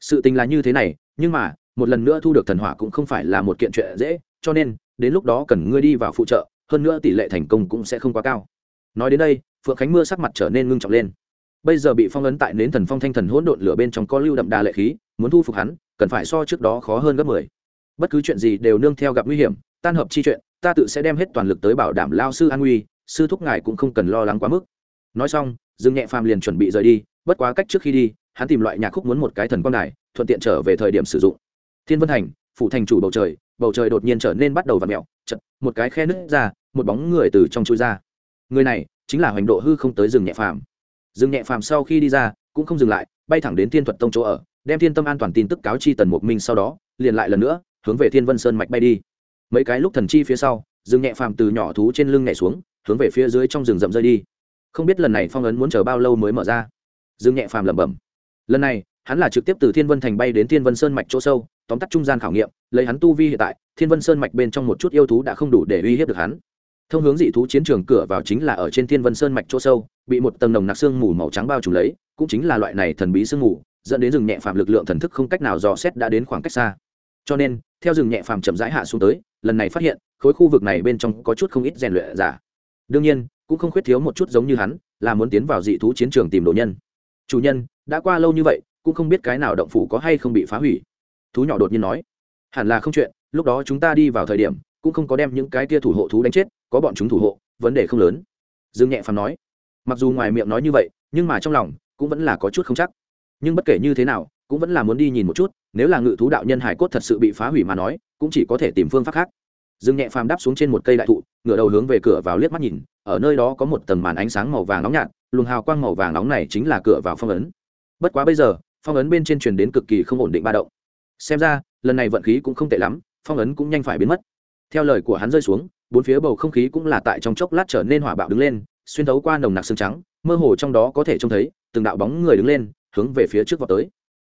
Sự tình là như thế này, nhưng mà, một lần nữa thu được thần hỏa cũng không phải là một kiện chuyện dễ, cho nên, đến lúc đó cần ngươi đi vào phụ trợ, hơn nữa tỷ lệ thành công cũng sẽ không quá cao. Nói đến đây, phượng khánh mưa sắc mặt trở nên ngưng trọng lên. Bây giờ bị phong ấn tại nến thần phong thanh thần hỗn độn lửa bên trong có lưu đậm đà lệ khí, muốn thu phục hắn, cần phải so trước đó khó hơn gấp mười bất cứ chuyện gì đều nương theo gặp nguy hiểm, tan hợp chi chuyện, ta tự sẽ đem hết toàn lực tới bảo đảm lao sư an nguy, sư thúc ngài cũng không cần lo lắng quá mức. Nói xong, dương nhẹ phàm liền chuẩn bị rời đi, bất quá cách trước khi đi, hắn tìm loại nhạc khúc muốn một cái thần quang đài, thuận tiện trở về thời điểm sử dụng. Thiên vân thành, phủ thành chủ bầu trời bầu trời đột nhiên trở nên bắt đầu v ặ mẹo chật, một cái khe nứt ra, một bóng người từ trong chui ra. Người này chính là hoành độ hư không tới rừng nhẹ phàm. Rừng nhẹ phàm sau khi đi ra, cũng không dừng lại, bay thẳng đến thiên thuật tông chỗ ở, đem thiên tâm an toàn tin tức cáo chi tần mục minh sau đó, liền lại lần nữa hướng về thiên vân sơn mạch bay đi. Mấy cái lúc thần chi phía sau rừng nhẹ phàm từ nhỏ thú trên lưng nhảy xuống, hướng về phía dưới trong rừng rậm rơi đi. Không biết lần này phong ấn muốn chờ bao lâu mới mở ra. Dương nhẹ phàm lẩm bẩm. Lần này, hắn là trực tiếp từ thiên vân thành bay đến thiên vân sơn mạch chỗ sâu, tóm tắt trung gian khảo nghiệm, lấy hắn tu vi hiện tại, thiên vân sơn mạch bên trong một chút yêu thú đã không đủ để uy hiếp được hắn. Thông hướng dị thú chiến trường cửa vào chính là ở trên thiên vân sơn mạch chỗ sâu, bị một tầng nồng nặc xương mù màu trắng bao trùm lấy, cũng chính là loại này thần bí sương mù, dẫn đến rừng nhẹ phàm lực lượng thần thức không cách nào dò xét đã đến khoảng cách xa cho nên, theo rừng nhẹ phàm chậm rãi hạ xuống tới, lần này phát hiện, khối khu vực này bên trong có chút không ít rèn luyện giả. Đương nhiên, cũng không khuyết thiếu một chút giống như hắn, là muốn tiến vào dị thú chiến trường tìm đồ nhân. Chủ nhân, đã qua lâu như vậy, cũng không biết cái nào động phủ có hay không bị phá hủy. Thú nhỏ đột nhiên nói, hẳn là không chuyện, lúc đó chúng ta đi vào thời điểm, cũng không có đem những cái tia thủ hộ thú đánh chết, có bọn chúng thủ hộ, vấn đề không lớn. Dương nhẹ phàm nói, mặc dù ngoài miệng nói như vậy, nhưng mà trong lòng, cũng vẫn là có chút không chắc. Nhưng bất kể như thế nào cũng vẫn là muốn đi nhìn một chút, nếu là ngự thú đạo nhân hải cốt thật sự bị phá hủy mà nói, cũng chỉ có thể tìm phương pháp khác. Dương nhẹ phàm đáp xuống trên một cây đại thụ, ngửa đầu hướng về cửa vào liếc mắt nhìn, ở nơi đó có một tầng màn ánh sáng màu vàng nóng nhạt, luồng hào quang màu vàng nóng này chính là cửa vào phong ấn. Bất quá bây giờ, phong ấn bên trên truyền đến cực kỳ không ổn định ba động. Xem ra, lần này vận khí cũng không tệ lắm, phong ấn cũng nhanh phải biến mất. Theo lời của hắn rơi xuống, bốn phía bầu không khí cũng là tại trong chốc lát trở nên hỏa bạo đứng lên, xuyên thấu qua nồng nặc xương trắng, mơ hồ trong đó có thể trông thấy từng đạo bóng người đứng lên, hướng về phía trước vào tới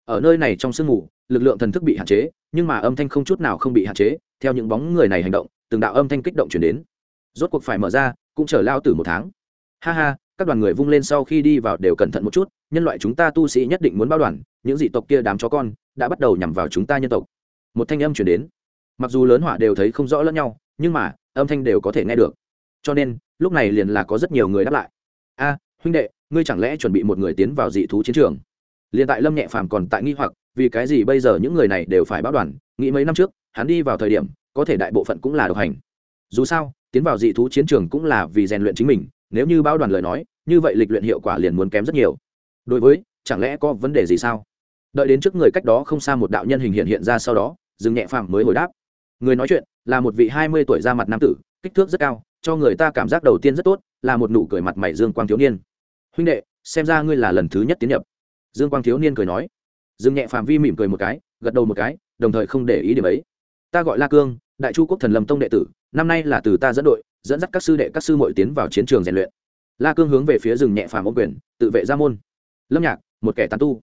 ở nơi này trong sương mù, lực lượng thần thức bị hạn chế, nhưng mà âm thanh không chút nào không bị hạn chế, theo những bóng người này hành động, từng đạo âm thanh kích động chuyển đến. Rốt cuộc phải mở ra, cũng chờ lao tử một tháng. Ha ha, các đoàn người vung lên sau khi đi vào đều cẩn thận một chút, nhân loại chúng ta tu sĩ nhất định muốn bao đoàn, những dị tộc kia đám chó con đã bắt đầu nhằm vào chúng ta nhân tộc. Một thanh âm chuyển đến. Mặc dù lớn hỏa đều thấy không rõ lẫn nhau, nhưng mà, âm thanh đều có thể nghe được. Cho nên, lúc này liền là có rất nhiều người đáp lại. A, huynh đệ, ngươi chẳng lẽ chuẩn bị một người tiến vào dị thú chiến trường? Liền tại lâm nhẹ phàm còn tại nghi hoặc, vì cái gì bây giờ những người này đều phải báo đoàn? Nghĩ mấy năm trước, hắn đi vào thời điểm, có thể đại bộ phận cũng là độc hành. Dù sao, tiến vào dị thú chiến trường cũng là vì rèn luyện chính mình, nếu như báo đoàn lời nói, như vậy lịch luyện hiệu quả liền muốn kém rất nhiều. Đối với, chẳng lẽ có vấn đề gì sao? Đợi đến trước người cách đó không xa một đạo nhân hình hiện hiện ra sau đó dừng nhẹ phàm mới hồi đáp. Người nói chuyện, là một vị hai mươi tuổi ra mặt nam tử, kích thước rất cao, cho người ta cảm giác đầu tiên rất tốt, là một nụ cười mặt mày dương quang thiếu niên. Huynh đệ, xem ra ngươi là lần thứ nhất tiến nhập dương quang thiếu niên cười nói. Dương nhẹ phàm vi mỉm cười một cái, gật đầu một cái, đồng thời không để ý điểm ấy. Ta gọi la cương, đại chu quốc thần lâm tông đệ tử, năm nay là từ ta dẫn đội, dẫn dắt các sư đệ, các sư mội tiến vào chiến trường rèn luyện. La cương hướng về phía rừng nhẹ phàm ôm quyền, tự vệ ra môn. Lâm nhạc, một kẻ tàn tu.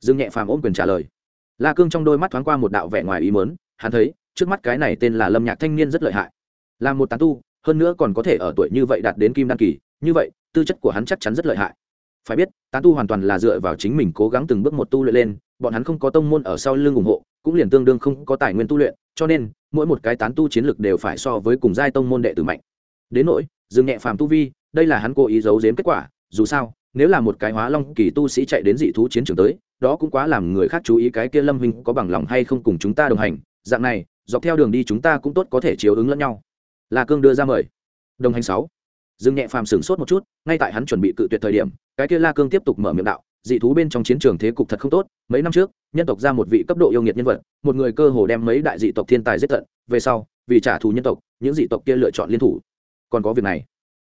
Rừng nhẹ phàm ôm quyền trả lời. La cương trong đôi mắt thoáng qua một đạo vẻ ngoài ý mớn hắn thấy, trước mắt cái này tên là lâm nhạc thanh niên rất lợi hại. Là một tàn tu, hơn nữa còn có thể ở tuổi như vậy đạt đến kim đan kỳ, như vậy, tư chất của hắn chắc chắn rất lợi hại phải biết, tán tu hoàn toàn là dựa vào chính mình cố gắng từng bước một tu luyện lên, bọn hắn không có tông môn ở sau lưng ủng hộ, cũng liền tương đương không có tài nguyên tu luyện, cho nên, mỗi một cái tán tu chiến lược đều phải so với cùng giai tông môn đệ tử mạnh. Đến nỗi dừng nhẹ phàm tu vi, đây là hắn cố ý giấu giếm kết quả, dù sao, nếu là một cái hóa long kỳ tu sĩ chạy đến dị thú chiến trường tới, đó cũng quá làm người khác chú ý cái kia lâm huynh có bằng lòng hay không cùng chúng ta đồng hành, dạng này, dọc theo đường đi chúng ta cũng tốt có thể chiếu ứng lẫn nhau. Là cương đưa ra mời. Đồng hành sáu dương nhẹ phàm sửng sốt một chút, ngay tại hắn chuẩn bị cự tuyệt thời điểm, cái kia la cương tiếp tục mở miệng đạo, dị thú bên trong chiến trường thế cục thật không tốt, mấy năm trước, nhân tộc ra một vị cấp độ yêu nghiệt nhân vật, một người cơ hồ đem mấy đại dị tộc thiên tài giết tận, về sau, vì trả thù nhân tộc, những dị tộc kia lựa chọn liên thủ. Còn có việc này,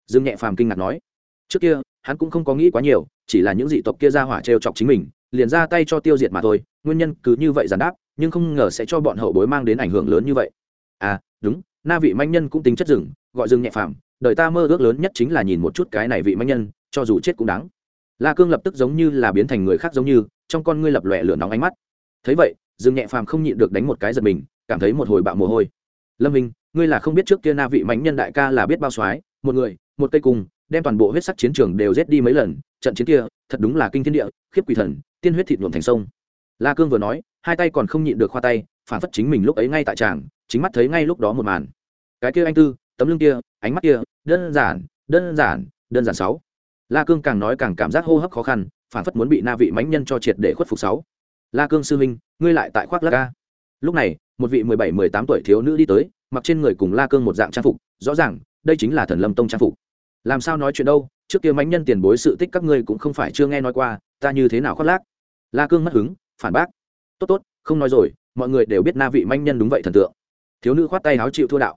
dương nhẹ phàm kinh ngạc nói. Trước kia, hắn cũng không có nghĩ quá nhiều, chỉ là những dị tộc kia ra hỏa trêu chọc chính mình, liền ra tay cho tiêu diệt mà thôi, nguyên nhân cứ như vậy giản đáp, nhưng không ngờ sẽ cho bọn hậu bối mang đến ảnh hưởng lớn như vậy. À đúng, na vị manh nhân cũng tính chất rừng, gọi rừng nhẹ phàm đời ta mơ ước lớn nhất chính là nhìn một chút cái này vị mạnh nhân, cho dù chết cũng đáng. La cương lập tức giống như là biến thành người khác giống như, trong con ngươi lập lòe lửa nóng ánh mắt. Thấy vậy, Dương nhẹ phàm không nhịn được đánh một cái giật mình, cảm thấy một hồi bạo mồ hôi. Lâm minh, ngươi là không biết trước kia na vị mãnh nhân đại ca là biết bao soái, một người, một cây cùng đem toàn bộ huyết sắc chiến trường đều giết đi mấy lần, trận chiến kia, thật đúng là kinh thiên địa, khiếp quỷ thần, tiên huyết thịt nhuộm thành sông. La cương vừa nói, hai tay còn không nhịn được khoa tay, phản phất chính mình lúc ấy ngay tại tràng, chính mắt thấy ngay lúc đó một màn. Cái kia anh tư tấm lưng kia, ánh mắt kia, đơn giản đơn giản đơn giản sáu. La cương càng nói càng cảm giác hô hấp khó khăn, phản phất muốn bị na vị mãnh nhân cho triệt để khuất phục sáu. La cương sư minh ngươi lại tại khoác la ca. Lúc này, một vị mười bảy, mười tám tuổi thiếu nữ đi tới, mặc trên người cùng la cương một dạng trang phục, rõ ràng, đây chính là thần lâm tông trang phục. Làm sao nói chuyện đâu, trước kia mãnh nhân tiền bối sự tích các ngươi cũng không phải chưa nghe nói qua, ta như thế nào khoác lác? La cương mất hứng, phản bác. Tốt tốt, không nói rồi, mọi người đều biết na vị manh nhân đúng vậy thần tượng. Thiếu nữ khoát tay áo chịu thua đạo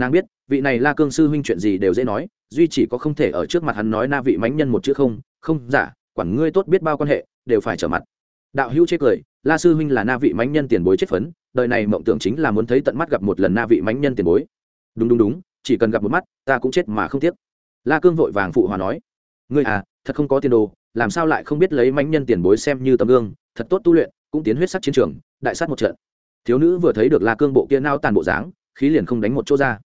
nàng biết, vị này la cương sư huynh chuyện gì đều dễ nói, duy chỉ có không thể ở trước mặt hắn nói na vị mánh nhân một chữ không không giả quản ngươi tốt biết bao quan hệ, đều phải trở mặt. Đạo hữu chê cười, la sư huynh là na vị mánh nhân tiền bối chết phấn, đời này mộng tưởng chính là muốn thấy tận mắt gặp một lần na vị mánh nhân tiền bối. Đúng đúng đúng, chỉ cần gặp một mắt, ta cũng chết mà không tiếc. La cương vội vàng phụ hòa nói, ngươi à thật không có tiền đồ, làm sao lại không biết lấy mánh nhân tiền bối xem như tấm gương, thật tốt tu luyện, cũng tiến huyết sắc chiến trường, đại sát một trận. Thiếu nữ vừa thấy được la cương bộ kia nao tàn bộ dáng, khí liền không đánh một chỗ ra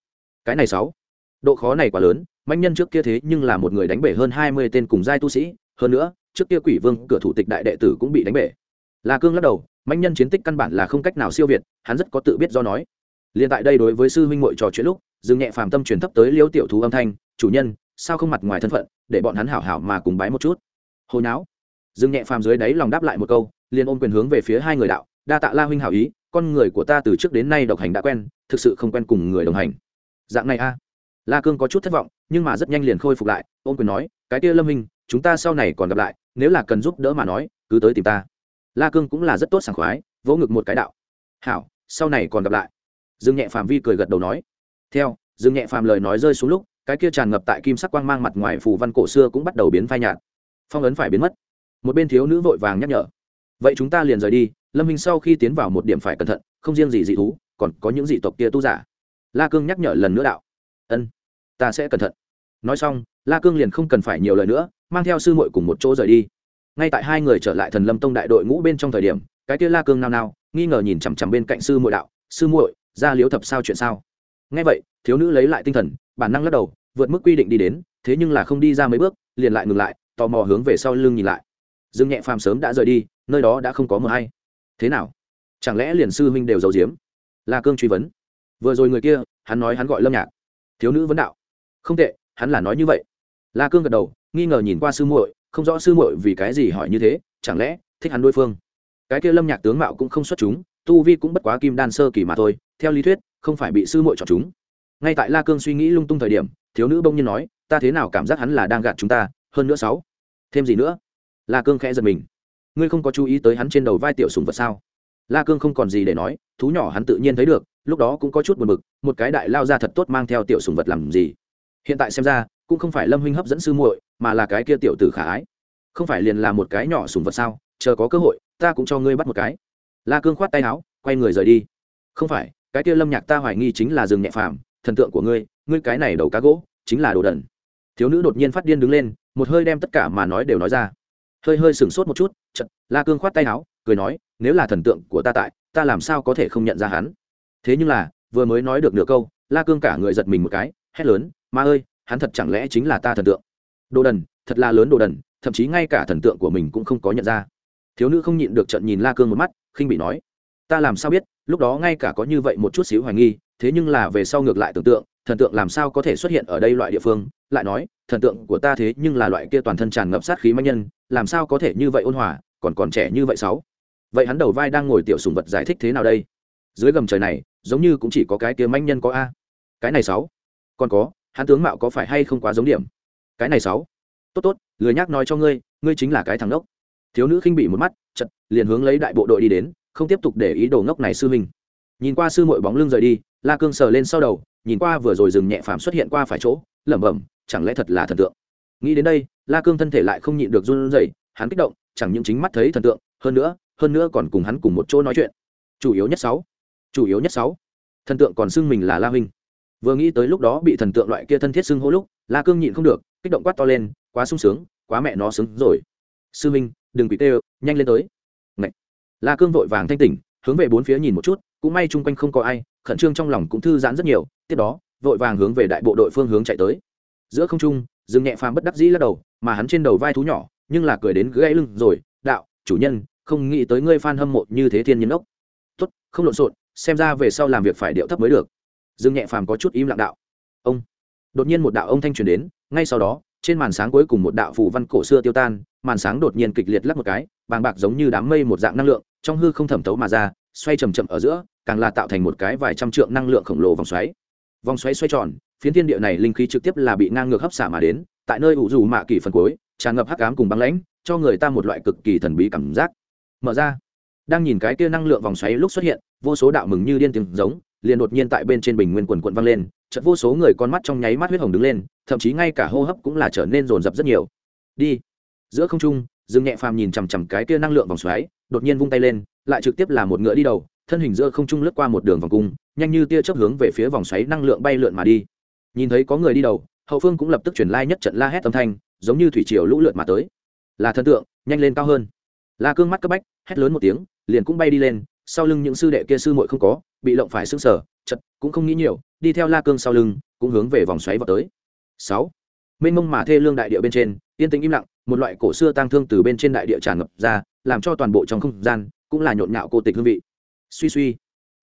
cái này sáu. Độ khó này quá lớn, manh nhân trước kia thế nhưng là một người đánh bể hơn hai mươi tên cùng giai tu sĩ, hơn nữa, trước kia quỷ vương, cửa thủ tịch đại đệ tử cũng bị đánh bể. La cương lắc đầu, manh nhân chiến tích căn bản là không cách nào siêu việt, hắn rất có tự biết do nói. Liền tại đây đối với sư huynh muội trò chuyện lúc dừng nhẹ phàm tâm truyền thấp tới liêu tiểu thú âm thanh, chủ nhân, sao không mặt ngoài thân phận, để bọn hắn hảo hảo mà cùng bái một chút? Hồi não dừng nhẹ phàm dưới đáy lòng đáp lại một câu, liền ôm quyền hướng về phía hai người đạo, đa tạ la huynh hảo ý, con người của ta từ trước đến nay độc hành đã quen, thực sự không quen cùng người đồng hành dạng này a. La cương có chút thất vọng, nhưng mà rất nhanh liền khôi phục lại ôm quyền nói, cái kia lâm minh chúng ta sau này còn gặp lại, nếu là cần giúp đỡ mà nói, cứ tới tìm ta. La cương cũng là rất tốt sảng khoái, vỗ ngực một cái đạo, hảo, sau này còn gặp lại. Dương nhẹ phàm vi cười gật đầu nói. Theo, dương nhẹ phàm lời nói rơi xuống lúc, cái kia tràn ngập tại kim sắc quang mang mặt ngoài phù văn cổ xưa cũng bắt đầu biến phai nhạt. Phong ấn phải biến mất. Một bên thiếu nữ vội vàng nhắc nhở, vậy chúng ta liền rời đi, lâm hình sau khi tiến vào một điểm phải cẩn thận, không riêng gì dị thú, còn có những dị tộc kia tu giả la cương nhắc nhở lần nữa đạo. Ân, ta sẽ cẩn thận. Nói xong, la cương liền không cần phải nhiều lời nữa, mang theo sư muội cùng một chỗ rời đi. Ngay tại hai người trở lại thần lâm tông đại đội ngũ bên trong thời điểm, cái kia la cương nao nao, nghi ngờ nhìn chằm chằm bên cạnh sư muội đạo, sư muội, ra liếu thập sao chuyện sao? Ngay vậy, thiếu nữ lấy lại tinh thần, bản năng lắc đầu, vượt mức quy định đi đến, thế nhưng là không đi ra mấy bước, liền lại ngừng lại, tò mò hướng về sau lưng nhìn lại. Dương nhẹ phàm sớm đã rời đi, nơi đó đã không có mờ hay. Thế nào? Chẳng lẽ liền sư huynh đều giấu giếm? La cương truy vấn vừa rồi người kia, hắn nói hắn gọi lâm nhạc. Thiếu nữ vấn đạo. Không tệ, hắn là nói như vậy. La cương gật đầu, nghi ngờ nhìn qua sư muội, không rõ sư muội vì cái gì hỏi như thế, chẳng lẽ thích hắn đối phương? Cái kia lâm nhạc tướng mạo cũng không xuất chúng, tu vi cũng bất quá kim đan sơ kỳ mà thôi, theo lý thuyết, không phải bị sư muội chọn chúng. Ngay tại la cương suy nghĩ lung tung thời điểm, thiếu nữ bỗng nhiên nói, ta thế nào cảm giác hắn là đang gạt chúng ta, hơn nữa sáu. Thêm gì nữa? La cương khẽ giật mình. Ngươi không có chú ý tới hắn trên đầu vai tiểu sùng vật sao? La cương không còn gì để nói, thú nhỏ hắn tự nhiên thấy được lúc đó cũng có chút buồn bực, một cái đại lao ra thật tốt mang theo tiểu sùng vật làm gì? Hiện tại xem ra, cũng không phải lâm huynh hấp dẫn sư muội, mà là cái kia tiểu tử khả ái. Không phải liền là một cái nhỏ sùng vật sao? Chờ có cơ hội, ta cũng cho ngươi bắt một cái. La cương khoát tay áo, quay người rời đi. Không phải, cái kia lâm nhạc ta hoài nghi chính là rừng nhẹ phàm, thần tượng của ngươi ngươi cái này đầu cá gỗ, chính là đồ đần. Thiếu nữ đột nhiên phát điên đứng lên, một hơi đem tất cả mà nói đều nói ra. Hơi hơi sửng sốt một chút, chợt, la cương khoát tay áo, cười nói, nếu là thần tượng của ta tại, ta làm sao có thể không nhận ra hắn? Thế nhưng là, vừa mới nói được nửa câu, la cương cả người giật mình một cái, hét lớn, ma ơi, hắn thật chẳng lẽ chính là ta thần tượng? Đồ đần, thật là lớn đồ đần, thậm chí ngay cả thần tượng của mình cũng không có nhận ra. Thiếu nữ không nhịn được trận nhìn la cương một mắt, khinh bị nói, ta làm sao biết, lúc đó ngay cả có như vậy một chút xíu hoài nghi, thế nhưng là về sau ngược lại tưởng tượng, thần tượng làm sao có thể xuất hiện ở đây loại địa phương? Lại nói, thần tượng của ta thế nhưng là loại kia toàn thân tràn ngập sát khí manh nhân, làm sao có thể như vậy ôn hòa, còn còn trẻ như vậy sáu? Vậy hắn đầu vai đang ngồi tiểu sùng vật giải thích thế nào đây? Dưới gầm trời này giống như cũng chỉ có cái kia manh nhân có a. Cái này sáu. Còn có, hắn tướng mạo có phải hay không quá giống điểm? Cái này sáu. Tốt tốt, lười nhắc nói cho ngươi ngươi chính là cái thằng ngốc. Thiếu nữ khinh bị một mắt chật liền hướng lấy đại bộ đội đi đến, không tiếp tục để ý đồ ngốc này sư mình nhìn qua sư mội bóng lưng rời đi, la cương sờ lên sau đầu, nhìn qua vừa rồi dừng nhẹ phàm xuất hiện qua phải chỗ, lẩm bẩm, chẳng lẽ thật là thần tượng? Nghĩ đến đây, la cương thân thể lại không nhịn được run rẩy, hắn kích động, chẳng những chính mắt thấy thần tượng, hơn nữa hơn nữa còn cùng hắn cùng một chỗ nói chuyện. Chủ yếu nhất sáu chủ yếu nhất sáu. Thần tượng còn xưng mình là la huynh. Vừa nghĩ tới lúc đó bị thần tượng loại kia thân thiết xưng hô lúc, la cương nhịn không được, kích động quát to lên, quá sung sướng, quá mẹ nó sướng rồi. Sư minh, đừng quỷ tê nhanh lên tới. Ngậy. la cương vội vàng thanh tỉnh, hướng về bốn phía nhìn một chút, cũng may chung quanh không có ai, khẩn trương trong lòng cũng thư giãn rất nhiều, tiếp đó, vội vàng hướng về đại bộ đội phương hướng chạy tới. Giữa không trung dừng nhẹ phàm bất đắc dĩ lắc đầu, mà hắn trên đầu vai thú nhỏ, nhưng là cười đến gãy lưng rồi, đạo, chủ nhân, không nghĩ tới ngươi phan hâm mộ như thế thiên nhân ốc. Tốt, không lộn xộn xem ra về sau làm việc phải điệu thấp mới được. Dương nhẹ phàm có chút im lặng đạo. Ông. Đột nhiên một đạo ông thanh truyền đến, ngay sau đó, trên màn sáng cuối cùng một đạo phù văn cổ xưa tiêu tan, màn sáng đột nhiên kịch liệt lắc một cái, bàng bạc giống như đám mây một dạng năng lượng, trong hư không thẩm thấu mà ra, xoay chầm chậm ở giữa, càng là tạo thành một cái vài trăm trượng năng lượng khổng lồ vòng xoáy. Vòng xoáy xoay tròn, phiến thiên địa này linh khí trực tiếp là bị ngang ngược hấp xả mà đến, tại nơi ủ dù mạ kỳ phần cuối, tràn ngập hắc ám cùng băng lãnh, cho người ta một loại cực kỳ thần bí cảm giác. Mở ra đang nhìn cái kia năng lượng vòng xoáy lúc xuất hiện, vô số đạo mừng như điên tiếng giống, liền đột nhiên tại bên trên bình nguyên quần quận vang lên, chợt vô số người con mắt trong nháy mắt huyết hồng đứng lên, thậm chí ngay cả hô hấp cũng là trở nên rồn rập rất nhiều. Đi. Giữa không trung, dương nhẹ phàm nhìn chằm chằm cái kia năng lượng vòng xoáy, đột nhiên vung tay lên, lại trực tiếp là một ngựa đi đầu, thân hình giữa không trung lướt qua một đường vòng cung, nhanh như tia chớp hướng về phía vòng xoáy năng lượng bay lượn mà đi. Nhìn thấy có người đi đầu, hậu phương cũng lập tức chuyển lai nhất trận la hét âm thanh, giống như thủy triều lũ lượt mà tới. Là thần tượng, nhanh lên cao hơn. La cương mắt cấp bách, hét lớn một tiếng liền cũng bay đi lên, sau lưng những sư đệ kia sư muội không có, bị lộng phải sưng sở chật, cũng không nghĩ nhiều, đi theo la cương sau lưng, cũng hướng về vòng xoáy vào tới. Sáu, mênh mông mà thê lương đại địa bên trên, yên tĩnh im lặng, một loại cổ xưa tang thương từ bên trên đại địa tràn ngập ra, làm cho toàn bộ trong không gian, cũng là nhộn nhạo cô tịch hương vị. Suy suy,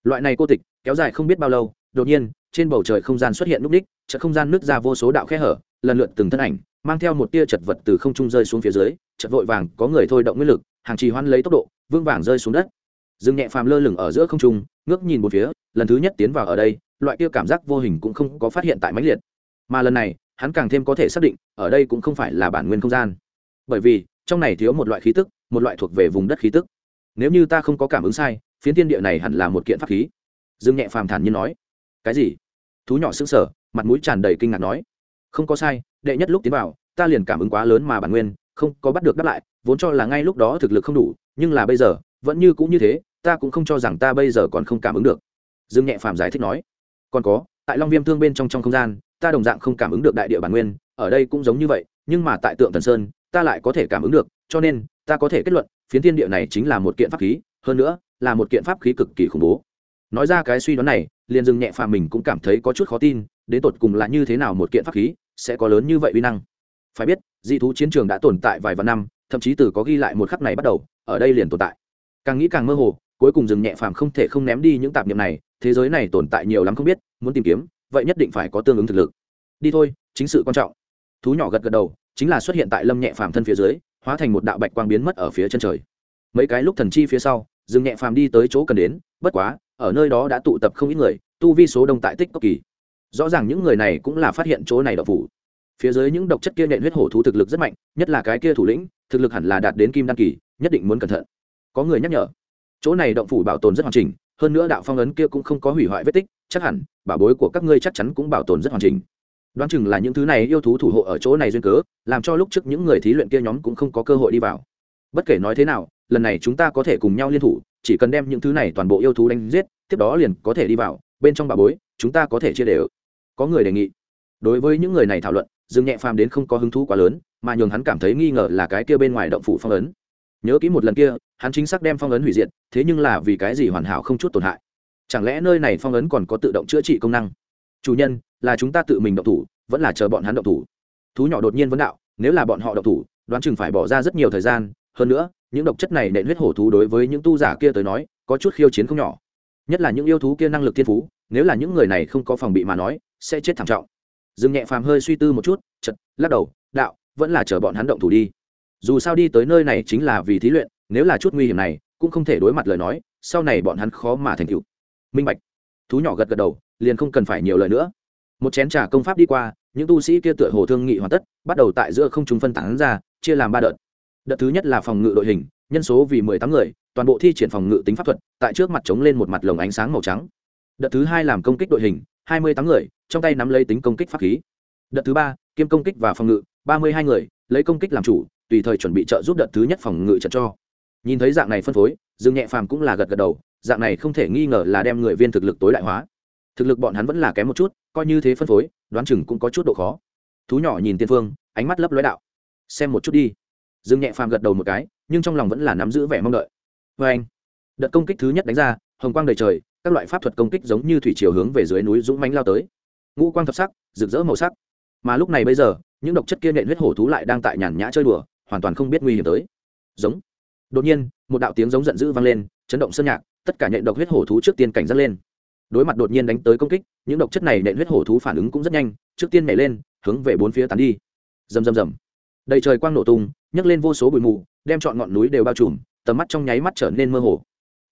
loại này cô tịch, kéo dài không biết bao lâu, đột nhiên, trên bầu trời không gian xuất hiện núp đích chợt không gian nứt ra vô số đạo khe hở, lần lượt từng thân ảnh, mang theo một tia chật vật từ không trung rơi xuống phía dưới, chợt vội vàng có người thôi động nguyên lực hàng trì hoan lấy tốc độ vương vàng rơi xuống đất. Dương nhẹ phàm lơ lửng ở giữa không trung, ngước nhìn một phía, lần thứ nhất tiến vào ở đây, loại kia cảm giác vô hình cũng không có phát hiện tại mãnh liệt. Mà lần này, hắn càng thêm có thể xác định, ở đây cũng không phải là bản nguyên không gian. Bởi vì, trong này thiếu một loại khí tức, một loại thuộc về vùng đất khí tức. Nếu như ta không có cảm ứng sai, phiến thiên địa này hẳn là một kiện pháp khí. Dương nhẹ phàm thản nhiên nói. Cái gì? Thú nhỏ sững sờ, mặt mũi tràn đầy kinh ngạc nói. Không có sai, đệ nhất lúc tiến vào, ta liền cảm ứng quá lớn mà bản nguyên, không có bắt được đáp lại vốn cho là ngay lúc đó thực lực không đủ, nhưng là bây giờ, vẫn như cũng như thế, ta cũng không cho rằng ta bây giờ còn không cảm ứng được. Dương nhẹ phàm giải thích nói. Còn có, tại long viêm thương bên trong trong không gian, ta đồng dạng không cảm ứng được đại địa bản nguyên, ở đây cũng giống như vậy, nhưng mà tại tượng thần sơn, ta lại có thể cảm ứng được, cho nên, ta có thể kết luận, phiến thiên địa này chính là một kiện pháp khí, hơn nữa, là một kiện pháp khí cực kỳ khủng bố. Nói ra cái suy đoán này, liền dừng nhẹ phàm mình cũng cảm thấy có chút khó tin, đến tột cùng là như thế nào một kiện pháp khí sẽ có lớn như vậy uy năng. Phải biết, dị thú chiến trường đã tồn tại vài vạn năm thậm chí từ có ghi lại một khắc này bắt đầu, ở đây liền tồn tại. Càng nghĩ càng mơ hồ, cuối cùng dừng nhẹ phàm không thể không ném đi những tạp niệm này, thế giới này tồn tại nhiều lắm không biết, muốn tìm kiếm, vậy nhất định phải có tương ứng thực lực. Đi thôi, chính sự quan trọng. Thú nhỏ gật gật đầu, chính là xuất hiện tại lâm nhẹ phàm thân phía dưới, hóa thành một đạo bạch quang biến mất ở phía chân trời. Mấy cái lúc thần chi phía sau dừng nhẹ phàm đi tới chỗ cần đến, bất quá, ở nơi đó đã tụ tập không ít người, tu vi số đông tại tích cốc kỳ. Rõ ràng những người này cũng là phát hiện chỗ này độc phủ. Phía dưới những độc chất kia nện huyết hổ thú thực lực rất mạnh, nhất là cái kia thủ lĩnh thực lực hẳn là đạt đến kim Đan kỳ, nhất định muốn cẩn thận. Có người nhắc nhở, chỗ này động phủ bảo tồn rất hoàn chỉnh, hơn nữa đạo phong ấn kia cũng không có hủy hoại vết tích, chắc hẳn bảo bối của các ngươi chắc chắn cũng bảo tồn rất hoàn chỉnh. Đoán chừng là những thứ này yêu thú thủ hộ ở chỗ này duyên cớ, làm cho lúc trước những người thí luyện kia nhóm cũng không có cơ hội đi vào. Bất kể nói thế nào, lần này chúng ta có thể cùng nhau liên thủ, chỉ cần đem những thứ này toàn bộ yêu thú đánh giết, tiếp đó liền có thể đi vào, bên trong bà bối, chúng ta có thể chia đều. Có người đề nghị, đối với những người này thảo luận, dương nhẹ phàm đến không có hứng thú quá lớn mà nhường hắn cảm thấy nghi ngờ là cái kia bên ngoài động phủ phong ấn. Nhớ kỹ một lần kia, hắn chính xác đem phong ấn hủy diệt, thế nhưng là vì cái gì hoàn hảo không chút tổn hại? Chẳng lẽ nơi này phong ấn còn có tự động chữa trị công năng? Chủ nhân, là chúng ta tự mình động thủ, vẫn là chờ bọn hắn động thủ? Thú nhỏ đột nhiên vấn đạo, nếu là bọn họ động thủ, đoán chừng phải bỏ ra rất nhiều thời gian. Hơn nữa, những độc chất này nện huyết hổ thú đối với những tu giả kia tới nói, có chút khiêu chiến không nhỏ. Nhất là những yêu thú kia năng lực thiên phú, nếu là những người này không có phòng bị mà nói, sẽ chết thảm trọng. Dương nhẹ phàm hơi suy tư một chút chật lắc đầu, đạo vẫn là chờ bọn hắn động thủ đi. Dù sao đi tới nơi này chính là vì thí luyện, nếu là chút nguy hiểm này, cũng không thể đối mặt lời nói, sau này bọn hắn khó mà thành tựu. Minh bạch. Thú nhỏ gật gật đầu, liền không cần phải nhiều lời nữa. Một chén trà công pháp đi qua, những tu sĩ kia tựa hồ thương nghị hoàn tất, bắt đầu tại giữa không chúng phân tán ra, chia làm ba đợt. Đợt thứ nhất là phòng ngự đội hình, nhân số vì mười tám người, toàn bộ thi triển phòng ngự tính pháp thuật, tại trước mặt chống lên một mặt lồng ánh sáng màu trắng. Đợt thứ hai làm công kích đội hình, hai mươi tám người, trong tay nắm lấy tính công kích pháp khí. Đợt thứ ba, kiêm công kích và phòng ngự ba mươi hai người, lấy công kích làm chủ, tùy thời chuẩn bị trợ giúp đợt thứ nhất phòng ngự trận cho. Nhìn thấy dạng này phân phối, dương nhẹ phàm cũng là gật gật đầu, dạng này không thể nghi ngờ là đem người viên thực lực tối đại hóa. Thực lực bọn hắn vẫn là kém một chút, coi như thế phân phối, đoán chừng cũng có chút độ khó. Thú nhỏ nhìn tiên phương, ánh mắt lấp lóe đạo. Xem một chút đi. Dương nhẹ phàm gật đầu một cái, nhưng trong lòng vẫn là nắm giữ vẻ mong đợi. Vê anh, đợt công kích thứ nhất đánh ra, hồng quang đầy trời, các loại pháp thuật công kích giống như thủy chiều hướng về dưới núi dũng mánh lao tới. Ngũ quang thập sắc, rực rỡ màu sắc mà lúc này bây giờ, những độc chất kia nện huyết hổ thú lại đang tại nhàn nhã chơi đùa, hoàn toàn không biết nguy hiểm tới. Giống. Đột nhiên, một đạo tiếng giống giận dữ vang lên, chấn động sơn nhạc, tất cả nhện độc huyết hổ thú trước tiên cảnh giác lên. Đối mặt đột nhiên đánh tới công kích, những độc chất này nện huyết hổ thú phản ứng cũng rất nhanh, trước tiên nhảy lên, hướng về bốn phía tán đi. Rầm rầm rầm. Đầy trời quang nổ tung, nhấc lên vô số bụi mù, đem chọn ngọn núi đều bao trùm, tầm mắt trong nháy mắt trở nên mơ hồ.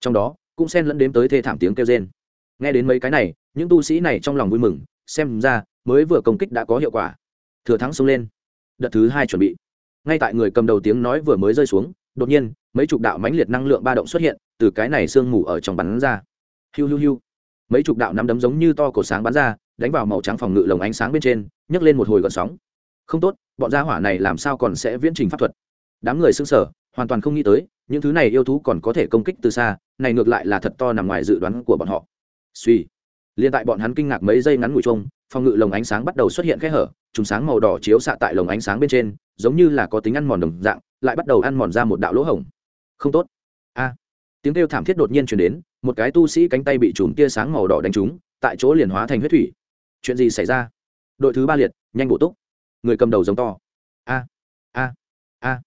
Trong đó, cũng xen lẫn đến tới thê thảm tiếng kêu rên. Nghe đến mấy cái này, những tu sĩ này trong lòng vui mừng, xem ra mới vừa công kích đã có hiệu quả. Thừa thắng xông lên. Đợt thứ hai chuẩn bị. Ngay tại người cầm đầu tiếng nói vừa mới rơi xuống, đột nhiên, mấy chục đạo mãnh liệt năng lượng ba động xuất hiện, từ cái này sương mù ở trong bắn ra. Hiu hiu hiu. Mấy chục đạo nắm đấm giống như to cổ sáng bắn ra, đánh vào màu trắng phòng ngự lồng ánh sáng bên trên, nhấc lên một hồi gọn sóng. Không tốt, bọn gia hỏa này làm sao còn sẽ viễn trình pháp thuật? Đám người xưng sở hoàn toàn không nghĩ tới, những thứ này yêu thú còn có thể công kích từ xa, này ngược lại là thật to nằm ngoài dự đoán của bọn họ. Suy liên tại bọn hắn kinh ngạc mấy giây ngắn ngủi chung phòng ngự lồng ánh sáng bắt đầu xuất hiện khe hở, trùng sáng màu đỏ chiếu xạ tại lồng ánh sáng bên trên, giống như là có tính ăn mòn đồng dạng, lại bắt đầu ăn mòn ra một đạo lỗ hổng. Không tốt. A. Tiếng kêu thảm thiết đột nhiên chuyển đến, một cái tu sĩ cánh tay bị chùm tia sáng màu đỏ đánh trúng, tại chỗ liền hóa thành huyết thủy. Chuyện gì xảy ra? Đội thứ ba liệt, nhanh bổ túc. Người cầm đầu giống to. A. A. A.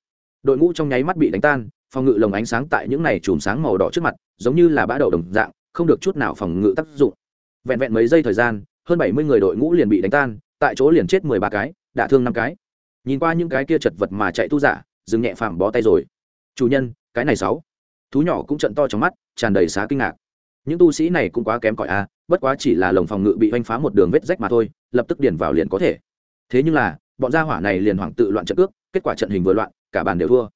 Đội ngũ trong nháy mắt bị đánh tan, phòng ngự lồng ánh sáng tại những này chùm sáng màu đỏ trước mặt, giống như là bã đậu đồng dạng, không được chút nào phòng ngự tác dụng. Vẹn vẹn mấy giây thời gian hơn bảy mươi người đội ngũ liền bị đánh tan, tại chỗ liền chết mười ba cái, đả thương năm cái. Nhìn qua những cái kia chật vật mà chạy tu giả dừng nhẹ phàm bó tay rồi. Chủ nhân, cái này sáu. Thú nhỏ cũng trận to trong mắt, tràn đầy xá kinh ngạc. Những tu sĩ này cũng quá kém cỏi a bất quá chỉ là lồng phòng ngự bị oanh phá một đường vết rách mà thôi, lập tức điền vào liền có thể. Thế nhưng là, bọn gia hỏa này liền hoảng tự loạn trận cước, kết quả trận hình vừa loạn, cả bàn đều thua.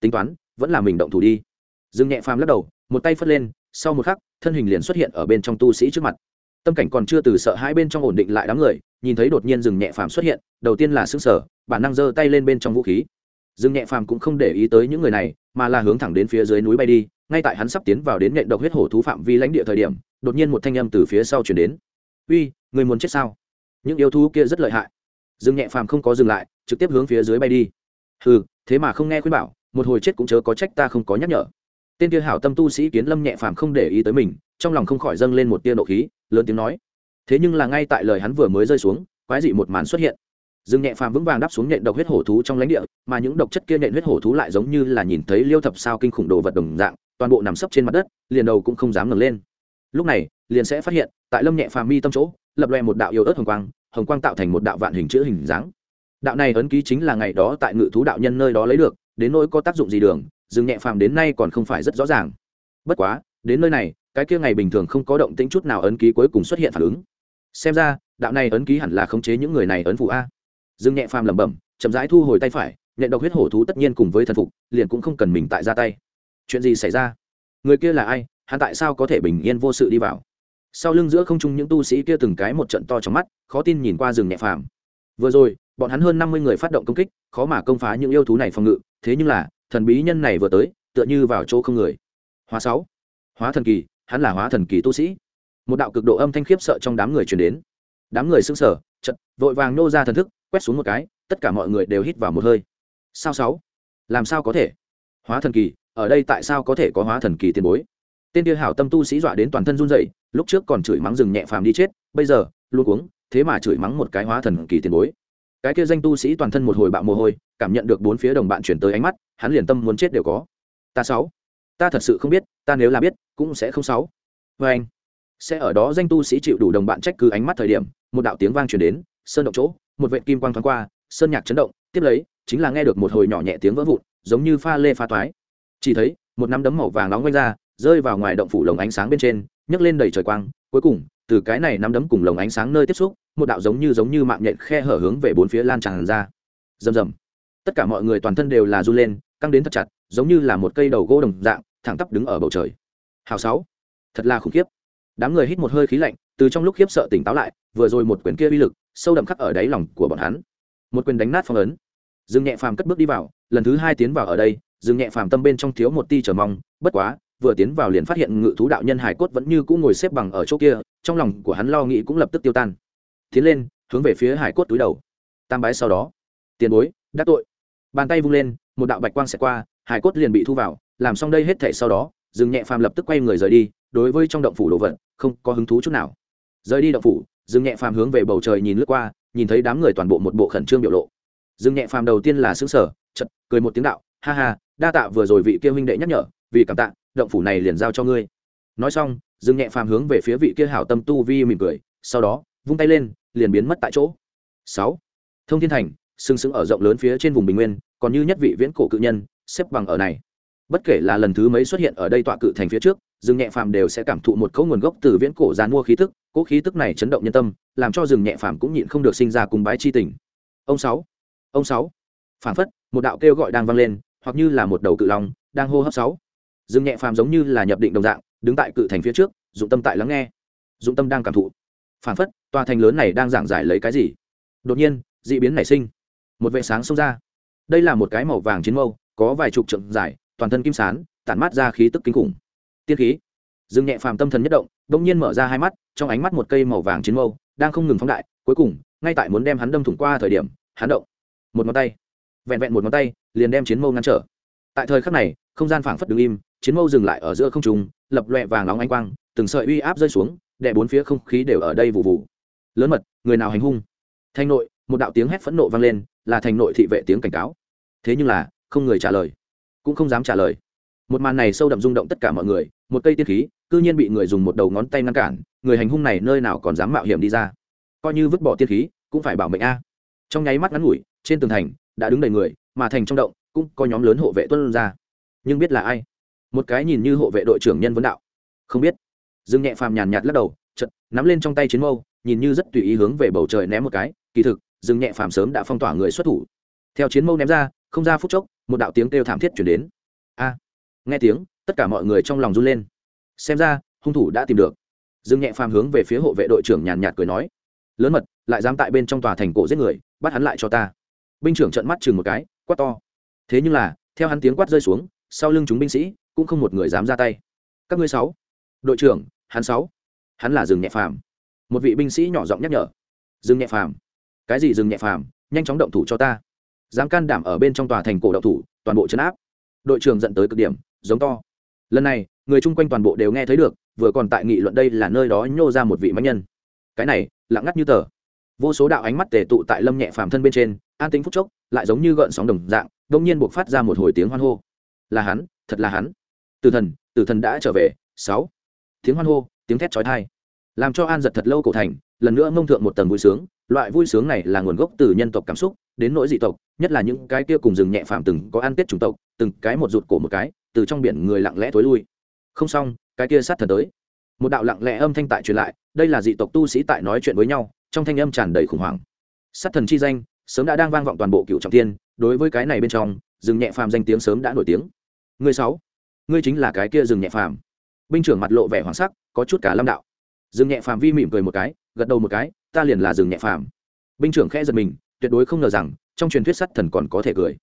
Tính toán, vẫn là mình động thủ đi. Dương nhẹ phàm lắc đầu, một tay phất lên, sau một khắc, thân hình liền xuất hiện ở bên trong tu sĩ trước mặt tâm cảnh còn chưa từ sợ hãi bên trong ổn định lại đám người, nhìn thấy đột nhiên rừng nhẹ phàm xuất hiện, đầu tiên là xương sở bản năng giơ tay lên bên trong vũ khí. Rừng nhẹ phàm cũng không để ý tới những người này, mà là hướng thẳng đến phía dưới núi bay đi, ngay tại hắn sắp tiến vào đến nhện độc huyết hổ thú phạm vi lãnh địa thời điểm, đột nhiên một thanh âm từ phía sau chuyển đến. Uy, người muốn chết sao? Những yêu thú kia rất lợi hại. Dương nhẹ phàm không có dừng lại, trực tiếp hướng phía dưới bay đi. Ừ thế mà không nghe khuyên bảo, một hồi chết cũng chớ có trách ta không có nhắc nhở tên kia hảo tâm tu sĩ kiến lâm nhẹ phàm không để ý tới mình, trong lòng không khỏi dâng lên một tia nộ khí, lớn tiếng nói. Thế nhưng là ngay tại lời hắn vừa mới rơi xuống, quái dị một màn xuất hiện. Dương nhẹ phàm vững vàng đáp xuống nhện độc huyết hổ thú trong lãnh địa, mà những độc chất kia nhện huyết hổ thú lại giống như là nhìn thấy liêu thập sao kinh khủng đồ vật đồng dạng, toàn bộ nằm sấp trên mặt đất, liền đầu cũng không dám ngẩng lên. Lúc này, liền sẽ phát hiện, tại lâm nhẹ phàm mi tâm chỗ, lập loè một đạo yêu ớt hồng quang hồng quang tạo thành một đạo vạn hình chữ hình dáng. Đạo này ấn ký chính là ngày đó tại ngự thú đạo nhân nơi đó lấy được, đến nỗi có tác dụng gì đường dương nhẹ phàm đến nay còn không phải rất rõ ràng. Bất quá, đến nơi này, cái kia ngày bình thường không có động tĩnh chút nào ấn ký cuối cùng xuất hiện phản ứng. Xem ra, đạo này ấn ký hẳn là khống chế những người này ấn phụ a. Dương nhẹ phàm lẩm bẩm, chậm rãi thu hồi tay phải nhận độc huyết hổ thú tất nhiên cùng với thần phục, liền cũng không cần mình tại ra tay. Chuyện gì xảy ra? Người kia là ai? Hắn tại sao có thể bình yên vô sự đi vào? Sau lưng giữa không trung những tu sĩ kia từng cái một trận to trong mắt, khó tin nhìn qua rừng nhẹ phàm. Vừa rồi, bọn hắn hơn năm mươi người phát động công kích, khó mà công phá những yêu thú này phòng ngự, thế nhưng là thần bí nhân này vừa tới, tựa như vào chỗ không người. Hóa sáu. Hóa thần kỳ, hắn là hóa thần kỳ tu sĩ. Một đạo cực độ âm thanh khiếp sợ trong đám người truyền đến. Đám người sững sờ chật vội vàng nô ra thần thức, quét xuống một cái, tất cả mọi người đều hít vào một hơi. Sao sáu? Làm sao có thể? Hóa thần kỳ, ở đây tại sao có thể có hóa thần kỳ tiền bối? Tên kia hảo tâm tu sĩ dọa đến toàn thân run rẩy, lúc trước còn chửi mắng rừng nhẹ phàm đi chết, bây giờ, luôn uống thế mà chửi mắng một cái hóa thần kỳ tiền bối cái kia danh tu sĩ toàn thân một hồi bạo mồ hôi, cảm nhận được bốn phía đồng bạn chuyển tới ánh mắt, hắn liền tâm muốn chết đều có. Ta sáu. Ta thật sự không biết, ta nếu là biết, cũng sẽ không sáu. Vê anh, sẽ ở đó danh tu sĩ chịu đủ đồng bạn trách cứ ánh mắt thời điểm, một đạo tiếng vang truyền đến, sơn động chỗ, một vệ kim quang thoáng qua, sơn nhạc chấn động, tiếp lấy, chính là nghe được một hồi nhỏ nhẹ tiếng vỡ vụn, giống như pha lê pha toái. Chỉ thấy, một nắm đấm màu vàng nóng quanh ra, rơi vào ngoài động phủ lồng ánh sáng bên trên, nhấc lên đầy trời quang, cuối cùng từ cái này nắm đấm cùng lồng ánh sáng nơi tiếp xúc, một đạo giống như giống như mạng nhện khe hở hướng về bốn phía lan tràn ra. Rầm rầm. Tất cả mọi người toàn thân đều là run lên, căng đến thật chặt, giống như là một cây đầu gỗ đồng dạng, thẳng tắp đứng ở bầu trời. Hào sáu. Thật là khủng khiếp. Đám người hít một hơi khí lạnh, từ trong lúc khiếp sợ tỉnh táo lại, vừa rồi một quyền kia uy lực, sâu đậm khắc ở đáy lòng của bọn hắn. Một quyền đánh nát phong ấn. Dương nhẹ phàm cất bước đi vào, lần thứ hai tiến vào ở đây, dương nhẹ phàm tâm bên trong thiếu một ti chờ mong, bất quá vừa tiến vào liền phát hiện ngự thú đạo nhân hải cốt vẫn như cũ ngồi xếp bằng ở chỗ kia, trong lòng của hắn lo nghĩ cũng lập tức tiêu tan. Tiến lên, hướng về phía hải cốt túi đầu. Tam bái sau đó, tiền bối, đắc tội. Bàn tay vung lên, một đạo bạch quang sẽ qua hải cốt liền bị thu vào, làm xong đây hết thể sau đó dừng nhẹ phàm lập tức quay người rời đi, đối với trong động phủ đồ vật, không có hứng thú chút nào. Rời đi động phủ dừng nhẹ phàm hướng về bầu trời nhìn lướt qua, nhìn thấy đám người toàn bộ một bộ khẩn trương biểu lộ. Dừng nhẹ phàm đầu tiên là xứng sở chật cười một tiếng đạo, ha ha, đa tạ vừa rồi vị kia huynh đệ nhắc nhở, vì cảm tạ động phủ này liền giao cho ngươi. Nói xong, dương nhẹ phàm hướng về phía vị kia hảo tâm tu vi mỉm cười, sau đó, vung tay lên, liền biến mất tại chỗ. Sáu. Thông thiên thành, sừng sững ở rộng lớn phía trên vùng bình nguyên, còn như nhất vị viễn cổ cự nhân, xếp bằng ở này. Bất kể là lần thứ mấy xuất hiện ở đây tọa cự thành phía trước rừng nhẹ phàm đều sẽ cảm thụ một cấu nguồn gốc từ viễn cổ giàn mua khí tức, cỗ khí tức này chấn động nhân tâm, làm cho rừng nhẹ phàm cũng nhịn không được sinh ra cùng bái chi tình. Ông sáu. Ông sáu. Phản phất, một đạo kêu gọi đang vang lên, hoặc như là một đầu cự long, đang hô hấp sáu. Dương nhẹ phàm giống như là nhập định đồng dạng, đứng tại cự thành phía trước, dụng tâm tại lắng nghe. Dụng tâm đang cảm thụ. Phản phất, tòa thành lớn này đang giảng giải lấy cái gì? Đột nhiên d ị biến nảy sinh. Một vệ sáng xông ra. Đây là một cái màu vàng chiến mâu, có vài chục trượng dài, toàn thân kim sán, tản mát ra khí tức kinh khủng. Tiên khí. Dương nhẹ phàm tâm thần nhất động đ ỗ n g nhiên mở ra hai mắt, trong ánh mắt một cây màu vàng chiến mâu, đang không ngừng phóng đại, cuối cùng, ngay tại muốn đem hắn đâm thủng qua thời điểm, hắn động. Một ngón tay. Vẹn vẹn một ngón tay, liền đem chiến mâu ngăn trở tại thời khắc này không gian phảng phất đứng im chiến mâu dừng lại ở giữa không trung, lập loẹ vàng nóng ánh quang từng sợi uy áp rơi xuống đè bốn phía không khí đều ở đây vụ vụ. Lớn mật người nào hành hung? Thanh nội một đạo tiếng hét phẫn nộ vang lên là thành nội thị vệ tiếng cảnh cáo. Thế nhưng là không người trả lời. Cũng không dám trả lời. Một màn này sâu đậm rung động tất cả mọi người một cây tiên khí cư nhiên bị người dùng một đầu ngón tay ngăn cản người hành hung này nơi nào còn dám mạo hiểm đi ra. Coi như vứt bỏ tiên khí cũng phải bảo mệnh a. Trong nháy mắt ngắn ngủi trên tường thành đã đứng đầy người mà thành trong động cũng có nhóm lớn hộ vệ tuân ra. Nhưng biết là ai? Một cái nhìn như hộ vệ đội trưởng nhân vấn đạo. Không biết. Dương nhẹ phàm nhàn nhạt lắc đầu chật nắm lên trong tay chiến mâu, nhìn như rất tùy ý hướng về bầu trời ném một cái. Kỳ thực, dương nhẹ phàm sớm đã phong tỏa người xuất thủ. Theo chiến mâu ném ra, không ra phút chốc, một đạo tiếng kêu thảm thiết chuyển đến. A! Nghe tiếng, tất cả mọi người trong lòng run lên. Xem ra, hung thủ đã tìm được. Dương nhẹ phàm hướng về phía hộ vệ đội trưởng nhàn nhạt cười nói. Lớn mật, lại dám tại bên trong tòa thành cổ giết người, bắt hắn lại cho ta. Binh trưởng trận mắt chừng một cái, quát to thế nhưng là, theo hắn tiếng quát rơi xuống, sau lưng chúng binh sĩ cũng không một người dám ra tay. Các ngươi sáu. Đội trưởng, hắn sáu. Hắn là rừng nhẹ phàm. Một vị binh sĩ nhỏ giọng nhắc nhở. Rừng nhẹ phàm. Cái gì rừng nhẹ phàm? Nhanh chóng động thủ cho ta. Dám can đảm ở bên trong tòa thành cổ động thủ, toàn bộ chấn áp. Đội trưởng dẫn tới cực điểm, giống to. Lần này, người chung quanh toàn bộ đều nghe thấy được, vừa còn tại nghị luận đây là nơi đó nhô ra một vị mãnh nhân. Cái này, lặng ngắt như tờ. Vô số đạo ánh mắt tề tụ tại lâm nhẹ phàm thân bên trên, an tính phúc chốc, lại giống như gợn sóng đồng dạng đông nhiên buộc phát ra một hồi tiếng hoan hô. Là hắn, thật là hắn. Tử thần tử thần đã trở về. Sáu. Tiếng hoan hô, tiếng thét trói thai làm cho an giật thật lâu cổ thành, lần nữa mông thượng một tầng vui sướng. Loại vui sướng này là nguồn gốc từ nhân tộc cảm xúc, đến nỗi dị tộc, nhất là những cái kia cùng rừng nhẹ phàm từng có ăn tết chủng tộc, từng cái một rụt cổ một cái, từ trong biển người lặng lẽ thối lui. Không xong, cái kia sát thần tới. Một đạo lặng lẽ âm thanh tại truyền lại, đây là dị tộc tu sĩ tại nói chuyện với nhau, trong thanh âm tràn đầy khủng hoảng. Sát thần chi danh, sớm đã đang vang vọng toàn bộ cựu trọng thiên đối với cái này bên trong, rừng nhẹ phàm danh tiếng sớm đã nổi tiếng. Người sáu, ngươi chính là cái kia rừng nhẹ phàm. Binh trưởng mặt lộ vẻ hoảng sắc, có chút cả lâm đạo. Rừng nhẹ phàm vi mỉm cười một cái, gật đầu một cái, ta liền là rừng nhẹ phàm. Binh trưởng khẽ giật mình, tuyệt đối không ngờ rằng, trong truyền thuyết sắt thần còn có thể cười.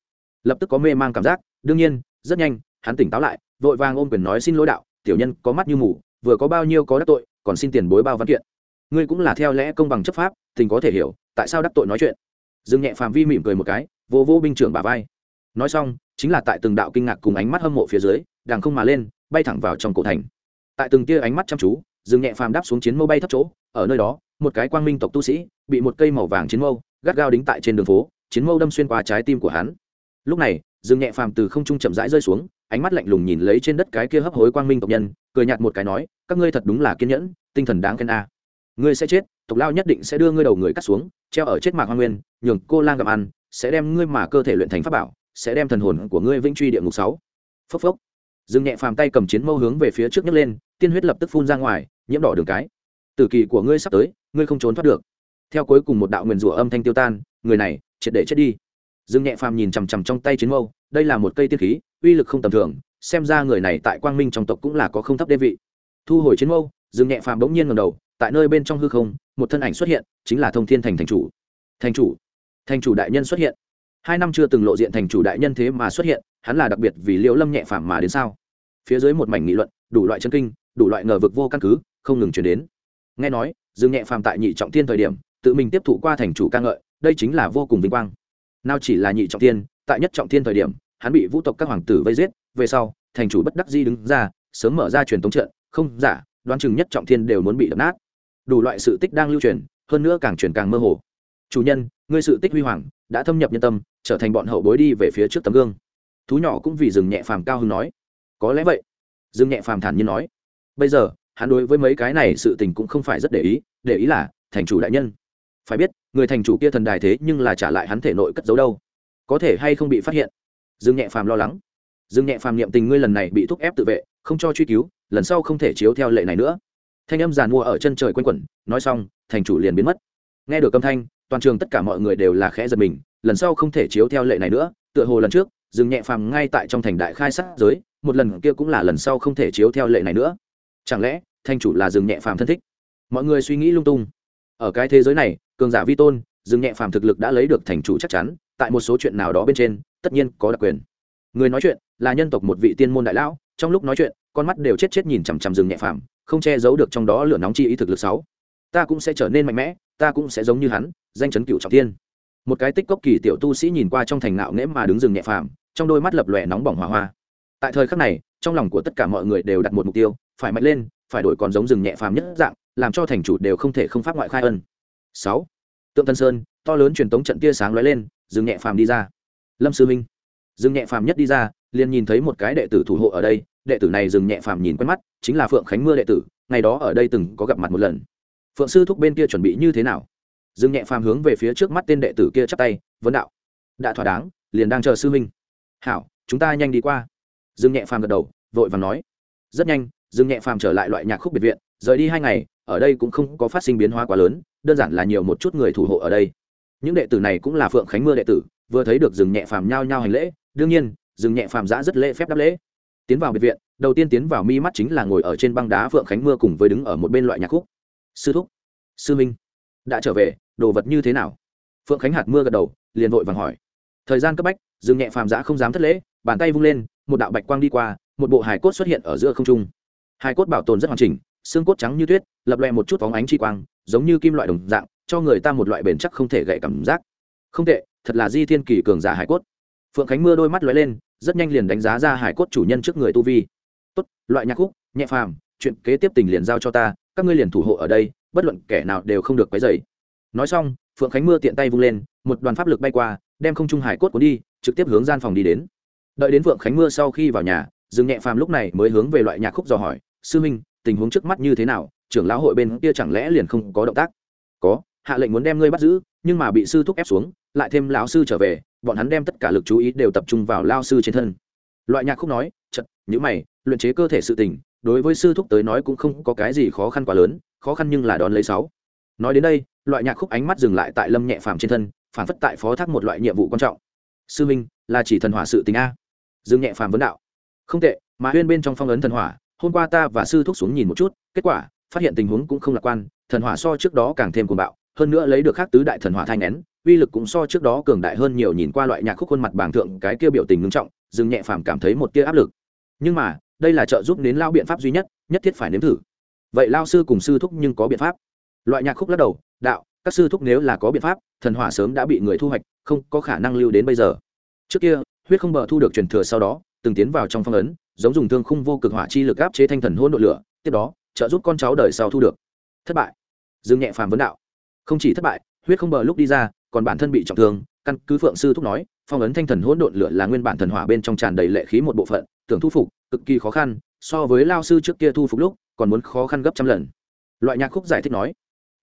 Lập tức có mê mang cảm giác, đương nhiên, rất nhanh, hắn tỉnh táo lại, vội vàng ôm quyền nói xin lỗi đạo, tiểu nhân có mắt như mù, vừa có bao nhiêu có đắc tội, còn xin tiền bối bao văn kiện. Ngươi cũng là theo lẽ công bằng chấp pháp, tình có thể hiểu, tại sao đắc tội nói chuyện? Dương nhẹ phàm vi mỉm cười một cái vô vô binh trưởng bà vai. Nói xong, chính là tại từng đạo kinh ngạc cùng ánh mắt hâm mộ phía dưới đàng không mà lên, bay thẳng vào trong cổ thành. Tại từng tia ánh mắt chăm chú, dương nhẹ phàm đáp xuống chiến mâu bay thấp chỗ, ở nơi đó, một cái quang minh tộc tu sĩ, bị một cây màu vàng chiến mâu gắt gao đính tại trên đường phố, chiến mâu đâm xuyên qua trái tim của hắn. Lúc này, dương nhẹ phàm từ không trung chậm rãi rơi xuống, ánh mắt lạnh lùng nhìn lấy trên đất cái kia hấp hối quang minh tộc nhân, cười nhạt một cái nói, các ngươi thật đúng là kiên nhẫn, tinh thần đáng khen a. Ngươi sẽ chết, tộc lao nhất định sẽ đưa ngươi đầu người cắt xuống, treo ở chết mạc hoa nguyên, nhường cô lang gặm ăn sẽ đem ngươi mà cơ thể luyện thành pháp bảo, sẽ đem thần hồn của ngươi vĩnh truy địa ngục sáu. Phốc phốc. Dương nhẹ phàm tay cầm chiến mâu hướng về phía trước nhấc lên, tiên huyết lập tức phun ra ngoài, nhiễm đỏ đường cái. Tử kỳ của ngươi sắp tới, ngươi không trốn thoát được. Theo cuối cùng một đạo nguyền rủa âm thanh tiêu tan, người này, triệt để chết đi. Dương nhẹ phàm nhìn chằm chằm trong tay chiến mâu, đây là một cây tiên khí, uy lực không tầm thường, xem ra người này tại quang minh trong tộc cũng là có không thấp đê vị. Thu hồi chiến mâu, dương nhẹ phàm bỗng nhiên ngầm đầu, tại nơi bên trong hư không, một thân ảnh xuất hiện, chính là thông thiên thành thành chủ. Thành chủ thành chủ đại nhân xuất hiện. Hai năm chưa từng lộ diện thành chủ đại nhân thế mà xuất hiện, hắn là đặc biệt vì liễu lâm nhẹ phàm mà đến sao? Phía dưới một mảnh nghị luận, đủ loại chân kinh, đủ loại ngờ vực vô căn cứ, không ngừng chuyển đến. Nghe nói, dương nhẹ phàm tại nhị trọng thiên thời điểm, tự mình tiếp thụ qua thành chủ ca ngợi, đây chính là vô cùng vinh quang. Nào chỉ là nhị trọng thiên, tại nhất trọng thiên thời điểm, hắn bị vũ tộc các hoàng tử vây giết, về sau, thành chủ bất đắc di đứng ra, sớm mở ra truyền thống trận, không giả, đoán chừng nhất trọng thiên đều muốn bị đập nát. Đủ loại sự tích đang lưu truyền, hơn nữa càng truyền càng mơ hồ. Chủ nhân ngươi sự tích huy hoàng, đã thâm nhập nhân tâm, trở thành bọn hậu bối đi về phía trước tấm gương. Thú nhỏ cũng vì rừng nhẹ phàm cao hứng nói. Có lẽ vậy. Rừng nhẹ phàm thản nhiên nói. Bây giờ, hắn đối với mấy cái này sự tình cũng không phải rất để ý để ý là, thành chủ đại nhân. Phải biết, người thành chủ kia thần đài thế nhưng là trả lại hắn thể nội cất giấu đâu. Có thể hay không bị phát hiện? Dương nhẹ phàm lo lắng. Dương nhẹ phàm niệm tình ngươi lần này bị thúc ép tự vệ, không cho truy cứu, lần sau không thể chiếu theo lệ này nữa. Thanh âm giàn mua ở chân trời q u a n quẩn, nói xong, thành chủ liền biến mất. Nghe được âm thanh toàn trường tất cả mọi người đều là khẽ giật mình, lần sau không thể chiếu theo lệ này nữa, tựa hồ lần trước, dừng nhẹ phàm ngay tại trong thành đại khai sát giới, một lần kia cũng là lần sau không thể chiếu theo lệ này nữa. Chẳng lẽ, thanh chủ là dừng nhẹ phàm thân thích? Mọi người suy nghĩ lung tung. Ở cái thế giới này, cường giả vi tôn, dừng nhẹ phàm thực lực đã lấy được thành chủ chắc chắn, tại một số chuyện nào đó bên trên, tất nhiên có đặc quyền. Người nói chuyện, là nhân tộc một vị tiên môn đại lão, trong lúc nói chuyện, con mắt đều chết chết nhìn chằm chằm rừng nhẹ phàm, không che giấu được trong đó lửa nóng chi ý thực lực sáu. Ta cũng sẽ trở nên mạnh mẽ ta cũng sẽ giống như hắn, danh chấn cựu trọng thiên. Một cái tích cốc kỳ tiểu tu sĩ nhìn qua trong thành nạo nghễ mà đứng rừng nhẹ phàm, trong đôi mắt lập lòe nóng bỏng hỏa hoa. Tại thời khắc này, trong lòng của tất cả mọi người đều đặt một mục tiêu, phải mạnh lên, phải đổi còn giống rừng nhẹ phàm nhất dạng, làm cho thành chủ đều không thể không pháp ngoại khai ân. Sáu. Tượng tân sơn, to lớn truyền tống trận tia sáng lóe lên, rừng nhẹ phàm đi ra. Lâm sư minh. Rừng nhẹ phàm nhất đi ra, liền nhìn thấy một cái đệ tử thủ hộ ở đây, đệ tử này dừng nhẹ phàm nhìn quen mắt, chính là phượng khánh mưa đệ tử, ngày đó ở đây từng có gặp mặt một lần phượng sư thúc bên kia chuẩn bị như thế nào? Dương nhẹ phàm hướng về phía trước mắt tên đệ tử kia chắp tay, vấn đạo. Đã thỏa đáng, liền đang chờ sư minh hảo, chúng ta nhanh đi qua. Dương nhẹ phàm gật đầu, vội vàng nói. Rất nhanh, Dương nhẹ phàm trở lại loại nhạc khúc biệt viện, rời đi hai ngày, ở đây cũng không có phát sinh biến hóa quá lớn, đơn giản là nhiều một chút người thủ hộ ở đây. Những đệ tử này cũng là phượng khánh mưa đệ tử, vừa thấy được dừng nhẹ phàm nhao nhao hành lễ, đương nhiên dừng nhẹ phàm giã rất lễ phép đáp lễ. Tiến vào biệt viện, đầu tiên tiến vào mi mắt chính là ngồi ở trên băng đá phượng khánh mưa cùng với đứng ở một bên loại nhạc khúc sư thúc, sư minh, đã trở về, đồ vật như thế nào? Phượng khánh hạt mưa gật đầu, liền vội vàng hỏi. Thời gian cấp bách dừng nhẹ phàm giã không dám thất lễ, bàn tay vung lên, một đạo bạch quang đi qua, một bộ hài cốt xuất hiện ở giữa không trung. Hài cốt bảo tồn rất hoàn chỉnh, xương cốt trắng như tuyết, lập loẹ một chút phóng ánh chi quang, giống như kim loại đồng dạng, cho người ta một loại bền chắc không thể gậy cảm giác. Không tệ, thật là di thiên kỳ cường giả hải cốt. Phượng khánh mưa đôi mắt lóe lên, rất nhanh liền đánh giá ra hải cốt chủ nhân trước người tu vi. Tốt, loại nhạc khúc, nhẹ phàm, chuyện kế tiếp tình liền giao cho ta các ngươi liền thủ hộ ở đây, bất luận kẻ nào đều không được quấy dày nói xong, phượng khánh mưa tiện tay vung lên, một đoàn pháp lực bay qua, đem không trung hải cốt cuốn đi, trực tiếp hướng gian phòng đi đến. Đợi đến phượng khánh mưa sau khi vào nhà, dương nhẹ phàm lúc này mới hướng về loại nhạc khúc dò hỏi, sư minh, tình huống trước mắt như thế nào? Trưởng lão hội bên kia chẳng lẽ liền không có động tác? Có, hạ lệnh muốn đem ngươi bắt giữ, nhưng mà bị sư thúc ép xuống, lại thêm lão sư trở về, bọn hắn đem tất cả lực chú ý đều tập trung vào lao sư trên thân. Loại nhạc khúc nói, chật nhữ mày, luyện chế cơ thể sự tình đối với sư thúc tới nói cũng không có cái gì khó khăn quá lớn, khó khăn nhưng là đón lấy sáu. Nói đến đây, loại nhạc khúc ánh mắt dừng lại tại lâm nhẹ phàm trên thân, phản phất tại phó thác một loại nhiệm vụ quan trọng. Sư minh, là chỉ thần hỏa sự tình a. Dương nhẹ phàm vấn đạo. Không tệ, mà huyên bên trong phong ấn thần hỏa, hôm qua ta và sư thúc xuống nhìn một chút, kết quả, phát hiện tình huống cũng không lạc quan, thần hỏa so trước đó càng thêm cuồng bạo, hơn nữa lấy được khác tứ đại thần hỏa thay nén, uy lực cũng so trước đó cường đại hơn nhiều nhìn qua loại nhạc khúc khuôn mặt bảng thượng, cái kia biểu tình ngưng trọng, dương nhẹ phàm cảm thấy một tia áp lực. Nhưng mà đây là trợ giúp đến lao biện pháp duy nhất nhất thiết phải nếm thử. Vậy lao sư cùng sư thúc nhưng có biện pháp? Loại nhạc khúc lắc đầu, đạo, các sư thúc nếu là có biện pháp, thần hỏa sớm đã bị người thu hoạch, không có khả năng lưu đến bây giờ. Trước kia, huyết không bờ thu được truyền thừa sau đó, từng tiến vào trong phong ấn, giống dùng thương khung vô cực hỏa chi lực áp chế thanh thần hôn đội lửa, tiếp đó, trợ giúp con cháu đời sau thu được. Thất bại. Dương nhẹ phàm vấn đạo. Không chỉ thất bại, huyết không bờ lúc đi ra, còn bản thân bị trọng thương căn cứ phượng sư thúc nói, phong ấn thanh thần hỗn độn lửa là nguyên bản thần hỏa bên trong tràn đầy lệ khí một bộ phận, tưởng thu phục, cực kỳ khó khăn, so với lao sư trước kia thu phục lúc, còn muốn khó khăn gấp trăm lần. Loại nhạc khúc giải thích nói,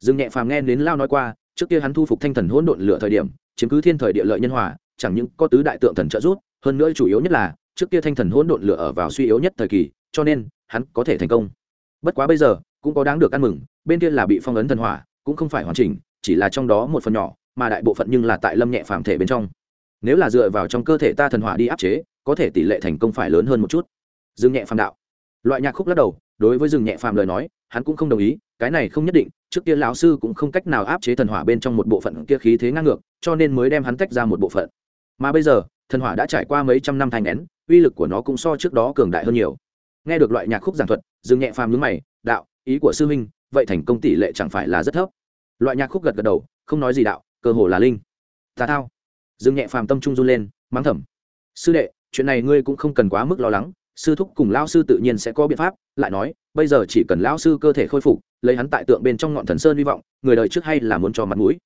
dương nhẹ phàm nghe đến lao nói qua, trước kia hắn thu phục thanh thần hỗn độn lửa thời điểm, chiếm cứ thiên thời địa lợi nhân hòa, chẳng những có tứ đại tượng thần trợ giúp, hơn nữa chủ yếu nhất là, trước kia thanh thần hỗn độn lửa ở vào suy yếu nhất thời kỳ, cho nên, hắn có thể thành công. Bất quá bây giờ, cũng có đáng được ăn mừng, bên kia là bị phong ấn thần hỏa, cũng không phải hoàn chỉnh, chỉ là trong đó một phần nhỏ mà đại bộ phận nhưng là tại lâm nhẹ phàm thể bên trong. Nếu là dựa vào trong cơ thể ta thần hỏa đi áp chế, có thể tỷ lệ thành công phải lớn hơn một chút. Dương nhẹ phàm đạo. Loại nhạc khúc lắc đầu, đối với dương nhẹ phàm lời nói, hắn cũng không đồng ý, cái này không nhất định, trước kia lão sư cũng không cách nào áp chế thần hỏa bên trong một bộ phận kia khí thế ngang ngược, cho nên mới đem hắn tách ra một bộ phận. Mà bây giờ, thần hỏa đã trải qua mấy trăm năm thành nén, uy lực của nó cũng so trước đó cường đại hơn nhiều. Nghe được loại nhạc khúc giảng thuật, dương nhẹ phàm nhướng mày, đạo, ý của sư huynh, vậy thành công tỷ lệ chẳng phải là rất thấp. Loại nhạc khúc gật gật đầu, không nói gì đạo cơ hồ là linh. Tà thao. Dương nhẹ phàm tâm trung run lên, mắng thầm. Sư đệ, chuyện này ngươi cũng không cần quá mức lo lắng, sư thúc cùng lao sư tự nhiên sẽ có biện pháp, lại nói, bây giờ chỉ cần lao sư cơ thể khôi phục, lấy hắn tại tượng bên trong ngọn thần sơn hy vọng, người đời trước hay là muốn cho mặt mũi.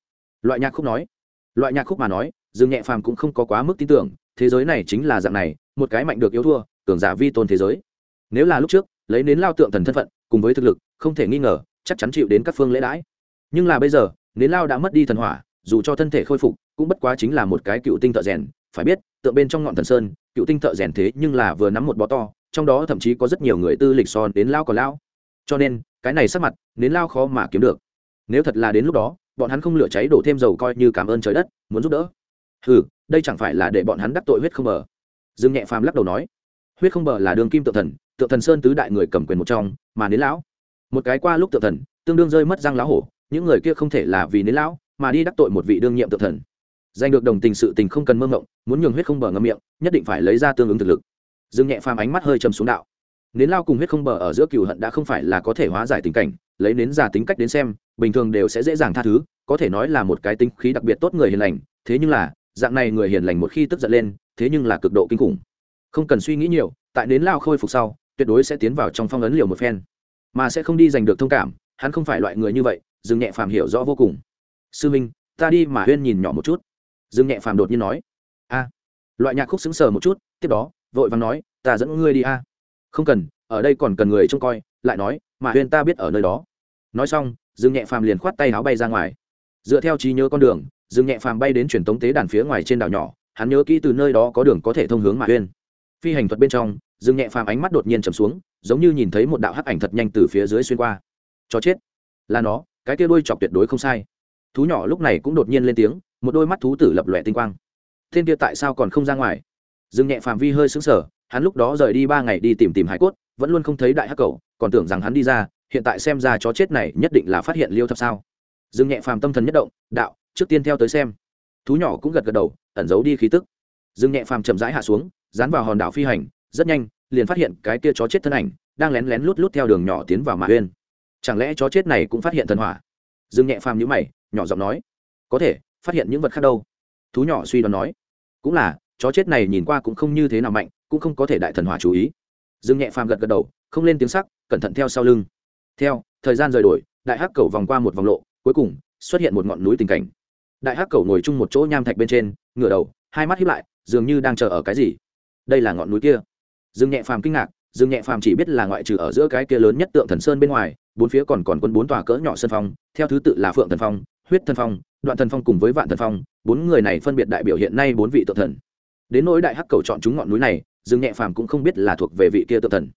Loại nhạc khúc nói. Loại nhạc khúc mà nói, dương nhẹ phàm cũng không có quá mức tin tưởng, thế giới này chính là dạng này, một cái mạnh được yếu thua, cường giả vi tôn thế giới. Nếu là lúc trước, lấy đến lao tượng thần thân phận, cùng với thực lực, không thể nghi ngờ, chắc chắn chịu đến các phương lễ đãi. Nhưng là bây giờ, nến lao đã mất đi thần hỏa dù cho thân thể khôi phục, cũng bất quá chính là một cái cựu tinh thợ rèn, phải biết, tượng bên trong ngọn thần sơn, cựu tinh thợ rèn thế nhưng là vừa nắm một bó to, trong đó thậm chí có rất nhiều người tư lịch son đến lao còn lao cho nên, cái này sắc mặt nến lao khó mà kiếm được. Nếu thật là đến lúc đó, bọn hắn không lửa cháy đổ thêm dầu coi như cảm ơn trời đất, muốn giúp đỡ. Ừ đây chẳng phải là để bọn hắn đắc tội huyết không bờ? Dương nhẹ phàm lắc đầu nói. Huyết không bờ là đường kim tự thần tự thần sơn tứ đại người cầm quyền một trong, mà nến lão. Một cái qua lúc tự thần, tương đương rơi mất răng lão hổ, những người kia không thể là vì nến lão mà đi đắc tội một vị đương nhiệm tự thần. Giành được đồng tình sự tình không cần mơ mộng, muốn nhường huyết không bờ ngâm miệng nhất định phải lấy ra tương ứng thực lực. Dương nhẹ phàm ánh mắt hơi trầm xuống đạo. Nến lao cùng huyết không bờ ở giữa cừu hận đã không phải là có thể hóa giải tình cảnh lấy nến giả tính cách đến xem bình thường đều sẽ dễ dàng tha thứ có thể nói là một cái tinh khí đặc biệt tốt người hiền lành thế nhưng là dạng này người hiền lành một khi tức giận lên thế nhưng là cực độ kinh khủng. Không cần suy nghĩ nhiều tại nến lao khôi phục sau tuyệt đối sẽ tiến vào trong phong ấn liều một phen. Mà sẽ không đi giành được thông cảm hắn không phải loại người như vậy dương nhẹ phàm hiểu rõ vô cùng sư minh, ta đi mà huyên nhìn nhỏ một chút. Dương nhẹ phàm đột nhiên nói. A. Loại nhạc khúc xứng sờ một chút, tiếp đó, vội vàng nói, ta dẫn ngươi đi a. Không cần, ở đây còn cần người trông coi, lại nói, mà huyên ta biết ở nơi đó. Nói xong, dương nhẹ phàm liền khoát tay áo bay ra ngoài. Dựa theo trí nhớ con đường, dương nhẹ phàm bay đến truyền tống tế đàn phía ngoài trên đảo nhỏ, hắn nhớ kỹ từ nơi đó có đường có thể thông hướng mà huyên. Phi hành thuật bên trong, dương nhẹ phàm ánh mắt đột nhiên chầm xuống, giống như nhìn thấy một đạo hắc ảnh thật nhanh từ phía dưới xuyên qua. Cho chết. Là nó, cái kia đuôi chọc tuyệt đối không sai thú nhỏ lúc này cũng đột nhiên lên tiếng, một đôi mắt thú tử lập lòe tinh quang. Thiên kia tại sao còn không ra ngoài? Dương nhẹ phàm vi hơi sững sờ, hắn lúc đó rời đi ba ngày đi tìm tìm hải cốt, vẫn luôn không thấy đại hắc cầu còn tưởng rằng hắn đi ra, hiện tại xem ra chó chết này nhất định là phát hiện liêu thập sao. Dương nhẹ phàm tâm thần nhất động, đạo, trước tiên theo tới xem. Thú nhỏ cũng gật gật đầu, ẩn giấu đi khí tức. Dương nhẹ phàm chậm rãi hạ xuống, dán vào hòn đảo phi hành, rất nhanh, liền phát hiện cái kia chó chết thân ảnh, đang lén lén lút lút theo đường nhỏ tiến vào mạ huyên chẳng lẽ chó chết này cũng phát hiện thần hỏa? Dương nhẹ phàm nhữ mày, nhỏ giọng nói, có thể, phát hiện những vật khác đâu. Thú nhỏ suy đoán nói, cũng là, chó chết này nhìn qua cũng không như thế nào mạnh, cũng không có thể đại thần hỏa chú ý. Dương nhẹ phàm gật gật đầu, không lên tiếng sắc, cẩn thận theo sau lưng. Theo, thời gian rời đổi, đại hắc cầu vòng qua một vòng lộ, cuối cùng, xuất hiện một ngọn núi tình cảnh. Đại hắc cầu ngồi chung một chỗ nham thạch bên trên, ngửa đầu, hai mắt hiếp lại, dường như đang chờ ở cái gì. Đây là ngọn núi kia. Dương nhẹ phàm kinh ngạc, dương nhẹ phàm chỉ biết là ngoại trừ ở giữa cái kia lớn nhất tượng thần sơn bên ngoài bốn phía còn còn quân bốn tòa cỡ nhỏ sân phong, theo thứ tự là phượng thần phong, huyết thần phong, đoạn thần phong cùng với vạn thần phong, bốn người này phân biệt đại biểu hiện nay bốn vị tượng thần. Đến nỗi đại hắc cầu chọn chúng ngọn núi này, dương nhẹ phàm cũng không biết là thuộc về vị kia tượng thần.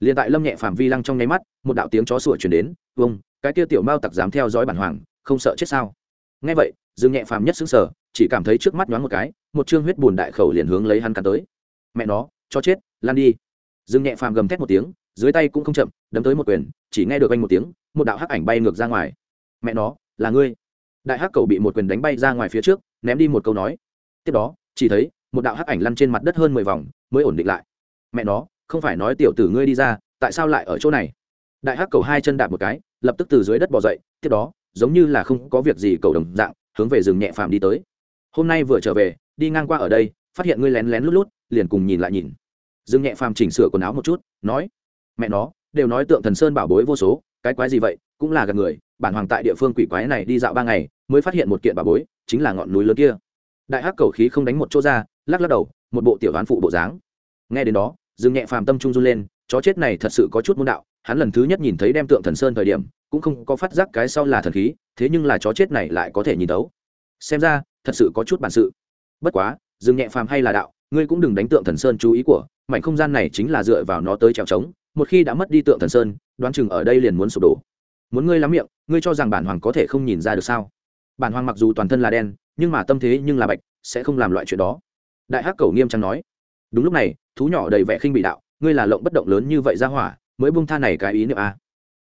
Liền tại lâm nhẹ phàm vi lăng trong nháy mắt, một đạo tiếng chó sủa chuyển đến vâng cái kia tiểu mao tặc dám theo dõi bản hoàng, không sợ chết sao? Nghe vậy, dương nhẹ phàm nhất xứng sở chỉ cảm thấy trước mắt nhoáng một cái, một chương huyết bùn đại khẩu liền hướng lấy hắn cắn tới. Mẹ nó cho chết, lan đi. Dương nhẹ phàm gầm thét một tiếng dưới tay cũng không chậm, đấm tới một quyền, chỉ nghe được anh một tiếng, một đạo hắc ảnh bay ngược ra ngoài. Mẹ nó, là ngươi. Đại hắc cầu bị một quyền đánh bay ra ngoài phía trước, ném đi một câu nói. Tiếp đó, chỉ thấy một đạo hắc ảnh lăn trên mặt đất hơn mười vòng, mới ổn định lại. Mẹ nó, không phải nói tiểu tử ngươi đi ra, tại sao lại ở chỗ này? Đại hắc cầu hai chân đạp một cái, lập tức từ dưới đất bỏ dậy, tiếp đó, giống như là không có việc gì cầu đồng dạng, hướng về rừng nhẹ phàm đi tới. Hôm nay vừa trở về, đi ngang qua ở đây, phát hiện ngươi lén lén lút lút, liền cùng nhìn lại nhìn. Rừng nhẹ phàm chỉnh sửa quần áo một chút, nói mẹ nó, đều nói tượng thần sơn bảo bối vô số, cái quái gì vậy, cũng là gần người, bản hoàng tại địa phương quỷ quái này đi dạo ba ngày, mới phát hiện một kiện bảo bối, chính là ngọn núi lớn kia. Đại hắc cầu khí không đánh một chỗ ra, lắc lắc đầu, một bộ tiểu đoán phụ bộ dáng. Nghe đến đó, dương nhẹ phàm tâm trung run lên, chó chết này thật sự có chút môn đạo, hắn lần thứ nhất nhìn thấy đem tượng thần sơn thời điểm, cũng không có phát giác cái sau là thần khí, thế nhưng là chó chết này lại có thể nhìn tấu xem ra, thật sự có chút bản sự. Bất quá, dương nhẹ phàm hay là đạo, ngươi cũng đừng đánh tượng thần sơn chú ý của, mảnh không gian này chính là dựa vào nó tới trèo trống một khi đã mất đi tượng thần sơn, đoán chừng ở đây liền muốn sụp đổ. Muốn ngươi lắm miệng, ngươi cho rằng bản hoàng có thể không nhìn ra được sao? Bản hoàng mặc dù toàn thân là đen, nhưng mà tâm thế nhưng là bạch, sẽ không làm loại chuyện đó. Đại hắc cầu nghiêm trang nói. Đúng lúc này, thú nhỏ đầy vẻ khinh bị đạo, ngươi là lộng bất động lớn như vậy ra hỏa, mới bung tha này cái ý niệm a à.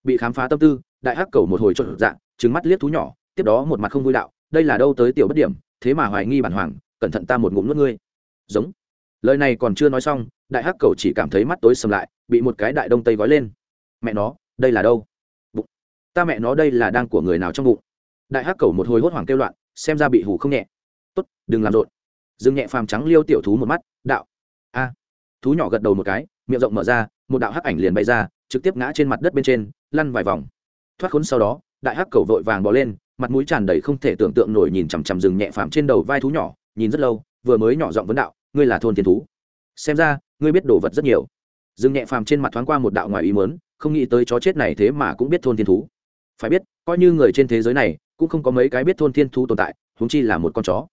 bị khám phá tâm tư, đại hắc cầu một hồi trộn dạng trứng mắt liếc thú nhỏ, tiếp đó một mặt không vui đạo, đây là đâu tới tiểu bất điểm, thế mà hoài nghi bản hoàng, cẩn thận ta một ngụm nuốt ngươi. Giống lời này còn chưa nói xong, đại hắc cầu chỉ cảm thấy mắt tối sầm lại, bị một cái đại đông tây gói lên. Mẹ nó, đây là đâu? Bụng. Ta mẹ nó đây là đang của người nào trong bụng? Đại hắc cầu một hồi hốt hoảng kêu loạn, xem ra bị hủ không nhẹ. Tốt, đừng làm rộn. Dương nhẹ phàm trắng liêu tiểu thú một mắt, đạo. A. Thú nhỏ gật đầu một cái, miệng rộng mở ra, một đạo hắc ảnh liền bay ra, trực tiếp ngã trên mặt đất bên trên, lăn vài vòng. Thoát khốn sau đó, đại hắc cầu vội vàng bỏ lên, mặt mũi tràn đầy không thể tưởng tượng nổi nhìn chằm chằm rừng nhẹ phàm trên đầu vai thú nhỏ, nhìn rất lâu, vừa mới nhỏ giọng vấn đạo ngươi là thôn thiên thú. Xem ra, ngươi biết đồ vật rất nhiều. Dương nhẹ phàm trên mặt thoáng qua một đạo ngoài ý mớn không nghĩ tới chó chết này thế mà cũng biết thôn thiên thú. Phải biết, coi như người trên thế giới này, cũng không có mấy cái biết thôn thiên thú tồn tại húng chi là một con chó.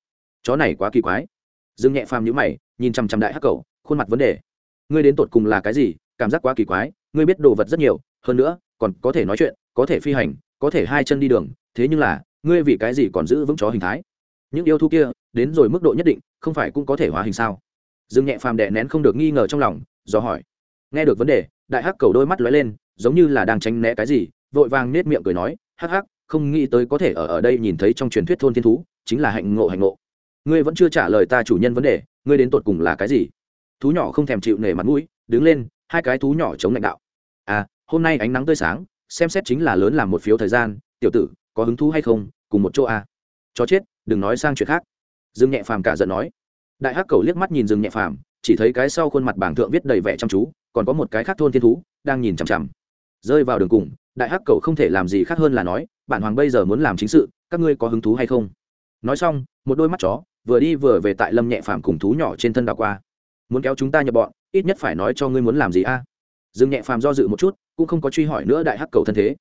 Chó này quá kỳ quái. Dương nhẹ phàm nhữ mày, nhìn chằm chằm đại hắc cầu khuôn mặt vấn đề. Ngươi đến tột cùng là cái gì? Cảm giác quá kỳ quái, ngươi biết đồ vật rất nhiều, hơn nữa, còn có thể nói chuyện, có thể phi hành, có thể hai chân đi đường, thế nhưng là, ngươi vì cái gì còn giữ vững chó hình thái? Những yêu thú kia đến rồi mức độ nhất định, không phải cũng có thể hóa hình sao? Dương nhẹ phàm đệ nén không được nghi ngờ trong lòng, do hỏi. Nghe được vấn đề, đại hắc cầu đôi mắt lóe lên, giống như là đang tránh né cái gì, vội vàng nết miệng cười nói, hắc hắc, không nghĩ tới có thể ở ở đây nhìn thấy trong truyền thuyết thôn thiên thú, chính là hạnh ngộ hạnh ngộ. Ngươi vẫn chưa trả lời ta chủ nhân vấn đề, ngươi đến tột cùng là cái gì? Thú nhỏ không thèm chịu nể mặt mũi, đứng lên, hai cái thú nhỏ chống lãnh đạo. À hôm nay ánh nắng tươi sáng, xem xét chính là lớn làm một phiếu thời gian, tiểu tử, có hứng thú hay không, cùng một chỗ à. chó chết, đừng nói sang chuyện khác dương nhẹ phàm cả giận nói. Đại hắc cầu liếc mắt nhìn dương nhẹ phàm, chỉ thấy cái sau khuôn mặt bảng thượng viết đầy vẻ chăm chú, còn có một cái khác thôn thiên thú, đang nhìn chằm chằm. Rơi vào đường cùng, đại hắc cầu không thể làm gì khác hơn là nói, bản hoàng bây giờ muốn làm chính sự, các ngươi có hứng thú hay không? Nói xong, một đôi mắt chó, vừa đi vừa về tại lâm nhẹ phàm cùng thú nhỏ trên thân đảo qua. Muốn kéo chúng ta nhập bọn, ít nhất phải nói cho ngươi muốn làm gì a? Dương nhẹ phàm do dự một chút, cũng không có truy hỏi nữa đại hắc cầu thân thế.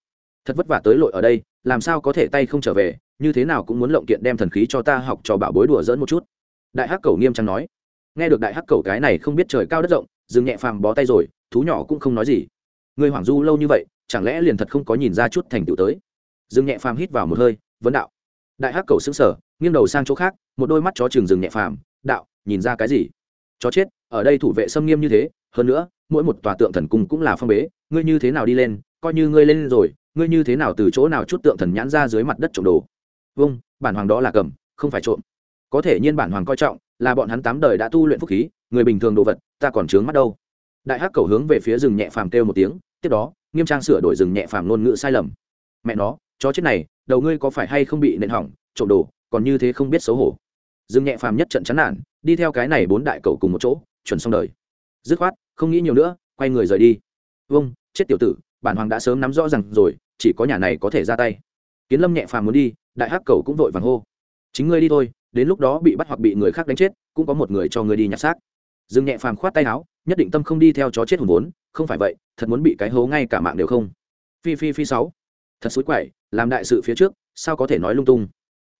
Thật vất vả tới lội ở đây, làm sao có thể tay không trở về như thế nào cũng muốn lộng kiện đem thần khí cho ta học cho bảo bối đùa dỡn một chút. Đại hắc cầu nghiêm trang nói. Nghe được đại hắc cầu cái này không biết trời cao đất rộng, dương nhẹ phàm bó tay rồi, thú nhỏ cũng không nói gì. Người hoảng du lâu như vậy, chẳng lẽ liền thật không có nhìn ra chút thành tựu tới? Dương nhẹ phàm hít vào một hơi, vấn đạo. Đại hắc cầu xứng sở nghiêng đầu sang chỗ khác, một đôi mắt chó trường dừng nhẹ phàm, đạo, nhìn ra cái gì? Chó chết, ở đây thủ vệ xâm nghiêm như thế, hơn nữa, mỗi một tòa tượng thần cung cũng là phong bế, ngươi như thế nào đi lên, coi như ngươi lên rồi, ngươi như thế nào từ chỗ nào chút tượng thần nhãn ra dưới mặt đất trộm đồ? Vâng bản hoàng đó là cầm, không phải trộm. Có thể nhiên bản hoàng coi trọng, là bọn hắn tám đời đã tu luyện phúc khí, người bình thường đồ vật, ta còn trướng mắt đâu. Đại hắc cầu hướng về phía rừng nhẹ phàm kêu một tiếng, tiếp đó, nghiêm trang sửa đổi rừng nhẹ phàm ngôn ngữ sai lầm. Mẹ nó, chó chết này, đầu ngươi có phải hay không bị nện hỏng, trộm đồ, còn như thế không biết xấu hổ. Rừng nhẹ phàm nhất trận chán nản, đi theo cái này bốn đại cầu cùng một chỗ, chuẩn xong đời. Dứt khoát, không nghĩ nhiều nữa, quay người rời đi. Vâng chết tiểu tử, bản hoàng đã sớm nắm rõ rằng rồi, chỉ có nhà này có thể ra tay. Kiến lâm nhẹ phàm muốn đi đại hắc cầu cũng vội vàng hô. Chính ngươi đi thôi, đến lúc đó bị bắt hoặc bị người khác đánh chết, cũng có một người cho ngươi đi nhặt xác. Dương nhẹ phàm khoát tay áo, nhất định tâm không đi theo chó chết hùn vốn, không phải vậy, thật muốn bị cái hố ngay cả mạng đều không. Phi phi phi sáu. Thật xối quậy, làm đại sự phía trước, sao có thể nói lung tung?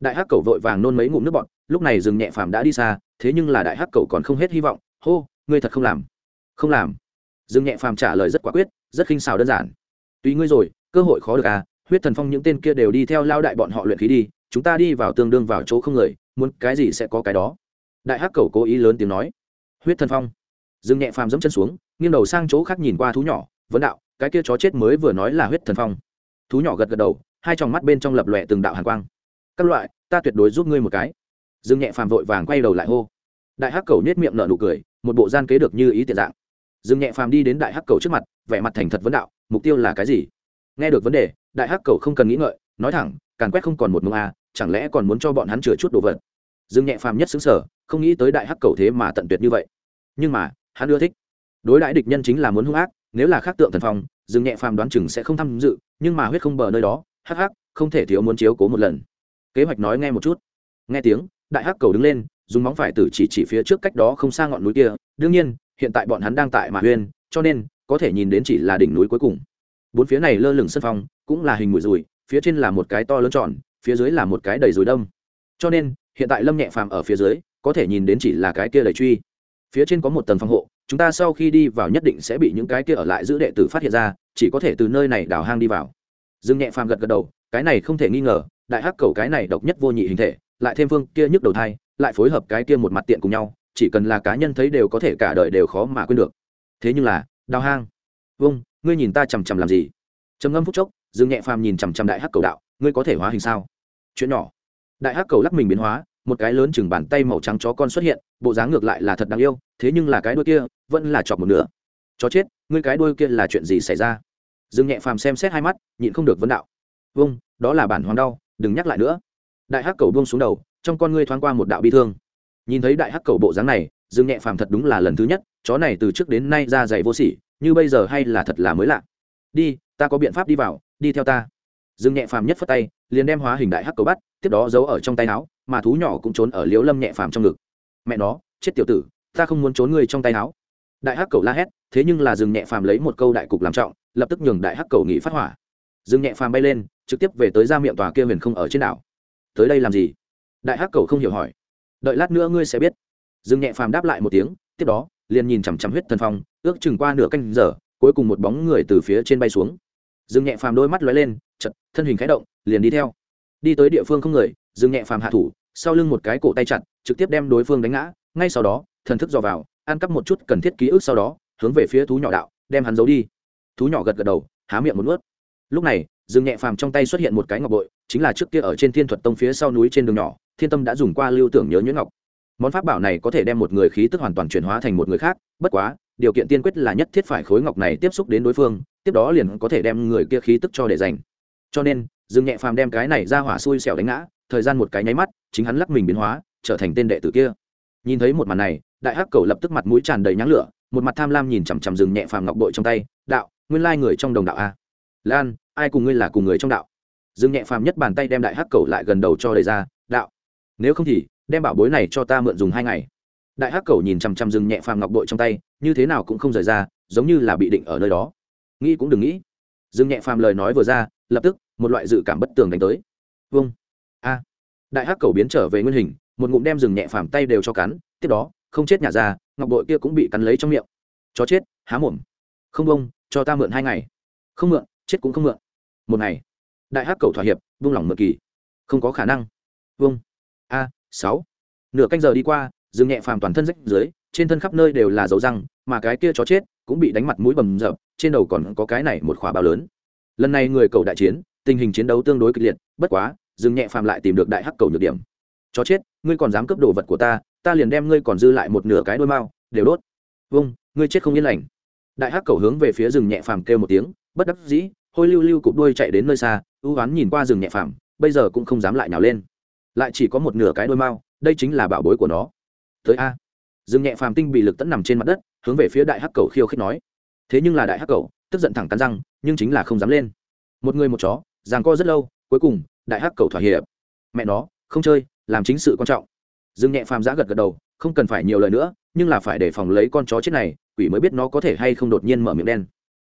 Đại hắc cầu vội vàng nôn mấy ngụm nước bọn lúc này dương nhẹ phàm đã đi xa, thế nhưng là đại hắc cầu còn không hết hy vọng, hô, ngươi thật không làm. Không làm. Dương nhẹ phàm trả lời rất quả quyết, rất khinh xào đơn giản. Tùy ngươi rồi, cơ hội khó được à huyết thần phong những tên kia đều đi theo lao đại bọn họ luyện khí đi, chúng ta đi vào tương đương vào chỗ không người, muốn cái gì sẽ có cái đó. Đại hắc cầu cố ý lớn tiếng nói. Huyết thần phong. Dương nhẹ phàm dẫm chân xuống, nghiêng đầu sang chỗ khác nhìn qua thú nhỏ, vấn đạo, cái kia chó chết mới vừa nói là huyết thần phong. Thú nhỏ gật gật đầu, hai tròng mắt bên trong lập lòe từng đạo hàn quang. Các loại, ta tuyệt đối giúp ngươi một cái. Dương nhẹ phàm vội vàng quay đầu lại hô. Đại hắc cầu nhếch miệng nở nụ cười, một bộ gian kế được như ý tiện dạng. Dương nhẹ phàm đi đến đại hắc cầu trước mặt, vẻ mặt thành thật vấn đạo, mục tiêu là cái gì? Nghe được vấn đề, đại hắc cầu không cần nghĩ ngợi, nói thẳng, càn quét không còn một mông a chẳng lẽ còn muốn cho bọn hắn chừa chút đồ vật? Dương nhẹ phàm nhất xứng sở không nghĩ tới đại hắc cầu thế mà tận tuyệt như vậy. Nhưng mà, hắn ưa thích. Đối đãi địch nhân chính là muốn hung ác, nếu là khác tượng thần phong, dương nhẹ phàm đoán chừng sẽ không tham dự, nhưng mà huyết không bờ nơi đó, hắc hắc, không thể thiếu muốn chiếu cố một lần. Kế hoạch nói nghe một chút. Nghe tiếng, đại hắc cầu đứng lên, dùng móng phải tử chỉ chỉ phía trước cách đó không xa ngọn núi kia. Đương nhiên, hiện tại bọn hắn đang tại mạ huyên cho nên có thể nhìn đến chỉ là đỉnh núi cuối cùng bốn phía này lơ lửng sân phong cũng là hình mũi rùi, phía trên là một cái to lớn tròn, phía dưới là một cái đầy rùi đông. Cho nên, hiện tại lâm nhẹ phàm ở phía dưới, có thể nhìn đến chỉ là cái kia đầy truy. Phía trên có một tầng phòng hộ, chúng ta sau khi đi vào nhất định sẽ bị những cái kia ở lại giữ đệ tử phát hiện ra, chỉ có thể từ nơi này đào hang đi vào. Dương nhẹ phàm gật gật đầu, cái này không thể nghi ngờ, đại hắc cầu cái này độc nhất vô nhị hình thể, lại thêm phương kia nhức đầu thai, lại phối hợp cái kia một mặt tiện cùng nhau, chỉ cần là cá nhân thấy đều có thể cả đời đều khó mà quên được. Thế nhưng là, đào hang. Vâng ngươi nhìn ta chằm chằm làm gì? Trầm ngâm phúc chốc, dương nhẹ phàm nhìn chằm chằm đại hắc cầu đạo, ngươi có thể hóa hình sao? Chuyện nhỏ. Đại hắc cầu lắc mình biến hóa, một cái lớn chừng bàn tay màu trắng chó con xuất hiện, bộ dáng ngược lại là thật đáng yêu, thế nhưng là cái đuôi kia, vẫn là chọc một nửa. Chó chết, ngươi cái đuôi kia là chuyện gì xảy ra? Dương nhẹ phàm xem xét hai mắt, nhịn không được vấn đạo. Vâng đó là bản hoàng đau, đừng nhắc lại nữa. Đại hắc cầu buông xuống đầu, trong con ngươi thoáng qua một đạo bi thương. Nhìn thấy đại hắc cầu bộ dáng này, dương nhẹ phàm thật đúng là lần thứ nhất, chó này từ trước đến nay ra dày vô sỉ như bây giờ hay là thật là mới lạ? Đi, ta có biện pháp đi vào, đi theo ta. Dương nhẹ phàm nhất phất tay, liền đem hóa hình đại hắc cầu bắt, tiếp đó giấu ở trong tay áo, mà thú nhỏ cũng trốn ở liếu lâm nhẹ phàm trong ngực. Mẹ nó, chết tiểu tử, ta không muốn trốn người trong tay áo. Đại hắc cầu la hét, thế nhưng là dương nhẹ phàm lấy một câu đại cục làm trọng, lập tức nhường đại hắc cầu nghỉ phát hỏa. Dương nhẹ phàm bay lên, trực tiếp về tới ra miệng tòa kia huyền không ở trên đảo. Tới đây làm gì? Đại hắc cầu không hiểu hỏi. Đợi lát nữa ngươi sẽ biết. Dương nhẹ phàm đáp lại một tiếng, tiếp đó, liền nhìn chằm chằm huyết thần phong ước chừng qua nửa canh giờ, cuối cùng một bóng người từ phía trên bay xuống. Dương nhẹ phàm đôi mắt lóe lên chật thân hình khẽ động, liền đi theo. Đi tới địa phương không người, dương nhẹ phàm hạ thủ, sau lưng một cái cổ tay chặt, trực tiếp đem đối phương đánh ngã. Ngay sau đó, thần thức dò vào, ăn cắp một chút cần thiết ký ức sau đó, hướng về phía thú nhỏ đạo, đem hắn giấu đi. Thú nhỏ gật gật đầu, há miệng một nuốt. Lúc này, dương nhẹ phàm trong tay xuất hiện một cái ngọc bội, chính là trước kia ở trên thiên thuật tông phía sau núi trên đường nhỏ, thiên tâm đã dùng qua lưu tưởng nhớ nhuyễn ngọc. Món pháp bảo này có thể đem một người khí tức hoàn toàn chuyển hóa thành một người khác, bất quá điều kiện tiên quyết là nhất thiết phải khối ngọc này tiếp xúc đến đối phương, tiếp đó liền có thể đem người kia khí tức cho để dành. Cho nên, dương nhẹ phàm đem cái này ra hỏa xui xẻo đánh ngã, thời gian một cái nháy mắt, chính hắn lắc mình biến hóa, trở thành tên đệ tử kia. Nhìn thấy một màn này, đại hắc cầu lập tức mặt mũi tràn đầy nháng lửa, một mặt tham lam nhìn chằm chằm rừng nhẹ phàm ngọc bội trong tay, đạo, nguyên lai người trong đồng đạo a. Lan, ai cùng ngươi là cùng người trong đạo? Dương nhẹ phàm nhất bàn tay đem đại hắc cầu lại gần đầu cho đầy ra, đạo, nếu không thì, đem bảo bối này cho ta mượn dùng hai ngày đại hắc cầu nhìn chằm chằm rừng nhẹ phàm ngọc bội trong tay, như thế nào cũng không rời ra, giống như là bị định ở nơi đó. Nghĩ cũng đừng nghĩ. Dương nhẹ phàm lời nói vừa ra, lập tức, một loại dự cảm bất tường đánh tới. Vâng. A. Đại hắc cầu biến trở về nguyên hình, một ngụm đem rừng nhẹ phàm tay đều cho cắn, tiếp đó, không chết nhả ra, ngọc bội kia cũng bị cắn lấy trong miệng. Chó chết, há mồm. Không bông cho ta mượn hai ngày. Không mượn, chết cũng không mượn. Một ngày. Đại hắc cầu thỏa hiệp, vung lòng mượn kỳ. Không có khả năng. Vâng. A, sáu. Nửa canh giờ đi qua Dừng nhẹ phàm toàn thân rách dưới, trên thân khắp nơi đều là dấu răng, mà cái kia chó chết cũng bị đánh mặt mũi bầm rập trên đầu còn có cái này một khỏa bao lớn. Lần này người cầu đại chiến, tình hình chiến đấu tương đối kịch liệt, bất quá dừng nhẹ phàm lại tìm được đại hắc cầu nhược điểm. Chó chết, ngươi còn dám cướp đồ vật của ta ta liền đem ngươi còn dư lại một nửa cái đôi mao, đều đốt. Vâng ngươi chết không yên lành. Đại hắc cầu hướng về phía rừng nhẹ phàm kêu một tiếng, bất đắc dĩ, hôi lưu lưu cụp đuôi chạy đến nơi xa, ưu oán nhìn qua rừng nhẹ phàm, bây giờ cũng không dám lại nhào lên. Lại chỉ có một nửa cái đôi mao, đây chính là bảo bối của nó tới a. Dương nhẹ phàm tinh bị lực tẫn nằm trên mặt đất, hướng về phía đại hắc cầu khiêu khích nói. Thế nhưng là đại hắc cầu, tức giận thẳng cắn răng, nhưng chính là không dám lên. Một người một chó, giằng co rất lâu, cuối cùng, đại hắc cầu thỏa hiệp. Mẹ nó, không chơi, làm chính sự quan trọng. Dương nhẹ phàm giã gật gật đầu, không cần phải nhiều lời nữa, nhưng là phải để phòng lấy con chó chết này, quỷ mới biết nó có thể hay không đột nhiên mở miệng đen.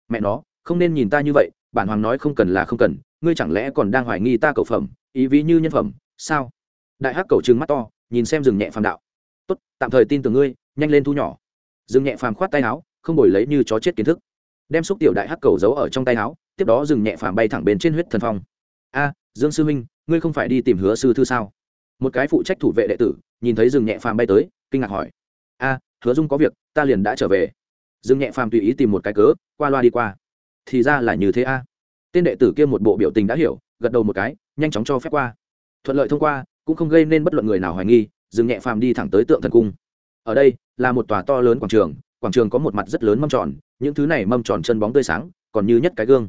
Mẹ nó, không nên nhìn ta như vậy, bản hoàng nói không cần là không cần, ngươi chẳng lẽ còn đang hoài nghi ta cầu phẩm, ý ví như nhân phẩm, sao? Đại hắc cầu trừng mắt to, nhìn xem rừng nhẹ phàm đạo tốt, tạm thời tin tưởng ngươi, nhanh lên thu nhỏ. Dừng nhẹ phàm khoát tay áo, không đổi lấy như chó chết kiến thức. Đem xúc tiểu đại hắc cầu giấu ở trong tay áo, tiếp đó dừng nhẹ phàm bay thẳng bên trên huyết thần phong. A, dương sư minh ngươi không phải đi tìm hứa sư thư sao? Một cái phụ trách thủ vệ đệ tử, nhìn thấy dừng nhẹ phàm bay tới, kinh ngạc hỏi. A, hứa dung có việc, ta liền đã trở về. Dừng nhẹ phàm tùy ý tìm một cái cớ, qua loa đi qua. Thì ra là như thế a. Tên đệ tử kia một bộ biểu tình đã hiểu, gật đầu một cái, nhanh chóng cho phép qua. Thuận lợi thông qua, cũng không gây nên bất luận người nào hoài nghi dừng nhẹ phàm đi thẳng tới tượng thần cung. Ở đây, là một tòa to lớn quảng trường quảng trường có một mặt rất lớn mâm tròn, những thứ này mâm tròn chân bóng tươi sáng, còn như nhất cái gương.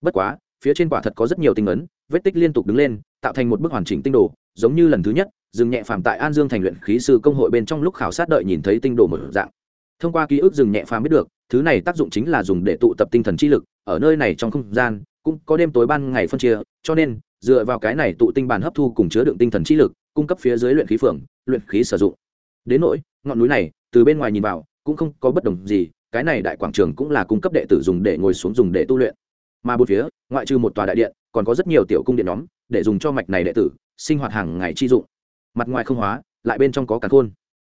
Bất quá, phía trên quả thật có rất nhiều tinh ấn, vết tích liên tục đứng lên, tạo thành một bức hoàn chỉnh tinh đồ, giống như lần thứ nhất, dừng nhẹ phàm tại an dương thành luyện khí sư công hội bên trong lúc khảo sát đợi nhìn thấy tinh đồ một dạng. Thông qua ký ức dừng nhẹ phàm biết được, thứ này tác dụng chính là dùng để tụ tập tinh thần chi lực, ở nơi này trong không gian, cũng có đêm tối ban ngày phân chia, cho nên, dựa vào cái này tụ tinh bản hấp thu cùng chứa đựng tinh thần chi lực, cung cấp phía dưới luyện khí phường luyện khí sử dụng. Đến nỗi, ngọn núi này, từ bên ngoài nhìn vào, cũng không có bất đồng gì, cái này đại quảng trường cũng là cung cấp đệ tử dùng để ngồi xuống dùng để tu luyện. Mà bốn phía, ngoại trừ một tòa đại điện, còn có rất nhiều tiểu cung điện nhóm, để dùng cho mạch này đệ tử, sinh hoạt hàng ngày chi dụng. Mặt ngoài không hóa, lại bên trong có cả khôn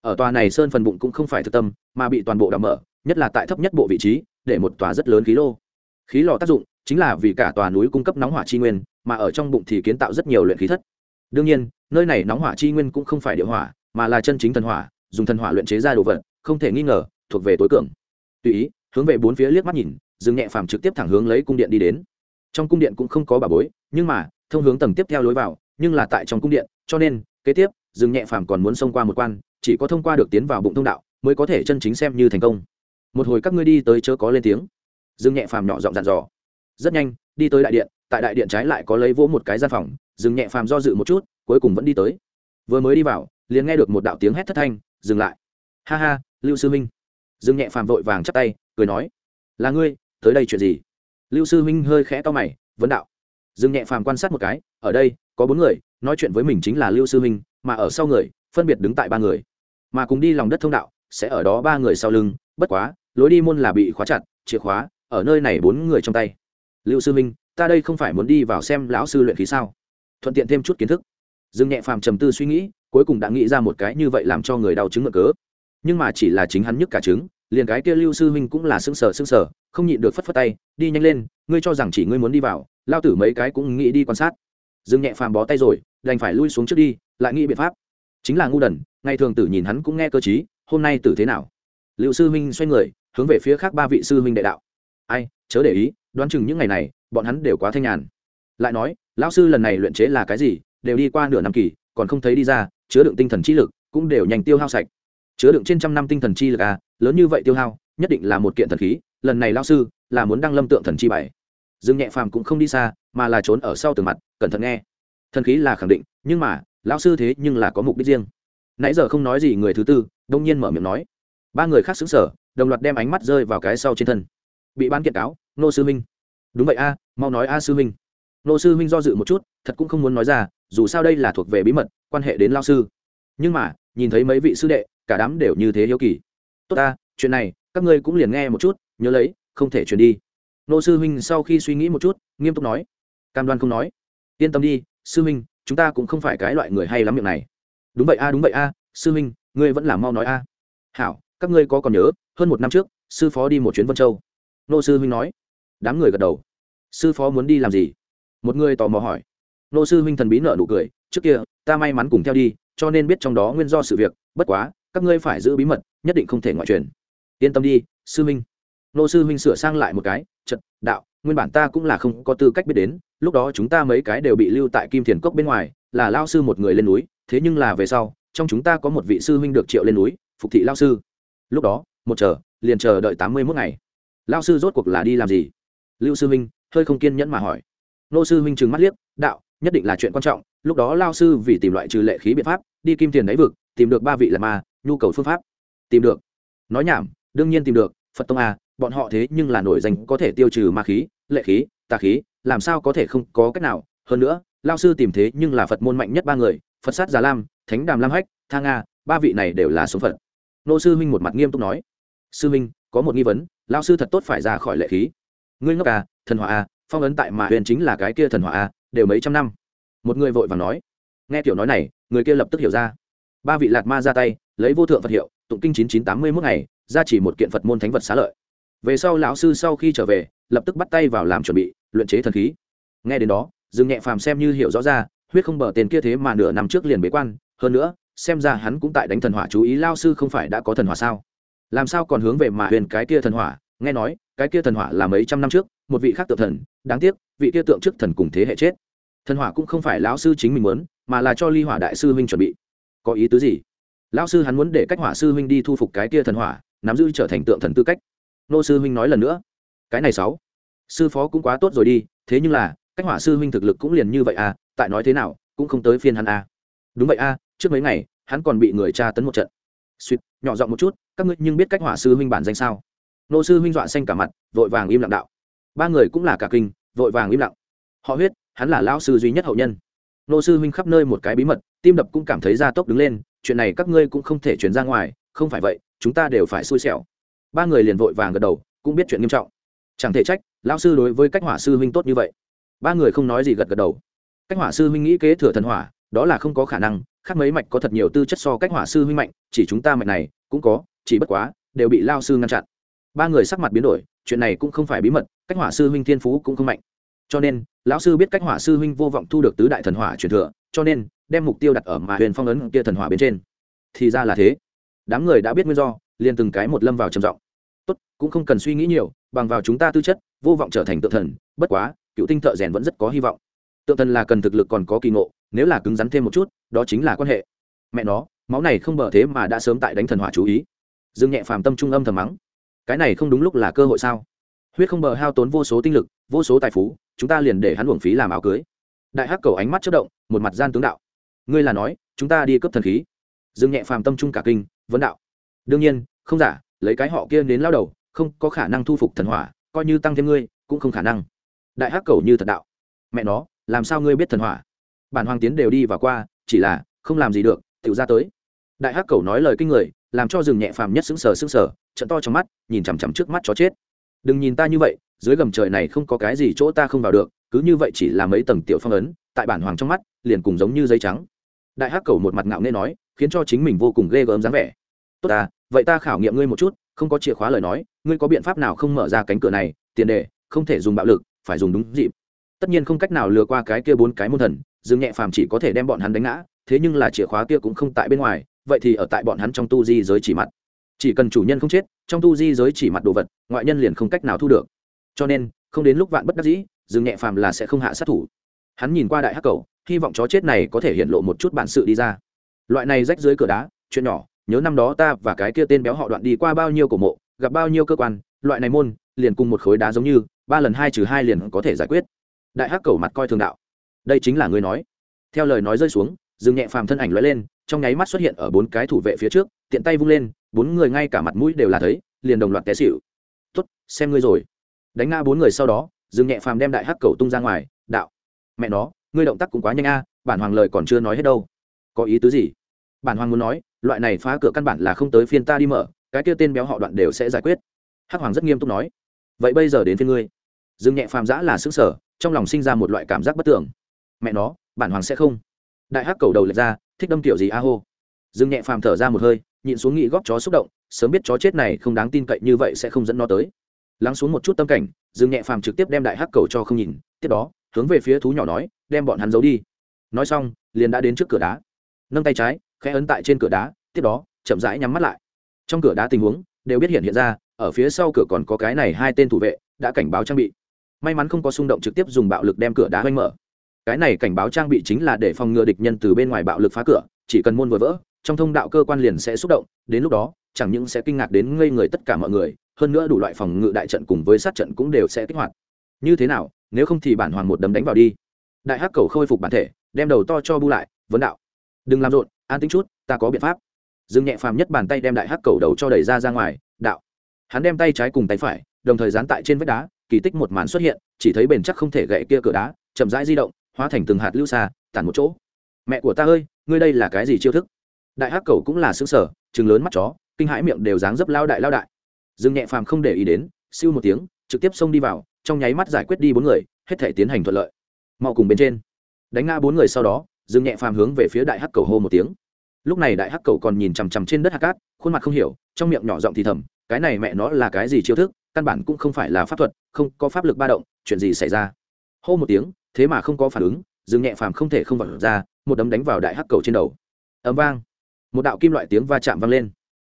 ở tòa này sơn phần bụng cũng không phải thực tâm, mà bị toàn bộ đảm mở, nhất là tại thấp nhất bộ vị trí, để một tòa rất lớn khí lô. Khí lò tác dụng chính là vì cả tòa núi cung cấp nóng hỏa chi nguyên, mà ở trong bụng thì kiến tạo rất nhiều luyện khí thất đương nhiên, nơi này nóng hỏa chi nguyên cũng không phải địa hỏa, mà là chân chính thần hỏa, dùng thần hỏa luyện chế ra đồ vật, không thể nghi ngờ, thuộc về tối cường. Tùy ý, hướng về bốn phía liếc mắt nhìn dừng nhẹ phàm trực tiếp thẳng hướng lấy cung điện đi đến. Trong cung điện cũng không có bà bối, nhưng mà, thông hướng tầng tiếp theo lối vào, nhưng là tại trong cung điện, cho nên, kế tiếp dừng nhẹ phàm còn muốn xông qua một quan, chỉ có thông qua được tiến vào bụng thông đạo, mới có thể chân chính xem như thành công. Một hồi các ngươi đi tới chớ có lên tiếng. Dừng nhẹ phàm nhỏ giọng dặn dò. Rất nhanh, đi tới đại điện, tại đại điện trái lại có lấy vỗ một cái gian phòng dừng nhẹ phàm do dự một chút, cuối cùng vẫn đi tới. Vừa mới đi vào, liền nghe được một đạo tiếng hét thất thanh, dừng lại. Ha ha, lưu sư minh. Dừng nhẹ phàm vội vàng chắp tay, cười nói, là ngươi, tới đây chuyện gì? Lưu sư minh hơi khẽ to mày, vấn đạo. Dừng nhẹ phàm quan sát một cái, ở đây, có bốn người, nói chuyện với mình chính là lưu sư minh, mà ở sau người, phân biệt đứng tại ba người. Mà cùng đi lòng đất thông đạo, sẽ ở đó ba người sau lưng, bất quá, lối đi môn là bị khóa chặt, chìa khóa, ở nơi này bốn người trong tay. Lưu sư minh, ta đây không phải muốn đi vào xem lão sư luyện khí sao? Thuận tiện thêm chút kiến thức. Dương nhẹ phàm trầm tư suy nghĩ, cuối cùng đã nghĩ ra một cái như vậy làm cho người đau chứng ngựa cớ. Nhưng mà chỉ là chính hắn nhức cả trứng, liền cái kia lưu sư huynh cũng là xương sở xương sở không nhịn được phất phất tay, đi nhanh lên, ngươi cho rằng chỉ ngươi muốn đi vào, lao tử mấy cái cũng nghĩ đi quan sát. Dương nhẹ phàm bó tay rồi, đành phải lui xuống trước đi, lại nghĩ biện pháp. Chính là ngu đần, ngày thường tử nhìn hắn cũng nghe cơ chí hôm nay tử thế nào? Liệu sư huynh xoay người, hướng về phía khác ba vị sư huynh đệ đạo. Ai, chớ để ý, đoán chừng những ngày này, bọn hắn đều quá thanh nhàn lại nói, lão sư lần này luyện chế là cái gì, đều đi qua nửa năm kỳ, còn không thấy đi ra, chứa đựng tinh thần chi lực, cũng đều nhanh tiêu hao sạch. Chứa đựng trên trăm năm tinh thần chi lực à lớn như vậy tiêu hao, nhất định là một kiện thần khí, lần này lão sư là muốn đăng lâm tượng thần chi bảy dương nhẹ phàm cũng không đi xa, mà là trốn ở sau tường mặt, cẩn thận nghe. Thần khí là khẳng định, nhưng mà, lão sư thế nhưng là có mục đích riêng. Nãy giờ không nói gì người thứ tư, đông nhiên mở miệng nói. Ba người khác xứng sở đồng loạt đem ánh mắt rơi vào cái sau trên thân. Bị ban kiện cáo, nô sư minh đúng vậy a, mau nói a sư minh nô sư minh do dự một chút, thật cũng không muốn nói ra, dù sao đây là thuộc về bí mật, quan hệ đến lao sư. Nhưng mà, nhìn thấy mấy vị sư đệ, cả đám đều như thế hiếu kỳ. Tốt ta, chuyện này, các ngươi cũng liền nghe một chút, nhớ lấy, không thể truyền đi. Nô sư huynh sau khi suy nghĩ một chút, nghiêm túc nói. Cam đoan không nói. Yên tâm đi, sư huynh, chúng ta cũng không phải cái loại người hay lắm miệng này. Đúng vậy a, đúng vậy a, sư huynh, ngươi vẫn là mau nói a. Hảo, các ngươi có còn nhớ, hơn một năm trước, sư phó đi một chuyến vân châu. Nô sư huynh nói. Đám người gật đầu. Sư phó muốn đi làm gì? Một người tò mò hỏi. Nô sư huynh thần bí nợ nụ cười, trước kia, ta may mắn cùng theo đi, cho nên biết trong đó nguyên do sự việc, bất quá, các ngươi phải giữ bí mật, nhất định không thể ngoại truyền. Yên tâm đi, sư huynh. Nô sư huynh sửa sang lại một cái trận đạo, nguyên bản ta cũng là không có tư cách biết đến, lúc đó chúng ta mấy cái đều bị lưu tại kim thiền cốc bên ngoài, là lao sư một người lên núi, thế nhưng là về sau, trong chúng ta có một vị sư huynh được triệu lên núi, phục thị lao sư. Lúc đó, một chờ, liền chờ đợi tám mươi mốt ngày. Lao sư rốt cuộc là đi làm gì? Lưu sư huynh, hơi không kiên nhẫn mà hỏi nô sư huynh trừng mắt liếc, đạo, nhất định là chuyện quan trọng, lúc đó lao sư vì tìm loại trừ lệ khí biện pháp, đi kim tiền đáy vực, tìm được ba vị là ma, nhu cầu phương pháp. Tìm được. Nói nhảm, đương nhiên tìm được, phật tông a bọn họ thế nhưng là nổi danh, có thể tiêu trừ ma khí, lệ khí, tà khí, làm sao có thể không có cách nào? Hơn nữa, lao sư tìm thế nhưng là phật môn mạnh nhất ba người, phật sát già lam, thánh đàm lam hách, tha nga, ba vị này đều là số phận nô sư huynh một mặt nghiêm túc nói. Sư huynh, có một nghi vấn, lao sư thật tốt phải ra khỏi lệ khí. Ngươi ngốc à thần hỏa à phong ấn tại mà huyền chính là cái kia thần hỏa à đều mấy trăm năm. Một người vội vàng nói, nghe tiểu nói này, người kia lập tức hiểu ra. Ba vị lạt ma ra tay, lấy vô thượng phật hiệu, tụng kinh chín chín tám mươi mốt ngày ra chỉ một kiện phật môn thánh vật xá lợi. Về sau lão sư sau khi trở về, lập tức bắt tay vào làm chuẩn bị, luyện chế thần khí. Nghe đến đó, dương nhẹ phàm xem như hiểu rõ ra, huyết không bờ tên kia thế mà nửa năm trước liền bế quan, hơn nữa, xem ra hắn cũng tại đánh thần hỏa chú ý lao sư không phải đã có thần hỏa sao? Làm sao còn hướng về mà huyền cái kia thần hỏa nghe nói, cái kia thần hỏa là mấy trăm năm trước, một vị khác tượng thần, đáng tiếc, vị kia tượng trước thần cùng thế hệ chết. Thần hỏa cũng không phải lão sư chính mình muốn, mà là cho ly hỏa đại sư huynh chuẩn bị. Có ý tứ gì? Lão sư hắn muốn để cách hỏa sư huynh đi thu phục cái kia thần hỏa, nắm giữ trở thành tượng thần tư cách. Nô sư huynh nói lần nữa. Cái này sáu. Sư phó cũng quá tốt rồi đi, thế nhưng là, cách hỏa sư huynh thực lực cũng liền như vậy à tại nói thế nào, cũng không tới phiên hắn à. Đúng vậy à trước mấy ngày, hắn còn bị người tra tấn một trận. Suýt, nhỏ giọng một chút, các ngươi nhưng biết cách hỏa sư huynh bản danh sao? Nô sư huynh dọa xanh cả mặt, vội vàng im lặng đạo. Ba người cũng là cả kinh, vội vàng im lặng. Họ huyết, hắn là lão sư duy nhất hậu nhân. Nô sư huynh khắp nơi một cái bí mật, tim đập cũng cảm thấy da tốc đứng lên, chuyện này các ngươi cũng không thể chuyển ra ngoài, không phải vậy, chúng ta đều phải xui xẻo. Ba người liền vội vàng gật đầu, cũng biết chuyện nghiêm trọng. Chẳng thể trách, lão sư đối với cách hỏa sư huynh tốt như vậy. Ba người không nói gì gật gật đầu. Cách hỏa sư huynh nghĩ kế thừa thần hỏa, đó là không có khả năng, khác mấy mạch có thật nhiều tư chất so cách hỏa sư huynh mạnh, chỉ chúng ta mạch này, cũng có, chỉ bất quá, đều bị lao sư ngăn chặn ba người sắc mặt biến đổi, chuyện này cũng không phải bí mật, cách hỏa sư huynh thiên phú cũng không mạnh. Cho nên, lão sư biết cách hỏa sư huynh vô vọng thu được tứ đại thần hỏa truyền thừa, cho nên, đem mục tiêu đặt ở mà huyền phong ấn kia thần hỏa bên trên. Thì ra là thế. Đám người đã biết nguyên do, liền từng cái một lâm vào trầm trọng tốt, cũng không cần suy nghĩ nhiều, bằng vào chúng ta tư chất, vô vọng trở thành tự thần, bất quá, cựu tinh thợ rèn vẫn rất có hy vọng. Tự thần là cần thực lực còn có kỳ ngộ, nếu là cứng rắn thêm một chút, đó chính là quan hệ. Mẹ nó, máu này không bở thế mà đã sớm tại đánh thần hỏa chú ý. Dương nhẹ phàm tâm trung âm thầm mắng cái này không đúng lúc là cơ hội sao? Huyết không bờ hao tốn vô số tinh lực, vô số tài phú, chúng ta liền để hắn uổng phí làm áo cưới. Đại hắc cầu ánh mắt chất động, một mặt gian tướng đạo. Ngươi là nói, chúng ta đi cấp thần khí. Dương nhẹ phàm tâm trung cả kinh, vấn đạo. Đương nhiên, không giả, lấy cái họ kia đến lao đầu, không có khả năng thu phục thần hỏa, coi như tăng thêm ngươi, cũng không khả năng. Đại hắc cầu như thật đạo. Mẹ nó, làm sao ngươi biết thần hỏa? Bản hoàng tiến đều đi và qua, chỉ là, không làm gì được tự ra tới đại hắc cầu nói lời kinh người, làm cho rừng nhẹ phàm nhất sững sờ sững sờ, trận to trong mắt, nhìn chằm chằm trước mắt chó chết. Đừng nhìn ta như vậy, dưới gầm trời này không có cái gì chỗ ta không vào được, cứ như vậy chỉ là mấy tầng tiểu phong ấn, tại bản hoàng trong mắt, liền cùng giống như giấy trắng. Đại hắc cầu một mặt ngạo nghê nói, khiến cho chính mình vô cùng ghê gớm dáng vẻ. Tốt ta, vậy ta khảo nghiệm ngươi một chút, không có chìa khóa lời nói, ngươi có biện pháp nào không mở ra cánh cửa này, tiền đề, không thể dùng bạo lực, phải dùng đúng dịp. Tất nhiên không cách nào lừa qua cái kia bốn cái môn thần dương nhẹ phàm chỉ có thể đem bọn hắn đánh ngã, thế nhưng là chìa khóa kia cũng không tại bên ngoài vậy thì ở tại bọn hắn trong tu di giới chỉ mặt. Chỉ cần chủ nhân không chết, trong tu di giới chỉ mặt đồ vật, ngoại nhân liền không cách nào thu được. Cho nên, không đến lúc vạn bất đắc dĩ dừng nhẹ phàm là sẽ không hạ sát thủ. Hắn nhìn qua đại hắc cầu, hy vọng chó chết này có thể hiện lộ một chút bản sự đi ra. Loại này rách dưới cửa đá, chuyện nhỏ, nhớ năm đó ta và cái kia tên béo họ đoạn đi qua bao nhiêu cổ mộ, gặp bao nhiêu cơ quan, loại này môn, liền cùng một khối đá giống như, ba lần hai trừ hai liền có thể giải quyết. Đại hắc cầu mặt coi thường đạo. Đây chính là người nói. Theo lời nói rơi xuống dừng nhẹ phàm thân ảnh lóe lên trong nháy mắt xuất hiện ở bốn cái thủ vệ phía trước, tiện tay vung lên, bốn người ngay cả mặt mũi đều là thấy, liền đồng loạt té xịu tốt, xem ngươi rồi. Đánh ngã bốn người sau đó, Dương nhẹ phàm đem đại hắc cầu tung ra ngoài, đạo, mẹ nó, ngươi động tác cũng quá nhanh a, bản hoàng lời còn chưa nói hết đâu. Có ý tứ gì? Bản hoàng muốn nói, loại này phá cửa căn bản là không tới phiên ta đi mở, cái kia tên béo họ đoạn đều sẽ giải quyết. Hắc hoàng rất nghiêm túc nói. Vậy bây giờ đến phiên ngươi. Dương nhẹ phàm giã là xứng sở trong lòng sinh ra một loại cảm giác bất tưởng. Mẹ nó, bản hoàng sẽ không. Đại hắc cầu đầu lệch ra thích đâm kiểu gì a hô. Dương nhẹ phàm thở ra một hơi, nhịn xuống nghị góp chó xúc động, sớm biết chó chết này không đáng tin cậy như vậy sẽ không dẫn nó tới. Lắng xuống một chút tâm cảnh, dương nhẹ phàm trực tiếp đem đại hắc cầu cho không nhìn, tiếp đó, hướng về phía thú nhỏ nói, đem bọn hắn giấu đi. Nói xong, liền đã đến trước cửa đá. Nâng tay trái, khẽ ấn tại trên cửa đá, tiếp đó, chậm rãi nhắm mắt lại. Trong cửa đá tình huống, đều biết hiện hiện ra, ở phía sau cửa còn có cái này hai tên thủ vệ, đã cảnh báo trang bị. May mắn không có xung động trực tiếp dùng bạo lực đem cửa đá hoanh mở cái này cảnh báo trang bị chính là để phòng ngừa địch nhân từ bên ngoài bạo lực phá cửa, chỉ cần môn vừa vỡ, trong thông đạo cơ quan liền sẽ xúc động, đến lúc đó, chẳng những sẽ kinh ngạc đến ngây người tất cả mọi người, hơn nữa đủ loại phòng ngự đại trận cùng với sát trận cũng đều sẽ kích hoạt. Như thế nào, nếu không thì bản hoàng một đấm đánh vào đi. Đại hắc cầu khôi phục bản thể, đem đầu to cho bu lại, vấn đạo. Đừng làm rộn, an tính chút, ta có biện pháp. Dương nhẹ phàm nhất bàn tay đem đại hắc cầu đầu cho đẩy ra ra ngoài, đạo. Hắn đem tay trái cùng tay phải, đồng thời dán tại trên vách đá, kỳ tích một màn xuất hiện, chỉ thấy bền chắc không thể gậy kia cửa đá, chậm rãi di động hóa thành từng hạt lưu xa, tản một chỗ. Mẹ của ta ơi, ngươi đây là cái gì chiêu thức? Đại hắc cầu cũng là xứng sở chừng lớn mắt chó, kinh hãi miệng đều dáng dấp lao đại lao đại. Dương nhẹ phàm không để ý đến, siêu một tiếng, trực tiếp xông đi vào, trong nháy mắt giải quyết đi bốn người, hết thể tiến hành thuận lợi. Mau cùng bên trên. Đánh ngã bốn người sau đó, dương nhẹ phàm hướng về phía đại hắc cầu hô một tiếng. Lúc này đại hắc cầu còn nhìn chằm chằm trên đất hạt cát, khuôn mặt không hiểu, trong miệng nhỏ giọng thì thầm, cái này mẹ nó là cái gì chiêu thức, căn bản cũng không phải là pháp thuật, không có pháp lực ba động, chuyện gì xảy ra? Hô một tiếng thế mà không có phản ứng dương nhẹ phàm không thể không vật ra, một đấm đánh vào đại hắc cầu trên đầu. Ấm vang. Một đạo kim loại tiếng va chạm vang lên.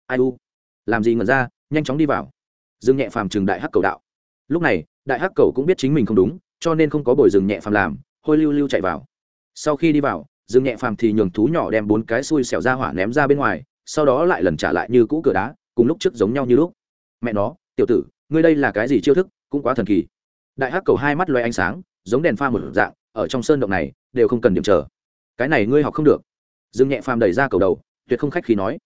Ai u? Làm gì ngẩn ra, nhanh chóng đi vào. Dương nhẹ phàm chừng đại hắc cầu đạo. Lúc này, đại hắc cầu cũng biết chính mình không đúng, cho nên không có bồi dừng nhẹ phàm làm, hôi lưu lưu chạy vào. Sau khi đi vào dương nhẹ phàm thì nhường thú nhỏ đem bốn cái xui xẻo ra hỏa ném ra bên ngoài, sau đó lại lần trả lại như cũ cửa đá, cùng lúc trước giống nhau như lúc. Mẹ nó, tiểu tử, ngươi đây là cái gì chiêu thức, cũng quá thần kỳ. Đại hắc cầu hai mắt loay ánh sáng giống đèn pha một dạng, ở trong sơn động này, đều không cần điểm chờ. Cái này ngươi học không được. Dương nhẹ phàm đẩy ra cầu đầu, tuyệt không khách khi nói.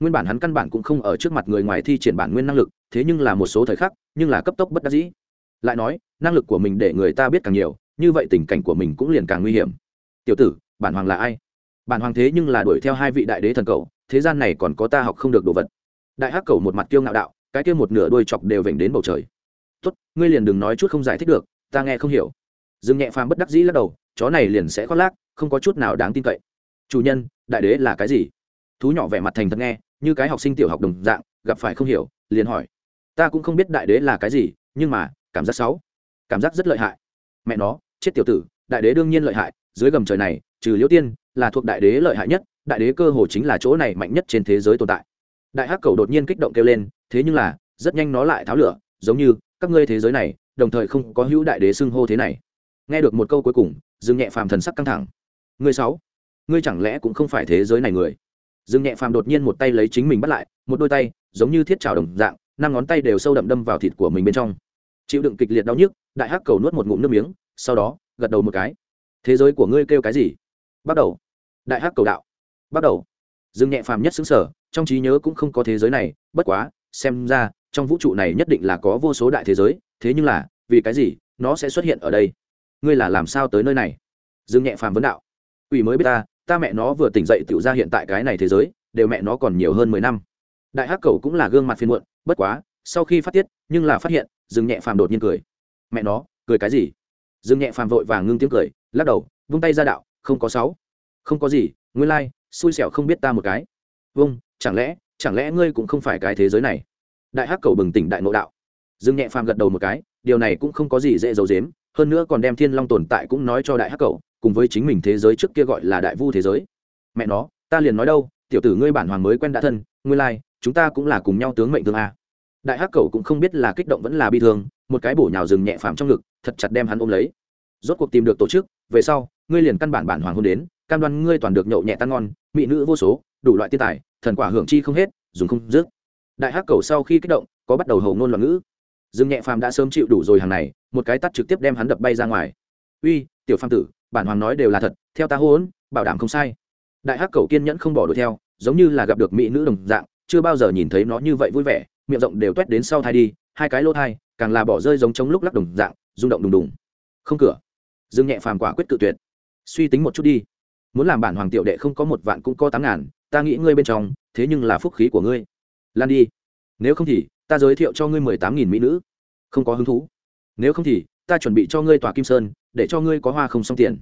Nguyên bản hắn căn bản cũng không ở trước mặt người ngoài thi triển bản nguyên năng lực, thế nhưng là một số thời khắc, nhưng là cấp tốc bất đắc dĩ. Lại nói, năng lực của mình để người ta biết càng nhiều, như vậy tình cảnh của mình cũng liền càng nguy hiểm. Tiểu tử, bản hoàng là ai? Bản hoàng thế nhưng là đuổi theo hai vị đại đế thần cầu, thế gian này còn có ta học không được đồ vật. Đại hắc cầu một mặt kiêu ngạo đạo, cái kia một nửa đuôi chọc đều vểnh đến bầu trời. Tốt, ngươi liền đừng nói chút không giải thích được, ta nghe không hiểu dương nhẹ phàm bất đắc dĩ lắc đầu, chó này liền sẽ khoác lác, không có chút nào đáng tin cậy. Chủ nhân, đại đế là cái gì? Thú nhỏ vẻ mặt thành thật nghe, như cái học sinh tiểu học đồng dạng, gặp phải không hiểu, liền hỏi. Ta cũng không biết đại đế là cái gì, nhưng mà, cảm giác xấu. Cảm giác rất lợi hại. Mẹ nó, chết tiểu tử, đại đế đương nhiên lợi hại, dưới gầm trời này, trừ liễu tiên, là thuộc đại đế lợi hại nhất, đại đế cơ hồ chính là chỗ này mạnh nhất trên thế giới tồn tại. Đại hắc cầu đột nhiên kích động kêu lên, thế nhưng là, rất nhanh nó lại tháo lửa, giống như, các ngươi thế giới này, đồng thời không có hữu đại đế xưng hô thế này nghe được một câu cuối cùng, dương nhẹ phàm thần sắc căng thẳng. Ngươi sáu, ngươi chẳng lẽ cũng không phải thế giới này người? Dương nhẹ phàm đột nhiên một tay lấy chính mình bắt lại, một đôi tay, giống như thiết trào đồng dạng, năm ngón tay đều sâu đậm đâm vào thịt của mình bên trong. Chịu đựng kịch liệt đau nhức, đại hắc cầu nuốt một ngụm nước miếng, sau đó, gật đầu một cái. Thế giới của ngươi kêu cái gì? Bắt đầu. Đại hắc cầu đạo. Bắt đầu. Dương nhẹ phàm nhất xứng sở trong trí nhớ cũng không có thế giới này, bất quá, xem ra, trong vũ trụ này nhất định là có vô số đại thế giới, thế nhưng là, vì cái gì, nó sẽ xuất hiện ở đây? Ngươi là làm sao tới nơi này? Dương nhẹ phàm vấn đạo. Ủy mới biết ta ta mẹ nó vừa tỉnh dậy tựu ra hiện tại cái này thế giới đều mẹ nó còn nhiều hơn mười năm. Đại hắc cầu cũng là gương mặt phiên muộn bất quá sau khi phát tiết nhưng là phát hiện dương nhẹ phàm đột nhiên cười. Mẹ nó cười cái gì? Dương nhẹ phàm vội vàng ngưng tiếng cười lắc đầu vung tay ra đạo không có sáu. Không có gì nguyên lai、like, xui xẻo không biết ta một cái. Vâng chẳng lẽ chẳng lẽ ngươi cũng không phải cái thế giới này? Đại hắc cầu bừng tỉnh đại nội đạo. Dương nhẹ phàm gật đầu một cái điều này cũng không có gì dễ giấu dếm hơn nữa còn đem thiên long tồn tại cũng nói cho đại hắc cầu cùng với chính mình thế giới trước kia gọi là đại vu thế giới. Mẹ nó ta liền nói đâu tiểu tử ngươi bản hoàng mới quen đã thân nguyên lai、like, chúng ta cũng là cùng nhau tướng mệnh thương a. Đại hắc cầu cũng không biết là kích động vẫn là bi thương một cái bổ nhào rừng nhẹ phàm trong ngực thật chặt đem hắn ôm lấy. Rốt cuộc tìm được tổ chức về sau ngươi liền căn bản bản hoàng hôn đến cam đoan ngươi toàn được nhậu nhẹ tan ngon mỹ nữ vô số đủ loại tiên tài thần quả hưởng chi không hết dùng không dứt. Đại hắc cầu sau khi kích động có bắt đầu hầu ngôn loạn ngữ dương nhẹ phàm đã sớm chịu đủ rồi hàng này, một cái tắt trực tiếp đem hắn đập bay ra ngoài. Uy, tiểu phàm tử, bản hoàng nói đều là thật, theo ta hôn, bảo đảm không sai. Đại hắc cầu kiên nhẫn không bỏ đuổi theo, giống như là gặp được mỹ nữ đồng dạng, chưa bao giờ nhìn thấy nó như vậy vui vẻ, miệng rộng đều toét đến sau thai đi, hai cái lỗ thai, càng là bỏ rơi giống trống lúc lắc đồng dạng, rung động đùng đùng. Không cửa. Dương nhẹ phàm quả quyết tự tuyệt. Suy tính một chút đi. Muốn làm bản hoàng tiểu đệ không có một vạn cũng có tám ngàn, ta nghĩ ngươi bên trong, thế nhưng là phúc khí của ngươi. Lan đi. Nếu không thì ta giới thiệu cho ngươi mười tám nghìn mỹ nữ. Không có hứng thú. Nếu không thì, ta chuẩn bị cho ngươi tòa kim sơn, để cho ngươi có hoa không xong tiền.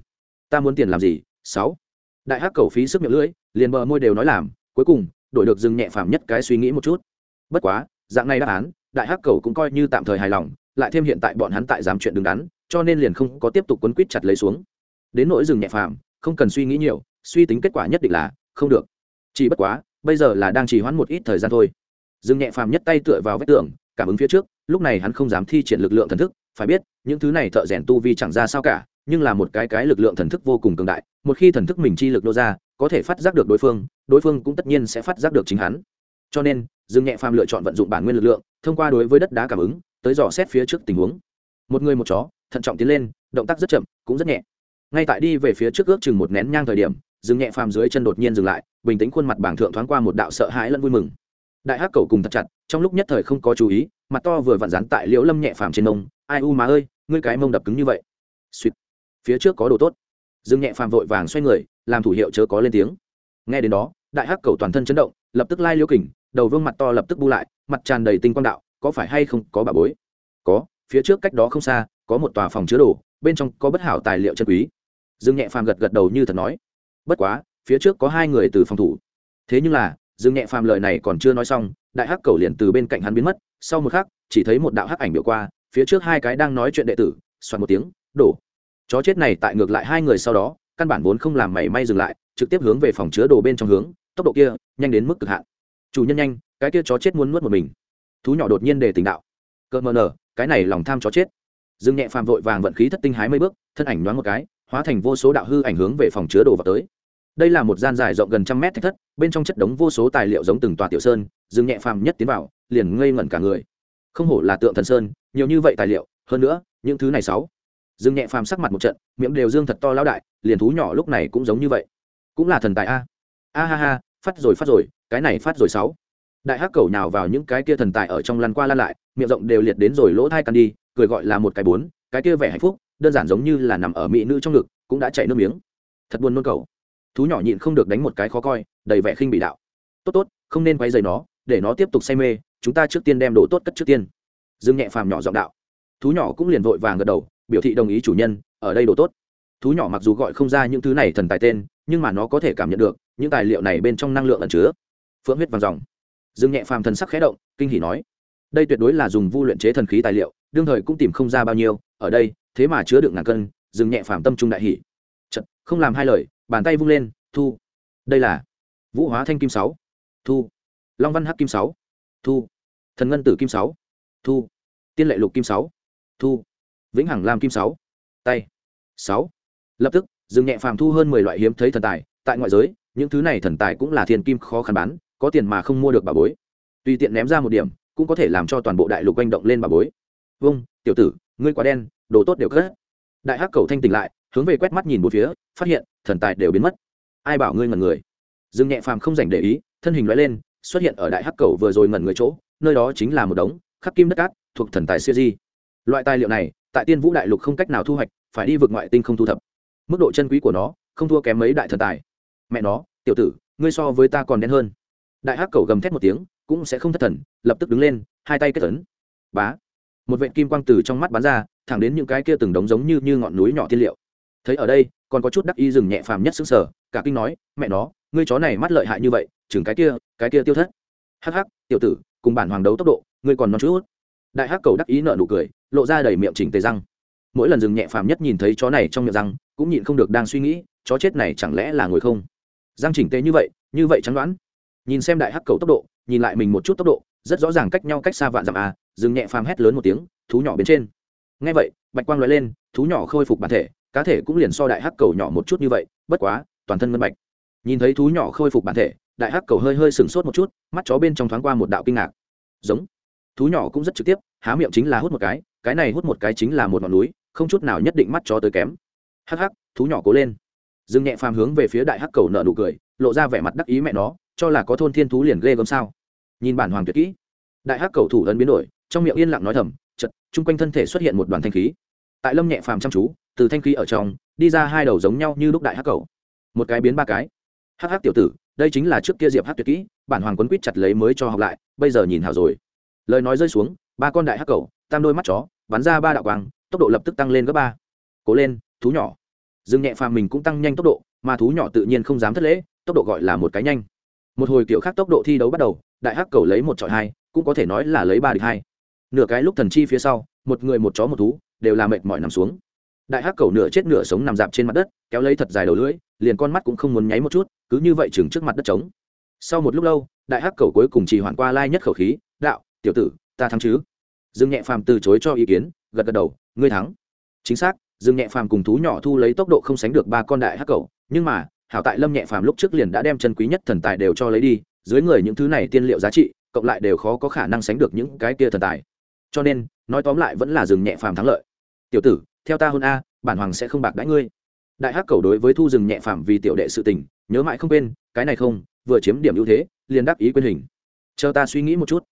Ta muốn tiền làm gì? Sáu. Đại hắc cầu phí sức miệng lưỡi, liền bờ môi đều nói làm, cuối cùng, đổi được dừng nhẹ phàm nhất cái suy nghĩ một chút. Bất quá, dạng này đáp án, đại hắc cầu cũng coi như tạm thời hài lòng, lại thêm hiện tại bọn hắn tại dám chuyện đứng đắn, cho nên liền không có tiếp tục quấn quýt chặt lấy xuống. Đến nỗi dừng nhẹ phàm, không cần suy nghĩ nhiều, suy tính kết quả nhất định là, không được. Chỉ bất quá, bây giờ là đang trì hoãn một ít thời gian thôi. Dương nhẹ phàm nhất tay tựa vào vách tường, cảm ứng phía trước, lúc này hắn không dám thi triển lực lượng thần thức, phải biết, những thứ này thợ rèn tu vi chẳng ra sao cả, nhưng là một cái cái lực lượng thần thức vô cùng cường đại, một khi thần thức mình chi lực đô ra, có thể phát giác được đối phương đối phương cũng tất nhiên sẽ phát giác được chính hắn. Cho nên dương nhẹ phàm lựa chọn vận dụng bản nguyên lực lượng, thông qua đối với đất đá cảm ứng, tới dò xét phía trước tình huống. Một người một chó, thận trọng tiến lên, động tác rất chậm, cũng rất nhẹ. Ngay tại đi về phía trước ước chừng một nén nhang thời điểm dương nhẹ phàm dưới chân đột nhiên dừng lại, bình tĩnh khuôn mặt bảng thượng thoáng qua một đạo sợ hãi lẫn vui mừng đại hắc cầu cùng thật chặt, trong lúc nhất thời không có chú ý, mặt to vừa vặn dán tại liễu lâm nhẹ phàm trên mông ai u má ơi, ngươi cái mông đập cứng như vậy. Suýt phía trước có đồ tốt. Dương nhẹ phàm vội vàng xoay người, làm thủ hiệu chớ có lên tiếng. Nghe đến đó, đại hắc cầu toàn thân chấn động, lập tức lai liễu kình, đầu vương mặt to lập tức bu lại, mặt tràn đầy tinh quang đạo, có phải hay không có bà bối? Có, phía trước cách đó không xa, có một tòa phòng chứa đồ, bên trong có bất hảo tài liệu chân quý. Dương nhẹ phàm gật gật đầu như thật nói. Bất quá, phía trước có hai người từ phòng thủ. Thế nhưng là dương nhẹ phàm lời này còn chưa nói xong, đại hắc cầu liền từ bên cạnh hắn biến mất, sau một khắc, chỉ thấy một đạo hắc ảnh biểu qua, phía trước hai cái đang nói chuyện đệ tử soạt một tiếng, đổ. Chó chết này tại ngược lại hai người sau đó, căn bản vốn không làm mảy may dừng lại, trực tiếp hướng về phòng chứa đồ bên trong hướng, tốc độ kia nhanh đến mức cực hạn. Chủ nhân nhanh, cái kia chó chết muốn nuốt một mình. Thú nhỏ đột nhiên để tỉnh đạo. Cợt mờ nở cái này lòng tham chó chết. Dương nhẹ phàm vội vàng vận khí thất tinh hái mấy bước, thân ảnh nhoáng một cái, hóa thành vô số đạo hư ảnh hướng về phòng chứa đồ vào tới đây là một gian dài rộng gần trăm mét thạch thất, bên trong chất đống vô số tài liệu giống từng tòa tiểu sơn dương nhẹ phàm nhất tiến vào, liền ngây ngẩn cả người. Không hổ là tượng thần sơn, nhiều như vậy tài liệu, hơn nữa, những thứ này sáu. Dương nhẹ phàm sắc mặt một trận, miệng đều dương thật to lao đại, liền thú nhỏ lúc này cũng giống như vậy. Cũng là thần tài a. A ha ha, phát rồi phát rồi, cái này phát rồi sáu. Đại hắc cầu nhào vào những cái kia thần tài ở trong lăn qua lăn lại, miệng rộng đều liệt đến rồi lỗ thai căn đi, cười gọi là một cái bốn, cái kia vẻ hạnh phúc, đơn giản giống như là nằm ở mỹ nữ trong ngực, cũng đã chạy nước miếng. Thật buồn nôn cầu thú nhỏ nhịn không được đánh một cái khó coi đầy vẻ khinh bị đạo. Tốt tốt không nên quay dày nó để nó tiếp tục say mê chúng ta trước tiên đem đồ tốt cất trước tiên. Dương nhẹ phàm nhỏ giọng đạo. Thú nhỏ cũng liền vội vàng gật đầu biểu thị đồng ý chủ nhân ở đây đồ tốt. Thú nhỏ mặc dù gọi không ra những thứ này thần tài tên nhưng mà nó có thể cảm nhận được những tài liệu này bên trong năng lượng ẩn chứa. Phượng huyết vàng dòng. Dương nhẹ phàm thần sắc khẽ động kinh hỉ nói đây tuyệt đối là dùng vu luyện chế thần khí tài liệu đương thời cũng tìm không ra bao nhiêu ở đây thế mà chứa được ngàn cân. Dương nhẹ phàm tâm trung đại hỉ. Chật, không làm hai lời bàn tay vung lên, thu. Đây là vũ hóa thanh kim sáu, thu. Long văn hắc kim sáu, thu. Thần ngân tử kim sáu, thu. Tiên lệ lục kim sáu, thu. Vĩnh hằng lam kim sáu, tay. Sáu. Lập tức dừng nhẹ phàm thu hơn mười loại hiếm thấy thần tài, tại ngoại giới, những thứ này thần tài cũng là thiên kim khó khăn bán, có tiền mà không mua được bà bối. Tùy tiện ném ra một điểm, cũng có thể làm cho toàn bộ đại lục quanh động lên bà bối. Vâng tiểu tử, ngươi quá đen, đồ tốt đều cất. Đại hắc cầu thanh tỉnh lại hướng về quét mắt nhìn một phía, phát hiện, thần tài đều biến mất. Ai bảo ngươi ngẩn người? Dương nhẹ phàm không dành để ý, thân hình loại lên, xuất hiện ở đại hắc cầu vừa rồi ngẩn người chỗ, nơi đó chính là một đống, khắc kim đất cát, thuộc thần tài siêu di loại tài liệu này, tại tiên vũ đại lục không cách nào thu hoạch, phải đi vượt ngoại tinh không thu thập. Mức độ chân quý của nó, không thua kém mấy đại thần tài. Mẹ nó, tiểu tử, ngươi so với ta còn đen hơn. Đại hắc cầu gầm thét một tiếng, cũng sẽ không thất thần, lập tức đứng lên, hai tay kết tấn bá! Một vệt kim quang từ trong mắt bắn ra, thẳng đến những cái kia từng đống giống như như ngọn núi nhỏ thiên liệu thấy ở đây, còn có chút đắc y dừng nhẹ phàm nhất xứng sở, cả kinh nói, mẹ nó, ngươi chó này mắt lợi hại như vậy, chừng cái kia cái kia tiêu thất. Hắc hắc, tiểu tử, cùng bản hoàng đấu tốc độ, ngươi còn non chút. Đại hắc cầu đắc ý nợ nụ cười, lộ ra đầy miệng chỉnh tề răng. Mỗi lần dừng nhẹ phàm nhất nhìn thấy chó này trong miệng răng, cũng nhịn không được đang suy nghĩ, chó chết này chẳng lẽ là ngồi không? Răng chỉnh tề như vậy như vậy chắn đoán. Nhìn xem đại hắc cầu tốc độ, nhìn lại mình một chút tốc độ, rất rõ ràng cách nhau cách xa vạn dặm à dừng nhẹ phàm hét lớn một tiếng, thú nhỏ bên trên. Ngay vậy, bạch quang lóe lên, thú nhỏ khôi phục bản thể cá thể cũng liền so đại hắc cầu nhỏ một chút như vậy, bất quá, toàn thân ngân bạch. Nhìn thấy thú nhỏ khôi phục bản thể, đại hắc cầu hơi hơi sừng sốt một chút, mắt chó bên trong thoáng qua một đạo kinh ngạc. Giống. Thú nhỏ cũng rất trực tiếp, há miệng chính là hút một cái cái này hút một cái chính là một ngọn núi, không chút nào nhất định mắt chó tới kém. Hắc hắc, thú nhỏ cố lên. Dương nhẹ phàm hướng về phía đại hắc cầu nợ nụ cười, lộ ra vẻ mặt đắc ý mẹ nó, cho là có thôn thiên thú liền ghê gớm sao. Nhìn bản hoàng tuyệt kỹ. Đại hắc cầu thủ ấn biến đổi, trong miệng yên lặng nói thầm chật chung quanh thân thể xuất hiện một đoàn thanh khí. Tại lâm nhẹ phàm chăm chú từ thanh khí ở trong, đi ra hai đầu giống nhau như lúc đại hắc cầu. Một cái biến ba cái. Hắc hắc tiểu tử, đây chính là trước kia diệp hắc tuyệt kỹ, bản hoàng quấn quýt chặt lấy mới cho học lại, bây giờ nhìn hảo rồi. Lời nói rơi xuống, ba con đại hắc cầu, tam đôi mắt chó, bắn ra ba đạo quang, tốc độ lập tức tăng lên gấp ba. Cố lên, thú nhỏ. Dương nhẹ phàm mình cũng tăng nhanh tốc độ, mà thú nhỏ tự nhiên không dám thất lễ, tốc độ gọi là một cái nhanh. Một hồi kiểu khác tốc độ thi đấu bắt đầu, đại hắc cầu lấy một trọi hai, cũng có thể nói là lấy ba địch hai. Nửa cái lúc thần chi phía sau, một người một chó một thú, đều là mệt mỏi nằm xuống đại hắc cầu nửa chết nửa sống nằm dạp trên mặt đất, kéo lấy thật dài đầu lưỡi, liền con mắt cũng không muốn nháy một chút, cứ như vậy chừng trước mặt đất trống. Sau một lúc lâu, đại hắc cầu cuối cùng chỉ hoàn qua lai nhất khẩu khí, đạo, tiểu tử, ta thắng chứ? Dương nhẹ phàm từ chối cho ý kiến, gật gật đầu, ngươi thắng. Chính xác, dương nhẹ phàm cùng thú nhỏ thu lấy tốc độ không sánh được ba con đại hắc cầu, nhưng mà, hảo tại lâm nhẹ phàm lúc trước liền đã đem chân quý nhất thần tài đều cho lấy đi, dưới người những thứ này tiên liệu giá trị, cộng lại đều khó có khả năng sánh được những cái kia thần tài. Cho nên, nói tóm lại vẫn là dừng nhẹ phàm thắng lợi. Tiểu tử theo ta hôn a, bản hoàng sẽ không bạc đãi ngươi. Đại hắc cầu đối với thu rừng nhẹ phạm vì tiểu đệ sự tình, nhớ mãi không quên, cái này không, vừa chiếm điểm ưu thế, liền đáp ý quyền hình. Chờ ta suy nghĩ một chút.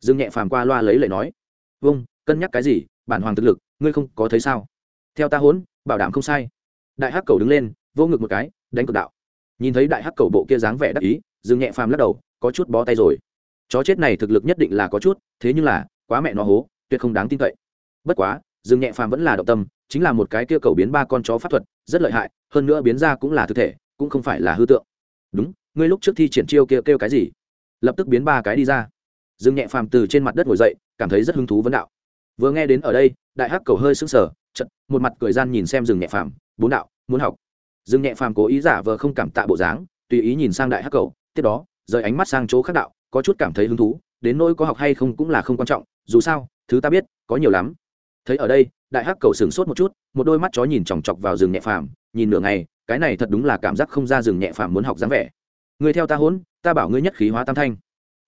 Dương nhẹ phàm qua loa lấy lời nói. Vâng cân nhắc cái gì, bản hoàng thực lực, ngươi không có thấy sao? Theo ta hốn bảo đảm không sai. Đại hắc cầu đứng lên, vô ngực một cái, đánh cực đạo. Nhìn thấy đại hắc cầu bộ kia dáng vẻ đắc ý dương nhẹ phàm lắc đầu, có chút bó tay rồi. Chó chết này thực lực nhất định là có chút, thế nhưng là, quá mẹ nó hố, tuyệt không đáng tin cậy. Bất quá dương nhẹ phàm vẫn là động tâm, chính là một cái kia cầu biến ba con chó pháp thuật, rất lợi hại, hơn nữa biến ra cũng là thực thể, cũng không phải là hư tượng. Đúng, ngươi lúc trước thi triển chiêu kia kêu cái gì? Lập tức biến ba cái đi ra. Dương nhẹ phàm từ trên mặt đất ngồi dậy, cảm thấy rất hứng thú vấn đạo. Vừa nghe đến ở đây, đại hắc cầu hơi sững sờ chật một mặt cười gian nhìn xem Dương nhẹ phàm, bốn đạo, muốn học. Dương nhẹ phàm cố ý giả vờ không cảm tạ bộ dáng, tùy ý nhìn sang đại hắc cầu, tiếp đó, rời ánh mắt sang chỗ khác đạo, có chút cảm thấy hứng thú, đến nỗi có học hay không cũng là không quan trọng, dù sao, thứ ta biết, có nhiều lắm thấy ở đây, đại hắc cầu sửng sốt một chút, một đôi mắt chó nhìn chòng chọc vào rừng nhẹ phàm, nhìn nửa ngày, cái này thật đúng là cảm giác không ra rừng nhẹ phàm muốn học dáng vẻ. Người theo ta hốn, ta bảo ngươi nhất khí hóa tam thanh.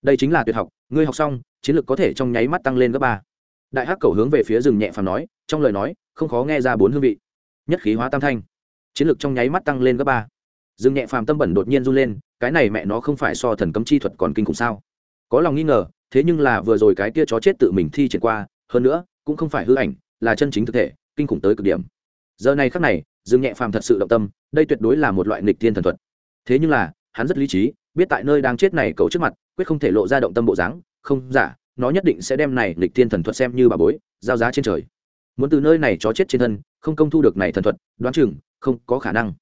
Đây chính là tuyệt học, ngươi học xong, chiến lược có thể trong nháy mắt tăng lên gấp ba. Đại hắc cầu hướng về phía rừng nhẹ phàm nói, trong lời nói, không khó nghe ra bốn hương vị. Nhất khí hóa tam thanh. Chiến lược trong nháy mắt tăng lên gấp ba. Rừng nhẹ phàm tâm bẩn đột nhiên run lên, cái này mẹ nó không phải so thần cấm chi thuật còn kinh khủng sao? Có lòng nghi ngờ, thế nhưng là vừa rồi cái kia chó chết tự mình thi triển qua, hơn nữa cũng không phải hư ảnh, là chân chính thực thể, kinh khủng tới cực điểm. Giờ này khắc này, dương nhẹ phàm thật sự động tâm, đây tuyệt đối là một loại nghịch thiên thần thuật. Thế nhưng là, hắn rất lý trí, biết tại nơi đang chết này cầu trước mặt, quyết không thể lộ ra động tâm bộ dáng, không giả nó nhất định sẽ đem này nghịch thiên thần thuật xem như bà bối, giao giá trên trời. Muốn từ nơi này chó chết trên thân, không công thu được này thần thuật, đoán chừng, không có khả năng.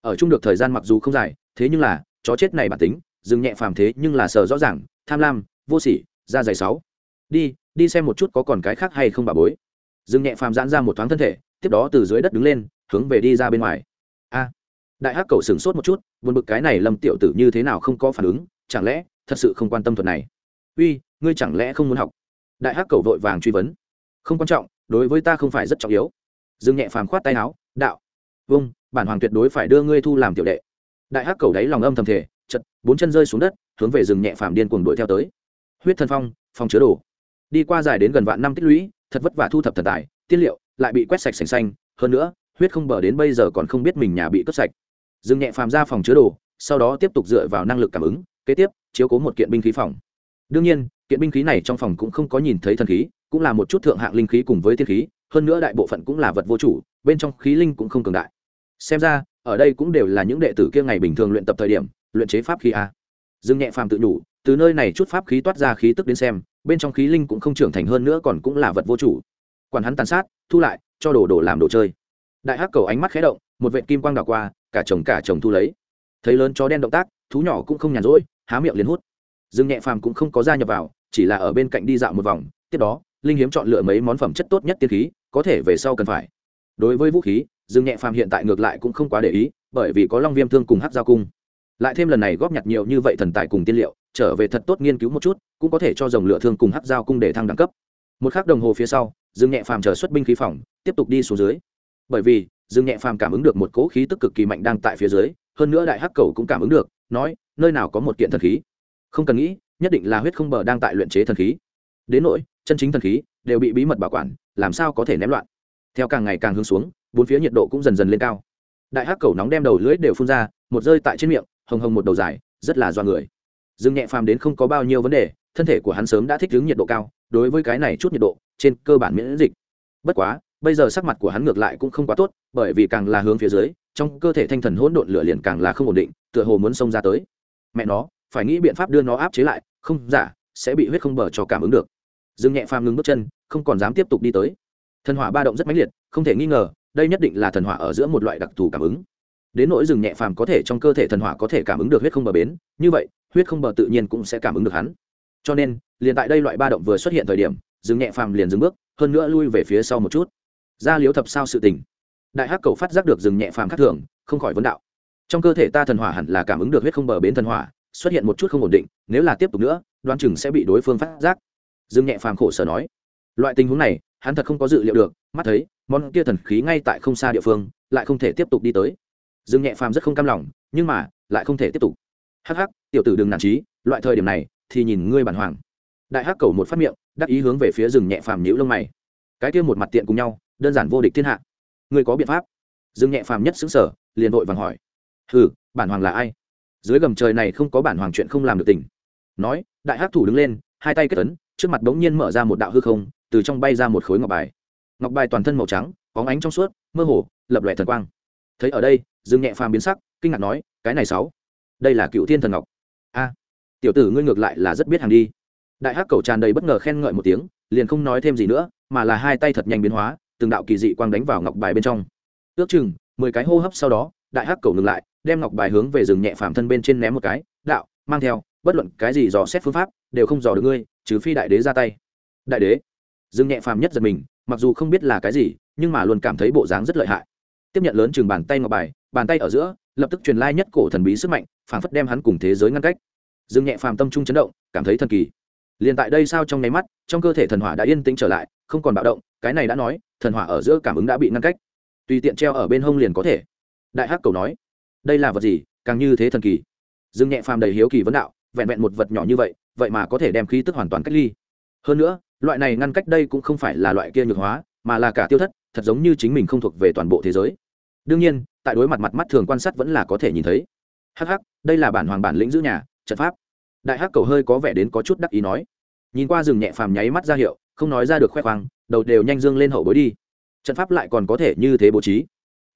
Ở chung được thời gian mặc dù không dài, thế nhưng là, chó chết này bản tính dừng nhẹ phàm thế nhưng là sờ rõ ràng, tham lam, vô sỉ, da dày sáu. Đi đi xem một chút có còn cái khác hay không bà bối. Dương nhẹ phàm giãn ra một thoáng thân thể, tiếp đó từ dưới đất đứng lên, hướng về đi ra bên ngoài. A, đại hắc cầu sửng sốt một chút, buồn bực cái này lâm tiểu tử như thế nào không có phản ứng, chẳng lẽ thật sự không quan tâm thuật này? Uy, ngươi chẳng lẽ không muốn học? Đại hắc cầu vội vàng truy vấn. Không quan trọng, đối với ta không phải rất trọng yếu. Dương nhẹ phàm khoát tay áo, đạo vâng bản hoàng tuyệt đối phải đưa ngươi thu làm tiểu đệ. Đại hắc cầu đáy lòng âm thầm thể chật, bốn chân rơi xuống đất, hướng về rừng nhẹ phàm điên cuồng đuổi theo tới. Huyết thân phong phong chứa đồ đi qua dài đến gần vạn năm tích lũy, thật vất vả thu thập thần tài, tiên liệu, lại bị quét sạch sành xanh. Hơn nữa, huyết không bờ đến bây giờ còn không biết mình nhà bị cướp sạch. Dừng nhẹ phàm ra phòng chứa đồ, sau đó tiếp tục dựa vào năng lực cảm ứng, kế tiếp, chiếu cố một kiện binh khí phòng. Đương nhiên, kiện binh khí này trong phòng cũng không có nhìn thấy thần khí, cũng là một chút thượng hạng linh khí cùng với thiên khí, hơn nữa đại bộ phận cũng là vật vô chủ, bên trong khí linh cũng không cường đại. Xem ra, ở đây cũng đều là những đệ tử kia ngày bình thường luyện tập thời điểm, luyện chế pháp khí a. Dương nhẹ phàm tự nhủ, từ nơi này chút pháp khí toát ra khí tức đến xem bên trong khí linh cũng không trưởng thành hơn nữa còn cũng là vật vô chủ. Quản hắn tàn sát, thu lại, cho đồ đồ làm đồ chơi. Đại hắc cầu ánh mắt khé động, một vệ kim quang đảo qua, cả chồng cả chồng thu lấy. Thấy lớn chó đen động tác, thú nhỏ cũng không nhàn rỗi, há miệng liền hút. Dương nhẹ phàm cũng không có gia nhập vào, chỉ là ở bên cạnh đi dạo một vòng, tiếp đó, linh hiếm chọn lựa mấy món phẩm chất tốt nhất tiên khí, có thể về sau cần phải. Đối với vũ khí, dương nhẹ phàm hiện tại ngược lại cũng không quá để ý, bởi vì có long viêm thương cùng hát giao cung. Lại thêm lần này góp nhặt nhiều như vậy thần tài cùng tiên liệu, trở về thật tốt nghiên cứu một chút cũng có thể cho dòng lửa thương cùng hắc giao cung để thăng đẳng cấp. Một khắc đồng hồ phía sau, dương nhẹ phàm chờ xuất binh khí phòng, tiếp tục đi xuống dưới. Bởi vì, dương nhẹ phàm cảm ứng được một cỗ khí tức cực kỳ mạnh đang tại phía dưới, hơn nữa đại hắc cầu cũng cảm ứng được, nói, nơi nào có một kiện thần khí. Không cần nghĩ, nhất định là huyết không bờ đang tại luyện chế thần khí. Đến nỗi, chân chính thần khí, đều bị bí mật bảo quản, làm sao có thể ném loạn? Theo càng ngày càng hướng xuống, bốn phía nhiệt độ cũng dần dần lên cao. Đại hắc cầu nóng đem đầu lưỡi đều phun ra, một rơi tại trên miệng, hồng hồng một đầu dài, rất là do người. Dương nhẹ phàm đến không có bao nhiêu vấn đề thân thể của hắn sớm đã thích ứng nhiệt độ cao, đối với cái này chút nhiệt độ, trên cơ bản miễn dịch. Bất quá, bây giờ sắc mặt của hắn ngược lại cũng không quá tốt, bởi vì càng là hướng phía dưới, trong cơ thể thanh thần hỗn độn lửa liền càng là không ổn định, tựa hồ muốn xông ra tới. Mẹ nó, phải nghĩ biện pháp đưa nó áp chế lại, không giả sẽ bị huyết không bờ cho cảm ứng được. Dương nhẹ phàm ngừng bước chân, không còn dám tiếp tục đi tới. Thần hỏa ba động rất mãnh liệt, không thể nghi ngờ, đây nhất định là thần hỏa ở giữa một loại đặc thù cảm ứng. Đến nỗi rừng nhẹ phàm có thể trong cơ thể thần hỏa có thể cảm ứng được huyết không bờ bến, như vậy, huyết không bờ tự nhiên cũng sẽ cảm ứng được hắn cho nên, liền tại đây loại ba động vừa xuất hiện thời điểm dừng nhẹ phàm liền dừng bước, hơn nữa lui về phía sau một chút. Ra liếu thập sao sự tình. Đại hắc cầu phát giác được dừng nhẹ phàm khác thường, không khỏi vấn đạo. Trong cơ thể ta thần hỏa hẳn là cảm ứng được huyết không bờ bến thần hỏa, xuất hiện một chút không ổn định, nếu là tiếp tục nữa đoan chừng sẽ bị đối phương phát giác. Dương nhẹ phàm khổ sở nói. Loại tình huống này, hắn thật không có dự liệu được, mắt thấy, món kia thần khí ngay tại không xa địa phương, lại không thể tiếp tục đi tới. Dương nhẹ phàm rất không cam lòng, nhưng mà, lại không thể tiếp tục. Hắc hắc, tiểu tử đừng nản trí loại thời điểm này thì nhìn ngươi bản hoàng. Đại hắc cầu một phát miệng, đắc ý hướng về phía rừng nhẹ phàm nhữ lông mày. Cái kia một mặt tiện cùng nhau, đơn giản vô địch thiên hạ. Ngươi có biện pháp? Dương nhẹ phàm nhất xứng sở liền vội vàng hỏi. Ừ bản hoàng là ai? Dưới gầm trời này không có bản hoàng chuyện không làm được tình. Nói, đại hắc thủ đứng lên, hai tay kết ấn, trước mặt bỗng nhiên mở ra một đạo hư không, từ trong bay ra một khối ngọc bài. Ngọc bài toàn thân màu trắng, bóng ánh trong suốt, mơ hồ, lập lòe thần quang. Thấy ở đây dương nhẹ phàm biến sắc, kinh ngạc nói, cái này sáu, đây là cựu thiên thần ngọc. A tiểu tử ngươi ngược lại là rất biết hàng đi. Đại hắc cầu tràn đầy bất ngờ khen ngợi một tiếng, liền không nói thêm gì nữa, mà là hai tay thật nhanh biến hóa, từng đạo kỳ dị quang đánh vào ngọc bài bên trong. Ước chừng, mười cái hô hấp sau đó, đại hắc cầu ngừng lại, đem ngọc bài hướng về rừng nhẹ phàm thân bên trên ném một cái, đạo, mang theo, bất luận cái gì dò xét phương pháp, đều không dò được ngươi, trừ phi đại đế ra tay. Đại đế, rừng nhẹ phàm nhất giật mình, mặc dù không biết là cái gì, nhưng mà luôn cảm thấy bộ dáng rất lợi hại. Tiếp nhận lớn chừng bàn tay ngọc bài, bàn tay ở giữa, lập tức truyền lai nhất cổ thần bí sức mạnh, phảng phất đem hắn cùng thế giới ngăn cách dương nhẹ phàm tâm trung chấn động, cảm thấy thần kỳ. Liền tại đây sao trong nháy mắt, trong cơ thể thần hỏa đã yên tĩnh trở lại, không còn bạo động, cái này đã nói, thần hỏa ở giữa cảm ứng đã bị ngăn cách. Tùy tiện treo ở bên hông liền có thể. Đại hắc cầu nói, đây là vật gì, càng như thế thần kỳ. Dương nhẹ phàm đầy hiếu kỳ vấn đạo, vẹn vẹn một vật nhỏ như vậy vậy mà có thể đem khí tức hoàn toàn cách ly. Hơn nữa, loại này ngăn cách đây cũng không phải là loại kia nhược hóa, mà là cả tiêu thất, thật giống như chính mình không thuộc về toàn bộ thế giới. Đương nhiên, tại đối mặt mặt mắt thường quan sát vẫn là có thể nhìn thấy. Hắc hắc, đây là bản hoàng bản lĩnh giữ nhà trận pháp. Đại hắc cầu hơi có vẻ đến có chút đắc ý nói. Nhìn qua rừng nhẹ phàm nháy mắt ra hiệu, không nói ra được khoe khoang, đầu đều nhanh dương lên hậu bối đi. Trận pháp lại còn có thể như thế bố trí.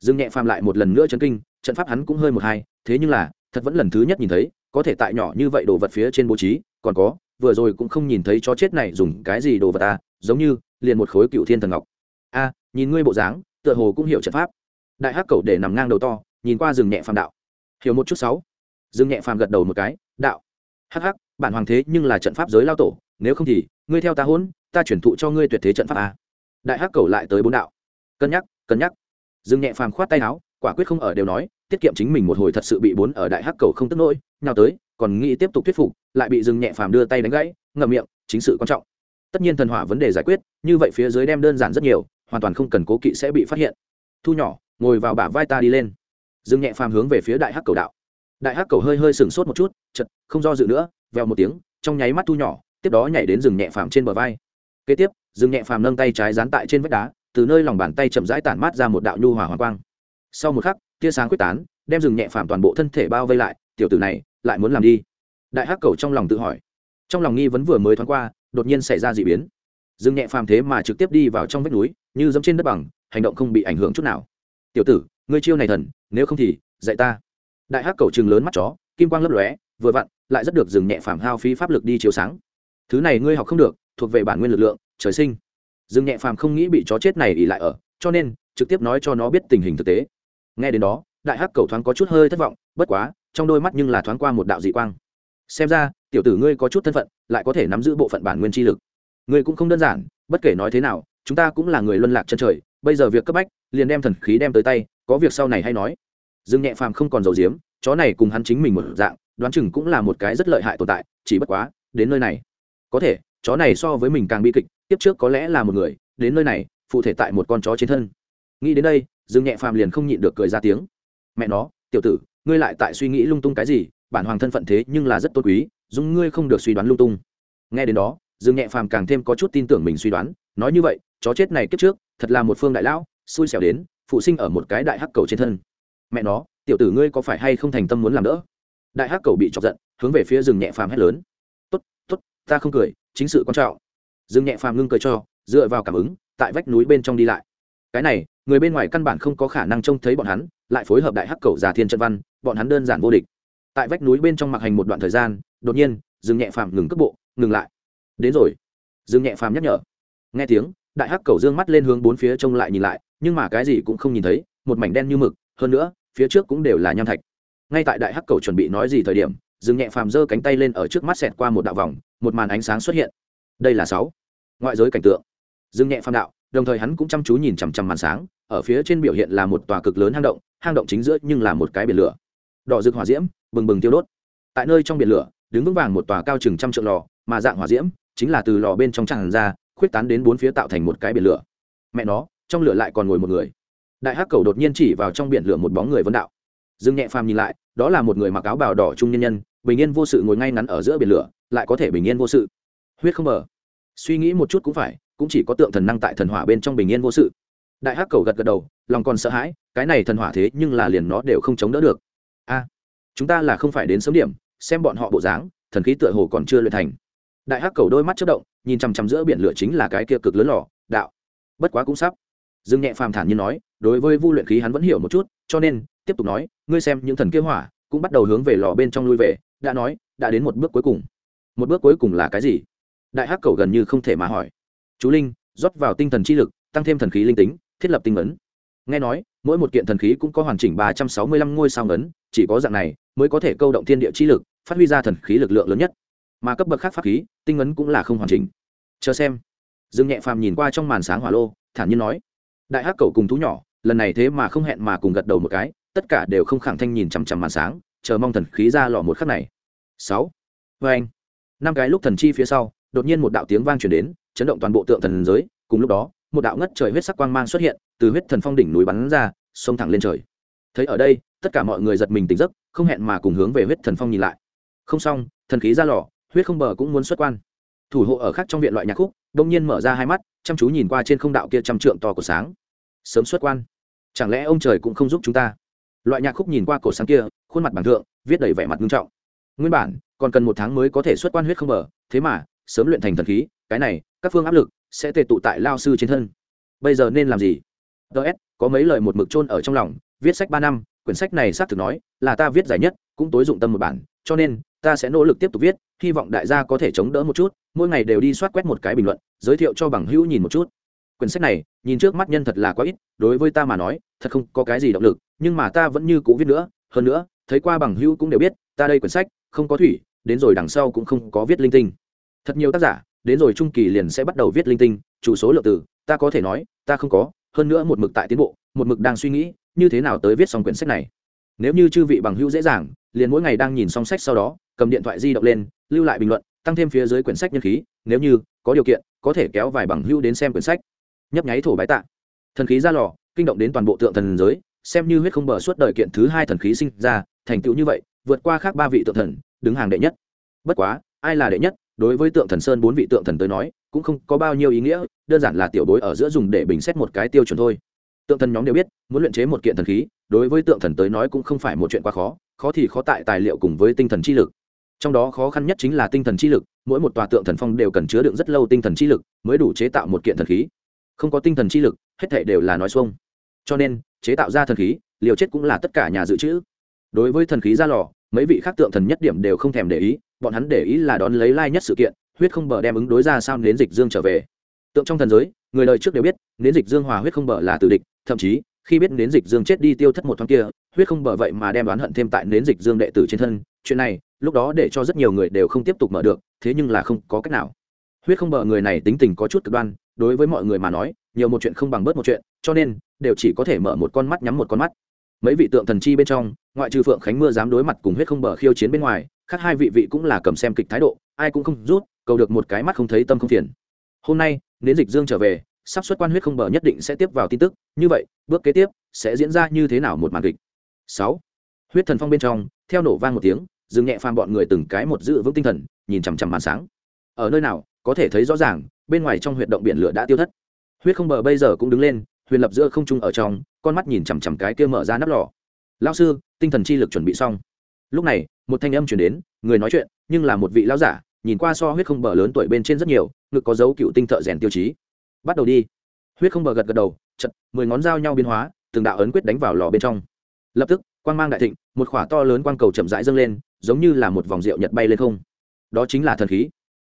Rừng nhẹ phàm lại một lần nữa chấn kinh, trận pháp hắn cũng hơi một hai, thế nhưng là, thật vẫn lần thứ nhất nhìn thấy, có thể tại nhỏ như vậy đồ vật phía trên bố trí, còn có, vừa rồi cũng không nhìn thấy chó chết này dùng cái gì đồ vật ta giống như, liền một khối cựu thiên thần ngọc. A, nhìn ngươi bộ dáng, tựa hồ cũng hiểu trận pháp. Đại hắc cầu để nằm ngang đầu to, nhìn qua rừng nhẹ phàm đạo. Hiểu một chút sáu. Rừng nhẹ phàm gật đầu một cái đạo. Hắc hắc, bản hoàng thế nhưng là trận pháp giới lao tổ, nếu không thì, ngươi theo ta hôn ta chuyển thụ cho ngươi tuyệt thế trận pháp a. Đại hắc cầu lại tới bốn đạo. Cân nhắc cân nhắc. Dương nhẹ phàm khoát tay áo, quả quyết không ở đều nói, tiết kiệm chính mình một hồi thật sự bị bốn ở đại hắc cầu không tức nỗi nhào tới, còn nghĩ tiếp tục thuyết phục, lại bị Dương nhẹ phàm đưa tay đánh gãy, ngậm miệng, chính sự quan trọng. Tất nhiên thần hỏa vấn đề giải quyết, như vậy phía dưới đem đơn giản rất nhiều, hoàn toàn không cần cố kỵ sẽ bị phát hiện. Thu nhỏ, ngồi vào bả vai ta đi lên. Dương nhẹ phàm hướng về phía đại hắc cầu đạo đại hắc cầu hơi hơi sừng sốt một chút chật không do dự nữa, vèo một tiếng, trong nháy mắt thu nhỏ, tiếp đó nhảy đến rừng nhẹ phàm trên bờ vai. Kế tiếp, rừng nhẹ phàm nâng tay trái dán tại trên vách đá, từ nơi lòng bàn tay chậm rãi tản mát ra một đạo nhu hòa hoàng quang. Sau một khắc, tia sáng quyết tán, đem rừng nhẹ phàm toàn bộ thân thể bao vây lại, tiểu tử này, lại muốn làm đi. Đại hắc cầu trong lòng tự hỏi, trong lòng nghi vấn vừa mới thoáng qua, đột nhiên xảy ra d ị biến. Rừng nhẹ phàm thế mà trực tiếp đi vào trong vách núi, như dẫm trên đất bằng, hành động không bị ảnh hưởng chút nào. Tiểu tử, ngươi chiêu này thần, nếu không thì, dạy ta đại hắc cầu chừng lớn mắt chó, kim quang lấp lóe, vừa vặn, lại rất được dừng nhẹ phàm hao phí pháp lực đi chiếu sáng. Thứ này ngươi học không được, thuộc về bản nguyên lực lượng, trời sinh. Dừng nhẹ phàm không nghĩ bị chó chết này ỉ lại ở, cho nên, trực tiếp nói cho nó biết tình hình thực tế. Nghe đến đó, đại hắc cầu thoáng có chút hơi thất vọng, bất quá, trong đôi mắt nhưng là thoáng qua một đạo dị quang. Xem ra, tiểu tử ngươi có chút thân phận, lại có thể nắm giữ bộ phận bản nguyên chi lực. Ngươi cũng không đơn giản, bất kể nói thế nào, chúng ta cũng là người luân lạc chân trời, bây giờ việc cấp bách, liền đem thần khí đem tới tay, có việc sau này hay nói dương nhẹ phàm không còn dầu diếm chó này cùng hắn chính mình một dạng, đoán chừng cũng là một cái rất lợi hại tồn tại, chỉ bất quá, đến nơi này. Có thể, chó này so với mình càng bi kịch tiếp trước có lẽ là một người, đến nơi này, phụ thể tại một con chó trên thân. Nghĩ đến đây, dương nhẹ phàm liền không nhịn được cười ra tiếng. Mẹ nó, tiểu tử, ngươi lại tại suy nghĩ lung tung cái gì, bản hoàng thân phận thế nhưng là rất tốt quý, dùng ngươi không được suy đoán lung tung. Nghe đến đó, dương nhẹ phàm càng thêm có chút tin tưởng mình suy đoán, nói như vậy, chó chết này kiếp trước, thật là một phương đại lão, xui xẻo đến, phụ sinh ở một cái đại hắc cầu trên thân mẹ nó, tiểu tử ngươi có phải hay không thành tâm muốn làm đỡ? Đại hắc cầu bị chọc giận, hướng về phía rừng nhẹ phàm hét lớn. Tốt tốt, ta không cười, chính sự quan trọng. Rừng nhẹ phàm ngưng cười cho, dựa vào cảm ứng, tại vách núi bên trong đi lại. Cái này, người bên ngoài căn bản không có khả năng trông thấy bọn hắn, lại phối hợp đại hắc cầu giả thiên trận văn, bọn hắn đơn giản vô địch. Tại vách núi bên trong mặc hành một đoạn thời gian, đột nhiên, rừng nhẹ phàm ngừng cước bộ, ngừng lại. Đến rồi. Rừng nhẹ phàm nhắc nhở. Nghe tiếng, đại hắc cầu dương mắt lên hướng bốn phía trông lại nhìn lại, nhưng mà cái gì cũng không nhìn thấy, một mảnh đen như mực, hơn nữa phía trước cũng đều là nham thạch. Ngay tại đại hắc cầu chuẩn bị nói gì thời điểm, dương nhẹ phàm giơ cánh tay lên ở trước mắt xẹt qua một đạo vòng, một màn ánh sáng xuất hiện. Đây là sáu. Ngoại giới cảnh tượng. Dương nhẹ phàm đạo, đồng thời hắn cũng chăm chú nhìn chằm chằm màn sáng, ở phía trên biểu hiện là một tòa cực lớn hang động hang động chính giữa nhưng là một cái biển lửa. Đỏ rực hỏa diễm, bừng bừng tiêu đốt. Tại nơi trong biển lửa, đứng vững vàng một tòa cao chừng trăm trượng lò, mà dạng hỏa diễm chính là từ lò bên trong tràn ra, khuyết tán đến bốn phía tạo thành một cái biển lửa. Mẹ nó, trong lửa lại còn ngồi một người đại hắc cầu đột nhiên chỉ vào trong biển lửa một bóng người vấn đạo. Dương nhẹ phàm nhìn lại, đó là một người mặc áo bào đỏ trung nhân nhân, bình yên vô sự ngồi ngay ngắn ở giữa biển lửa, lại có thể bình yên vô sự. Huyết không mở suy nghĩ một chút cũng phải, cũng chỉ có tượng thần năng tại thần hỏa bên trong bình yên vô sự. Đại hắc cầu gật gật đầu, lòng còn sợ hãi, cái này thần hỏa thế nhưng là liền nó đều không chống đỡ được. A, chúng ta là không phải đến sớm điểm, xem bọn họ bộ dáng, thần khí tựa hồ còn chưa luyện thành. Đại hắc cầu đôi mắt chất động, nhìn chằm chằm giữa biển lửa chính là cái kia cực lớn lò, đạo. Bất quá cũng sắp dương nhẹ phàm thản nhiên nói, đối với vu luyện khí hắn vẫn hiểu một chút, cho nên, tiếp tục nói, ngươi xem những thần kia hỏa, cũng bắt đầu hướng về lò bên trong lui về, đã nói, đã đến một bước cuối cùng. Một bước cuối cùng là cái gì? Đại hắc cầu gần như không thể mà hỏi. Chú linh, rót vào tinh thần chi lực, tăng thêm thần khí linh tính, thiết lập tinh ấn. Nghe nói, mỗi một kiện thần khí cũng có hoàn chỉnh ba trăm sáu mươi lăm ngôi sao ngấn, chỉ có dạng này mới có thể câu động thiên địa chi lực, phát huy ra thần khí lực lượng lớn nhất. Mà cấp bậc khác pháp khí, tinh ấn cũng là không hoàn chỉnh. Chờ xem. Dương nhẹ phàm nhìn qua trong màn sáng hỏa lô, thản nhiên nói đại hắc cầu cùng thú nhỏ, lần này thế mà không hẹn mà cùng gật đầu một cái, tất cả đều không khẳng thanh nhìn chằm chằm màn sáng, chờ mong thần khí ra lò một khắc này. Sáu. Vê anh, năm cái lúc thần chi phía sau, đột nhiên một đạo tiếng vang truyền đến, chấn động toàn bộ tượng thần giới, cùng lúc đó, một đạo ngất trời huyết sắc quang mang xuất hiện, từ huyết thần phong đỉnh núi bắn ra, xông thẳng lên trời. Thấy ở đây, tất cả mọi người giật mình tỉnh giấc, không hẹn mà cùng hướng về huyết thần phong nhìn lại. Không xong, thần khí ra lò, huyết không bờ cũng muốn xuất quan thủ hộ ở khác trong viện loại nhạc khúc, đông nhiên mở ra hai mắt, chăm chú nhìn qua trên không đạo kia trăm trượng to của sáng. Sớm xuất quan. Chẳng lẽ ông trời cũng không giúp chúng ta? Loại nhạc khúc nhìn qua cổ sáng kia, khuôn mặt bằng thượng, viết đầy vẻ mặt nghiêm trọng. Nguyên bản, còn cần một tháng mới có thể xuất quan huyết không bờ, thế mà, sớm luyện thành thần khí, cái này, các phương áp lực, sẽ tề tụ tại lao sư trên thân. Bây giờ nên làm gì? Ts có mấy lời một mực chôn ở trong lòng, viết sách ba năm, quyển sách này xác thực nói, là ta viết giải nhất cũng tối dụng tâm một bản, cho nên, ta sẽ nỗ lực tiếp tục viết, hy vọng đại gia có thể chống đỡ một chút, mỗi ngày đều đi soát quét một cái bình luận, giới thiệu cho bằng hữu nhìn một chút. Quyển sách này, nhìn trước mắt nhân thật là quá ít, đối với ta mà nói, thật không có cái gì động lực, nhưng mà ta vẫn như cũ viết nữa, hơn nữa, thấy qua bằng hữu cũng đều biết, ta đây quyển sách, không có thủy, đến rồi đằng sau cũng không có viết linh tinh. Thật nhiều tác giả, đến rồi trung kỳ liền sẽ bắt đầu viết linh tinh, chủ số lượng từ, ta có thể nói, ta không có, hơn nữa một mực tại tiến bộ, một mực đang suy nghĩ, như thế nào tới viết xong quyển sách này. Nếu như chư vị bằng hữu dễ dàng liền mỗi ngày đang nhìn xong sách sau đó, cầm điện thoại di động lên, lưu lại bình luận, tăng thêm phía dưới quyển sách nhân khí, nếu như có điều kiện, có thể kéo vài bằng hưu đến xem quyển sách. Nhấp nháy thổ bái tạ. Thần khí ra lò, kinh động đến toàn bộ tượng thần giới, xem như huyết không bờ suốt đời kiện thứ hai thần khí sinh ra, thành tựu như vậy, vượt qua khác ba vị tượng thần, đứng hàng đệ nhất. Bất quá, ai là đệ nhất? Đối với tượng thần sơn bốn vị tượng thần tới nói, cũng không có bao nhiêu ý nghĩa, đơn giản là tiểu bối ở giữa dùng để bình xét một cái tiêu chuẩn thôi tượng thần nhóm đều biết, muốn luyện chế một kiện thần khí, đối với tượng thần tới nói cũng không phải một chuyện quá khó khó thì khó tại tài liệu cùng với tinh thần chi lực. Trong đó khó khăn nhất chính là tinh thần chi lực, mỗi một tòa tượng thần phong đều cần chứa đựng rất lâu tinh thần chi lực mới đủ chế tạo một kiện thần khí. Không có tinh thần chi lực, hết thể đều là nói xuông. Cho nên, chế tạo ra thần khí, liều chết cũng là tất cả nhà dự trữ. Đối với thần khí ra lò, mấy vị khác tượng thần nhất điểm đều không thèm để ý, bọn hắn để ý là đón lấy lai nhất sự kiện, huyết không bờ đem ứng đối ra sao đến dịch dương trở về. Tượng trong thần giới, người đời trước đều biết đến dịch dương hòa huyết không bờ là tử địch thậm chí, khi biết đến dịch dương chết đi tiêu thất một thoáng kia, huyết không bờ vậy mà đem đoán hận thêm tại Nến dịch dương đệ tử trên thân, chuyện này, lúc đó để cho rất nhiều người đều không tiếp tục mở được, thế nhưng là không có cách nào. Huyết không bờ người này tính tình có chút cực đoan, đối với mọi người mà nói, nhiều một chuyện không bằng bớt một chuyện, cho nên, đều chỉ có thể mở một con mắt nhắm một con mắt. Mấy vị tượng thần chi bên trong, ngoại trừ phượng khánh mưa dám đối mặt cùng huyết không bờ khiêu chiến bên ngoài, khác hai vị vị cũng là cầm xem kịch thái độ, ai cũng không rút, cầu được một cái mắt không thấy tâm không phiền. Hôm nay, Nến dịch dương trở về sắp xuất quan huyết không bờ nhất định sẽ tiếp vào tin tức, như vậy, bước kế tiếp sẽ diễn ra như thế nào một màn kịch? Sáu, huyết thần phong bên trong, theo nổ vang một tiếng, dừng nhẹ phàm bọn người từng cái một giữ vững tinh thần, nhìn chằm chằm màn sáng. Ở nơi nào, có thể thấy rõ ràng, bên ngoài trong huyệt động biển lửa đã tiêu thất. Huyết không bờ bây giờ cũng đứng lên, huyền lập giữa không trung ở trong, con mắt nhìn chằm chằm cái kia mở ra nắp lò. Lao sư, tinh thần chi lực chuẩn bị xong. Lúc này, một thanh âm chuyển đến, người nói chuyện, nhưng là một vị lão giả, nhìn qua so huyết không bờ lớn tuổi bên trên rất nhiều, ngực có dấu cựu tinh thợ rèn tiêu chí bắt đầu đi. Huyết không bờ gật gật đầu, chật, mười ngón dao nhau biến hóa, từng đạo ấn quyết đánh vào lò bên trong. Lập tức, quang mang đại thịnh, một khỏa to lớn quang cầu chậm rãi dâng lên, giống như là một vòng rượu nhật bay lên không. Đó chính là thần khí.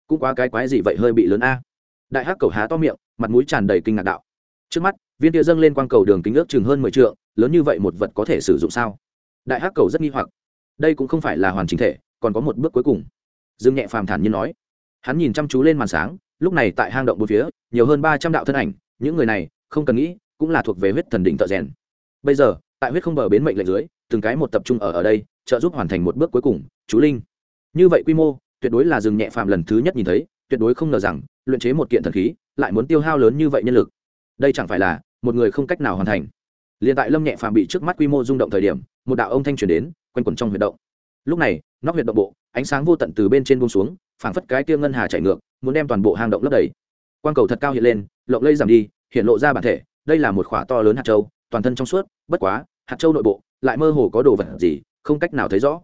Cũng quá cái quái gì vậy hơi bị lớn a. Đại hắc cầu há to miệng, mặt mũi tràn đầy kinh ngạc đạo. Trước mắt, viên tia dâng lên quang cầu đường kính ước chừng hơn mười t lớn như vậy một vật có thể sử dụng sao? Đại hắc cầu rất nghi hoặc. Đây cũng không phải là hoàn chỉnh thể, còn có một bước cuối cùng. Dương nhẹ phàm thản nhiên nói. Hắn nhìn chăm chú lên màn sáng lúc này tại hang động bốn phía, nhiều hơn ba trăm đạo thân ảnh, những người này, không cần nghĩ, cũng là thuộc về huyết thần đỉnh thợ rèn. Bây giờ, tại huyết không bờ bến mệnh lệnh dưới, từng cái một tập trung ở ở đây, trợ giúp hoàn thành một bước cuối cùng, chú linh. Như vậy quy mô, tuyệt đối là rừng nhẹ phàm lần thứ nhất nhìn thấy, tuyệt đối không ngờ rằng, luyện chế một kiện thần khí, lại muốn tiêu hao lớn như vậy nhân lực. Đây chẳng phải là một người không cách nào hoàn thành. Liền tại lâm nhẹ phàm bị trước mắt quy mô rung động thời điểm, một đạo ông thanh truyền đến, quanh quẩn trong huyệt động. Lúc này, nóc huyệt động bộ, ánh sáng vô tận từ bên trên buông xuống, phảng phất cái tia ngân hà chảy ngược muốn đem toàn bộ hang động lấp đầy. Quang cầu thật cao hiện lên, lộng lây giảm đi, hiện lộ ra bản thể, đây là một khỏa to lớn hạt châu, toàn thân trong suốt, bất quá, hạt châu nội bộ lại mơ hồ có đồ vật gì, không cách nào thấy rõ.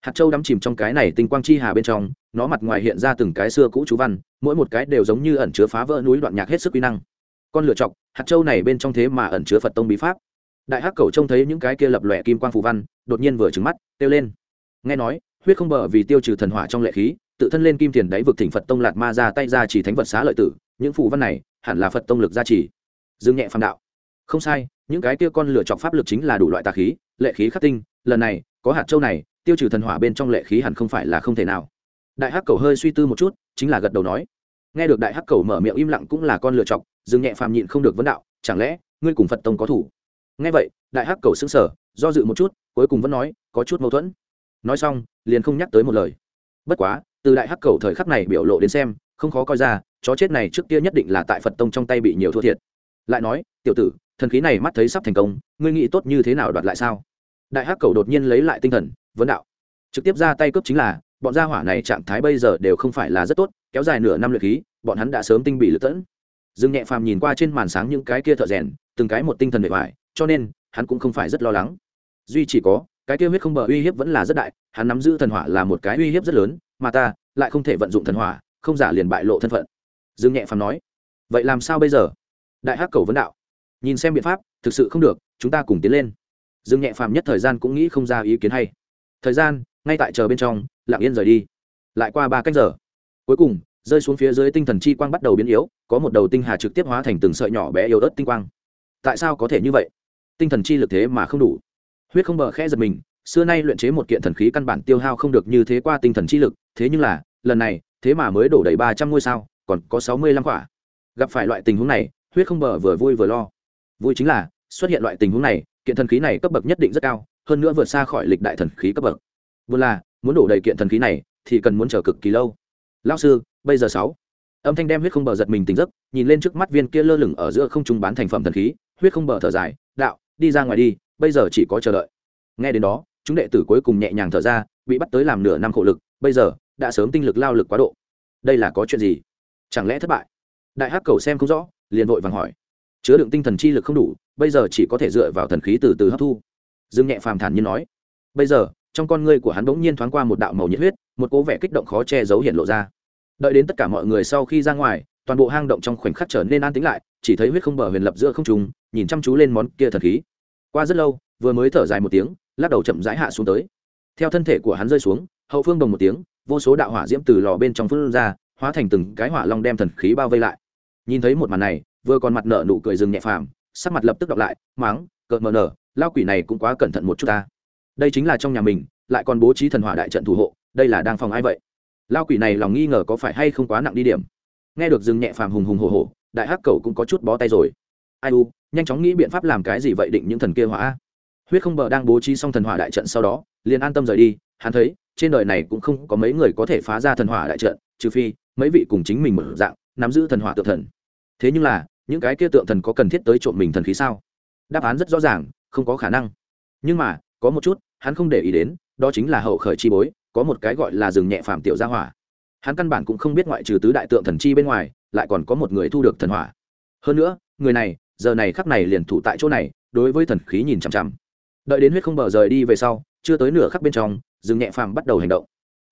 Hạt châu đắm chìm trong cái này tinh quang chi hà bên trong, nó mặt ngoài hiện ra từng cái xưa cũ chú văn, mỗi một cái đều giống như ẩn chứa phá vỡ núi đoạn nhạc hết sức uy năng. Con lựa chọc, hạt châu này bên trong thế mà ẩn chứa phật tông bí pháp. Đại hắc cầu trông thấy những cái kia lập lòe kim quang phù văn, đột nhiên vừa trứng mắt, kêu lên. Nghe nói, huyết không bờ vì tiêu trừ thần hỏa trong lệ khí tự thân lên kim tiền đáy vực thỉnh phật tông lạt ma ra tay ra chỉ thánh vật xá lợi tử, những phù văn này hẳn là phật tông lực gia trì. Dương nhẹ phàm đạo. Không sai, những cái kia con lựa chọc pháp lực chính là đủ loại tà khí, lệ khí khắc tinh, lần này, có hạt châu này, tiêu trừ thần hỏa bên trong lệ khí hẳn không phải là không thể nào. Đại hắc cầu hơi suy tư một chút, chính là gật đầu nói. Nghe được đại hắc cầu mở miệng im lặng cũng là con lựa chọc, dương nhẹ phàm nhịn không được vấn đạo, chẳng lẽ, ngươi cùng phật tông có thủ? Nghe vậy, đại hắc cầu xứng sở do dự một chút, cuối cùng vẫn nói, có chút mâu thuẫn. Nói xong, liền không nhắc tới một lời. Bất quá từ đại hắc cầu thời khắc này biểu lộ đến xem, không khó coi ra, chó chết này trước kia nhất định là tại phật tông trong tay bị nhiều thua thiệt. Lại nói, tiểu tử, thần khí này mắt thấy sắp thành công, ngươi nghĩ tốt như thế nào đoạt lại sao? Đại hắc cầu đột nhiên lấy lại tinh thần, vấn đạo. Trực tiếp ra tay cướp chính là, bọn gia hỏa này trạng thái bây giờ đều không phải là rất tốt, kéo dài nửa năm luyện khí, bọn hắn đã sớm tinh bị lựa tẫn. Dương nhẹ phàm nhìn qua trên màn sáng những cái kia thợ rèn, từng cái một tinh thần bề ngoài, cho nên, hắn cũng không phải rất lo lắng. Duy chỉ có, cái kia huyết không bờ uy hiếp vẫn là rất đại, hắn nắm giữ thần hỏa là một cái uy hiếp rất lớn mà ta lại không thể vận dụng thần hỏa, không giả liền bại lộ thân phận. Dương nhẹ phàm nói. Vậy làm sao bây giờ? Đại hắc cầu vấn đạo. Nhìn xem biện pháp, thực sự không được, chúng ta cùng tiến lên. Dương nhẹ phàm nhất thời gian cũng nghĩ không ra ý kiến hay. Thời gian, ngay tại chờ bên trong, lặng yên rời đi. Lại qua ba cách giờ. Cuối cùng, rơi xuống phía dưới tinh thần chi quang bắt đầu biến yếu, có một đầu tinh hà trực tiếp hóa thành từng sợi nhỏ bé yếu ớt tinh quang. Tại sao có thể như vậy? Tinh thần chi lực thế mà không đủ. Huyết không bờ khẽ giật mình, xưa nay luyện chế một kiện thần khí căn bản tiêu hao không được như thế qua tinh thần chi lực thế nhưng là, lần này, thế mà mới đổ đầy ba trăm ngôi sao, còn có sáu mươi lăm quả. Gặp phải loại tình huống này, huyết không bờ vừa vui vừa lo. Vui chính là, xuất hiện loại tình huống này, kiện thần khí này cấp bậc nhất định rất cao, hơn nữa vượt xa khỏi lịch đại thần khí cấp bậc. Vừa là, muốn đổ đầy kiện thần khí này, thì cần muốn chờ cực kỳ lâu. Lao sư, bây giờ sáu. Âm thanh đem huyết không bờ giật mình tỉnh giấc, nhìn lên trước mắt viên kia lơ lửng ở giữa không trung bán thành phẩm thần khí, huyết không bờ thở dài, đạo, đi ra ngoài đi, bây giờ chỉ có chờ đợi. Nghe đến đó, chúng đệ tử cuối cùng nhẹ nhàng thở ra, bị bắt tới làm nửa năm khổ lực, bây giờ đã sớm tinh lực lao lực quá độ. Đây là có chuyện gì? Chẳng lẽ thất bại? Đại hắc cầu xem không rõ, liền vội vàng hỏi. Chứa đựng tinh thần chi lực không đủ, bây giờ chỉ có thể dựa vào thần khí từ từ hấp thu. Dương nhẹ phàm thản nhiên nói. Bây giờ, trong con ngươi của hắn bỗng nhiên thoáng qua một đạo màu nhiệt huyết, một cố vẻ kích động khó che giấu hiện lộ ra. Đợi đến tất cả mọi người sau khi ra ngoài, toàn bộ hang động trong khoảnh khắc trở nên an tĩnh lại, chỉ thấy huyết không bờ huyền lập giữa không trùng nhìn chăm chú lên món kia thần khí. Qua rất lâu, vừa mới thở dài một tiếng, lắc đầu chậm rãi hạ xuống tới. Theo thân thể của hắn rơi xuống, hậu phương đồng một tiếng vô số đạo hỏa diễm từ lò bên trong phương ra, hóa thành từng cái hỏa long đem thần khí bao vây lại. Nhìn thấy một màn này, vừa còn mặt nợ nụ cười rừng nhẹ phàm, sắc mặt lập tức đọc lại máng cợt mờ nở, lao quỷ này cũng quá cẩn thận một chút ta. Đây chính là trong nhà mình, lại còn bố trí thần hỏa đại trận thủ hộ, đây là đang phòng ai vậy? Lao quỷ này lòng nghi ngờ có phải hay không quá nặng đi điểm? Nghe được rừng nhẹ phàm hùng hùng hồ hồ đại hắc cầu cũng có chút bó tay rồi. Ai u, nhanh chóng nghĩ biện pháp làm cái gì vậy định những thần kia hỏa huyết không bờ đang bố trí xong thần hỏa đại trận sau đó, liền an tâm rời đi, hắn thấy trên đời này cũng không có mấy người có thể phá ra thần hỏa đại trận, trừ phi mấy vị cùng chính mình mở dạng, nắm giữ thần hỏa tự thần. Thế nhưng là, những cái kia tượng thần có cần thiết tới trộm mình thần khí sao? Đáp án rất rõ ràng, không có khả năng. Nhưng mà, có một chút, hắn không để ý đến, đó chính là hậu khởi chi bối, có một cái gọi là rừng nhẹ phạm tiểu gia hỏa. Hắn căn bản cũng không biết ngoại trừ tứ đại tượng thần chi bên ngoài, lại còn có một người thu được thần hỏa. Hơn nữa, người này, giờ này khắc này liền thủ tại chỗ này, đối với thần khí nhìn chằm chằm. Đợi đến huyết không bờ rời đi về sau, chưa tới nửa khắc bên trong rừng nhẹ phàm bắt đầu hành động.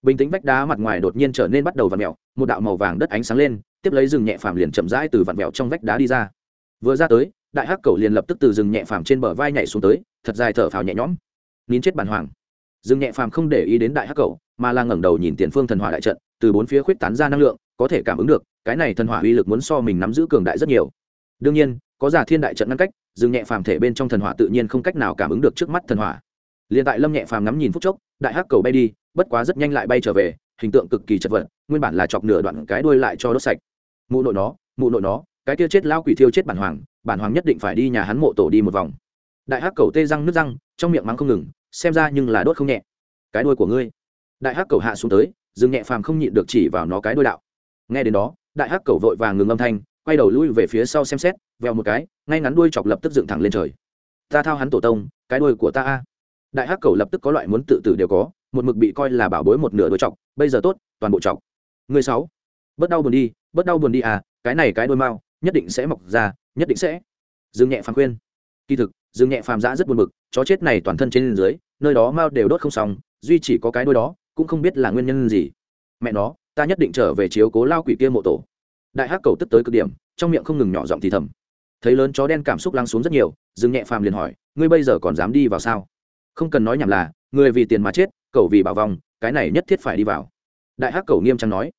Bình tĩnh vách đá mặt ngoài đột nhiên trở nên bắt đầu vặn mẹo một đạo màu vàng đất ánh sáng lên, tiếp lấy rừng nhẹ phàm liền chậm rãi từ vặn mẹo trong vách đá đi ra. Vừa ra tới, đại hắc cầu liền lập tức từ rừng nhẹ phàm trên bờ vai nhảy xuống tới, thật dài thở phào nhẹ nhõm. Nín chết bản hoàng. Rừng nhẹ phàm không để ý đến đại hắc cầu, mà là ngẩng đầu nhìn tiền phương thần hỏa đại trận, từ bốn phía khuyết tán ra năng lượng, có thể cảm ứng được, cái này thần hỏa uy lực muốn so mình nắm giữ cường đại rất nhiều. Đương nhiên, có giả thiên đại trận ngăn cách rừng nhẹ phàm thể bên trong thần hỏa tự nhiên không cách nào cảm ứng được trước mắt thần hỏa. Liền tại lâm nhẹ phàm ngắm nhìn phút chốc đại hắc cầu bay đi, bất quá rất nhanh lại bay trở về, hình tượng cực kỳ chật vật, nguyên bản là chọc nửa đoạn cái đuôi lại cho đốt sạch. Mụ nội nó, mụ nội nó, cái kia chết lao quỷ thiêu chết bản hoàng bản hoàng nhất định phải đi nhà hắn mộ tổ đi một vòng. Đại hắc cầu tê răng nước răng, trong miệng mắng không ngừng, xem ra nhưng là đốt không nhẹ. Cái đuôi của ngươi. Đại hắc cầu hạ xuống tới dừng nhẹ phàm không nhịn được chỉ vào nó cái đuôi đạo. Nghe đến đó, đại hắc cầu vội vàng ngừng âm thanh, quay đầu lui về phía sau xem xét, vèo một cái, ngay ngắn đuôi chọc lập tức dựng thẳng lên trời. Ta thao hắn tổ tông, cái đuôi của ta a đại hắc cầu lập tức có loại muốn tự tử đều có, một mực bị coi là bảo bối một nửa đôi chọc, bây giờ tốt, toàn bộ chọc. Người sáu, bớt đau buồn đi, bớt đau buồn đi à cái này cái đuôi mau, nhất định sẽ mọc ra, nhất định sẽ. Dương nhẹ phàm khuyên. Kỳ thực, dương nhẹ phàm giã rất buồn bực, chó chết này toàn thân trên dưới, nơi đó mau đều đốt không xong, duy chỉ có cái đôi đó, cũng không biết là nguyên nhân gì. Mẹ nó, ta nhất định trở về chiếu cố lao quỷ kia mộ tổ. Đại hắc cầu tức tới cực điểm, trong miệng không ngừng nhỏ giọng thì thầm. Thấy lớn chó đen cảm xúc lắng xuống rất nhiều, Dương nhẹ phàm liền hỏi, ngươi bây giờ còn dám đi vào sao? Không cần nói nhảm là người vì tiền mà chết cầu vì bảo vòng cái này nhất thiết phải đi vào. Đại hắc cầu nghiêm trang nói.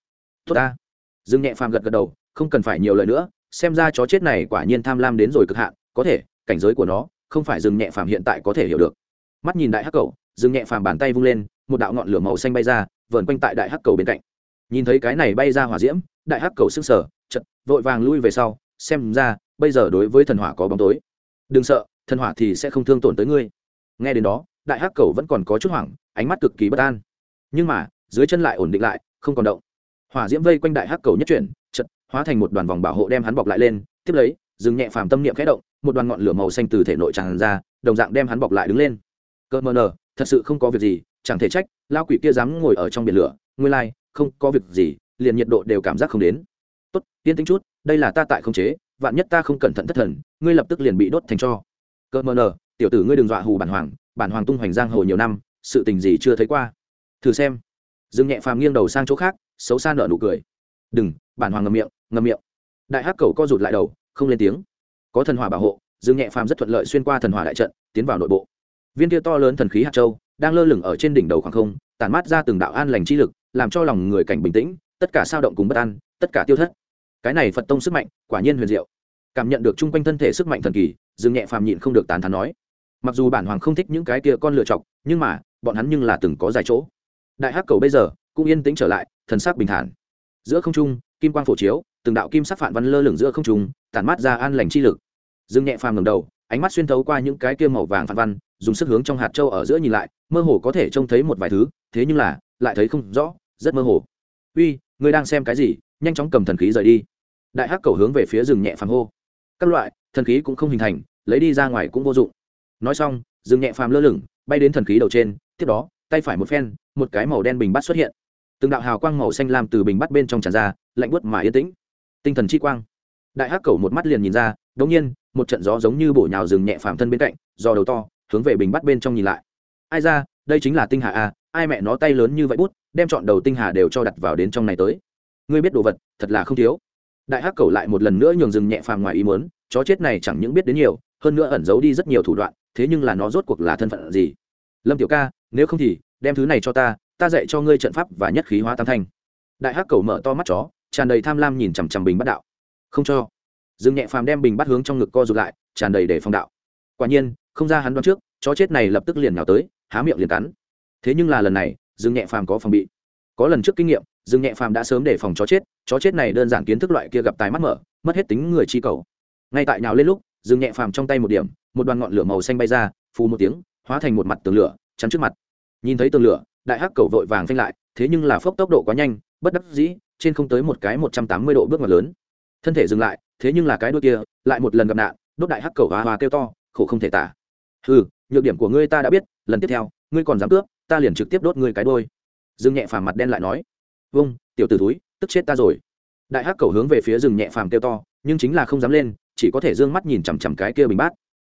Tốt ta. Dừng nhẹ phàm gật gật đầu không cần phải nhiều lời nữa xem ra chó chết này quả nhiên tham lam đến rồi cực hạn có thể cảnh giới của nó không phải dừng nhẹ phàm hiện tại có thể hiểu được. Mắt nhìn đại hắc cầu dừng nhẹ phàm bàn tay vung lên một đạo ngọn lửa màu xanh bay ra vờn quanh tại đại hắc cầu bên cạnh. Nhìn thấy cái này bay ra hỏa diễm đại hắc cầu sững sờ, chật vội vàng lui về sau xem ra bây giờ đối với thần hỏa có bóng tối. Đừng sợ thần hỏa thì sẽ không thương tổn tới ngươi nghe đến đó, đại hắc cầu vẫn còn có chút hoảng, ánh mắt cực kỳ bất an. Nhưng mà, dưới chân lại ổn định lại, không còn động. Hỏa diễm vây quanh đại hắc cầu nhất chuyển chật hóa thành một đoàn vòng bảo hộ đem hắn bọc lại lên, tiếp lấy, dừng nhẹ phàm tâm niệm khẽ động, một đoàn ngọn lửa màu xanh từ thể nội tràn ra, đồng dạng đem hắn bọc lại đứng lên. Cơ mờ nờ, thật sự không có việc gì, chẳng thể trách lao quỷ kia dám ngồi ở trong biển lửa, nguyên lai, không có việc gì, liền nhiệt độ đều cảm giác không đến. Tốt, yên tính chút, đây là ta tại không chế, vạn nhất ta không cẩn thận thất thần, ngươi lập tức liền bị đốt thành cho. Cơ mờ nờ tiểu tử ngươi đừng dọa hù bản hoàng bản hoàng tung hoành giang hồ nhiều năm, sự tình gì chưa thấy qua. Thử xem. Dương nhẹ phàm nghiêng đầu sang chỗ khác, xấu xa nợ nụ cười. Đừng, bản hoàng ngầm miệng ngầm miệng. Đại hắc cầu co rụt lại đầu, không lên tiếng. Có thần hỏa bảo hộ, dương nhẹ phàm rất thuận lợi xuyên qua thần hỏa đại trận, tiến vào nội bộ. Viên kia to lớn thần khí hạt châu, đang lơ lửng ở trên đỉnh đầu khoảng không, tản mát ra từng đạo an lành chi lực, làm cho lòng người cảnh bình tĩnh, tất cả sao động cùng bất an, tất cả tiêu thất. Cái này phật tông sức mạnh, quả nhiên huyền diệu. Cảm nhận được chung quanh thân thể sức mạnh thần kỳ, dương nhẹ phàm nhịn không được tán thán nói mặc dù bản hoàng không thích những cái kia con lựa chọc, nhưng mà, bọn hắn nhưng là từng có dài chỗ. Đại hắc cầu bây giờ, cũng yên tĩnh trở lại, thần sắc bình thản. Giữa không trung, kim quang phổ chiếu, từng đạo kim sắc phản văn lơ lửng giữa không trung, tản mát ra an lành chi lực. Dương nhẹ phàm ngầm đầu, ánh mắt xuyên thấu qua những cái kia màu vàng phản văn, dùng sức hướng trong hạt châu ở giữa nhìn lại, mơ hồ có thể trông thấy một vài thứ, thế nhưng là, lại thấy không rõ, rất mơ hồ. Uy, ngươi đang xem cái gì? Nhanh chóng cầm thần khí rời đi. Đại hắc cầu hướng về phía rừng nhẹ phàm hô. Các loại, thần khí cũng không hình thành, lấy đi ra ngoài cũng vô dụng nói xong, dừng nhẹ phàm lơ lửng, bay đến thần khí đầu trên, tiếp đó, tay phải một phen, một cái màu đen bình bắt xuất hiện. Từng đạo hào quang màu xanh lam từ bình bắt bên trong tràn ra, lạnh buốt mà yên tĩnh. Tinh thần chi quang. Đại hắc cầu một mắt liền nhìn ra, đống nhiên, một trận gió giống như bổ nhào rừng nhẹ phàm thân bên cạnh, do đầu to, hướng về bình bắt bên trong nhìn lại. Ai ra, đây chính là tinh hà a, ai mẹ nó tay lớn như vậy bút, đem chọn đầu tinh hà đều cho đặt vào đến trong này tới. Ngươi biết đồ vật, thật là không thiếu. Đại hắc cầu lại một lần nữa nhường rừng nhẹ phàm ngoài ý muốn, chó chết này chẳng những biết đến nhiều, hơn nữa ẩn giấu đi rất nhiều thủ đoạn thế nhưng là nó rốt cuộc là thân phận gì? Lâm tiểu ca, nếu không thì, đem thứ này cho ta ta dạy cho ngươi trận pháp và nhất khí hóa tam thanh. Đại hắc cầu mở to mắt chó, tràn đầy tham lam nhìn chằm chằm bình bắt đạo. Không cho. Dương nhẹ phàm đem bình bắt hướng trong ngực co rụt lại, tràn đầy để phong đạo. Quả nhiên, không ra hắn đoán trước, chó chết này lập tức liền nhào tới, há miệng liền cắn. Thế nhưng là lần này, dương nhẹ phàm có phòng bị. Có lần trước kinh nghiệm, dương nhẹ phàm đã sớm để phòng chó chết chó chết này đơn giản kiến thức loại kia gặp tài mắt mở, mất hết tính người chi cầu. Ngay tại nhào lên lúc Dừng nhẹ phàm trong tay một điểm, một đoàn ngọn lửa màu xanh bay ra, phù một tiếng, hóa thành một mặt tường lửa, chắn trước mặt. Nhìn thấy tường lửa, đại hắc cầu vội vàng phanh lại, thế nhưng là phốc tốc độ quá nhanh, bất đắc dĩ, trên không tới một cái một trăm tám mươi độ bước ngoặt lớn. Thân thể dừng lại, thế nhưng là cái đuôi kia, lại một lần gặp nạn, đốt đại hắc cầu hoa hoa kêu to, khổ không thể tả. Ừ nhược điểm của ngươi ta đã biết, lần tiếp theo, ngươi còn dám cướp, ta liền trực tiếp đốt ngươi cái đôi dương nhẹ phàm mặt đen lại nói vâng tiểu t ử túi tức chết ta rồi. Đại hắc cầu hướng về phía rừng nhẹ phàm kêu to, nhưng chính là không dám lên chỉ có thể d ư ơ n g mắt nhìn chằm chằm cái kia bình bát.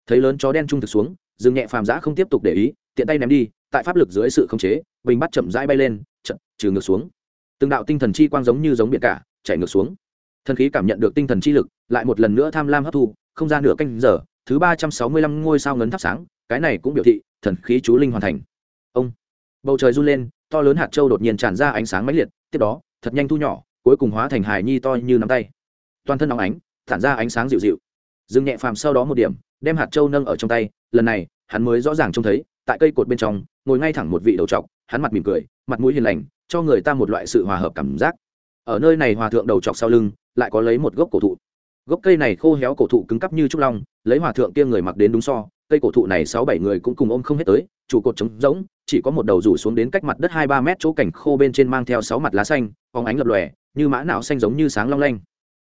Thấy lớn chó đen trung thực xuống rừng nhẹ phàm giã không tiếp tục để ý, tiện tay ném đi, tại pháp lực dưới sự khống chế, bình bát chậm rãi bay lên chậm trừ ngược xuống. Từng đạo tinh thần chi quang giống như giống biển cả chạy ngược xuống. Thần khí cảm nhận được tinh thần chi lực, lại một lần nữa tham lam hấp thu, không ra nửa canh giờ, thứ ba trăm sáu mươi lăm ngôi sao ngấn thắp sáng, cái này cũng biểu thị thần khí chú linh hoàn thành. Ông, bầu trời run lên, to lớn hạt châu đột nhiên tràn ra ánh sáng mãnh liệt, tiếp đó, thật nhanh thu nhỏ, cuối cùng hóa thành hài nhi to như nắm tay. Toàn thân nóng ánh thản ra ánh sáng dịu dịu. Dừng nhẹ phàm sau đó một điểm, đem hạt châu nâng ở trong tay, lần này, hắn mới rõ ràng trông thấy, tại cây cột bên trong, ngồi ngay thẳng một vị đầu trọc, hắn mặt mỉm cười, mặt mũi hiền lành, cho người ta một loại sự hòa hợp cảm giác. Ở nơi này hòa thượng đầu trọc sau lưng, lại có lấy một gốc cổ thụ. Gốc cây này khô héo cổ thụ cứng cắp như trúc long, lấy hòa thượng kia người mặc đến đúng so, cây cổ thụ này sáu bảy người cũng cùng ôm không hết tới, trụ cột trống rỗng, chỉ có một đầu rủ xuống đến cách mặt đất hai ba mét chỗ cảnh khô bên trên mang theo sáu mặt lá xanh, phóng ánh lập lòe, như mã não xanh giống như sáng long lanh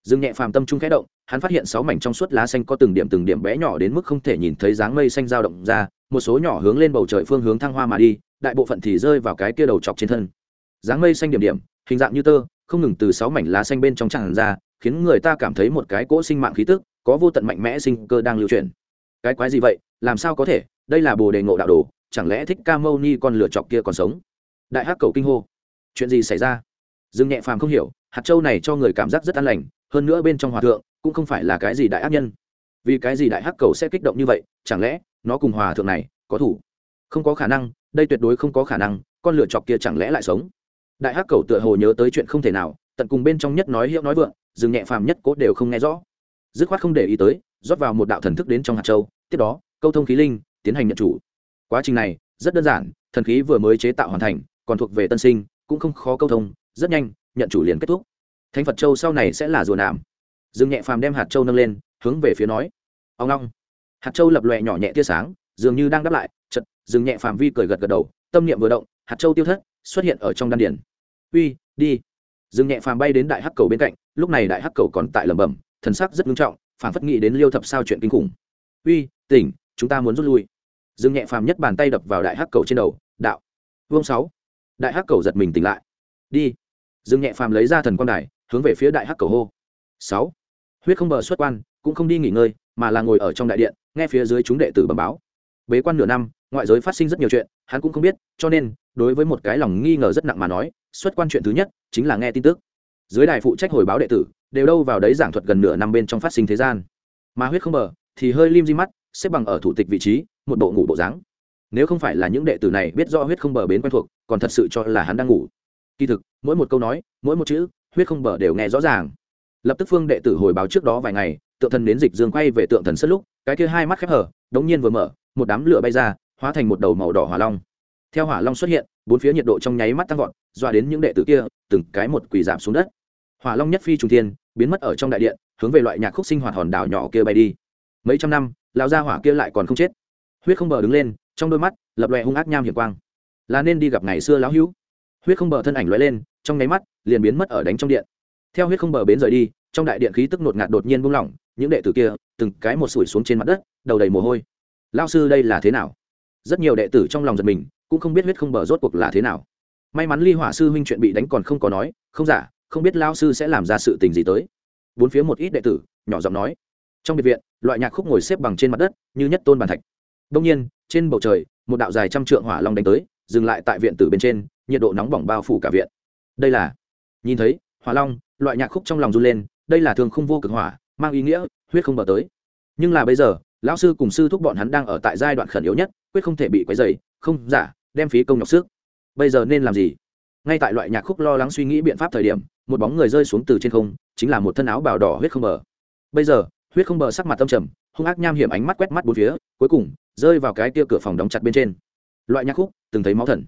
dương nhẹ phàm tâm trung khẽ động, hắn phát hiện sáu mảnh trong suốt lá xanh có từng điểm từng điểm bé nhỏ đến mức không thể nhìn thấy dáng mây xanh dao động ra, một số nhỏ hướng lên bầu trời phương hướng thăng hoa mà đi, đại bộ phận thì rơi vào cái kia đầu chọc trên thân. Dáng mây xanh điểm điểm, hình dạng như tơ, không ngừng từ sáu mảnh lá xanh bên trong tràn ra, khiến người ta cảm thấy một cái cỗ sinh mạng khí tức, có vô tận mạnh mẽ sinh cơ đang lưu truyền cái quái gì vậy? Làm sao có thể? Đây là bồ đề ngộ đạo đồ, chẳng lẽ thích ca mâu ni con lửa chọc kia còn sống? Đại hắc cầu kinh hô. Chuyện gì xảy ra? Dương nhẹ phàm không hiểu, hạt châu này cho người cảm giác rất an lành hơn nữa bên trong hòa thượng cũng không phải là cái gì đại ác nhân. Vì cái gì đại hắc cầu sẽ kích động như vậy, chẳng lẽ nó cùng hòa thượng này có thủ? Không có khả năng, đây tuyệt đối không có khả năng, con lựa chọc kia chẳng lẽ lại sống? Đại hắc cầu tựa hồ nhớ tới chuyện không thể nào, tận cùng bên trong nhất nói hiệu nói vượng dừng nhẹ phàm nhất cốt đều không nghe rõ. Dứt khoát không để ý tới, rót vào một đạo thần thức đến trong hạt châu, tiếp đó, câu thông khí linh, tiến hành nhận chủ. Quá trình này rất đơn giản, thần khí vừa mới chế tạo hoàn thành, còn thuộc về tân sinh, cũng không khó câu thông, rất nhanh, nhận chủ liền kết thúc thánh phật châu sau này sẽ là rùa nạm. Dương nhẹ phàm đem hạt châu nâng lên, hướng về phía nói, ông long. Hạt châu lập lòe nhỏ nhẹ tia sáng, dường như đang đáp lại chật Dương nhẹ phàm vi cười gật gật đầu, tâm niệm vừa động, hạt châu tiêu thất xuất hiện ở trong đan điển uy, đi. Dương nhẹ phàm bay đến đại hắc cầu bên cạnh, lúc này đại hắc cầu còn tại lẩm bẩm, thần sắc rất nghiêm trọng phản phất nghĩ đến liêu thập sao chuyện kinh khủng. Uy, tỉnh, chúng ta muốn rút lui. Dương nhẹ phàm nhất bàn tay đập vào đại hắc cầu trên đầu, đạo. Vương sáu. Đại hắc cầu giật mình tỉnh lại. Đi. Dương nhẹ phàm lấy ra thần quang đài hướng về phía đại hắc cầu hô. Sáu. Huyết không bờ xuất quan, cũng không đi nghỉ ngơi, mà là ngồi ở trong đại điện, nghe phía dưới chúng đệ tử bẩm báo. Bế quan nửa năm, ngoại giới phát sinh rất nhiều chuyện, hắn cũng không biết, cho nên, đối với một cái lòng nghi ngờ rất nặng mà nói, xuất quan chuyện thứ nhất, chính là nghe tin tức. Dưới đài phụ trách hồi báo đệ tử, đều đâu vào đấy giảng thuật gần nửa năm bên trong phát sinh thế gian. Mà huyết không bờ, thì hơi lim di mắt, xếp bằng ở thủ tịch vị trí, một bộ ngủ bộ dáng. Nếu không phải là những đệ tử này biết rõ huyết không bờ bến quen thuộc, còn thật sự cho là hắn đang ngủ. Kỳ thực, mỗi một câu nói, mỗi một chữ huyết không bờ đều nghe rõ ràng. Lập tức phương đệ tử hồi báo trước đó vài ngày, tượng thần đến dịch dương quay về tượng thần sất lúc, cái kia hai mắt khép hở đống nhiên vừa mở, một đám lửa bay ra, hóa thành một đầu màu đỏ hỏa long. Theo hỏa long xuất hiện, bốn phía nhiệt độ trong nháy mắt tăng vọt, dọa đến những đệ tử kia, từng cái một quỳ giảm xuống đất. Hỏa long nhất phi trùng thiên, biến mất ở trong đại điện, hướng về loại nhạc khúc sinh hoạt hòn đảo nhỏ kia bay đi. Mấy trăm năm, lão gia hỏa kia lại còn không chết. Huyết không bờ đứng lên, trong đôi mắt, lập loè hung ác nham hiểm quang. Là nên đi gặp ngày xưa lão hữu huyết không bờ thân ảnh lóe lên, trong nháy mắt, liền biến mất ở đánh trong điện. Theo huyết không bờ bến rời đi, trong đại điện khí tức nột ngạt đột nhiên buông lỏng, những đệ tử kia, từng cái một sủi xuống trên mặt đất, đầu đầy mồ hôi. Lao sư đây là thế nào? Rất nhiều đệ tử trong lòng giật mình, cũng không biết huyết không bờ rốt cuộc là thế nào. May mắn ly hỏa sư huynh chuyện bị đánh còn không có nói, không giả, không biết lao sư sẽ làm ra sự tình gì tới. Bốn phía một ít đệ tử, nhỏ giọng nói. Trong biệt viện, loại nhạc khúc ngồi xếp bằng trên mặt đất, như nhất tôn bàn thạch. Đông nhiên, trên bầu trời, một đạo dài trăm trượng hỏa long đánh tới, dừng lại tại viện tử bên trên nhiệt độ nóng bỏng bao phủ cả viện. Đây là, nhìn thấy, hỏa long, loại nhạc khúc trong lòng run lên, đây là thường không vô cực hỏa, mang ý nghĩa, huyết không bờ tới. Nhưng là bây giờ, lão sư cùng sư thúc bọn hắn đang ở tại giai đoạn khẩn yếu nhất, quyết không thể bị quấy dày không, giả, đem phí công nhọc sức. Bây giờ nên làm gì? Ngay tại loại nhạc khúc lo lắng suy nghĩ biện pháp thời điểm, một bóng người rơi xuống từ trên không, chính là một thân áo bào đỏ huyết không bờ. Bây giờ, huyết không bờ sắc mặt tâm trầm, hung ác nham hiểm ánh mắt quét mắt bốn phía, cuối cùng, rơi vào cái kia cửa phòng đóng chặt bên trên. Loại nhạc khúc, từng thấy máu thần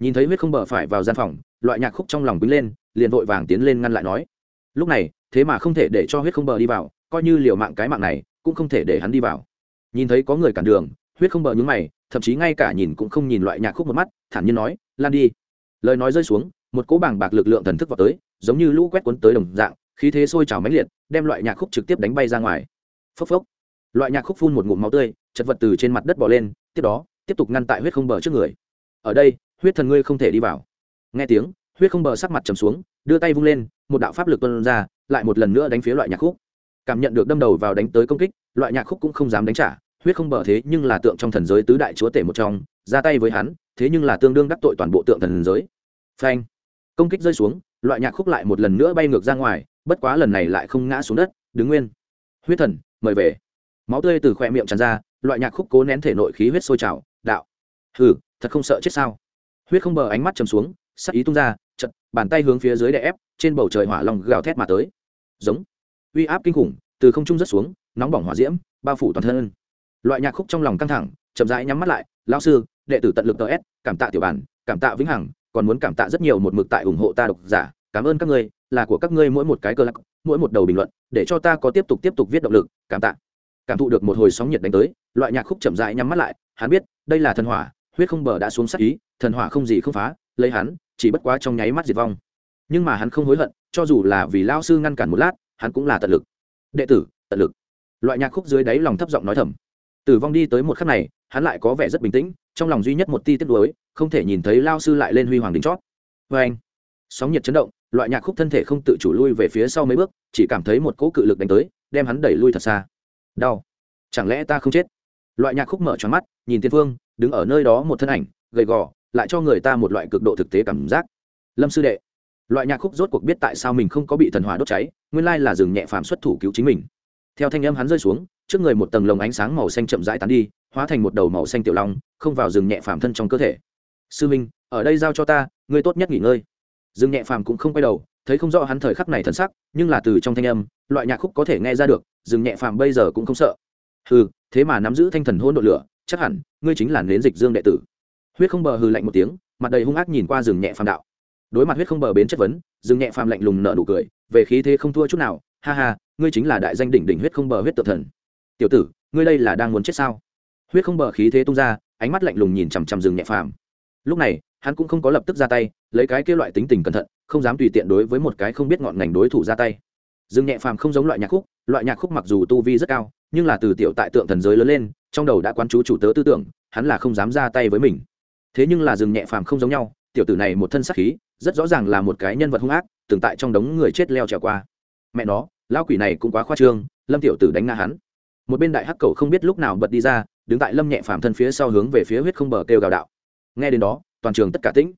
nhìn thấy huyết không bờ phải vào gian phòng, loại nhạc khúc trong lòng quýnh lên, liền vội vàng tiến lên ngăn lại nói, lúc này, thế mà không thể để cho huyết không bờ đi vào, coi như liều mạng cái mạng này, cũng không thể để hắn đi vào. Nhìn thấy có người cản đường, huyết không bờ nhúng mày, thậm chí ngay cả nhìn cũng không nhìn loại nhạc khúc một mắt, thản nhiên nói, lan đi. Lời nói rơi xuống, một cỗ bảng bạc lực lượng thần thức vào tới, giống như lũ quét cuốn tới đồng dạng, khí thế sôi trào mãnh liệt, đem loại nhạc khúc trực tiếp đánh bay ra ngoài. Phốc phốc. Loại nhạc khúc phun một ngụm máu tươi, chật vật từ trên mặt đất bỏ lên, tiếp đó, tiếp tục ngăn tại huyết không bờ trước người ở đây, huyết thần ngươi không thể đi vào. Nghe tiếng, huyết không bờ sắc mặt trầm xuống, đưa tay vung lên, một đạo pháp lực tuân ra, lại một lần nữa đánh phía loại nhạc khúc. Cảm nhận được đâm đầu vào đánh tới công kích, loại nhạc khúc cũng không dám đánh trả, huyết không bờ thế nhưng là tượng trong thần giới tứ đại chúa tể một trong, ra tay với hắn, thế nhưng là tương đương đắc tội toàn bộ tượng thần giới. Phanh! Công kích rơi xuống, loại nhạc khúc lại một lần nữa bay ngược ra ngoài, bất quá lần này lại không ngã xuống đất, đứng nguyên. Huyết thần, mời về. Máu tươi từ khoe miệng tràn ra, loại nhạc khúc cố nén thể nội khí huyết sôi trào, đạo. Hừ thật không sợ chết sao? Huyết không bờ ánh mắt chầm xuống, sắc ý tung ra, chật, bàn tay hướng phía dưới đè ép, trên bầu trời hỏa lòng gào thét mà tới. Giống. Uy áp kinh khủng, từ không trung rất xuống, nóng bỏng hỏa diễm, bao phủ toàn thân. Loại nhạc khúc trong lòng căng thẳng, chậm rãi nhắm mắt lại, lão sư, đệ tử tận lực tờ s, cảm tạ tiểu bản, cảm tạ vĩnh hằng, còn muốn cảm tạ rất nhiều một mực tại ủng hộ ta độc giả, cảm ơn các ngươi, là của các ngươi mỗi một cái cơ lắc mỗi một đầu bình luận, để cho ta có tiếp tục tiếp tục viết động lực, cảm tạ. Cảm thụ được một hồi sóng nhiệt đánh tới, loại nhạc khúc chậm rãi nhắm mắt lại, hắn biết, đây là thần hỏa huyết không bờ đã xuống sát ý, thần hỏa không gì không phá, lấy hắn, chỉ bất quá trong nháy mắt diệt vong. Nhưng mà hắn không hối hận, cho dù là vì lao sư ngăn cản một lát, hắn cũng là tận lực. Đệ tử, tận lực. Loại nhạc khúc dưới đáy lòng thấp giọng nói thầm. Tử vong đi tới một khắc này, hắn lại có vẻ rất bình tĩnh, trong lòng duy nhất một ti tiết đối không thể nhìn thấy lao sư lại lên huy hoàng đính chót. Vê anh, sóng nhiệt chấn động, loại nhạc khúc thân thể không tự chủ lui về phía sau mấy bước, chỉ cảm thấy một cỗ cự lực đánh tới, đem hắn đẩy lui thật xa. Đau. Chẳng lẽ ta không chết? Loại nhạc khúc mở tròn mắt, nhìn tiên phương đứng ở nơi đó một thân ảnh, gầy gò, lại cho người ta một loại cực độ thực tế cảm giác. Lâm sư đệ, loại nhạc khúc rốt cuộc biết tại sao mình không có bị thần hỏa đốt cháy, nguyên lai là dừng nhẹ phàm xuất thủ cứu chính mình. Theo thanh âm hắn rơi xuống, trước người một tầng lồng ánh sáng màu xanh chậm rãi tán đi, hóa thành một đầu màu xanh tiểu long, không vào rừng nhẹ phàm thân trong cơ thể. Sư minh, ở đây giao cho ta, ngươi tốt nhất nghỉ ngơi. Rừng nhẹ phàm cũng không quay đầu, thấy không rõ hắn thời khắc này thần sắc, nhưng là từ trong thanh âm, loại nhạc khúc có thể nghe ra được, rừng nhẹ phàm bây giờ cũng không sợ. Ừ thế mà nắm giữ thanh thần hôn đội lửa chắc hẳn, ngươi chính là nến dịch dương đệ tử. Huyết không bờ hừ lạnh một tiếng, mặt đầy hung ác nhìn qua rừng nhẹ phàm đạo. Đối mặt huyết không bờ bến chất vấn, rừng nhẹ phàm lạnh lùng nở nụ cười, về khí thế không thua chút nào, ha ha, ngươi chính là đại danh đỉnh đỉnh huyết không bờ huyết tự thần. Tiểu tử, ngươi đây là đang muốn chết sao? Huyết không bờ khí thế tung ra, ánh mắt lạnh lùng nhìn chằm chằm rừng nhẹ phàm. Lúc này, hắn cũng không có lập tức ra tay, lấy cái kia loại tính tình cẩn thận, không dám tùy tiện đối với một cái không biết ngọn ngành đối thủ ra tay. Rừng nhẹ phàm không giống loại nhạc khúc, loại nhạc khúc mặc dù tu vi rất cao, nhưng là từ tiểu tại tượng thần giới lớn lên trong đầu đã quán chú chủ tớ tư tưởng, hắn là không dám ra tay với mình. Thế nhưng là rừng nhẹ phàm không giống nhau, tiểu tử này một thân sắc khí, rất rõ ràng là một cái nhân vật hung ác, từng tại trong đống người chết leo trèo qua. Mẹ nó lao quỷ này cũng quá khoa trương, lâm tiểu tử đánh ngã hắn. Một bên đại hắc cầu không biết lúc nào bật đi ra, đứng tại lâm nhẹ phàm thân phía sau hướng về phía huyết không bờ kêu gào đạo. Nghe đến đó, toàn trường tất cả tĩnh.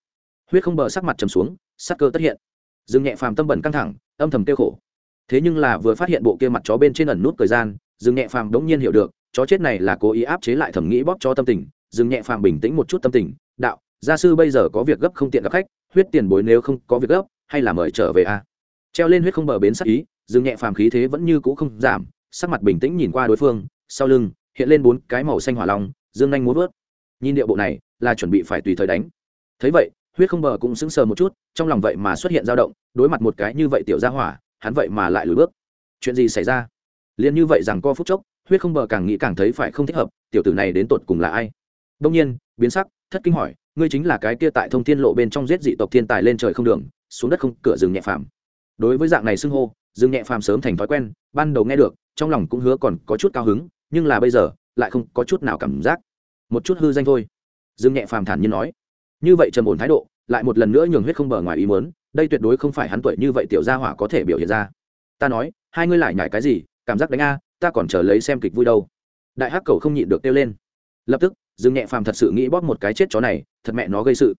Huyết không bờ sắc mặt trầm xuống, sắc cơ tất hiện. Dương nhẹ phàm tâm bẩn căng thẳng, âm thầm kêu khổ. Thế nhưng là vừa phát hiện bộ kia mặt chó bên trên ẩn nút thời gian dương nhẹ phàm đống nhiên hiểu được chó chết này là cố ý áp chế lại thẩm nghĩ bóp cho tâm tình dương nhẹ phàm bình tĩnh một chút tâm tình, đạo, gia sư bây giờ có việc gấp không tiện gặp khách, huyết tiền bối nếu không có việc gấp, hay là mời trở về a? À? treo lên huyết không bờ bến sắc ý dương nhẹ phàm khí thế vẫn như cũ không giảm, sắc mặt bình tĩnh nhìn qua đối phương, sau lưng, hiện lên bốn cái màu xanh hỏa long, dương nhanh muốn vớt. Nhìn điệu bộ này, là chuẩn bị phải tùy thời đánh. Thấy vậy, huyết không bờ cũng sững sờ một chút, trong lòng vậy mà xuất hiện dao động, đối mặt một cái như vậy tiểu gia hỏa, hắn vậy mà lại lùi bước. Chuyện gì xảy ra? Liền như vậy rằng co phút chốc huyết không bờ càng nghĩ càng thấy phải không thích hợp, tiểu tử này đến tột cùng là ai? Đông nhiên, biến sắc, thất kinh hỏi, ngươi chính là cái kia tại thông thiên lộ bên trong giết dị tộc thiên tài lên trời không đường, xuống đất không, cửa rừng nhẹ phàm. Đối với dạng này xưng hô, rừng nhẹ phàm sớm thành thói quen, ban đầu nghe được, trong lòng cũng hứa còn có chút cao hứng, nhưng là bây giờ, lại không có chút nào cảm giác. Một chút hư danh thôi. Rừng nhẹ phàm thản nhiên nói. Như vậy trầm ổn thái độ, lại một lần nữa nhường huyết không bờ ngoài ý mớn đây tuyệt đối không phải hắn tuổi như vậy tiểu gia hỏa có thể biểu hiện ra. Ta nói, hai ngươi lại nhải cái gì, cảm giác đánh a ta còn chờ lấy xem kịch vui đâu. Đại hắc cầu không nhịn được kêu lên. Lập tức, dương nhẹ phàm thật sự nghĩ bóp một cái chết chó này, thật mẹ nó gây sự.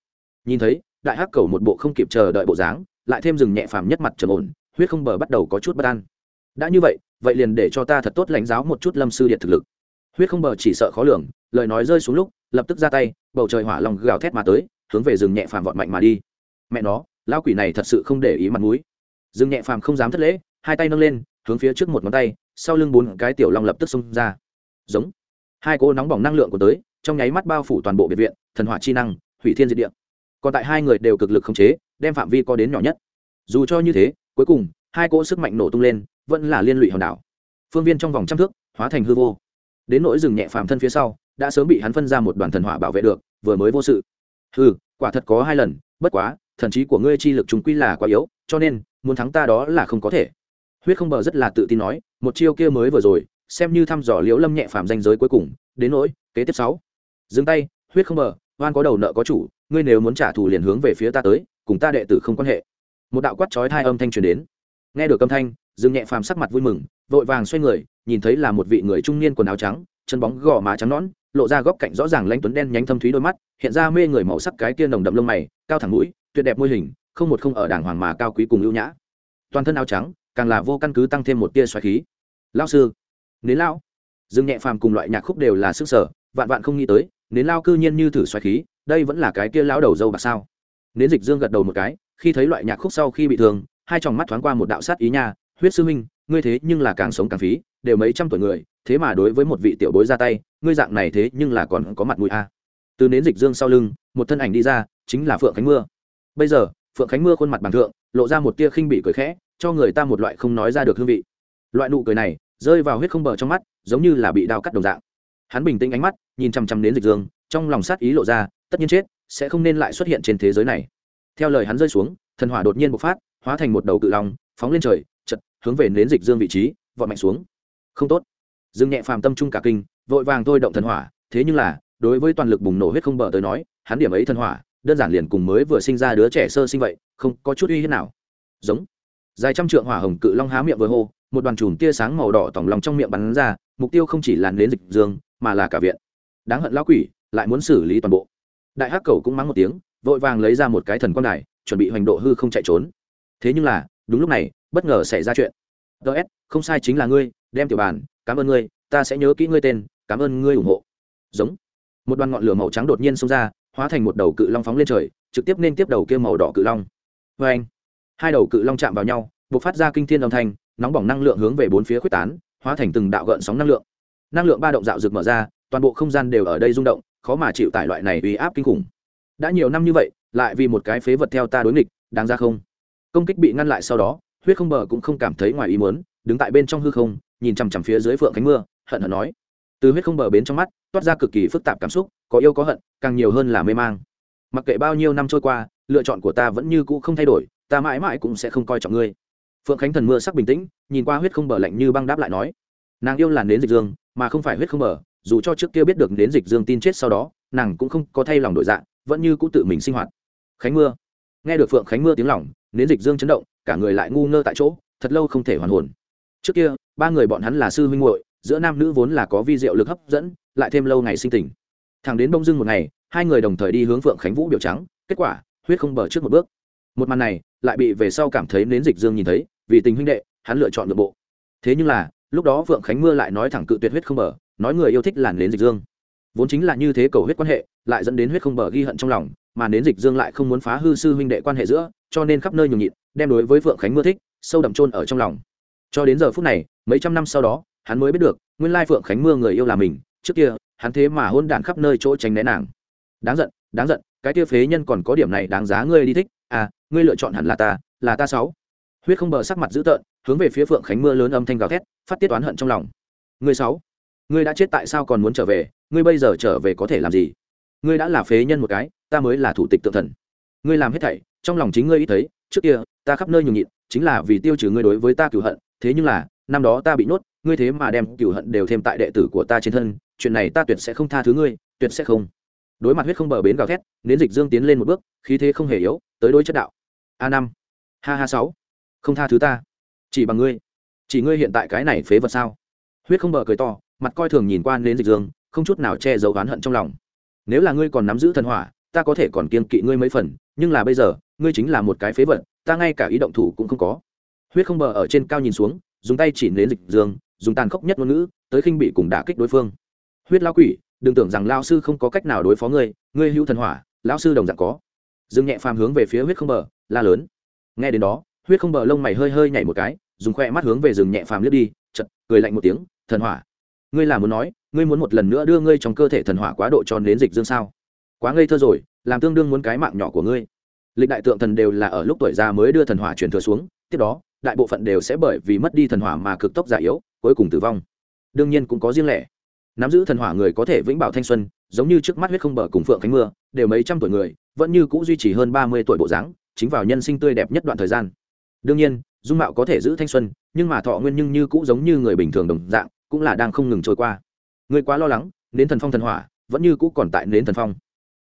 Nhìn thấy, đại hắc cầu một bộ không kịp chờ đợi bộ dáng, lại thêm rừng nhẹ phàm nhất mặt trầm ổn, huyết không bờ bắt đầu có chút bất an. Đã như vậy vậy liền để cho ta thật tốt lãnh giáo một chút lâm sư điện thực lực. Huyết không bờ chỉ sợ khó lường, lời nói rơi xuống lúc, lập tức ra tay, bầu trời hỏa lòng gào thét mà tới, hướng về rừng nhẹ phàm vọt mạnh mà đi. Mẹ nó, lão quỷ này thật sự không để ý mặt mũi. Rừng nhẹ phàm không dám thất lễ, hai tay nâng lên hướng phía trước một ngón tay, sau lưng bốn cái tiểu long lập tức xông ra. Giống. Hai cô nóng bỏng năng lượng của tới, trong nháy mắt bao phủ toàn bộ biệt viện, thần hỏa chi năng, hủy thiên diệt địa. Còn tại hai người đều cực lực khống chế, đem phạm vi có đến nhỏ nhất. Dù cho như thế, cuối cùng, hai cỗ sức mạnh nổ tung lên, vẫn là liên lụy hòn đảo. Phương viên trong vòng trăm thước, hóa thành hư vô. Đến nỗi rừng nhẹ phàm thân phía sau, đã sớm bị hắn phân ra một đoàn thần hỏa bảo vệ được, vừa mới vô sự. Ừ quả thật có hai lần, bất quá, thần trí của ngươi chi lực chúng quy là quá yếu, cho nên, muốn thắng ta đó là không có thể huyết không bờ rất là tự tin nói, một chiêu kia mới vừa rồi, xem như thăm dò liễu lâm nhẹ phàm danh giới cuối cùng, đến nỗi, kế tiếp sáu. Dừng tay, huyết không bờ, oan có đầu nợ có chủ, ngươi nếu muốn trả thù liền hướng về phía ta tới, cùng ta đệ tử không quan hệ. Một đạo quát chói thai âm thanh truyền đến. Nghe được âm thanh, dương nhẹ phàm sắc mặt vui mừng, vội vàng xoay người, nhìn thấy là một vị người trung niên quần áo trắng, chân bóng gò má trắng nõn, lộ ra góc cạnh rõ ràng lãnh tuấn đen nhánh thâm thúy đôi mắt, hiện ra mê người màu sắc cái kia nồng đậm lông mày, cao thẳng mũi, tuyệt đẹp môi hình, không một không ở đàng hoàng mà cao quý cùng ưu nhã. Toàn thân áo trắng càng là vô căn cứ tăng thêm một tia xoáy khí. Lao sư, nến lao dương nhẹ phàm cùng loại nhạc khúc đều là sức sở, vạn vạn không nghĩ tới, nến lao cư nhiên như thử xoáy khí, đây vẫn là cái kia lão đầu dâu bạc sao? Nến dịch dương gật đầu một cái, khi thấy loại nhạc khúc sau khi bị thương, hai tròng mắt thoáng qua một đạo sát ý nha, huyết sư minh ngươi thế nhưng là càng sống càng phí, đều mấy trăm tuổi người, thế mà đối với một vị tiểu bối ra tay, ngươi dạng này thế nhưng là còn có mặt mũi a. Từ nến dịch dương sau lưng, một thân ảnh đi ra, chính là phượng khánh mưa. Bây giờ, phượng khánh mưa khuôn mặt bằng thượng, lộ ra một tia khinh bị cười khẽ cho người ta một loại không nói ra được hương vị. Loại nụ cười này rơi vào huyết không bờ trong mắt, giống như là bị đao cắt đồng dạng. Hắn bình tĩnh ánh mắt, nhìn chăm chăm đến dịch dương, trong lòng sát ý lộ ra, tất nhiên chết, sẽ không nên lại xuất hiện trên thế giới này. Theo lời hắn rơi xuống, thần hỏa đột nhiên bộc phát, hóa thành một đầu cự long, phóng lên trời chật hướng về nến dịch dương vị trí, vọt mạnh xuống. Không tốt. Dương nhẹ phàm tâm trung cả kinh, vội vàng thôi động thần hỏa, thế nhưng là, đối với toàn lực bùng nổ huyết không bờ tới nói, hắn điểm ấy thần hỏa, đơn giản liền cùng mới vừa sinh ra đứa trẻ sơ sinh vậy, không có chút uy hiếp nào. Giống dài trăm trượng hỏa hồng cự long há miệng vừa hô, một đoàn chùm tia sáng màu đỏ tỏng lòng trong miệng bắn ra, mục tiêu không chỉ là nến dịch dương, mà là cả viện. Đáng hận lão quỷ, lại muốn xử lý toàn bộ. Đại hắc cầu cũng mắng một tiếng, vội vàng lấy ra một cái thần quang đài, chuẩn bị hoành độ hư không chạy trốn. Thế nhưng là, đúng lúc này, bất ngờ xảy ra chuyện. Ts không sai chính là ngươi, đem tiểu bàn, cảm ơn ngươi, ta sẽ nhớ kỹ ngươi tên, cảm ơn ngươi ủng hộ. Giống. Một đoàn ngọn lửa màu trắng đột nhiên xông ra, hóa thành một đầu cự long phóng lên trời, trực tiếp nên tiếp đầu kia màu đỏ cự long. Vê anh hai đầu cự long chạm vào nhau b ộ c phát ra kinh thiên âm thanh, nóng bỏng năng lượng hướng về bốn phía quyết tán, hóa thành từng đạo gợn sóng năng lượng. Năng lượng ba động dạo rực mở ra, toàn bộ không gian đều ở đây rung động, khó mà chịu tải loại này uy áp kinh khủng. Đã nhiều năm như vậy, lại vì một cái phế vật theo ta đối nghịch, đáng ra không? Công kích bị ngăn lại sau đó, huyết không bờ cũng không cảm thấy ngoài ý muốn, đứng tại bên trong hư không, nhìn chằm chằm phía dưới phượng khánh mưa, hận hận nói. Từ huyết không bờ bến trong mắt, toát ra cực kỳ phức tạp cảm xúc, có yêu có hận, càng nhiều hơn là mê mang. Mặc kệ bao nhiêu năm trôi qua, lựa chọn của ta vẫn như cũ không thay đổi ta mãi mãi cũng sẽ không coi trọng ngươi. Phượng khánh thần mưa sắc bình tĩnh, nhìn qua huyết không bờ lạnh như băng đáp lại nói, nàng yêu là nến dịch dương, mà không phải huyết không bờ, dù cho trước kia biết được nến dịch dương tin chết sau đó, nàng cũng không có thay lòng đổi dạng vẫn như cũ tự mình sinh hoạt. Khánh mưa. Nghe được phượng khánh mưa tiếng lỏng nến dịch dương chấn động, cả người lại ngu ngơ tại chỗ, thật lâu không thể hoàn hồn. Trước kia, ba người bọn hắn là sư huynh muội, giữa nam nữ vốn là có vi diệu lực hấp dẫn, lại thêm lâu ngày sinh tình. Thẳng đến đông dưng một ngày, hai người đồng thời đi hướng phượng khánh vũ biểu trắng, kết quả, huyết không bờ trước một bước một màn này lại bị về sau cảm thấy nến dịch dương nhìn thấy, vì tình huynh đệ, hắn lựa chọn nội bộ. Thế nhưng là, lúc đó Vượng khánh mưa lại nói thẳng cự tuyệt huyết không bờ, nói người yêu thích làn nến dịch dương. Vốn chính là như thế cầu huyết quan hệ, lại dẫn đến huyết không bờ ghi hận trong lòng, mà nến dịch dương lại không muốn phá hư sư huynh đệ quan hệ giữa, cho nên khắp nơi nhường nhịn, đem đối với Vượng khánh mưa thích, sâu đậm trôn ở trong lòng. Cho đến giờ phút này, mấy trăm năm sau đó, hắn mới biết được, nguyên lai phượng khánh mưa người yêu là mình, trước kia, hắn thế mà hôn đản khắp nơi chỗ tránh né nàng. Đáng giận đáng giận, cái tia phế nhân còn có điểm này đáng giá ngươi đi thích à ngươi lựa chọn hẳn là ta là ta sáu. Huyết không bờ sắc mặt dữ tợn, hướng về phía phượng khánh mưa lớn âm thanh gào thét, phát tiết oán hận trong lòng. Ngươi sáu, ngươi đã chết tại sao còn muốn trở về? Ngươi bây giờ trở về có thể làm gì? Ngươi đã là phế nhân một cái, ta mới là thủ tịch tự thần. Ngươi làm hết thảy, trong lòng chính ngươi ý thấy, trước kia, ta khắp nơi nhường nhịn, chính là vì tiêu trừ ngươi đối với ta cửu hận, thế nhưng là, năm đó ta bị nhốt, ngươi thế mà đem cửu hận đều thêm tại đệ tử của ta trên thân, chuyện này ta tuyệt sẽ không tha thứ ngươi, tuyệt sẽ không đối mặt huyết không bờ bến gào thét, nến dịch dương tiến lên một bước, khí thế không hề yếu, tới đối chất đạo. A năm. Ha ha sáu. Không tha thứ ta. Chỉ bằng ngươi. Chỉ ngươi hiện tại cái này phế vật sao? Huyết không bờ cười to, mặt coi thường nhìn qua nến dịch dương, không chút nào che giấu oán hận trong lòng. Nếu là ngươi còn nắm giữ thần hỏa, ta có thể còn kiên kỵ ngươi mấy phần, nhưng là bây giờ, ngươi chính là một cái phế vật, ta ngay cả ý động thủ cũng không có. Huyết không bờ ở trên cao nhìn xuống, dùng tay chỉ đến dịch dương, dùng tàn khốc nhất ngôn ngữ, tới khinh bị cùng đả kích đối phương. Huyết lao quỷ đừng tưởng rằng lao sư không có cách nào đối phó ngươi ngươi hữu thần hỏa, lão sư đồng dạng có. Dương nhẹ phàm hướng về phía huyết không bờ, la lớn. Nghe đến đó, huyết không bờ lông mày hơi hơi nhảy một cái, dùng khoe mắt hướng về rừng nhẹ phàm liếc đi chật cười lạnh một tiếng, thần hỏa. Ngươi là muốn nói, ngươi muốn một lần nữa đưa ngươi trong cơ thể thần hỏa quá độ tròn đến dịch dương sao? Quá ngây thơ rồi, làm tương đương muốn cái mạng nhỏ của ngươi. Lịch đại tượng thần đều là ở lúc tuổi già mới đưa thần hỏa truyền thừa xuống, tiếp đó, đại bộ phận đều sẽ bởi vì mất đi thần hỏa mà cực tốc già yếu, cuối cùng tử vong. Đương nhiên cũng có riêng lẻ nắm giữ thần hỏa người có thể vĩnh bảo thanh xuân, giống như trước mắt huyết không bờ cùng phượng khánh mưa, đều mấy trăm tuổi người, vẫn như cũ duy trì hơn ba mươi tuổi bộ dáng, chính vào nhân sinh tươi đẹp nhất đoạn thời gian. Đương nhiên, dung mạo có thể giữ thanh xuân, nhưng mà thọ nguyên nhưng như cũ giống như người bình thường đồng dạng, cũng là đang không ngừng trôi qua. Người quá lo lắng, nến thần phong thần hỏa, vẫn như cũ còn tại nến thần phong.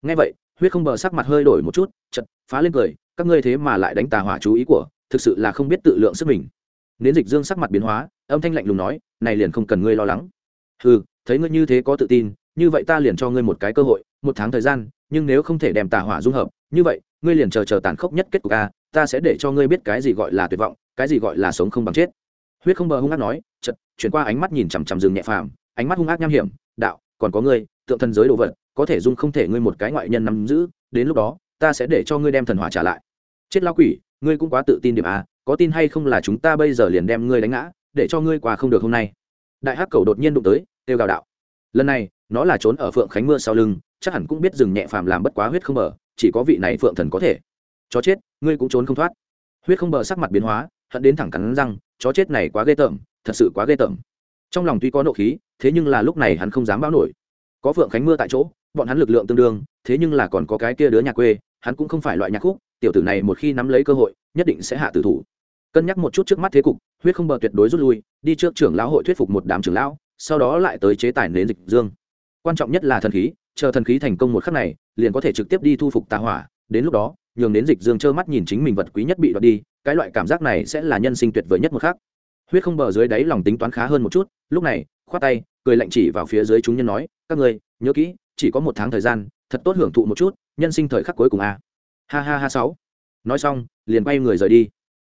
Ngay vậy, huyết không bờ sắc mặt hơi đổi một chút chật phá lên cười, các ngươi thế mà lại đánh tà hỏa chú ý của, thực sự là không biết tự lượng sức mình. Nến dịch dương sắc mặt biến hóa, âm thanh lạnh lùng nói, này liền không cần ngươi lo lắng. Ừ thấy ngươi như thế có tự tin, như vậy ta liền cho ngươi một cái cơ hội, một tháng thời gian, nhưng nếu không thể đem tà hỏa dung hợp, như vậy, ngươi liền chờ chờ tàn khốc nhất kết cục a, ta sẽ để cho ngươi biết cái gì gọi là tuyệt vọng, cái gì gọi là sống không bằng chết. Huyết không bờ hung ác nói chật chuyển qua ánh mắt nhìn chằm chằm rừng nhẹ phàm, ánh mắt hung ác nham hiểm, đạo, còn có ngươi, tượng thần giới đồ vật, có thể dung không thể ngươi một cái ngoại nhân nắm giữ, đến lúc đó, ta sẽ để cho ngươi đem thần hỏa trả lại. Chết lao quỷ, ngươi cũng quá tự tin điểm à có tin hay không là chúng ta bây giờ liền đem ngươi đánh ngã, để cho ngươi qua không được hôm nay. Đại hắc cầu đột nhiên đụng tới kêu gào đạo. Lần này, nó là trốn ở phượng khánh mưa sau lưng, chắc hẳn cũng biết rừng nhẹ phàm làm bất quá huyết không bờ, chỉ có vị này phượng thần có thể. Chó chết, ngươi cũng trốn không thoát. Huyết không bờ sắc mặt biến hóa, hận đến thẳng cắn răng, chó chết này quá ghê tởm, thật sự quá ghê tởm. Trong lòng tuy có nộ khí, thế nhưng là lúc này hắn không dám báo nổi. Có phượng khánh mưa tại chỗ, bọn hắn lực lượng tương đương, thế nhưng là còn có cái kia đứa nhà quê, hắn cũng không phải loại nhạc khúc, tiểu tử này một khi nắm lấy cơ hội, nhất định sẽ hạ tử thủ. Cân nhắc một chút trước mắt thế cục, huyết không bờ tuyệt đối rút lui, đi trước trưởng lão hội thuyết phục một đám trưởng lão sau đó lại tới chế tài nến dịch dương. Quan trọng nhất là thần khí, chờ thần khí thành công một khắc này, liền có thể trực tiếp đi thu phục tà hỏa. Đến lúc đó, nhường đến dịch dương trơ mắt nhìn chính mình vật quý nhất bị đoạt đi, cái loại cảm giác này sẽ là nhân sinh tuyệt vời nhất một khắc. Huyết không bờ dưới đáy lòng tính toán khá hơn một chút, lúc này, khoát tay, cười lạnh chỉ vào phía dưới chúng nhân nói, các ngươi, nhớ kỹ, chỉ có một tháng thời gian, thật tốt hưởng thụ một chút, nhân sinh thời khắc cuối cùng a. Ha ha ha sáu. Nói xong, liền quay người rời đi.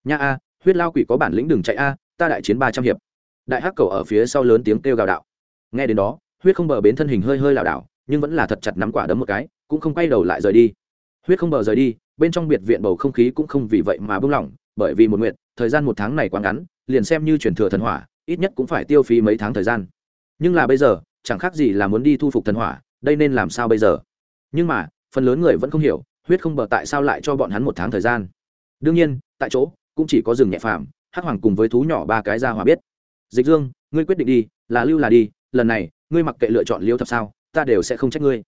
Nha a, huyết lao quỷ có bản lĩnh đừng chạy a, ta đại chiến ba trăm hiệp đại hắc cầu ở phía sau lớn tiếng kêu gào đạo. Nghe đến đó, huyết không bờ bến thân hình hơi hơi lảo đảo, nhưng vẫn là thật chặt nắm quả đấm một cái, cũng không quay đầu lại rời đi. Huyết không bờ rời đi, bên trong biệt viện bầu không khí cũng không vì vậy mà bung lỏng, bởi vì một nguyện thời gian một tháng này quá ngắn, liền xem như truyền thừa thần hỏa, ít nhất cũng phải tiêu phí mấy tháng thời gian. Nhưng là bây giờ, chẳng khác gì là muốn đi thu phục thần hỏa, đây nên làm sao bây giờ? Nhưng mà, phần lớn người vẫn không hiểu, huyết không bờ tại sao lại cho bọn hắn một tháng thời gian. Đương nhiên, tại chỗ, cũng chỉ có rừng nhẹ phàm, hắc hoàng cùng với thú nhỏ ba cái ra hòa biết dịch dương, ngươi quyết định đi, là lưu là đi, lần này, ngươi mặc kệ lựa chọn liêu thập sao, ta đều sẽ không trách ngươi.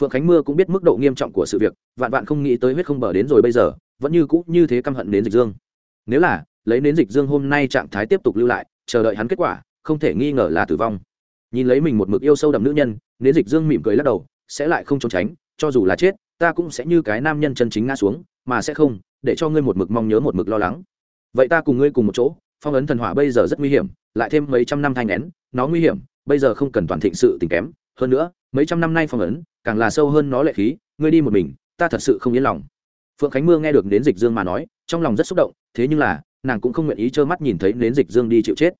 Phượng khánh mưa cũng biết mức độ nghiêm trọng của sự việc, vạn vạn không nghĩ tới huyết không bờ đến rồi bây giờ, vẫn như cũ như thế căm hận đến dịch dương. Nếu là, lấy đến dịch dương hôm nay trạng thái tiếp tục lưu lại, chờ đợi hắn kết quả, không thể nghi ngờ là tử vong. Nhìn lấy mình một mực yêu sâu đậm nữ nhân, đến dịch dương mỉm cười lắc đầu, sẽ lại không trốn tránh, cho dù là chết, ta cũng sẽ như cái nam nhân chân chính ngã xuống, mà sẽ không, để cho ngươi một mực mong nhớ một mực lo lắng. Vậy ta cùng ngươi cùng một chỗ, phong ấn thần hỏa bây giờ rất nguy hiểm lại thêm mấy trăm năm thanh nén nó nguy hiểm, bây giờ không cần toàn thịnh sự tình kém. Hơn nữa, mấy trăm năm nay phong ấn, càng là sâu hơn nó lệ khí, ngươi đi một mình, ta thật sự không yên lòng. Phượng khánh mưa nghe được đến dịch dương mà nói, trong lòng rất xúc động, thế nhưng là, nàng cũng không nguyện ý trơ mắt nhìn thấy đến dịch dương đi chịu chết.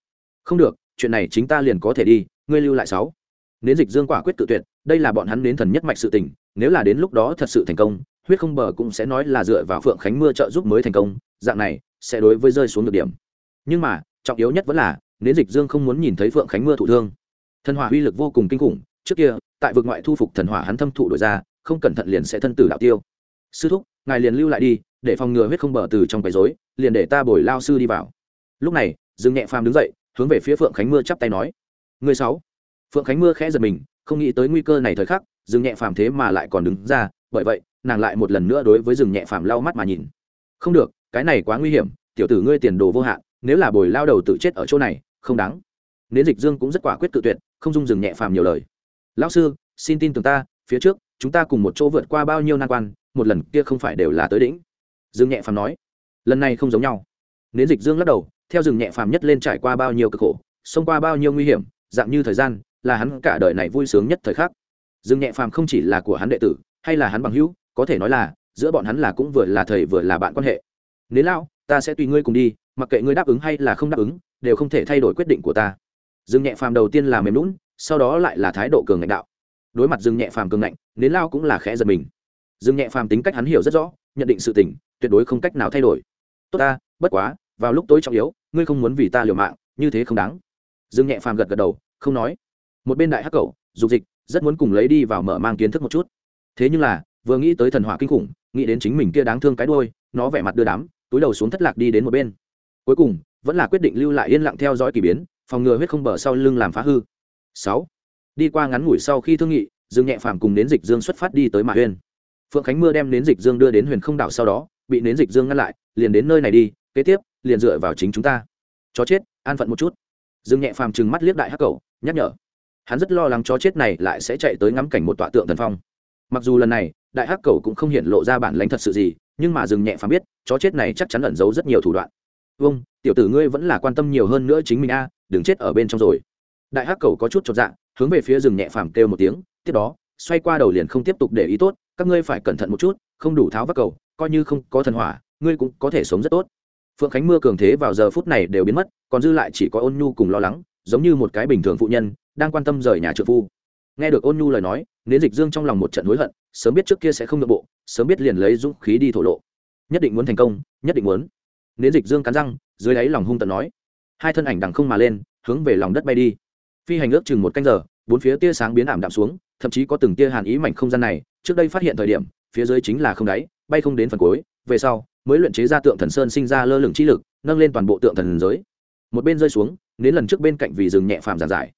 Không được, chuyện này chính ta liền có thể đi, ngươi lưu lại sáu. Nến dịch dương quả quyết tự tuyệt, đây là bọn hắn đến thần nhất mạch sự tình, nếu là đến lúc đó thật sự thành công, huyết không bờ cũng sẽ nói là dựa vào phượng khánh mưa trợ giúp mới thành công, dạng này sẽ đối với rơi xuống được điểm. Nhưng mà, trọng yếu nhất vẫn là nến dịch dương không muốn nhìn thấy phượng khánh mưa thụ thương. Thần hỏa uy lực vô cùng kinh khủng, trước kia, tại vực ngoại thu phục thần hỏa hắn thâm thụ đổi ra, không cẩn thận liền sẽ thân tử đạo tiêu. Sư thúc, ngài liền lưu lại đi, để phòng ngừa huyết không bờ từ trong quấy rối, liền để ta bồi lao sư đi vào. Lúc này, dương nhẹ phàm đứng dậy, hướng về phía phượng khánh mưa chắp tay nói. Người sáu. Phượng khánh mưa khẽ giật mình, không nghĩ tới nguy cơ này thời khắc, dương nhẹ phàm thế mà lại còn đứng ra, bởi vậy, nàng lại một lần nữa đối với rừng nhẹ phàm lau mắt mà nhìn. Không được, cái này quá nguy hiểm, tiểu tử ngươi tiền đồ vô hạn, nếu là bồi lao đầu tự chết ở chỗ này không đáng. Nến dịch dương cũng rất quả quyết tự tuyệt, không dung dừng nhẹ phàm nhiều lời. Lão sư, xin tin tưởng ta, phía trước, chúng ta cùng một chỗ vượt qua bao nhiêu nan quan, một lần kia không phải đều là tới đỉnh. Dương nhẹ phàm nói. Lần này không giống nhau. Nến dịch dương lắc đầu, theo rừng nhẹ phàm nhất lên trải qua bao nhiêu cực khổ, xông qua bao nhiêu nguy hiểm, dạng như thời gian, là hắn cả đời này vui sướng nhất thời khắc. Dương nhẹ phàm không chỉ là của hắn đệ tử, hay là hắn bằng hữu, có thể nói là, giữa bọn hắn là cũng vừa là thầy vừa là bạn quan hệ. Nến lão, ta sẽ tùy ngươi cùng đi, mặc kệ ngươi đáp ứng hay là không đáp ứng đều không thể thay đổi quyết định của ta. Dương nhẹ phàm đầu tiên là mềm lún sau đó lại là thái độ cường ngạnh đạo. Đối mặt dương nhẹ phàm cường ngạnh đến lao cũng là khẽ giật mình. Dương nhẹ phàm tính cách hắn hiểu rất rõ, nhận định sự tình, tuyệt đối không cách nào thay đổi. Tốt ta, bất quá, vào lúc tối trọng yếu, ngươi không muốn vì ta liều mạng, như thế không đáng. Dương nhẹ phàm gật gật đầu, không nói. Một bên đại hắc cầu dục dịch, rất muốn cùng lấy đi vào mở mang kiến thức một chút. Thế nhưng là, vừa nghĩ tới thần hỏa kinh khủng, nghĩ đến chính mình kia đáng thương cái đôi nó vẻ mặt đưa đám, túi đầu xuống thất lạc đi đến một bên cuối cùng, vẫn là quyết định lưu lại yên lặng theo dõi k ỳ biến, phòng ngừa huyết không bờ sau lưng làm phá hư. Sáu. Đi qua ngắn ngủi sau khi thương nghị, dương nhẹ phàm cùng nến dịch dương xuất phát đi tới mạ huyên phượng khánh mưa đem nến dịch dương đưa đến huyền không đảo sau đó, bị nến dịch dương ngăn lại, liền đến nơi này đi, kế tiếp, liền dựa vào chính chúng ta. Chó chết, an phận một chút. Dương nhẹ phàm trừng mắt liếc đại hắc cầu nhắc nhở. Hắn rất lo lắng chó chết này lại sẽ chạy tới ngắm cảnh một tọa tượng thần phong. Mặc dù lần này, đại hắc cầu cũng không hiện lộ ra bản lãnh thật sự gì, nhưng mà dừng nhẹ phàm biết, chó chết này chắc chắn ẩn giấu rất nhiều thủ đoạn vâng tiểu tử ngươi vẫn là quan tâm nhiều hơn nữa chính mình a, đừng chết ở bên trong rồi. Đại hắc cầu có chút chột dạ hướng về phía rừng nhẹ phàm kêu một tiếng, tiếp đó, xoay qua đầu liền không tiếp tục để ý tốt, các ngươi phải cẩn thận một chút, không đủ tháo vác cầu, coi như không có thần hỏa, ngươi cũng có thể sống rất tốt. Phượng khánh mưa cường thế vào giờ phút này đều biến mất, còn dư lại chỉ có ôn nhu cùng lo lắng, giống như một cái bình thường phụ nhân, đang quan tâm rời nhà trợ phu. Nghe được ôn nhu lời nói, nến dịch dương trong lòng một trận hối hận, sớm biết trước kia sẽ không nội bộ, sớm biết liền lấy dũng khí đi thổ lộ. Nhất định muốn thành công, nhất định muốn nến dịch dương cắn răng, dưới đáy lòng hung tận nói. Hai thân ảnh đằng không mà lên, hướng về lòng đất bay đi. Phi hành ước chừng một canh giờ, bốn phía tia sáng biến ảm đạm xuống, thậm chí có từng tia hàn ý mảnh không gian này, trước đây phát hiện thời điểm, phía dưới chính là không đáy, bay không đến phần cuối, về sau, mới luyện chế ra tượng thần sơn sinh ra lơ lửng chi lực, nâng lên toàn bộ tượng thần giới. Một bên rơi xuống đến lần trước bên cạnh vì rừng nhẹ phàm giàn giải.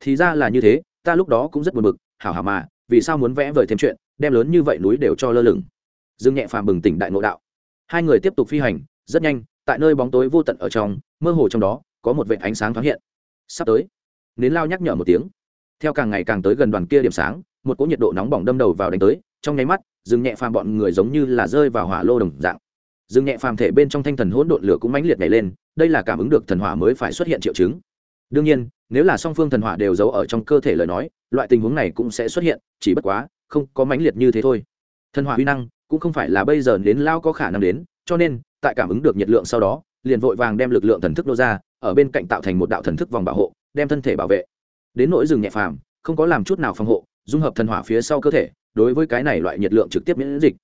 Thì ra là như thế, ta lúc đó cũng rất buồn bực, hảo hảo mà, vì sao muốn vẽ vời thêm chuyện, đem lớn như vậy núi đều cho lơ lửng. Dương nhẹ phàm bừng tỉnh đại ngộ đạo. Hai người tiếp tục phi hành rất nhanh, tại nơi bóng tối vô tận ở trong, mơ hồ trong đó, có một vệt ánh sáng thoáng hiện. Sắp tới, nến lao nhắc nhở một tiếng. Theo càng ngày càng tới gần đoàn kia điểm sáng, một cỗ nhiệt độ nóng bỏng đâm đầu vào đánh tới, trong nháy mắt dương nhẹ phàm bọn người giống như là rơi vào hỏa lô đồng dạng. Dương nhẹ phàm thể bên trong thanh thần hỗn độn lửa cũng mãnh liệt nhảy lên, đây là cảm ứng được thần hỏa mới phải xuất hiện triệu chứng. Đương nhiên, nếu là song phương thần hỏa đều giấu ở trong cơ thể lời nói, loại tình huống này cũng sẽ xuất hiện, chỉ bất quá, không có mãnh liệt như thế thôi. Thần hỏa huy năng cũng không phải là bây giờ đến lao có khả năng đến cho nên, tại cảm ứng được nhiệt lượng sau đó, liền vội vàng đem lực lượng thần thức nô ra, ở bên cạnh tạo thành một đạo thần thức vòng bảo hộ, đem thân thể bảo vệ. Đến nỗi rừng nhẹ phàm, không có làm chút nào phòng hộ, dung hợp thần hỏa phía sau cơ thể, đối với cái này loại nhiệt lượng trực tiếp miễn dịch.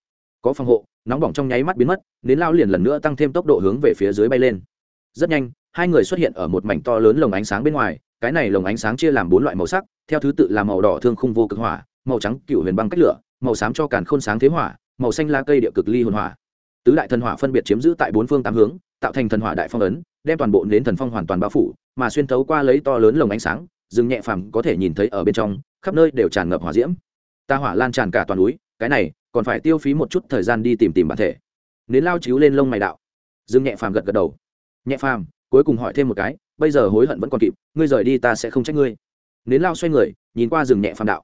Có phòng hộ, nóng bỏng trong nháy mắt biến mất, đến lao liền lần nữa tăng thêm tốc độ hướng về phía dưới bay lên. Rất nhanh, hai người xuất hiện ở một mảnh to lớn lồng ánh sáng bên ngoài, cái này lồng ánh sáng chia làm bốn loại màu sắc, theo thứ tự là màu đỏ thương khung vô cực hỏa, màu trắng cựu huyền băng cách lửa, màu xám cho càn khôn sáng thế hỏa, màu xanh lá cây địa cực ly hồn hỏa tứ đại thần hỏa phân biệt chiếm giữ tại bốn phương tám hướng, tạo thành thần hỏa đại phong ấn, đem toàn bộ nến thần phong hoàn toàn bao phủ, mà xuyên thấu qua lấy to lớn lồng ánh sáng, rừng nhẹ phàm có thể nhìn thấy ở bên trong, khắp nơi đều tràn ngập hỏa diễm. Ta hỏa lan tràn cả toàn núi, cái này, còn phải tiêu phí một chút thời gian đi tìm tìm bản thể. Nến lao chiếu lên lông mày đạo. Rừng nhẹ phàm gật gật đầu. Nhẹ phàm, cuối cùng hỏi thêm một cái, bây giờ hối hận vẫn còn kịp, ngươi rời đi ta sẽ không trách ngươi. Nến lao xoay người, nhìn qua rừng nhẹ phàm đạo.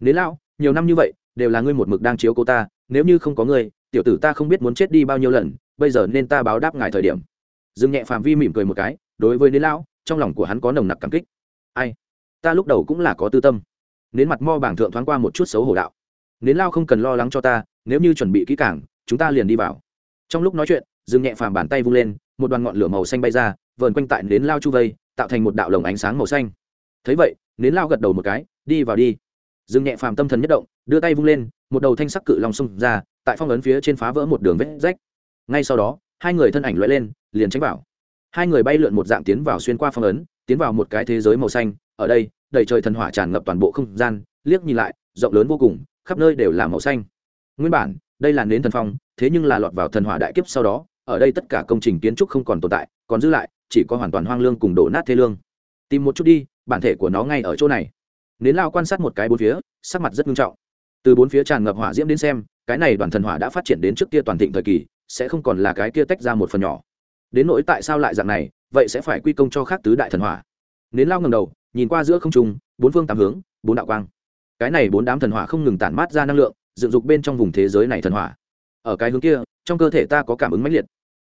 Nến lao, nhiều năm như vậy, đều là ngươi một mực đang chiếu cố ta, nếu như không có ngươi tiểu tử ta không biết muốn chết đi bao nhiêu lần, bây giờ nên ta báo đáp ngài thời điểm. Dương nhẹ phàm vi mỉm cười một cái, đối với nến lão, trong lòng của hắn có nồng nặc cảm kích. Ai? Ta lúc đầu cũng là có tư tâm. Nến mặt mo bảng thượng thoáng qua một chút xấu hổ đạo. Nến lao không cần lo lắng cho ta, nếu như chuẩn bị kỹ càng, chúng ta liền đi vào. Trong lúc nói chuyện, dương nhẹ phàm bàn tay vung lên, một đoàn ngọn lửa màu xanh bay ra, vờn quanh tại nến lao chu vây, tạo thành một đạo lồng ánh sáng màu xanh. Thấy vậy, nến lao gật đầu một cái, đi vào đi. Dương nhẹ phàm tâm thần nhất động, đưa tay vung lên, một đầu thanh sắc cự long xông ra tại phong ấn phía trên phá vỡ một đường vết rách. Ngay sau đó, hai người thân ảnh loại lên, liền tránh vào. Hai người bay lượn một dạng tiến vào xuyên qua phong ấn, tiến vào một cái thế giới màu xanh. Ở đây, đầy trời thần hỏa tràn ngập toàn bộ không gian, liếc nhìn lại, rộng lớn vô cùng, khắp nơi đều là màu xanh. Nguyên bản, đây là nến thần phong, thế nhưng là lọt vào thần hỏa đại kiếp sau đó, ở đây tất cả công trình kiến trúc không còn tồn tại, còn giữ lại, chỉ có hoàn toàn hoang lương cùng đổ nát thế lương. Tìm một chút đi, bản thể của nó ngay ở chỗ này. Nến lao quan sát một cái bốn phía, sắc mặt rất nghiêm trọng. Từ bốn phía tràn ngập hỏa diễm đến xem cái này đoàn thần hỏa đã phát triển đến trước kia toàn thịnh thời kỳ, sẽ không còn là cái kia tách ra một phần nhỏ. Đến nỗi tại sao lại dạng này, vậy sẽ phải quy công cho khác tứ đại thần hỏa. Nến lao ngầm đầu, nhìn qua giữa không trung, bốn phương tám hướng, bốn đạo quang. Cái này bốn đám thần hỏa không ngừng tản mát ra năng lượng, dựng dục bên trong vùng thế giới này thần hỏa. Ở cái hướng kia, trong cơ thể ta có cảm ứng mãnh liệt.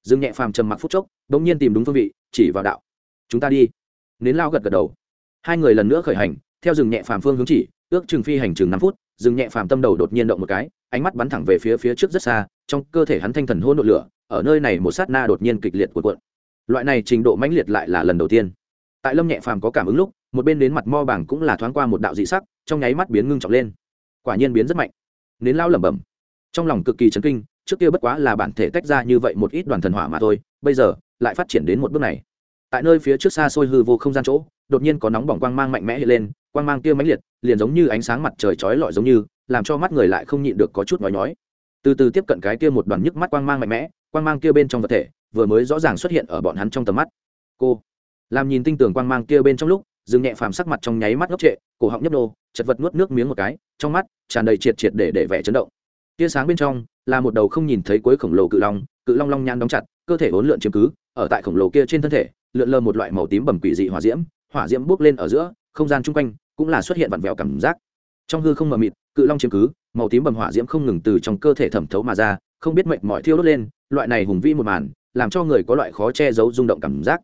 Dương nhẹ phàm trầm mặc phút chốc bỗng nhiên tìm đúng phương vị, chỉ vào đạo. Chúng ta đi. Nến lao gật gật đầu. Hai người lần nữa khởi hành, theo rừng nhẹ phàm phương hướng chỉ, ước chừng phi hành chừng năm phút. Dừng nhẹ phàm tâm đầu đột nhiên động một cái, ánh mắt bắn thẳng về phía phía trước rất xa, trong cơ thể hắn thanh thần hôn nội lửa, ở nơi này một sát na đột nhiên kịch liệt của cuộn. Loại này trình độ mãnh liệt lại là lần đầu tiên. Tại lâm nhẹ phàm có cảm ứng lúc, một bên đến mặt mo bảng cũng là thoáng qua một đạo dị sắc, trong nháy mắt biến ngưng trọng lên. Quả nhiên biến rất mạnh. Nến lao lẩm bẩm. Trong lòng cực kỳ chấn kinh, trước kia bất quá là bản thể tách ra như vậy một ít đoàn thần hỏa mà thôi, bây giờ, lại phát triển đến một bước này. Tại nơi phía trước xa xôi hư vô không gian chỗ, đột nhiên có nóng bỏng quang mang mạnh mẽ hiện lên quang mang kia mãnh liệt, liền giống như ánh sáng mặt trời chói lọi giống như, làm cho mắt người lại không nhịn được có chút nói nhói. Từ từ tiếp cận cái kia một đoàn nhức mắt quang mang mạnh mẽ, quang mang kia bên trong vật thể, vừa mới rõ ràng xuất hiện ở bọn hắn trong tầm mắt. Cô, làm nhìn tinh tường quang mang kia bên trong lúc dừng nhẹ phàm sắc mặt trong nháy mắt ngốc trệ, cổ họng nhấp nô, chật vật nuốt nước miếng một cái, trong mắt tràn đầy triệt triệt để để vẻ chấn động. Tia sáng bên trong là một đầu không nhìn thấy cuối khổng lồ cự long cự long long nhan đóng chặt, cơ thể hỗn lượn chiếm cứ, ở tại khổng lồ kia trên thân thể, lượn lờ một loại màu tím bầm quỷ dị hỏa diễm hỏa diễm bốc lên ở giữa, không gian chung quanh cũng là xuất hiện vặn vẹo cảm giác. Trong hư không mờ mịt, cự long chiếm cứ, màu tím bầm hỏa diễm không ngừng từ trong cơ thể thẩm thấu mà ra, không biết mệnh mọi thiêu đốt lên, loại này hùng vĩ một màn, làm cho người có loại khó che giấu rung động cảm giác.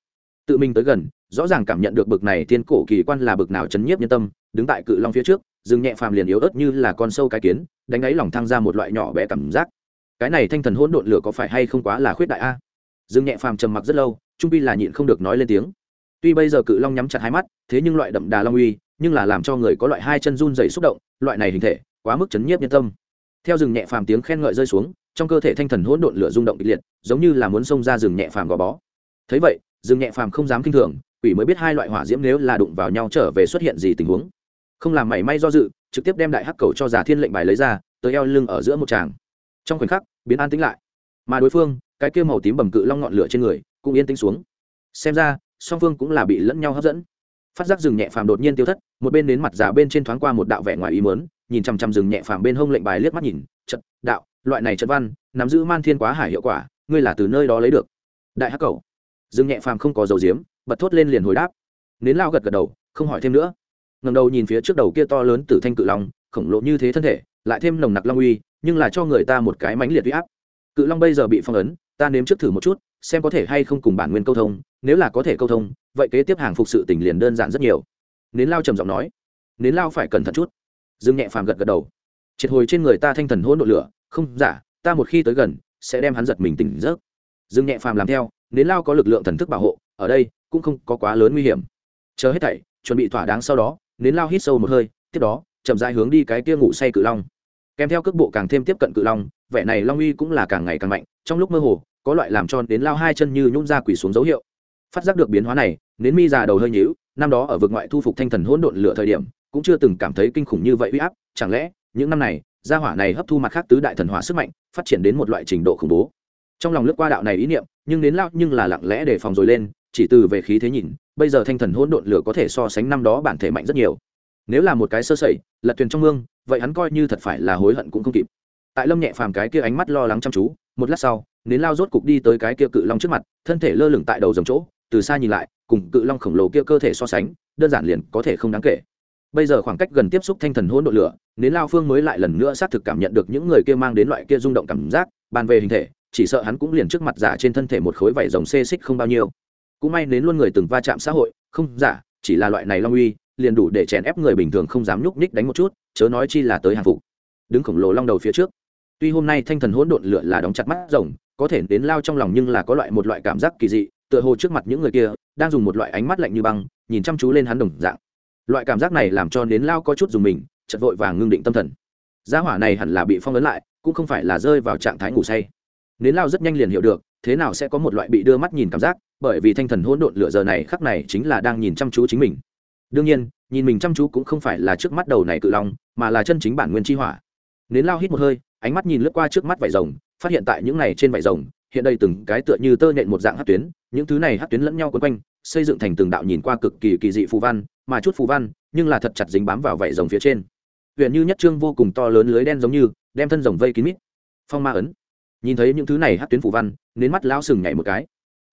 Tự mình tới gần, rõ ràng cảm nhận được bực này thiên cổ kỳ quan là bực nào chấn nhiếp nhân tâm, đứng tại cự long phía trước, dừng nhẹ phàm liền yếu ớt như là con sâu cái kiến, đánh ấy lòng thăng ra một loại nhỏ bé cảm giác. Cái này thanh thần hỗn độn lửa có phải hay không quá là khuyết đại a? Dừng nhẹ phàm trầm mặc rất lâu, trung pi là nhịn không được nói lên tiếng. Tuy bây giờ cự long nhắm chặt hai mắt, thế nhưng loại đậm đà long uy nhưng là làm cho người có loại hai chân run dày xúc động, loại này hình thể, quá mức chấn nhiếp nhân tâm. Theo rừng nhẹ phàm tiếng khen ngợi rơi xuống, trong cơ thể thanh thần hỗn độn lửa rung động kịch liệt, giống như là muốn xông ra rừng nhẹ phàm gò bó. Thấy vậy, rừng nhẹ phàm không dám kinh thường, quỷ mới biết hai loại hỏa diễm nếu là đụng vào nhau trở về xuất hiện gì tình huống. Không làm mảy may do dự, trực tiếp đem đại hắc cầu cho giả thiên lệnh bài lấy ra, tới eo lưng ở giữa một tràng. Trong khoảnh khắc, biến an tĩnh lại. Mà đối phương, cái kia màu tím bầm cự long ngọn lửa trên người, cũng yên tĩnh xuống. Xem ra, song phương cũng là bị lẫn nhau hấp dẫn phát giác rừng nhẹ phàm đột nhiên tiêu thất, một bên đến mặt giả bên trên thoáng qua một đạo vẻ ngoài ý mớn nhìn chằm chằm rừng nhẹ phàm bên hông lệnh bài liếc mắt nhìn trận đạo, loại này trận văn, nắm giữ man thiên quá hải hiệu quả, ngươi là từ nơi đó lấy được. Đại hắc cầu. Rừng nhẹ phàm không có dầu diếm bật thốt lên liền hồi đáp. Nến lao gật gật đầu, không hỏi thêm nữa. Ngầm đầu nhìn phía trước đầu kia to lớn từ thanh cự long, khổng lồ như thế thân thể, lại thêm nồng nặc long uy, nhưng là cho người ta một cái mãnh liệt huy áp. Cự long bây giờ bị phong ấn, ta nếm trước thử một chút xem có thể hay không cùng bản nguyên câu thông, nếu là có thể câu thông, vậy kế tiếp hàng phục sự tình liền đơn giản rất nhiều. Nến lao trầm giọng nói. Nến lao phải cẩn thận chút. Dương nhẹ phàm gật gật đầu. Triệt hồi trên người ta thanh thần hỗn độ lửa, không giả ta một khi tới gần, sẽ đem hắn giật mình tỉnh giấc. Dương nhẹ phàm làm theo, nến lao có lực lượng thần thức bảo hộ, ở đây cũng không có quá lớn nguy hiểm. Chờ hết thảy, chuẩn bị thỏa đáng sau đó, nến lao hít sâu một hơi, tiếp đó, chậm rãi hướng đi cái kia ngủ say cự long. Kèm theo cước bộ càng thêm tiếp cận cự long, vẻ này long uy cũng là càng ngày càng mạnh, trong lúc mơ hồ có loại làm cho đến lao hai chân như nhún ra quỳ xuống dấu hiệu. Phát giác được biến hóa này, nến mi già đầu hơi nhíu, năm đó ở vực ngoại thu phục thanh thần hỗn độn lửa thời điểm, cũng chưa từng cảm thấy kinh khủng như vậy uy áp, chẳng lẽ, những năm này, gia hỏa này hấp thu mặt khác tứ đại thần hỏa sức mạnh, phát triển đến một loại trình độ khủng bố. Trong lòng lướt qua đạo này ý niệm, nhưng đến lao nhưng là lặng lẽ để phòng rồi lên, chỉ từ về khí thế nhìn, bây giờ thanh thần hỗn độn lửa có thể so sánh năm đó bản thể mạnh rất nhiều. Nếu là một cái sơ sẩy, lật thuyền trong mương, vậy hắn coi như thật phải là hối hận cũng không kịp. Tại lâm nhẹ phàm cái kia ánh mắt lo lắng chăm chú một lát sau, nến lao rốt cục đi tới cái kia cự long trước mặt, thân thể lơ lửng tại đầu dòng chỗ, từ xa nhìn lại, cùng cự long khổng lồ kia cơ thể so sánh, đơn giản liền có thể không đáng kể. Bây giờ khoảng cách gần tiếp xúc thanh thần hỗn độn lửa, nến lao phương mới lại lần nữa xác thực cảm nhận được những người kia mang đến loại kia rung động cảm giác, bàn về hình thể, chỉ sợ hắn cũng liền trước mặt giả trên thân thể một khối vảy rồng xê xích không bao nhiêu. Cũng may đến luôn người từng va chạm xã hội, không giả, chỉ là loại này long uy, liền đủ để chèn ép người bình thường không dám nhúc nhích đánh một chút, chớ nói chi là tới hàng phục. Đứng khổng lồ long đầu phía trước tuy hôm nay thanh thần hỗn độn lửa là đóng chặt mắt rồng, có thể đến lao trong lòng nhưng là có loại một loại cảm giác kỳ dị, tựa hồ trước mặt những người kia đang dùng một loại ánh mắt lạnh như băng, nhìn chăm chú lên hắn đồng dạng. Loại cảm giác này làm cho đến lao có chút dùng mình, chật vội và ngưng định tâm thần. Gia hỏa này hẳn là bị phong ấn lại, cũng không phải là rơi vào trạng thái ngủ say. Nến lao rất nhanh liền hiểu được, thế nào sẽ có một loại bị đưa mắt nhìn cảm giác, bởi vì thanh thần hỗn độn lửa giờ này khắc này chính là đang nhìn chăm chú chính mình. Đương nhiên, nhìn mình chăm chú cũng không phải là trước mắt đầu này cự long, mà là chân chính bản nguyên chi hỏa. Nến lao hít một hơi ánh mắt nhìn lướt qua trước mắt vải rồng, phát hiện tại những này trên vải rồng, hiện đây từng cái tựa như tơ nện một dạng hát tuyến, những thứ này hát tuyến lẫn nhau quấn quanh, xây dựng thành từng đạo nhìn qua cực kỳ kỳ dị phù văn, mà chút phù văn, nhưng là thật chặt dính bám vào vải rồng phía trên. Huyện như nhất trương vô cùng to lớn lưới đen giống như, đem thân rồng vây kín mít. Phong ma ấn. Nhìn thấy những thứ này hát tuyến phù văn, nến mắt lão sừng nhảy một cái.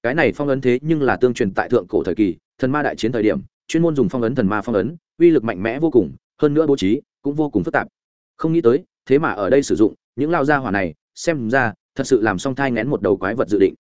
Cái này phong ấn thế nhưng là tương truyền tại thượng cổ thời kỳ, thần ma đại chiến thời điểm, chuyên môn dùng phong ấn thần ma phong ấn, uy lực mạnh mẽ vô cùng, hơn nữa bố trí cũng vô cùng phức tạp. Không nghĩ tới thế mà ở đây sử dụng, những lao gia hỏa này, xem ra, thật sự làm song thai ngén một đầu quái vật dự định.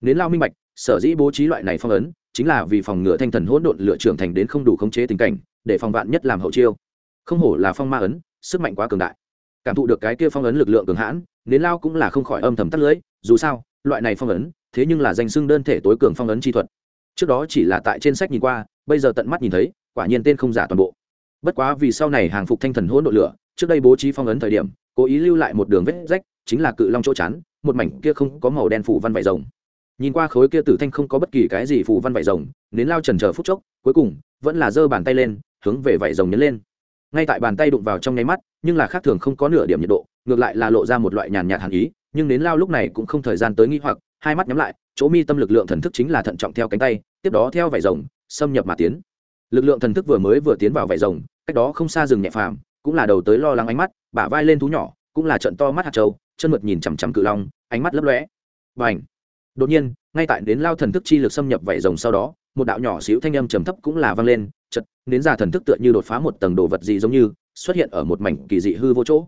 Nến lao minh bạch, sở dĩ bố trí loại này phong ấn, chính là vì phòng ngừa thanh thần hỗn độn lựa trưởng thành đến không đủ khống chế tình cảnh, để phòng vạn nhất làm hậu chiêu. Không hổ là phong ma ấn, sức mạnh quá cường đại. Cảm thụ được cái kia phong ấn lực lượng cường hãn, nến lao cũng là không khỏi âm thầm tắt lưỡi, dù sao, loại này phong ấn, thế nhưng là danh xưng đơn thể tối cường phong ấn chi thuật. Trước đó chỉ là tại trên sách nhìn qua, bây giờ tận mắt nhìn thấy, quả nhiên tên không giả toàn bộ. Bất quá vì sau này hàng phục thanh thần hỗn độn lửa trước đây bố trí phong ấn thời điểm, cố ý lưu lại một đường vết rách, chính là cự long chỗ chắn, một mảnh kia không có màu đen phủ văn vải rồng. Nhìn qua khối kia tử thanh không có bất kỳ cái gì phủ văn vải rồng nến lao trần chờ phút chốc, cuối cùng, vẫn là giơ bàn tay lên, hướng về vải rồng nhấn lên. Ngay tại bàn tay đụng vào trong nháy mắt, nhưng là khác thường không có nửa điểm nhiệt độ, ngược lại là lộ ra một loại nhàn nhạt hàn ý, nhưng nến lao lúc này cũng không thời gian tới nghi hoặc, hai mắt nhắm lại, chỗ mi tâm lực lượng thần thức chính là thận trọng theo cánh tay, tiếp đó theo vải rồng, xâm nhập mà tiến. Lực lượng thần thức vừa mới vừa tiến vào vải rồng, cách đó không xa rừng nhẹ phàm cũng là đầu tới lo lắng ánh mắt, bả vai lên thú nhỏ, cũng là trận to mắt hạt trâu chân mượt nhìn chằm chằm cự long, ánh mắt lấp lóe. Và ảnh đột nhiên, ngay tại đến lao thần thức chi lực xâm nhập vảy rồng sau đó, một đạo nhỏ xíu thanh âm trầm thấp cũng là vang lên chật đến già thần thức tựa như đột phá một tầng đồ vật gì giống như, xuất hiện ở một mảnh kỳ dị hư vô chỗ.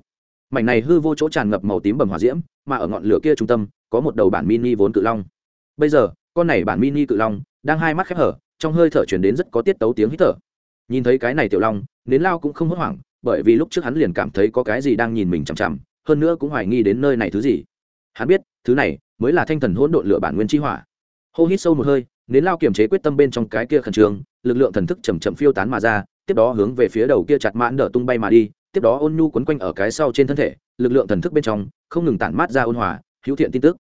Mảnh này hư vô chỗ tràn ngập màu tím bầm hỏa diễm, mà ở ngọn lửa kia trung tâm, có một đầu bản mini vốn cự long. Bây giờ, con này bản mini cự long, đang hai mắt khép hở, trong hơi thở chuyển đến rất có tiết tấu tiếng hít thở. Nhìn thấy cái này tiểu long đến lao cũng không hốt hoảng bởi vì lúc trước hắn liền cảm thấy có cái gì đang nhìn mình chằm chằm, hơn nữa cũng hoài nghi đến nơi này thứ gì. Hắn biết, thứ này mới là thanh thần hỗn độn lửa bản nguyên chi hỏa. Hô hít sâu một hơi, nến lao kiềm chế quyết tâm bên trong cái kia khẩn trương, lực lượng thần thức chầm chậm phiêu tán mà ra, tiếp đó hướng về phía đầu kia chặt mãn đỡ tung bay mà đi, tiếp đó ôn nhu quấn quanh ở cái sau trên thân thể, lực lượng thần thức bên trong không ngừng tản mát ra ôn hòa, hữu thiện tin tức.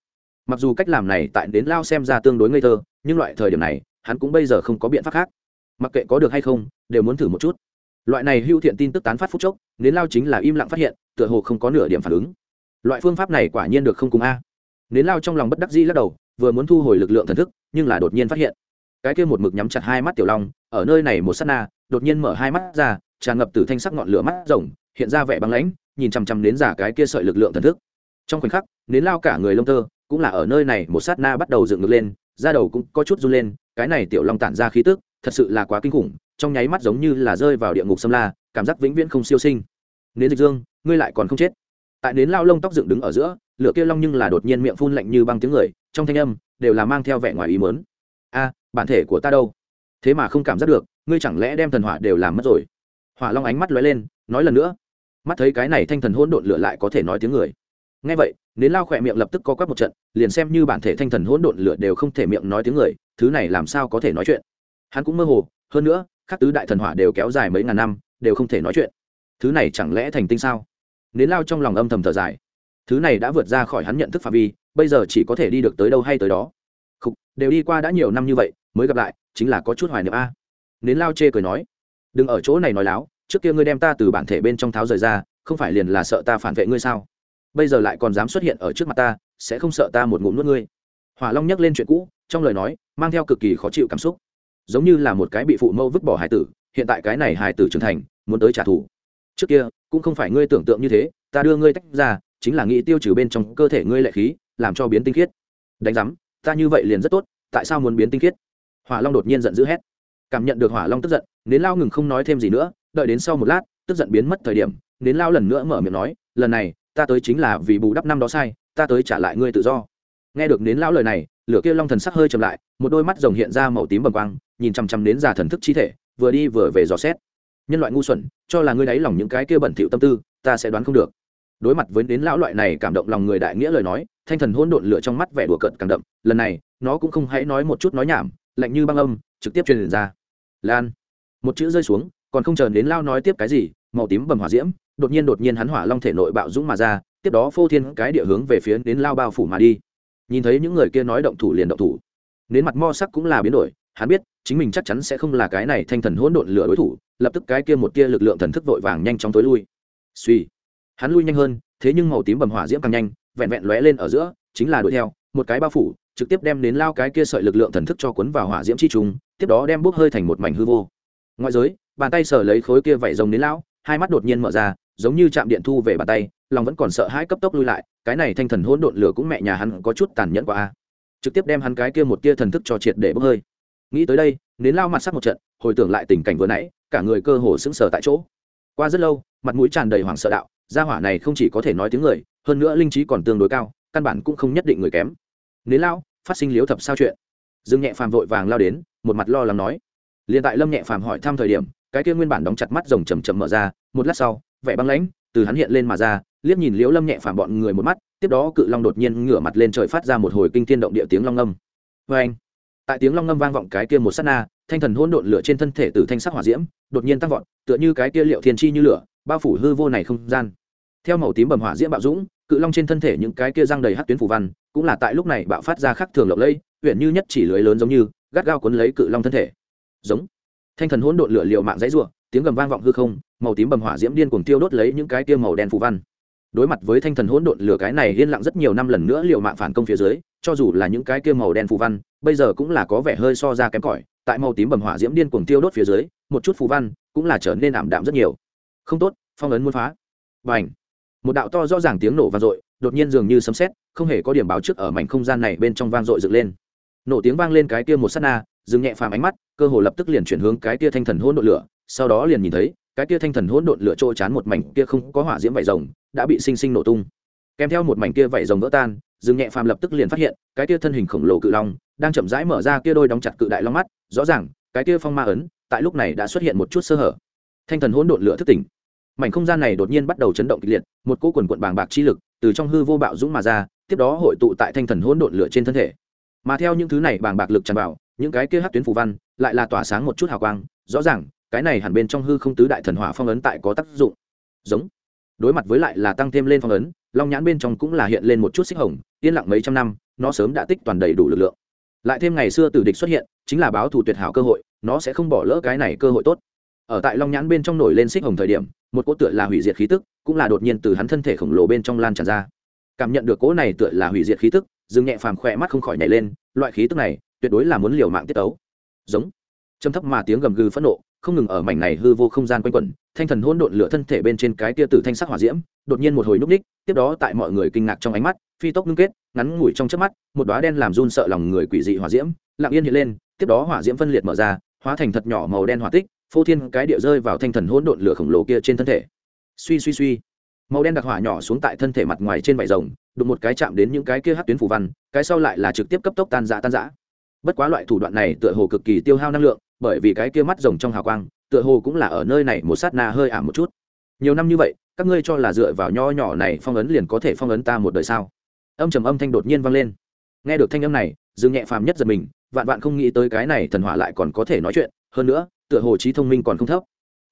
Mặc dù cách làm này tại đến lao xem ra tương đối ngây thơ, nhưng loại thời điểm này, hắn cũng bây giờ không có biện pháp khác. Mặc kệ có được hay không, đều muốn thử một chút loại này hưu thiện tin tức tán phát phút chốc Nến lao chính là im lặng phát hiện, tựa hồ không có nửa điểm phản ứng. Loại phương pháp này quả nhiên được không cùng a. Nến lao trong lòng bất đắc dĩ lắc đầu, vừa muốn thu hồi lực lượng thần thức, nhưng là đột nhiên phát hiện. Cái kia một mực nhắm chặt hai mắt tiểu long, ở nơi này một s á t na, đột nhiên mở hai mắt ra, tràn ngập từ thanh sắc ngọn lửa mắt rồng, hiện ra vẻ băng lãnh, nhìn chằm chằm đến giả cái kia sợi lực lượng thần thức. Trong khoảnh khắc nến lao cả người lông tơ, cũng là ở nơi này một sát na bắt đầu dựng ngược lên, da đầu cũng có chút run lên, cái này tiểu long tản ra khí tức thật sự là quá kinh khủng, trong nháy mắt giống như là rơi vào địa ngục xâm la, cảm giác vĩnh viễn không siêu sinh. Nến dịch dương, ngươi lại còn không chết. Tại nến lao lông tóc dựng đứng ở giữa, lửa kia long nhưng là đột nhiên miệng phun lạnh như băng tiếng người, trong thanh âm đều là mang theo vẻ ngoài ý mớn a, bản thể của ta đâu? Thế mà không cảm giác được, ngươi chẳng lẽ đem thần hỏa đều làm mất rồi? Hỏa long ánh mắt lóe lên, nói lần nữa. Mắt thấy cái này thanh thần hỗn độn lửa lại có thể nói tiếng người. Ngay vậy, nến lao khỏe miệng lập tức có quắc một trận, liền xem như bản thể thanh thần hỗn độn lửa đều không thể miệng nói tiếng người, thứ này làm sao có thể nói chuyện? Hắn cũng mơ hồ hơn nữa các tứ đại thần hỏa đều kéo dài mấy ngàn năm đều không thể nói chuyện. Thứ này chẳng lẽ thành tinh sao? Nến lao trong lòng âm thầm thở dài. Thứ này đã vượt ra khỏi hắn nhận thức phạm vi bây giờ chỉ có thể đi được tới đâu hay tới đó. Khúc, đều đi qua đã nhiều năm như vậy mới gặp lại chính là có chút hoài niệm a. Nến lao chê cười nói đừng ở chỗ này nói láo trước kia ngươi đem ta từ bản thể bên trong tháo rời ra không phải liền là sợ ta phản vệ ngươi sao? Bây giờ lại còn dám xuất hiện ở trước mặt ta sẽ không sợ ta một ngụm nuốt ngươi. Hỏa long nhắc lên chuyện cũ trong lời nói mang theo cực kỳ khó chịu cảm xúc giống như là một cái bị phụ mâu vứt bỏ hải tử, hiện tại cái này hải tử trưởng thành, muốn tới trả thù. Trước kia, cũng không phải ngươi tưởng tượng như thế, ta đưa ngươi tách ra, chính là nghĩ tiêu trừ bên trong cơ thể ngươi lệ khí, làm cho biến tinh khiết. Đánh giám, ta như vậy liền rất tốt, tại sao muốn biến tinh khiết? Hỏa long đột nhiên giận dữ hét. Cảm nhận được hỏa long tức giận, nến lao ngừng không nói thêm gì nữa, đợi đến sau một lát, tức giận biến mất thời điểm, nến lao lần nữa mở miệng nói, lần này, ta tới chính là vì bù đắp năm đó sai, ta tới trả lại ngươi tự do. Nghe được nến lao lời này, lửa kia long thần sắc hơi chậm lại, một đôi mắt rồng hiện ra màu tím bầm quang nhìn chằm chằm đến già thần thức chi thể, vừa đi vừa về dò xét. Nhân loại ngu xuẩn, cho là ngươi đáy lòng những cái kia bẩn thỉu tâm tư, ta sẽ đoán không được. Đối mặt với đến lão loại này cảm động lòng người đại nghĩa lời nói, thanh thần hôn độn lửa trong mắt vẻ đùa cợt càng đậm, lần này, nó cũng không hãy nói một chút nói nhảm, lạnh như băng âm, trực tiếp truyền ra. Lan, một chữ rơi xuống, còn không chờ đến lao nói tiếp cái gì, màu tím bầm hỏa diễm, đột nhiên đột nhiên hắn hỏa long thể nội bạo dũng mà ra, tiếp đó phô thiên cái địa hướng về phía đến lao bao phủ mà đi. Nhìn thấy những người kia nói động thủ liền động thủ. Đến mặt mo sắc cũng là biến đổi, hắn biết chính mình chắc chắn sẽ không là cái này thanh thần hỗn độn lửa đối thủ, lập tức cái kia một tia lực lượng thần thức vội vàng nhanh chóng tối lui. Suy, hắn lui nhanh hơn, thế nhưng màu tím bầm hỏa diễm càng nhanh, vẹn vẹn lóe lên ở giữa, chính là đuổi theo, một cái bao phủ, trực tiếp đem đến lao cái kia sợi lực lượng thần thức cho cuốn vào hỏa diễm chi trùng, tiếp đó đem bốc hơi thành một mảnh hư vô. Ngoại giới, bàn tay sờ lấy khối kia vảy rồng đến lão, hai mắt đột nhiên mở ra, giống như chạm điện thu về bàn tay, lòng vẫn còn sợ hãi cấp tốc lui lại, cái này thanh thần hỗn độn lửa cũng mẹ nhà hắn có chút tàn nhẫn quá a. Trực tiếp đem hắn cái kia một tia thần thức cho triệt để bốc hơi nghĩ tới đây, nến lao mặt sắc một trận, hồi tưởng lại tình cảnh vừa nãy, cả người cơ hồ sững sờ tại chỗ. Qua rất lâu, mặt mũi tràn đầy hoảng sợ đạo, gia hỏa này không chỉ có thể nói tiếng người, hơn nữa linh trí còn tương đối cao, căn bản cũng không nhất định người kém. Nến lao, phát sinh liếu thập sao chuyện. Dương nhẹ phàm vội vàng lao đến, một mặt lo lắng nói. Liền tại lâm nhẹ phàm hỏi thăm thời điểm, cái kia nguyên bản đóng chặt mắt rồng chầm chầm mở ra, một lát sau, vẻ băng lãnh từ hắn hiện lên mà ra, liếc nhìn liễu lâm nhẹ phàm bọn người một mắt, tiếp đó cự long đột nhiên ngửa mặt lên trời phát ra một hồi kinh thiên động địa tiếng long âm. vê anh tại tiếng long ngâm vang vọng cái kia một sát na, thanh thần hỗn độn lửa trên thân thể từ thanh sắc hỏa diễm, đột nhiên tăng vọt, tựa như cái kia liệu thiên chi như lửa, bao phủ hư vô này không gian. Theo màu tím bầm hỏa diễm bạo dũng, cự long trên thân thể những cái kia răng đầy hát tuyến phủ văn, cũng là tại lúc này bạo phát ra khắc thường lộng lẫy huyện như nhất chỉ lưới lớn giống như, gắt gao cuốn lấy cự long thân thể. Giống. Thanh thần hỗn độn lửa liệu mạng dãy rủa, tiếng gầm vang vọng hư không, màu tím bầm hỏa diễm điên cuồng tiêu đốt lấy những cái kia màu đen phủ văn. Đối mặt với thanh thần hỗn độn lửa cái này yên lặng rất nhiều năm lần nữa liệu mạng phản công phía dưới, cho dù là những cái kia màu đen phù văn bây giờ cũng là có vẻ hơi so ra kém cỏi, tại màu tím bầm hỏa diễm điên cuồng tiêu đốt phía dưới, một chút phù văn cũng là trở nên ảm đạm rất nhiều. Không tốt, phong ấn muốn phá. Và ảnh một đạo to rõ ràng tiếng nổ vang dội, đột nhiên dường như sấm sét, không hề có điểm báo trước ở mảnh không gian này bên trong vang dội dựng lên. Nổ tiếng vang lên cái kia một sát na, dừng nhẹ phàm ánh mắt, cơ hồ lập tức liền chuyển hướng cái kia thanh thần hỗn độn lửa, sau đó liền nhìn thấy, cái kia thanh thần hỗn độn lửa trôi chán một mảnh kia không có hỏa diễm vảy rồng, đã bị sinh sinh nổ tung. Kèm theo một mảnh kia vảy rồng vỡ tan, dừng nhẹ phàm lập tức liền phát hiện, cái kia thân hình khổng lồ cự long đang chậm rãi mở ra kia đôi đóng chặt cự đại long mắt, rõ ràng, cái kia phong ma ấn, tại lúc này đã xuất hiện một chút sơ hở. Thanh thần hỗn độn lửa thức tỉnh. Mảnh không gian này đột nhiên bắt đầu chấn động kịch liệt, một cỗ quần quận bàng bạc chi lực từ trong hư vô bạo dũng mà ra, tiếp đó hội tụ tại thanh thần hỗn độn lửa trên thân thể. Mà theo những thứ này bàng bạc lực tràn vào, những cái kia hát tuyến phù văn lại là tỏa sáng một chút hào quang, rõ ràng, cái này hẳn bên trong hư không tứ đại thần hỏa phong ấn tại có tác dụng. Giống. Đối mặt với lại là tăng thêm lên phong ấn, long nhãn bên trong cũng là hiện lên một chút xích hồng, yên lặng mấy trăm năm, nó sớm đã tích toàn đầy đủ lực lượng lại thêm ngày xưa tử địch xuất hiện, chính là báo thù tuyệt hảo cơ hội, nó sẽ không bỏ lỡ cái này cơ hội tốt. Ở tại long nhãn bên trong nổi lên xích hồng thời điểm, một cỗ tựa là hủy diệt khí tức, cũng là đột nhiên từ hắn thân thể khổng lồ bên trong lan tràn ra. Cảm nhận được cỗ này tựa là hủy diệt khí tức, dương nhẹ phàm khỏe mắt không khỏi nhảy lên, loại khí tức này, tuyệt đối là muốn liều mạng tiết tấu. Giống. Châm thấp mà tiếng gầm gừ phẫn nộ, không ngừng ở mảnh này hư vô không gian quanh quẩn, thanh thần hỗn độn lửa thân thể bên trên cái tia tử thanh sắc hỏa diễm, đột nhiên một hồi núp ních, tiếp đó tại mọi người kinh ngạc trong ánh mắt, phi tốc ngưng kết ngắn ngủi trong chớp mắt, một đóa đen làm run sợ lòng người quỷ dị hỏa diễm, lặng yên hiện lên, tiếp đó hỏa diễm phân liệt mở ra, hóa thành thật nhỏ màu đen hỏa tích, phô thiên cái địa rơi vào thanh thần hỗn độn lửa khổng lồ kia trên thân thể. Suy suy suy. Màu đen đặc hỏa nhỏ xuống tại thân thể mặt ngoài trên vải rồng, đụng một cái chạm đến những cái kia hát tuyến phủ văn, cái sau lại là trực tiếp cấp tốc tan rã tan rã. bất quá loại thủ đoạn này tựa hồ cực kỳ tiêu hao năng lượng, bởi vì cái kia mắt rồng trong hào quang, tựa hồ cũng là ở nơi này một sát na hơi ảm một chút. Nhiều năm như vậy, các ngươi cho là dựa vào nho nhỏ này phong ấn liền có thể phong ấn ta một đời sao? Âm trầm âm thanh đột nhiên vang lên. Nghe được thanh âm này, dương nhẹ phàm nhất giật mình, vạn vạn không nghĩ tới cái này thần hỏa lại còn có thể nói chuyện, hơn nữa, tựa hồ trí thông minh còn không thấp.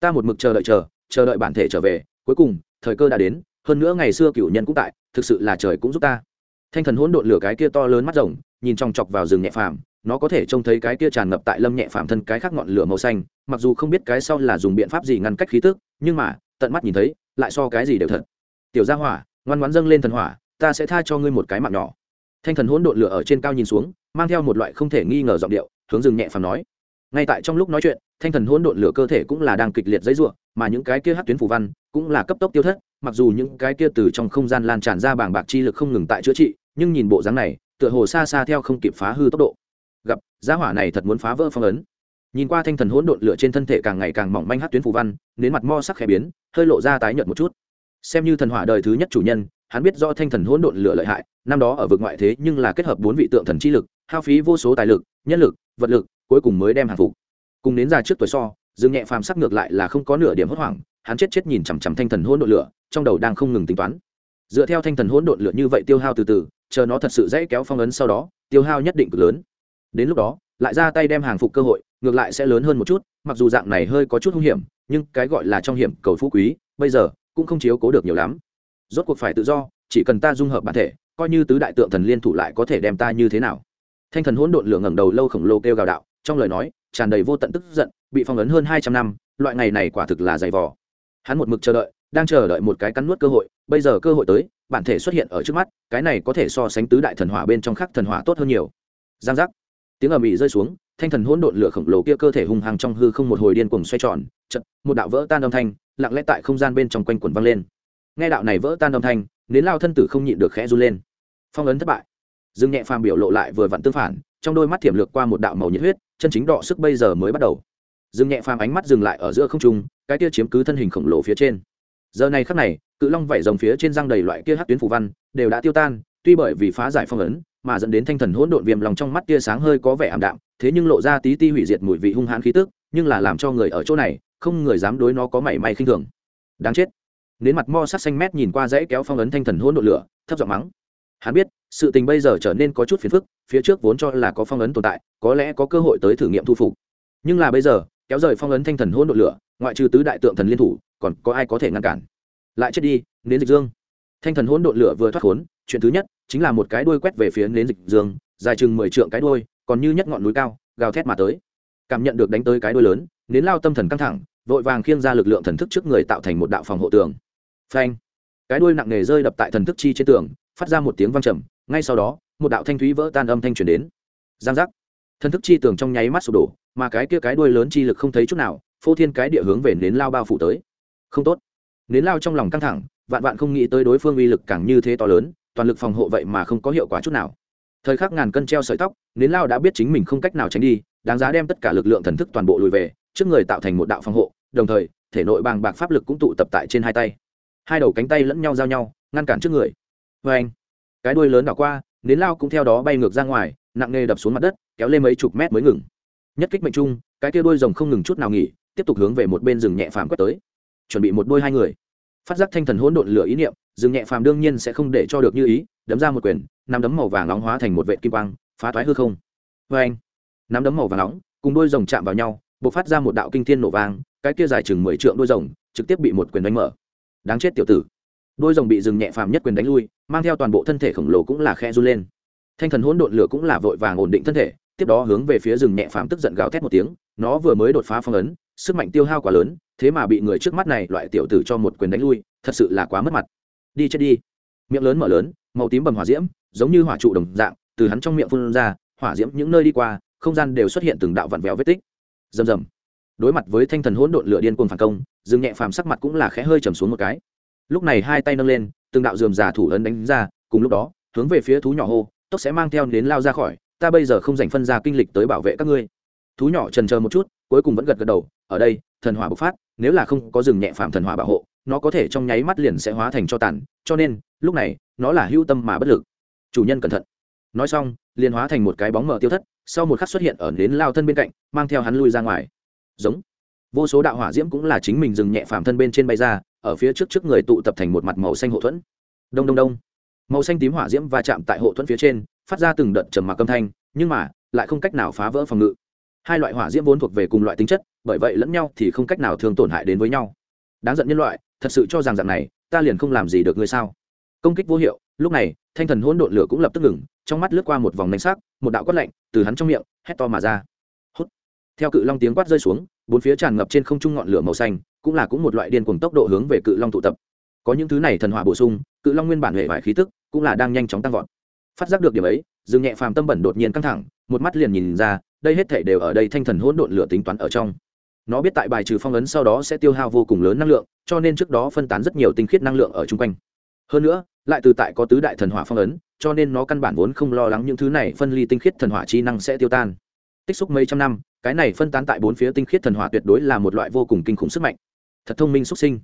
Ta một mực chờ đợi chờ chờ đợi bản thể trở về, cuối cùng, thời cơ đã đến, hơn nữa ngày xưa cựu nhân cũng tại, thực sự là trời cũng giúp ta. Thanh thần hỗn độn lửa cái kia to lớn mắt rồng, nhìn trong chọc vào rừng nhẹ phàm, nó có thể trông thấy cái kia tràn ngập tại lâm nhẹ phàm thân cái khác ngọn lửa màu xanh, mặc dù không biết cái sau là dùng biện pháp gì ngăn cách khí tức, nhưng mà, tận mắt nhìn thấy, lại so cái gì đều thật. Tiểu gia hỏa, ngoan ngoãn dâng lên thần hỏa ta sẽ tha cho ngươi một cái mạng nhỏ. Thanh thần hỗn độn lửa ở trên cao nhìn xuống, mang theo một loại không thể nghi ngờ giọng điệu, hướng rừng nhẹ phàm nói. Ngay tại trong lúc nói chuyện, thanh thần hỗn độn lửa cơ thể cũng là đang kịch liệt dãy rủa, mà những cái kia hát tuyến phù văn cũng là cấp tốc tiêu thất, mặc dù những cái kia từ trong không gian lan tràn ra bảng bạc chi lực không ngừng tại chữa trị, nhưng nhìn bộ dáng này, tựa hồ xa xa theo không kịp phá hư tốc độ. Gặp, gia hỏa này thật muốn phá vỡ phong ấn. Nhìn qua thanh thần hỗn độn lửa trên thân thể càng ngày càng mỏng manh hát tuyến phù văn đến mặt mo sắc khẽ biến, hơi lộ ra tái nhợt một chút. Xem như thần hỏa đời thứ nhất chủ nhân hắn biết do thanh thần hỗn độn lửa lợi hại, năm đó ở vực ngoại thế nhưng là kết hợp bốn vị tượng thần chi lực, hao phí vô số tài lực, nhân lực, vật lực, cuối cùng mới đem hàng phục. Cùng đến ra trước tuổi so, dương nhẹ phàm sắc ngược lại là không có nửa điểm hốt hoảng, hắn chết chết nhìn chằm chằm thanh thần hỗn độn lửa, trong đầu đang không ngừng tính toán. Dựa theo thanh thần hỗn độn lửa như vậy tiêu hao từ từ, chờ nó thật sự dễ kéo phong ấn sau đó, tiêu hao nhất định cực lớn. Đến lúc đó, lại ra tay đem hàng phục cơ hội, ngược lại sẽ lớn hơn một chút, mặc dù dạng này hơi có chút hung hiểm, nhưng cái gọi là trong hiểm cầu phú quý, bây giờ cũng không chiếu cố được nhiều lắm rốt cuộc phải tự do, chỉ cần ta dung hợp bản thể, coi như tứ đại tượng thần liên thủ lại có thể đem ta như thế nào? Thanh thần hỗn độn lửa ngẩng đầu lâu khổng lồ kêu gào đạo, trong lời nói, tràn đầy vô tận tức giận, bị phong ấn hơn hai trăm năm, loại ngày này quả thực là dày vò. Hắn một mực chờ đợi, đang chờ đợi một cái cắn nuốt cơ hội, bây giờ cơ hội tới, bản thể xuất hiện ở trước mắt, cái này có thể so sánh tứ đại thần hỏa bên trong khắc thần hỏa tốt hơn nhiều. Giang giác. Tiếng ầm ĩ rơi xuống, thanh thần hỗn độn lửa khổng lồ kia cơ thể hung hăng trong hư không một hồi điên cuồng xoay tròn chật một đạo vỡ tan âm thanh, lặng lẽ tại không gian bên trong quanh quẩn vang lên nghe đạo này vỡ tan âm thanh, nến lao thân tử không nhịn được khẽ run lên. Phong ấn thất bại. Dương nhẹ phàm biểu lộ lại vừa vặn tương phản, trong đôi mắt thiểm lược qua một đạo màu nhiệt huyết, chân chính đọ sức bây giờ mới bắt đầu. Dương nhẹ phàm ánh mắt dừng lại ở giữa không trung, cái kia chiếm cứ thân hình khổng lồ phía trên. Giờ này khắc này, cự long vảy rồng phía trên răng đầy loại kia hát tuyến phù văn, đều đã tiêu tan, tuy bởi vì phá giải phong ấn, mà dẫn đến thanh thần hỗn độn viêm lòng trong mắt tia sáng hơi có vẻ ảm đạm, thế nhưng lộ ra tí ti hủy diệt mùi vị hung hãn khí tức, nhưng là làm cho người ở chỗ này, không người dám đối nó có mảy may khinh thường. Đáng chết đến mặt mo sắc xanh mét nhìn qua dãy kéo phong ấn thanh thần hỗn độ lửa, thấp giọng mắng. Hắn biết, sự tình bây giờ trở nên có chút phiền phức, phía trước vốn cho là có phong ấn tồn tại, có lẽ có cơ hội tới thử nghiệm thu phục. Nhưng là bây giờ, kéo rời phong ấn thanh thần hỗn độ lửa, ngoại trừ tứ đại tượng thần liên thủ, còn có ai có thể ngăn cản? Lại chết đi, nến dịch dương. Thanh thần hỗn độn lửa vừa thoát khốn, chuyện thứ nhất chính là một cái đuôi quét về phía nến dịch dương, dài chừng mười trượng cái đuôi, còn như nhất ngọn núi cao, gào thét mà tới. Cảm nhận được đánh tới cái đuôi lớn, nến lao tâm thần căng thẳng, vội vàng khiêng ra lực lượng thần thức trước người tạo thành một đạo phòng hộ tường phanh. Cái đuôi nặng nề rơi đập tại thần thức chi trên tường, phát ra một tiếng vang trầm, ngay sau đó, một đạo thanh thúy vỡ tan âm thanh truyền đến. Giang giác. Thần thức chi tường trong nháy mắt sụp đổ, mà cái kia cái đuôi lớn chi lực không thấy chút nào, phô thiên cái địa hướng về nến lao bao phủ tới. Không tốt. Nến lao trong lòng căng thẳng, vạn vạn không nghĩ tới đối phương uy lực càng như thế to lớn, toàn lực phòng hộ vậy mà không có hiệu quả chút nào. Thời khắc ngàn cân treo sợi tóc, nến lao đã biết chính mình không cách nào tránh đi, đáng giá đem tất cả lực lượng thần thức toàn bộ lùi về, trước người tạo thành một đạo phòng hộ, đồng thời, thể nội bàng bạc pháp lực cũng tụ tập tại trên hai tay hai đầu cánh tay lẫn nhau giao nhau, ngăn cản trước người. Vê anh, cái đuôi lớn đảo qua, nến lao cũng theo đó bay ngược ra ngoài, nặng nề đập xuống mặt đất, kéo lên mấy chục mét mới ngừng. Nhất kích mệnh trung, cái kia đuôi rồng không ngừng chút nào nghỉ, tiếp tục hướng về một bên rừng nhẹ phàm quét tới. Chuẩn bị một đôi hai người. Phát giác thanh thần hỗn độn lửa ý niệm, rừng nhẹ phàm đương nhiên sẽ không để cho được như ý, đấm ra một quyền, nắm đấm màu vàng nóng hóa thành một vệ kim quang, phá thoái hư không. Vê anh, nắm đấm màu vàng nóng, cùng đôi rồng chạm vào nhau b ộ c phát ra một đạo kinh thiên nổ vàng cái kia dài chừng mười trượng đôi rồng, trực tiếp bị một quyền đánh mở đáng chết tiểu tử. Đôi rồng bị rừng nhẹ phàm nhất quyền đánh lui, mang theo toàn bộ thân thể khổng lồ cũng là khe run lên. Thanh thần hỗn độn lửa cũng là vội vàng ổn định thân thể, tiếp đó hướng về phía rừng nhẹ phàm tức giận gào thét một tiếng, nó vừa mới đột phá phong ấn, sức mạnh tiêu hao quá lớn, thế mà bị người trước mắt này loại tiểu tử cho một quyền đánh lui, thật sự là quá mất mặt. Đi chết đi. Miệng lớn mở lớn, màu tím bầm hỏa diễm, giống như hỏa trụ đồng dạng, từ hắn trong miệng phun ra, hỏa diễm những nơi đi qua, không gian đều xuất hiện từng đạo vặn vẹo vết tích. Rầm rầm. Đối mặt với thanh thần hỗn độn lửa điên cuồng phản công dương nhẹ phàm sắc mặt cũng là khẽ hơi trầm xuống một cái. Lúc này hai tay nâng lên, từng đạo dườm giả thủ ấn đánh ra, cùng lúc đó, hướng về phía thú nhỏ hô, tốc sẽ mang theo đến lao ra khỏi, ta bây giờ không dành phân ra kinh lịch tới bảo vệ các ngươi. Thú nhỏ trần chờ một chút, cuối cùng vẫn gật gật đầu, ở đây, thần hỏa bộc phát, nếu là không có rừng nhẹ phàm thần hỏa bảo hộ, nó có thể trong nháy mắt liền sẽ hóa thành cho tàn, cho nên, lúc này, nó là hữu tâm mà bất lực. Chủ nhân cẩn thận. Nói xong, liền hóa thành một cái bóng mờ tiêu thất, sau một khắc xuất hiện ở đến lao thân bên cạnh, mang theo hắn lui ra ngoài. Giống vô số đạo hỏa diễm cũng là chính mình dừng nhẹ phàm thân bên trên bay ra, ở phía trước trước người tụ tập thành một mặt màu xanh hộ thuẫn. Đông đông đông. Màu xanh tím hỏa diễm va chạm tại hộ thuẫn phía trên, phát ra từng đợt trầm mặc âm thanh, nhưng mà, lại không cách nào phá vỡ phòng ngự. Hai loại hỏa diễm vốn thuộc về cùng loại tính chất, bởi vậy lẫn nhau thì không cách nào thường tổn hại đến với nhau. Đáng giận nhân loại, thật sự cho rằng dạng này, ta liền không làm gì được ngươi sao? Công kích vô hiệu, lúc này, thanh thần hỗn độn lửa cũng lập tức ngừng, trong mắt lướt qua một vòng nanh sắc, một đạo quát lạnh từ hắn trong miệng, hét to mà ra. Hút. Theo cự long tiếng quát rơi xuống bốn phía tràn ngập trên không trung ngọn lửa màu xanh, cũng là cũng một loại điên cuồng tốc độ hướng về cự long tụ tập. Có những thứ này thần hỏa bổ sung, cự long nguyên bản hệ vải khí tức cũng là đang nhanh chóng tăng vọt. Phát giác được điểm ấy, dương nhẹ phàm tâm bẩn đột nhiên căng thẳng, một mắt liền nhìn ra, đây hết thể đều ở đây thanh thần hỗn độn lửa tính toán ở trong. Nó biết tại bài trừ phong ấn sau đó sẽ tiêu hao vô cùng lớn năng lượng, cho nên trước đó phân tán rất nhiều tinh khiết năng lượng ở chung quanh. Hơn nữa, lại từ tại có tứ đại thần hỏa phong ấn, cho nên nó căn bản vốn không lo lắng những thứ này phân ly tinh khiết thần hỏa chi năng sẽ tiêu tan. Tích xúc mấy trăm năm cái này phân tán tại bốn phía tinh khiết thần hỏa tuyệt đối là một loại vô cùng kinh khủng sức mạnh. Thật thông minh xuất sinh.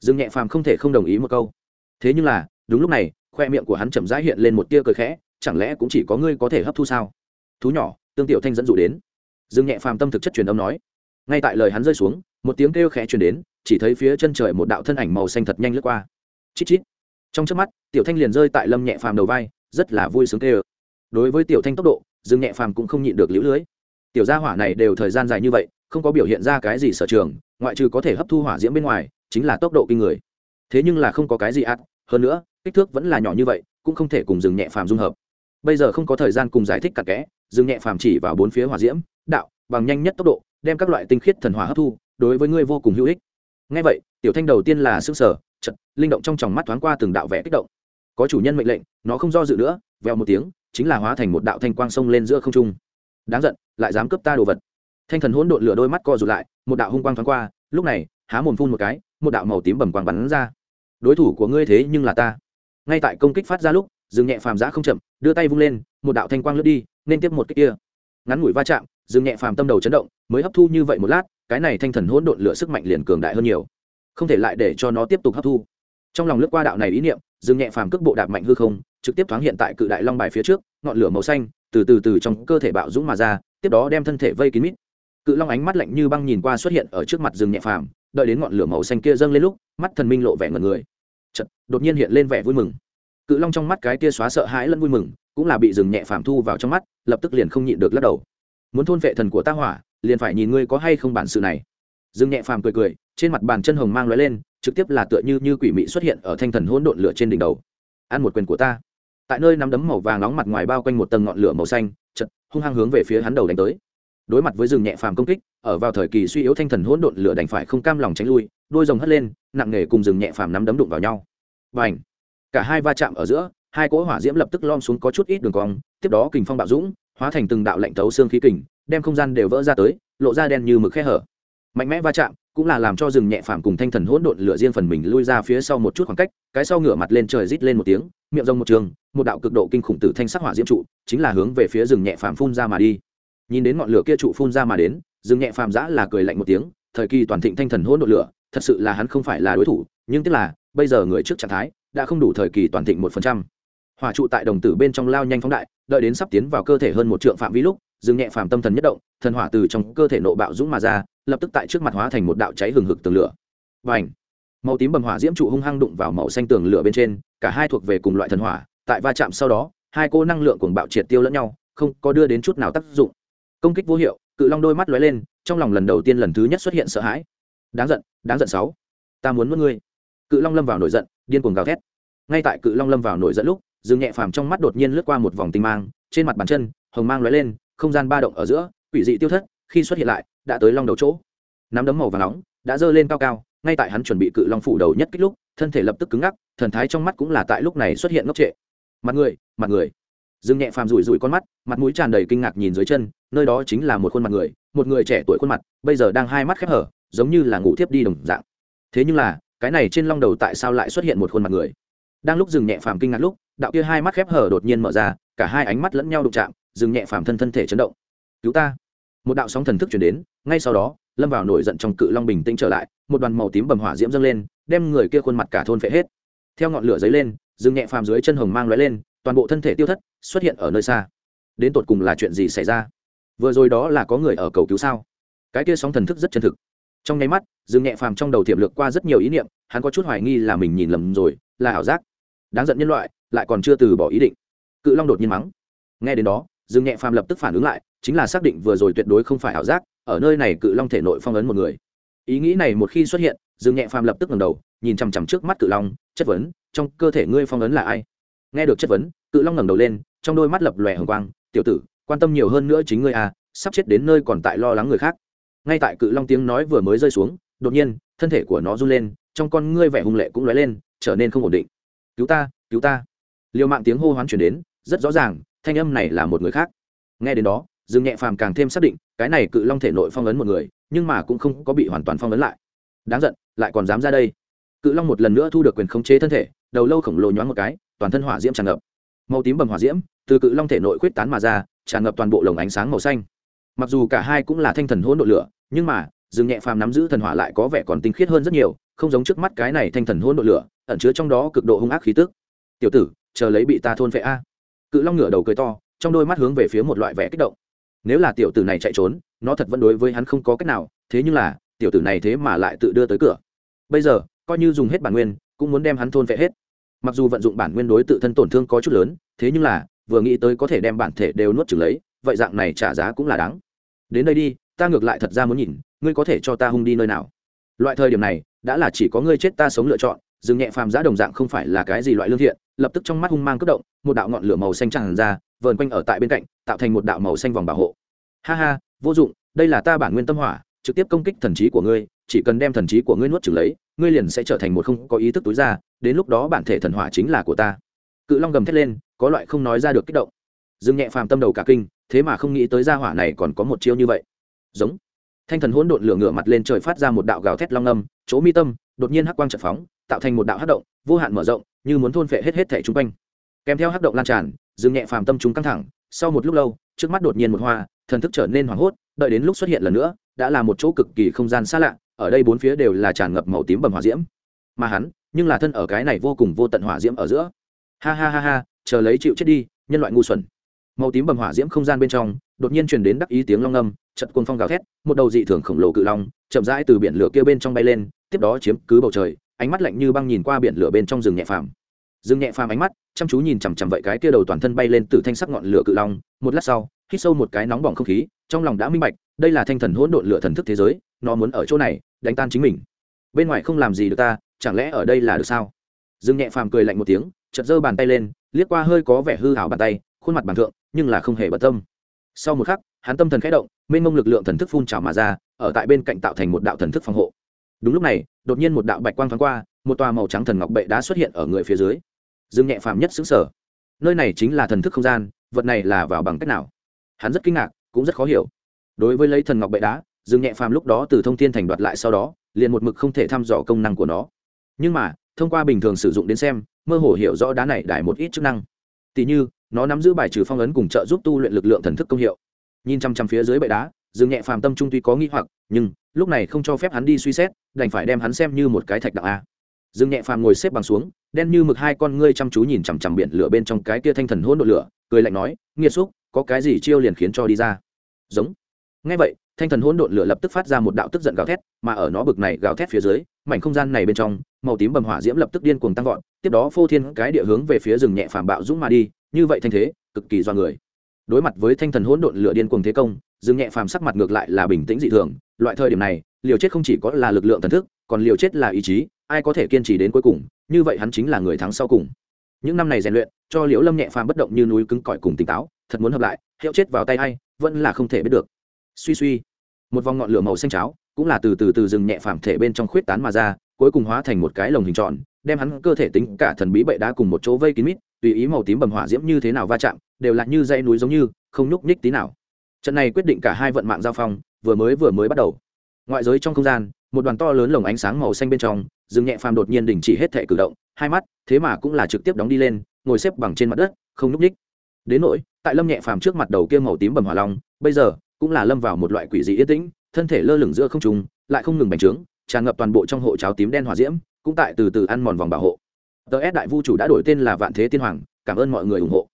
Dương nhẹ phàm không thể không đồng ý một câu. Thế nhưng là, đúng lúc này, khoe miệng của hắn chậm rãi hiện lên một tia cười khẽ, chẳng lẽ cũng chỉ có ngươi có thể hấp thu sao? Thú nhỏ, tương tiểu thanh dẫn dụ đến. Dương nhẹ phàm tâm thực chất truyền âm nói. Ngay tại lời hắn rơi xuống, một tiếng kêu khẽ truyền đến, chỉ thấy phía chân trời một đạo thân ảnh màu xanh thật nhanh lướt qua. Chít chít. Trong trước mắt, tiểu thanh liền rơi tại lâm nhẹ phàm đầu vai, rất là vui sướng kêu. Đối với tiểu thanh tốc độ, dương nhẹ phàm cũng không nhịn được liễu lưới tiểu gia hỏa này đều thời gian dài như vậy, không có biểu hiện ra cái gì sở trường, ngoại trừ có thể hấp thu hỏa diễm bên ngoài, chính là tốc độ kinh người. Thế nhưng là không có cái gì ạt hơn nữa, kích thước vẫn là nhỏ như vậy, cũng không thể cùng rừng nhẹ phàm dung hợp. Bây giờ không có thời gian cùng giải thích cặn kẽ, rừng nhẹ phàm chỉ vào bốn phía hỏa diễm, đạo, bằng nhanh nhất tốc độ, đem các loại tinh khiết thần hỏa hấp thu, đối với ngươi vô cùng hữu ích. Ngay vậy, tiểu thanh đầu tiên là xương sở chật linh động trong tròng mắt thoáng qua từng đạo vẽ kích động. Có chủ nhân mệnh lệnh, nó không do dự nữa, vèo một tiếng, chính là hóa thành một đạo thanh quang sông lên giữa không trung đáng giận, lại dám cướp ta đồ vật. Thanh thần hỗn độn lửa đôi mắt co rụt lại, một đạo hung quang thoáng qua, lúc này, há mồm phun một cái, một đạo màu tím bầm quang bắn ra. Đối thủ của ngươi thế nhưng là ta. Ngay tại công kích phát ra lúc dừng nhẹ phàm giã không chậm, đưa tay vung lên, một đạo thanh quang lướt đi, nên tiếp một cái kia. Ngắn ngủi va chạm dừng nhẹ phàm tâm đầu chấn động, mới hấp thu như vậy một lát, cái này thanh thần hỗn độn lửa sức mạnh liền cường đại hơn nhiều. Không thể lại để cho nó tiếp tục hấp thu. Trong lòng lướt qua đạo này ý niệm dừng nhẹ phàm cước bộ đạp mạnh hư không, trực tiếp thoáng hiện tại cự đại long bài phía trước, ngọn lửa màu xanh từ từ từ trong cơ thể bạo dũng mà ra tiếp đó đem thân thể vây kín mít. Cự long ánh mắt lạnh như băng nhìn qua xuất hiện ở trước mặt rừng nhẹ phàm đợi đến ngọn lửa màu xanh kia dâng lên lúc mắt thần minh lộ vẻ ngần người. Chật, đột nhiên hiện lên vẻ vui mừng. Cự long trong mắt cái kia xóa sợ hãi lẫn vui mừng cũng là bị rừng nhẹ phàm thu vào trong mắt lập tức liền không nhịn được lắc đầu. Muốn thôn vệ thần của ta hỏa liền phải nhìn ngươi có hay không bản sự này. Rừng nhẹ phàm cười cười trên mặt bàn chân hồng mang lóe lên trực tiếp là tựa như như quỷ mị xuất hiện ở thanh thần hỗn độn lửa trên đỉnh đầu. Ăn một quyền của ta tại nơi nắm đấm màu vàng nóng mặt ngoài bao quanh một tầng ngọn lửa màu xanh chật hung hăng hướng về phía hắn đầu đánh tới. Đối mặt với rừng nhẹ phàm công kích, ở vào thời kỳ suy yếu thanh thần hỗn độn lửa đành phải không cam lòng tránh lui, đôi rồng hất lên, nặng nề cùng rừng nhẹ phàm nắm đấm đụng vào nhau. Và ảnh cả hai va chạm ở giữa, hai cỗ hỏa diễm lập tức lom xuống có chút ít đường cong, tiếp đó kình phong bạo dũng, hóa thành từng đạo lạnh tấu xương khí kình, đem không gian đều vỡ ra tới, lộ ra đen như mực khe hở. Mạnh mẽ va chạm cũng là làm cho rừng nhẹ phàm cùng thanh thần hỗn độn lửa riêng phần mình lui ra phía sau một chút khoảng cách, cái sau ngửa mặt lên trời rít lên một tiếng, miệng rông một trường, một đạo cực độ kinh khủng tử thanh sắc hỏa diễm trụ, chính là hướng về phía rừng nhẹ phàm phun ra mà đi. Nhìn đến ngọn lửa kia trụ phun ra mà đến, rừng nhẹ phàm giã là cười lạnh một tiếng, thời kỳ toàn thịnh thanh thần hỗn độn lửa, thật sự là hắn không phải là đối thủ, nhưng tức là, bây giờ người trước trạng thái, đã không đủ thời kỳ toàn thịnh một phần trăm. Hỏa trụ tại đồng tử bên trong lao nhanh phóng đại, đợi đến sắp tiến vào cơ thể hơn một trượng phạm vi lúc dừng nhẹ phàm tâm thần nhất động, thần hỏa từ trong cơ thể nộ bạo dũng mà ra, lập tức tại trước mặt hóa thành một đạo cháy hừng hực tường lửa. Và ảnh màu tím bầm hỏa diễm trụ hung hăng đụng vào màu xanh tường lửa bên trên, cả hai thuộc về cùng loại thần hỏa, tại va chạm sau đó, hai cô năng lượng cùng bạo triệt tiêu lẫn nhau, không có đưa đến chút nào tác dụng. Công kích vô hiệu, cự long đôi mắt lóe lên, trong lòng lần đầu tiên lần thứ nhất xuất hiện sợ hãi. Đáng giận đáng giận sáu. Ta muốn mất ngươi. Cự long lâm vào nổi giận, điên cuồng gào thét. Ngay tại cự long lâm vào nổi giận lúc dương nhẹ phàm trong mắt đột nhiên lướt qua một vòng tinh mang, trên mặt bàn chân, hồng mang lóe lên không gian ba động ở giữa, quỷ dị tiêu thất, khi xuất hiện lại, đã tới long đầu chỗ. Nắm đấm màu và nóng, đã dơ lên cao cao, ngay tại hắn chuẩn bị cự long phủ đầu nhất kích lúc, thân thể lập tức cứng ngắc, thần thái trong mắt cũng là tại lúc này xuất hiện ngốc trệ. Mặt người mặt người. Dương nhẹ phàm rủi rủi con mắt, mặt mũi tràn đầy kinh ngạc nhìn dưới chân, nơi đó chính là một khuôn mặt người, một người trẻ tuổi khuôn mặt, bây giờ đang hai mắt khép hở, giống như là ngủ thiếp đi đồng dạng. Thế nhưng là, cái này trên long đầu tại sao lại xuất hiện một khuôn mặt người? Đang lúc dừng nhẹ phàm kinh ngạc lúc, đạo kia hai mắt khép hở đột nhiên mở ra, cả hai ánh mắt lẫn nhau đụng chạm dừng nhẹ phàm thân thân thể chấn động. Cứu ta! Một đạo sóng thần thức chuyển đến, ngay sau đó, lâm vào nổi giận trong cự long bình tĩnh trở lại, một đoàn màu tím bầm hỏa diễm dâng lên, đem người kia khuôn mặt cả thôn phệ hết. Theo ngọn lửa dấy lên, dừng nhẹ phàm dưới chân hồng mang lóe lên, toàn bộ thân thể tiêu thất, xuất hiện ở nơi xa. Đến tột cùng là chuyện gì xảy ra? Vừa rồi đó là có người ở cầu cứu sao? Cái kia sóng thần thức rất chân thực. Trong nháy mắt, dừng nhẹ phàm trong đầu tiềm lược qua rất nhiều ý niệm, hắn có chút hoài nghi là mình nhìn lầm rồi, là ảo giác. Đáng giận nhân loại, lại còn chưa từ bỏ ý định. Cự long đột nhiên mắng. Nghe đến đó dương nhẹ phàm lập tức phản ứng lại, chính là xác định vừa rồi tuyệt đối không phải ảo giác, ở nơi này cự long thể nội phong ấn một người. Ý nghĩ này một khi xuất hiện dương nhẹ phàm lập tức ngẩng đầu, nhìn chằm chằm trước mắt cự long, chất vấn, trong cơ thể ngươi phong ấn là ai? Nghe được chất vấn, cự long ngẩng đầu lên, trong đôi mắt lập lòe hồng quang, tiểu tử, quan tâm nhiều hơn nữa chính ngươi à sắp chết đến nơi còn tại lo lắng người khác. Ngay tại cự long tiếng nói vừa mới rơi xuống, đột nhiên, thân thể của nó run lên, trong con ngươi vẻ hung lệ cũng lóe lên, trở nên không ổn định. Cứu ta cứu ta. Liều mạng tiếng hô hoán chuyển đến, rất rõ ràng thanh âm này là một người khác. Nghe đến đó, dương nhẹ phàm càng thêm xác định, cái này cự long thể nội phong ấn một người, nhưng mà cũng không có bị hoàn toàn phong ấn lại. Đáng giận, lại còn dám ra đây. Cự long một lần nữa thu được quyền khống chế thân thể, đầu lâu khổng lồ nhoáng một cái, toàn thân hỏa diễm tràn ngập. Màu tím bầm hỏa diễm, từ cự long thể nội quyết tán mà ra, tràn ngập toàn bộ lồng ánh sáng màu xanh. Mặc dù cả hai cũng là thanh thần hỗn độ lửa, nhưng mà, dương nhẹ phàm nắm giữ thần hỏa lại có vẻ còn tinh khiết hơn rất nhiều, không giống trước mắt cái này thanh thần hỗn độ lửa, ẩn chứa trong đó cực độ hung ác khí tức. Tiểu tử, chờ lấy bị ta thôn vệ a cự long ngửa đầu cười to, trong đôi mắt hướng về phía một loại vẻ kích động. Nếu là tiểu tử này chạy trốn, nó thật vẫn đối với hắn không có cách nào, thế nhưng là, tiểu tử này thế mà lại tự đưa tới cửa. Bây giờ, coi như dùng hết bản nguyên, cũng muốn đem hắn thôn vẽ hết. Mặc dù vận dụng bản nguyên đối tự thân tổn thương có chút lớn, thế nhưng là, vừa nghĩ tới có thể đem bản thể đều nuốt chừng lấy, vậy dạng này trả giá cũng là đáng. Đến đây đi, ta ngược lại thật ra muốn nhìn, ngươi có thể cho ta hung đi nơi nào. Loại thời điểm này, đã là chỉ có ngươi chết ta sống lựa chọn dừng nhẹ phàm giá đồng dạng không phải là cái gì loại lương thiện, lập tức trong mắt hung mang cất động, một đạo ngọn lửa màu xanh tràn ra, vờn quanh ở tại bên cạnh, tạo thành một đạo màu xanh vòng bảo hộ. Ha ha, vô dụng, đây là ta bản nguyên tâm hỏa, trực tiếp công kích thần trí của ngươi, chỉ cần đem thần trí của ngươi nuốt trừng lấy, ngươi liền sẽ trở thành một không có ý thức túi ra, đến lúc đó bản thể thần hỏa chính là của ta. Cự long gầm thét lên, có loại không nói ra được kích động. Dương nhẹ phàm tâm đầu cả kinh, thế mà không nghĩ tới gia hỏa này còn có một chiêu như vậy. Giống. Thanh thần hỗn độn lửa ngửa mặt lên trời phát ra một đạo gào thét long âm, chỗ mi tâm, đột nhiên hắc quang trận phóng tạo thành một đạo hắc động, vô hạn mở rộng, như muốn thôn phệ hết hết thể chung quanh. Kèm theo hắc động lan tràn dừng nhẹ phàm tâm chúng căng thẳng, sau một lúc lâu, trước mắt đột nhiên một hoa, thần thức trở nên hoảng hốt, đợi đến lúc xuất hiện lần nữa, đã là một chỗ cực kỳ không gian xa lạ, ở đây bốn phía đều là tràn ngập màu tím bầm hỏa diễm. Mà hắn, nhưng là thân ở cái này vô cùng vô tận hỏa diễm ở giữa. Ha ha ha ha, chờ lấy chịu chết đi, nhân loại ngu xuẩn. Màu tím bầm hỏa diễm không gian bên trong, đột nhiên truyền đến đắc ý tiếng long âm trận cuồng phong gào thét, một đầu dị thường khổng lồ cự long, chậm rãi từ biển lửa kia bên trong bay lên, tiếp đó chiếm cứ bầu trời ánh mắt lạnh như băng nhìn qua biển lửa bên trong rừng nhẹ phàm. Rừng nhẹ phàm ánh mắt, chăm chú nhìn chằm chằm vậy cái kia đầu toàn thân bay lên từ thanh sắc ngọn lửa cự long, một lát sau, hít sâu một cái nóng bỏng không khí, trong lòng đã minh bạch, đây là thanh thần hỗn độn lửa thần thức thế giới, nó muốn ở chỗ này, đánh tan chính mình. Bên ngoài không làm gì được ta, chẳng lẽ ở đây là được sao? Dương nhẹ phàm cười lạnh một tiếng chật giơ bàn tay lên, liếc qua hơi có vẻ hư hảo bàn tay, khuôn mặt bàn thượng, nhưng là không hề bận tâm. Sau một khắc, hắn tâm thần khẽ động, mênh mông lực lượng thần thức phun trào mà ra, ở tại bên cạnh tạo thành một đạo thần thức phòng hộ đúng lúc này, đột nhiên một đạo bạch quang thoáng qua, một tòa màu trắng thần ngọc bệ đá xuất hiện ở người phía dưới. Dương nhẹ phàm nhất xứng sở nơi này chính là thần thức không gian, vật này là vào bằng cách nào? Hắn rất kinh ngạc, cũng rất khó hiểu. Đối với lấy thần ngọc bệ đá, dương nhẹ phàm lúc đó từ thông tin thành đoạt lại sau đó, liền một mực không thể thăm dò công năng của nó. Nhưng mà, thông qua bình thường sử dụng đến xem, mơ hồ hiểu rõ đá này đải một ít chức năng. Tỉ như, nó nắm giữ bài trừ phong ấn cùng trợ giúp tu luyện lực lượng thần thức công hiệu. Nhìn chăm chăm phía dưới bệ đá, dương nhẹ phàm tâm trung tuy có nghi hoặc, nhưng lúc này không cho phép hắn đi suy xét, đành phải đem hắn xem như một cái thạch đạo a. Dương nhẹ phàm ngồi xếp bằng xuống, đen như mực hai con ngươi chăm chú nhìn chằm chằm biển lửa bên trong cái kia thanh thần hôn đội lửa, cười lạnh nói, nghiệt xúc, có cái gì chiêu liền khiến cho đi ra? Giống. Ngay vậy, thanh thần hỗn độn lửa lập tức phát ra một đạo tức giận gào thét, mà ở nó bực này gào thét phía dưới, mảnh không gian này bên trong, màu tím bầm hỏa diễm lập tức điên cuồng tăng vọt, tiếp đó phô thiên cái địa hướng về phía rừng nhẹ phàm bạo dũng mà đi, như vậy thanh thế, cực kỳ do người. Đối mặt với thanh thần hỗn độn lửa điên cuồng thế công, rừng nhẹ phàm sắc mặt ngược lại là bình tĩnh dị thường loại thời điểm này, liều chết không chỉ có là lực lượng thần thức, còn liều chết là ý chí, ai có thể kiên trì đến cuối cùng, như vậy hắn chính là người thắng sau cùng. Những năm này rèn luyện, cho liễu lâm nhẹ phàm bất động như núi cứng cỏi cùng tỉnh táo, thật muốn hợp lại, hiệu chết vào tay hay vẫn là không thể biết được. Suy suy, một vòng ngọn lửa màu xanh cháo, cũng là từ từ từ rừng nhẹ phàm thể bên trong khuyết tán mà ra, cuối cùng hóa thành một cái lồng hình tròn, đem hắn cơ thể tính cả thần bí bậy đá cùng một chỗ vây kín mít, tùy ý màu tím bầm hỏa diễm như thế nào va chạm, đều là như dây núi giống như, không nhúc nhích tí nào trận này quyết định cả hai vận mạng giao phong, vừa mới vừa mới bắt đầu. Ngoại giới trong không gian, một đoàn to lớn lồng ánh sáng màu xanh bên trong dừng nhẹ phàm đột nhiên đình chỉ hết thể cử động, hai mắt, thế mà cũng là trực tiếp đóng đi lên, ngồi xếp bằng trên mặt đất, không nhúc ních đến nỗi, tại lâm nhẹ phàm trước mặt đầu kia màu tím bầm hỏa long, bây giờ, cũng là lâm vào một loại quỷ dị yên tĩnh, thân thể lơ lửng giữa không trung, lại không ngừng bành trướng, tràn ngập toàn bộ trong hộ cháo tím đen hỏa diễm, cũng tại từ từ ăn mòn vòng bảo hộ. Ts đại vu chủ đã đổi tên là vạn thế tiên hoàng, cảm ơn mọi người ủng hộ.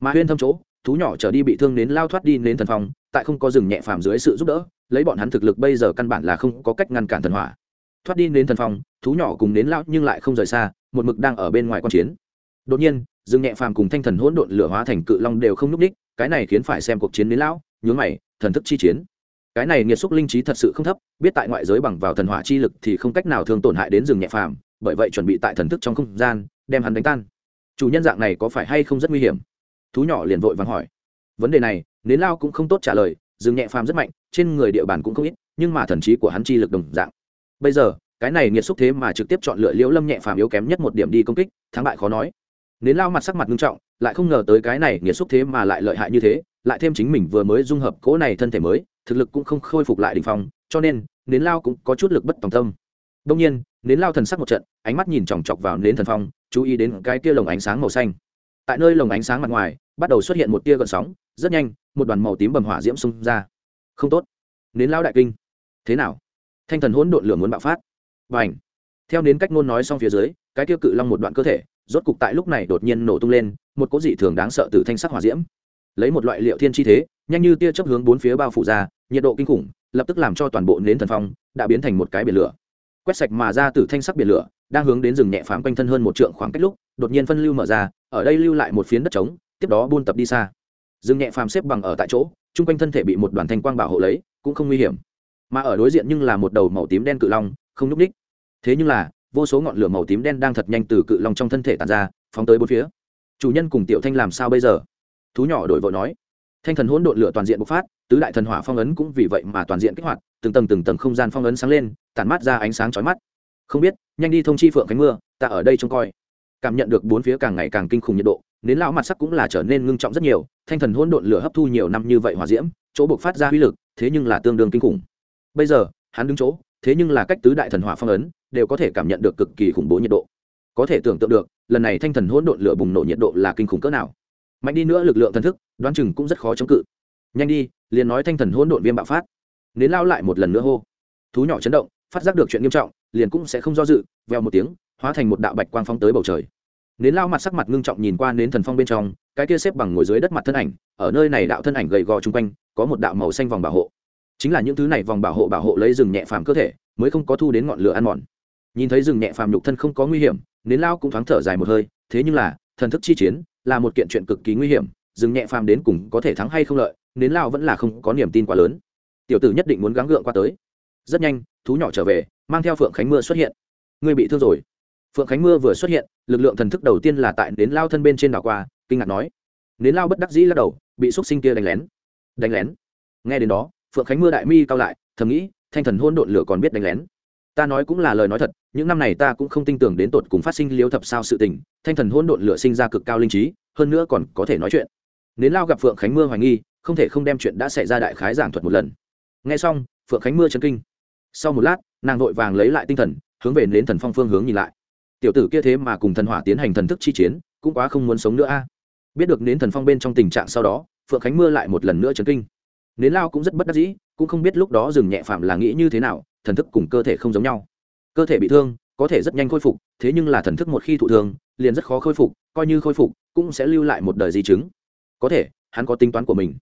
Mà huyên thâm chỗ, thú nhỏ trở đi bị thương đến lao thoát đi đến thần phong tại không có rừng nhẹ phàm dưới sự giúp đỡ, lấy bọn hắn thực lực bây giờ căn bản là không có cách ngăn cản thần hỏa. Thoát đi đến thần phong thú nhỏ cùng đến lão nhưng lại không rời xa, một mực đang ở bên ngoài quan chiến. Đột nhiên, rừng nhẹ phàm cùng thanh thần hỗn độn lửa hóa thành cự long đều không núp đích cái này khiến phải xem cuộc chiến đến lão, nhướng mày, thần thức chi chiến. Cái này nghiệt xúc linh trí thật sự không thấp, biết tại ngoại giới bằng vào thần hỏa chi lực thì không cách nào thường tổn hại đến rừng nhẹ phàm, bởi vậy chuẩn bị tại thần thức trong không gian, đem hắn đánh tan. Chủ nhân dạng này có phải hay không rất nguy hiểm? Thú nhỏ liền vội vàng hỏi. Vấn đề này nến lao cũng không tốt trả lời rừng nhẹ phàm rất mạnh, trên người địa bàn cũng không ít, nhưng mà thần trí của hắn chi lực đồng dạng. Bây giờ, cái này nghiệt xúc thế mà trực tiếp chọn lựa liễu lâm nhẹ phàm yếu kém nhất một điểm đi công kích, thắng bại khó nói. Nến lao mặt sắc mặt nghiêm trọng, lại không ngờ tới cái này nghiệt xúc thế mà lại lợi hại như thế, lại thêm chính mình vừa mới dung hợp cỗ này thân thể mới, thực lực cũng không khôi phục lại đ ỉ n h phong, cho nên nến lao cũng có chút lực bất tòng tâm. Đông nhiên nến lao thần sắc một trận, ánh mắt nhìn chòng chọc vào nến thần phong, chú ý đến cái kia lồng ánh sáng màu xanh. Tại nơi lồng ánh sáng mặt ngoài, bắt đầu xuất hiện một tia gợn sóng, rất nhanh một đoàn màu tím bầm hỏa diễm xung ra. Không tốt. Nến lao đại kinh. Thế nào? Thanh thần hỗn độn lửa muốn bạo phát. Và ảnh theo nến cách ngôn nói xong phía dưới, cái tiêu cự long một đoạn cơ thể, rốt cục tại lúc này đột nhiên nổ tung lên, một cỗ dị thường đáng sợ từ thanh sắc hỏa diễm. Lấy một loại liệu thiên chi thế, nhanh như tia chớp hướng bốn phía bao phủ ra, nhiệt độ kinh khủng, lập tức làm cho toàn bộ nến thần phong đã biến thành một cái biển lửa. Quét sạch mà ra từ thanh sắc biển lửa, đang hướng đến rừng nhẹ phàm quanh thân hơn một trượng khoảng cách lúc, đột nhiên phân lưu mở ra, ở đây lưu lại một phiến đất trống, tiếp đó buôn tập đi xa dương nhẹ phàm xếp bằng ở tại chỗ, chung quanh thân thể bị một đoàn thanh quang bảo hộ lấy, cũng không nguy hiểm. Mà ở đối diện nhưng là một đầu màu tím đen cự long, không núp ních thế nhưng là, vô số ngọn lửa màu tím đen đang thật nhanh từ cự long trong thân thể tàn ra, phóng tới bốn phía. Chủ nhân cùng tiểu thanh làm sao bây giờ? Thú nhỏ đổi vội nói. Thanh thần hỗn độn lửa toàn diện bộc phát, tứ đại thần hỏa phong ấn cũng vì vậy mà toàn diện kích hoạt, từng tầng từng tầng không gian phong ấn sáng lên, tản mát ra ánh sáng chói mắt. Không biết, nhanh đi thông chi phượng cánh mưa, ta ở đây trông coi. Cảm nhận được bốn phía càng ngày càng kinh khủng nhiệt độ, nến lão mặt sắc cũng là trở nên ngưng trọng rất nhiều thanh thần hỗn độn lửa hấp thu nhiều năm như vậy hỏa diễm, chỗ buộc phát ra uy lực, thế nhưng là tương đương kinh khủng. Bây giờ, hắn đứng chỗ, thế nhưng là cách tứ đại thần hỏa phong ấn, đều có thể cảm nhận được cực kỳ khủng bố nhiệt độ. Có thể tưởng tượng được, lần này thanh thần hỗn độn lửa bùng nổ nhiệt độ là kinh khủng cỡ nào. Mạnh đi nữa lực lượng thần thức, đoán chừng cũng rất khó chống cự. Nhanh đi, liền nói thanh thần hỗn độn viêm bạo phát. Nến lao lại một lần nữa hô. Thú nhỏ chấn động, phát giác được chuyện nghiêm trọng, liền cũng sẽ không do dự veo một tiếng, hóa thành một đạo bạch quang phóng tới bầu trời nến lao mặt sắc mặt ngưng trọng nhìn qua nến thần phong bên trong, cái kia xếp bằng ngồi dưới đất mặt thân ảnh, ở nơi này đạo thân ảnh gầy gò chung quanh, có một đạo màu xanh vòng bảo hộ. Chính là những thứ này vòng bảo hộ bảo hộ lấy rừng nhẹ phàm cơ thể, mới không có thu đến ngọn lửa ăn mòn. Nhìn thấy rừng nhẹ phàm nhục thân không có nguy hiểm, nến lao cũng thoáng thở dài một hơi, thế nhưng là, thần thức chi chiến là một kiện chuyện cực kỳ nguy hiểm, rừng nhẹ phàm đến cùng có thể thắng hay không lợi, nến lao vẫn là không có niềm tin quá lớn. Tiểu tử nhất định muốn gắng gượng qua tới. Rất nhanh, thú nhỏ trở về, mang theo phượng khánh mưa xuất hiện. Ngươi bị thương rồi phượng khánh mưa vừa xuất hiện, lực lượng thần thức đầu tiên là tại đến lao thân bên trên đảo qua, kinh ngạc nói. Nến lao bất đắc dĩ lắc đầu, bị xúc sinh kia đánh lén. Đánh lén? Nghe đến đó, phượng khánh mưa đại mi cao lại, thầm nghĩ, thanh thần hôn độn lửa còn biết đánh lén. Ta nói cũng là lời nói thật, những năm này ta cũng không tin tưởng đến tột cùng phát sinh liếu thập sao sự tình, thanh thần hôn độn lửa sinh ra cực cao linh trí, hơn nữa còn có thể nói chuyện. Nến lao gặp phượng khánh mưa hoài nghi, không thể không đem chuyện đã xảy ra đại khái giảng thuật một lần. Nghe xong, phượng khánh mưa chấn kinh. Sau một lát, nàng vội vàng lấy lại tinh thần, hướng về nến thần phong phương hướng nhìn lại tiểu tử kia thế mà cùng thần hỏa tiến hành thần thức chi chiến, cũng quá không muốn sống nữa a. Biết được đến thần phong bên trong tình trạng sau đó, phượng khánh mưa lại một lần nữa chấn kinh. Nến lao cũng rất bất đắc dĩ, cũng không biết lúc đó dừng nhẹ phạm là nghĩ như thế nào, thần thức cùng cơ thể không giống nhau. Cơ thể bị thương, có thể rất nhanh khôi phục, thế nhưng là thần thức một khi thụ thương, liền rất khó khôi phục, coi như khôi phục, cũng sẽ lưu lại một đời di chứng. Có thể, hắn có tính toán của mình.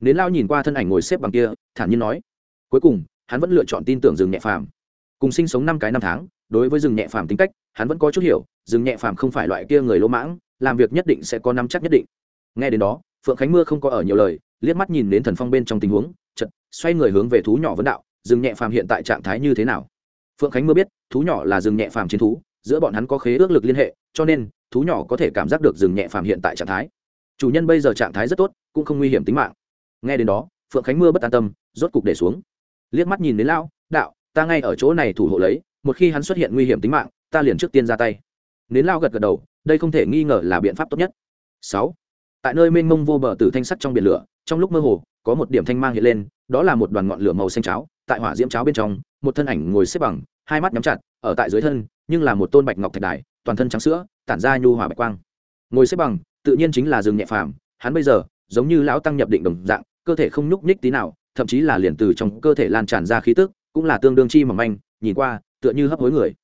Nến lao nhìn qua thân ảnh ngồi xếp bằng kia, thản nhiên nói, cuối cùng, hắn vẫn lựa chọn tin tưởng dừng nhẹ phàm cùng sinh sống năm cái năm tháng đối với rừng nhẹ phàm tính cách, hắn vẫn có chút hiểu, rừng nhẹ phàm không phải loại kia người lỗ mãng, làm việc nhất định sẽ có năm chắc nhất định. Nghe đến đó, phượng khánh mưa không có ở nhiều lời, liếc mắt nhìn đến thần phong bên trong tình huống chật xoay người hướng về thú nhỏ vấn đạo, rừng nhẹ phàm hiện tại trạng thái như thế nào? Phượng khánh mưa biết, thú nhỏ là rừng nhẹ phàm chiến thú, giữa bọn hắn có khế ước lực liên hệ, cho nên, thú nhỏ có thể cảm giác được rừng nhẹ phàm hiện tại trạng thái. Chủ nhân bây giờ trạng thái rất tốt, cũng không nguy hiểm tính mạng. Nghe đến đó, phượng khánh mưa bất an tâm, rốt cục để xuống. Liếc mắt nhìn đến lão, đạo, ta ngay ở chỗ này thủ hộ lấy một khi hắn xuất hiện nguy hiểm tính mạng, ta liền trước tiên ra tay. Nến lao gật gật đầu, đây không thể nghi ngờ là biện pháp tốt nhất. Sáu, tại nơi mênh mông vô bờ tử thanh sắt trong biển lửa, trong lúc mơ hồ, có một điểm thanh mang hiện lên, đó là một đoàn ngọn lửa màu xanh cháo, tại hỏa diễm cháo bên trong, một thân ảnh ngồi xếp bằng, hai mắt nhắm chặt, ở tại dưới thân, nhưng là một tôn bạch ngọc thạch đài, toàn thân trắng sữa, tản ra nhu hòa bạch quang. Ngồi xếp bằng, tự nhiên chính là rừng nhẹ phàm, hắn bây giờ, giống như lão tăng nhập định đồng dạng, cơ thể không nhúc nhích tí nào, thậm chí là liền từ trong cơ thể lan tràn ra khí tức, cũng là tương đương chi mỏng manh, nhìn qua tựa như hấp hối người.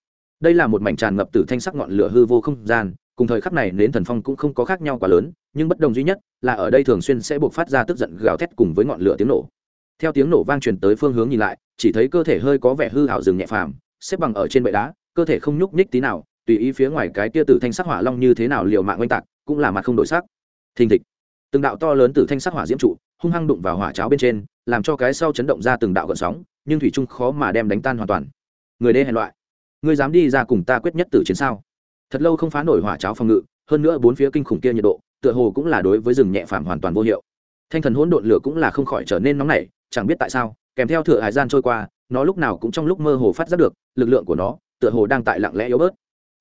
Đây là một mảnh tràn ngập từ thanh sắc ngọn lửa hư vô không gian, cùng thời khắc này nến thần phong cũng không có khác nhau quá lớn, nhưng bất đồng duy nhất là ở đây thường xuyên sẽ buộc phát ra tức giận gào thét cùng với ngọn lửa tiếng nổ. Theo tiếng nổ vang truyền tới phương hướng nhìn lại, chỉ thấy cơ thể hơi có vẻ hư hảo rừng nhẹ phàm, xếp bằng ở trên bệ đá, cơ thể không nhúc nhích tí nào, tùy ý phía ngoài cái tia tử thanh sắc hỏa long như thế nào liều mạng oanh tạc, cũng là mặt không đổi sắc. Thình thịch. Từng đạo to lớn từ thanh sắc hỏa diễm trụ, hung hăng đụng vào hỏa cháo bên trên, làm cho cái sau chấn động ra từng đạo gợn sóng, nhưng thủy trung khó mà đem đánh tan hoàn toàn người đê hèn loại. Ngươi dám đi ra cùng ta quyết nhất tử chiến sao? Thật lâu không phá nổi hỏa cháo phòng ngự, hơn nữa bốn phía kinh khủng kia nhiệt độ, tựa hồ cũng là đối với rừng nhẹ phàm hoàn toàn vô hiệu. Thanh thần hỗn độn lửa cũng là không khỏi trở nên nóng nảy, chẳng biết tại sao, kèm theo thừa hải gian trôi qua, nó lúc nào cũng trong lúc mơ hồ phát giác được, lực lượng của nó tựa hồ đang tại lặng lẽ yếu bớt.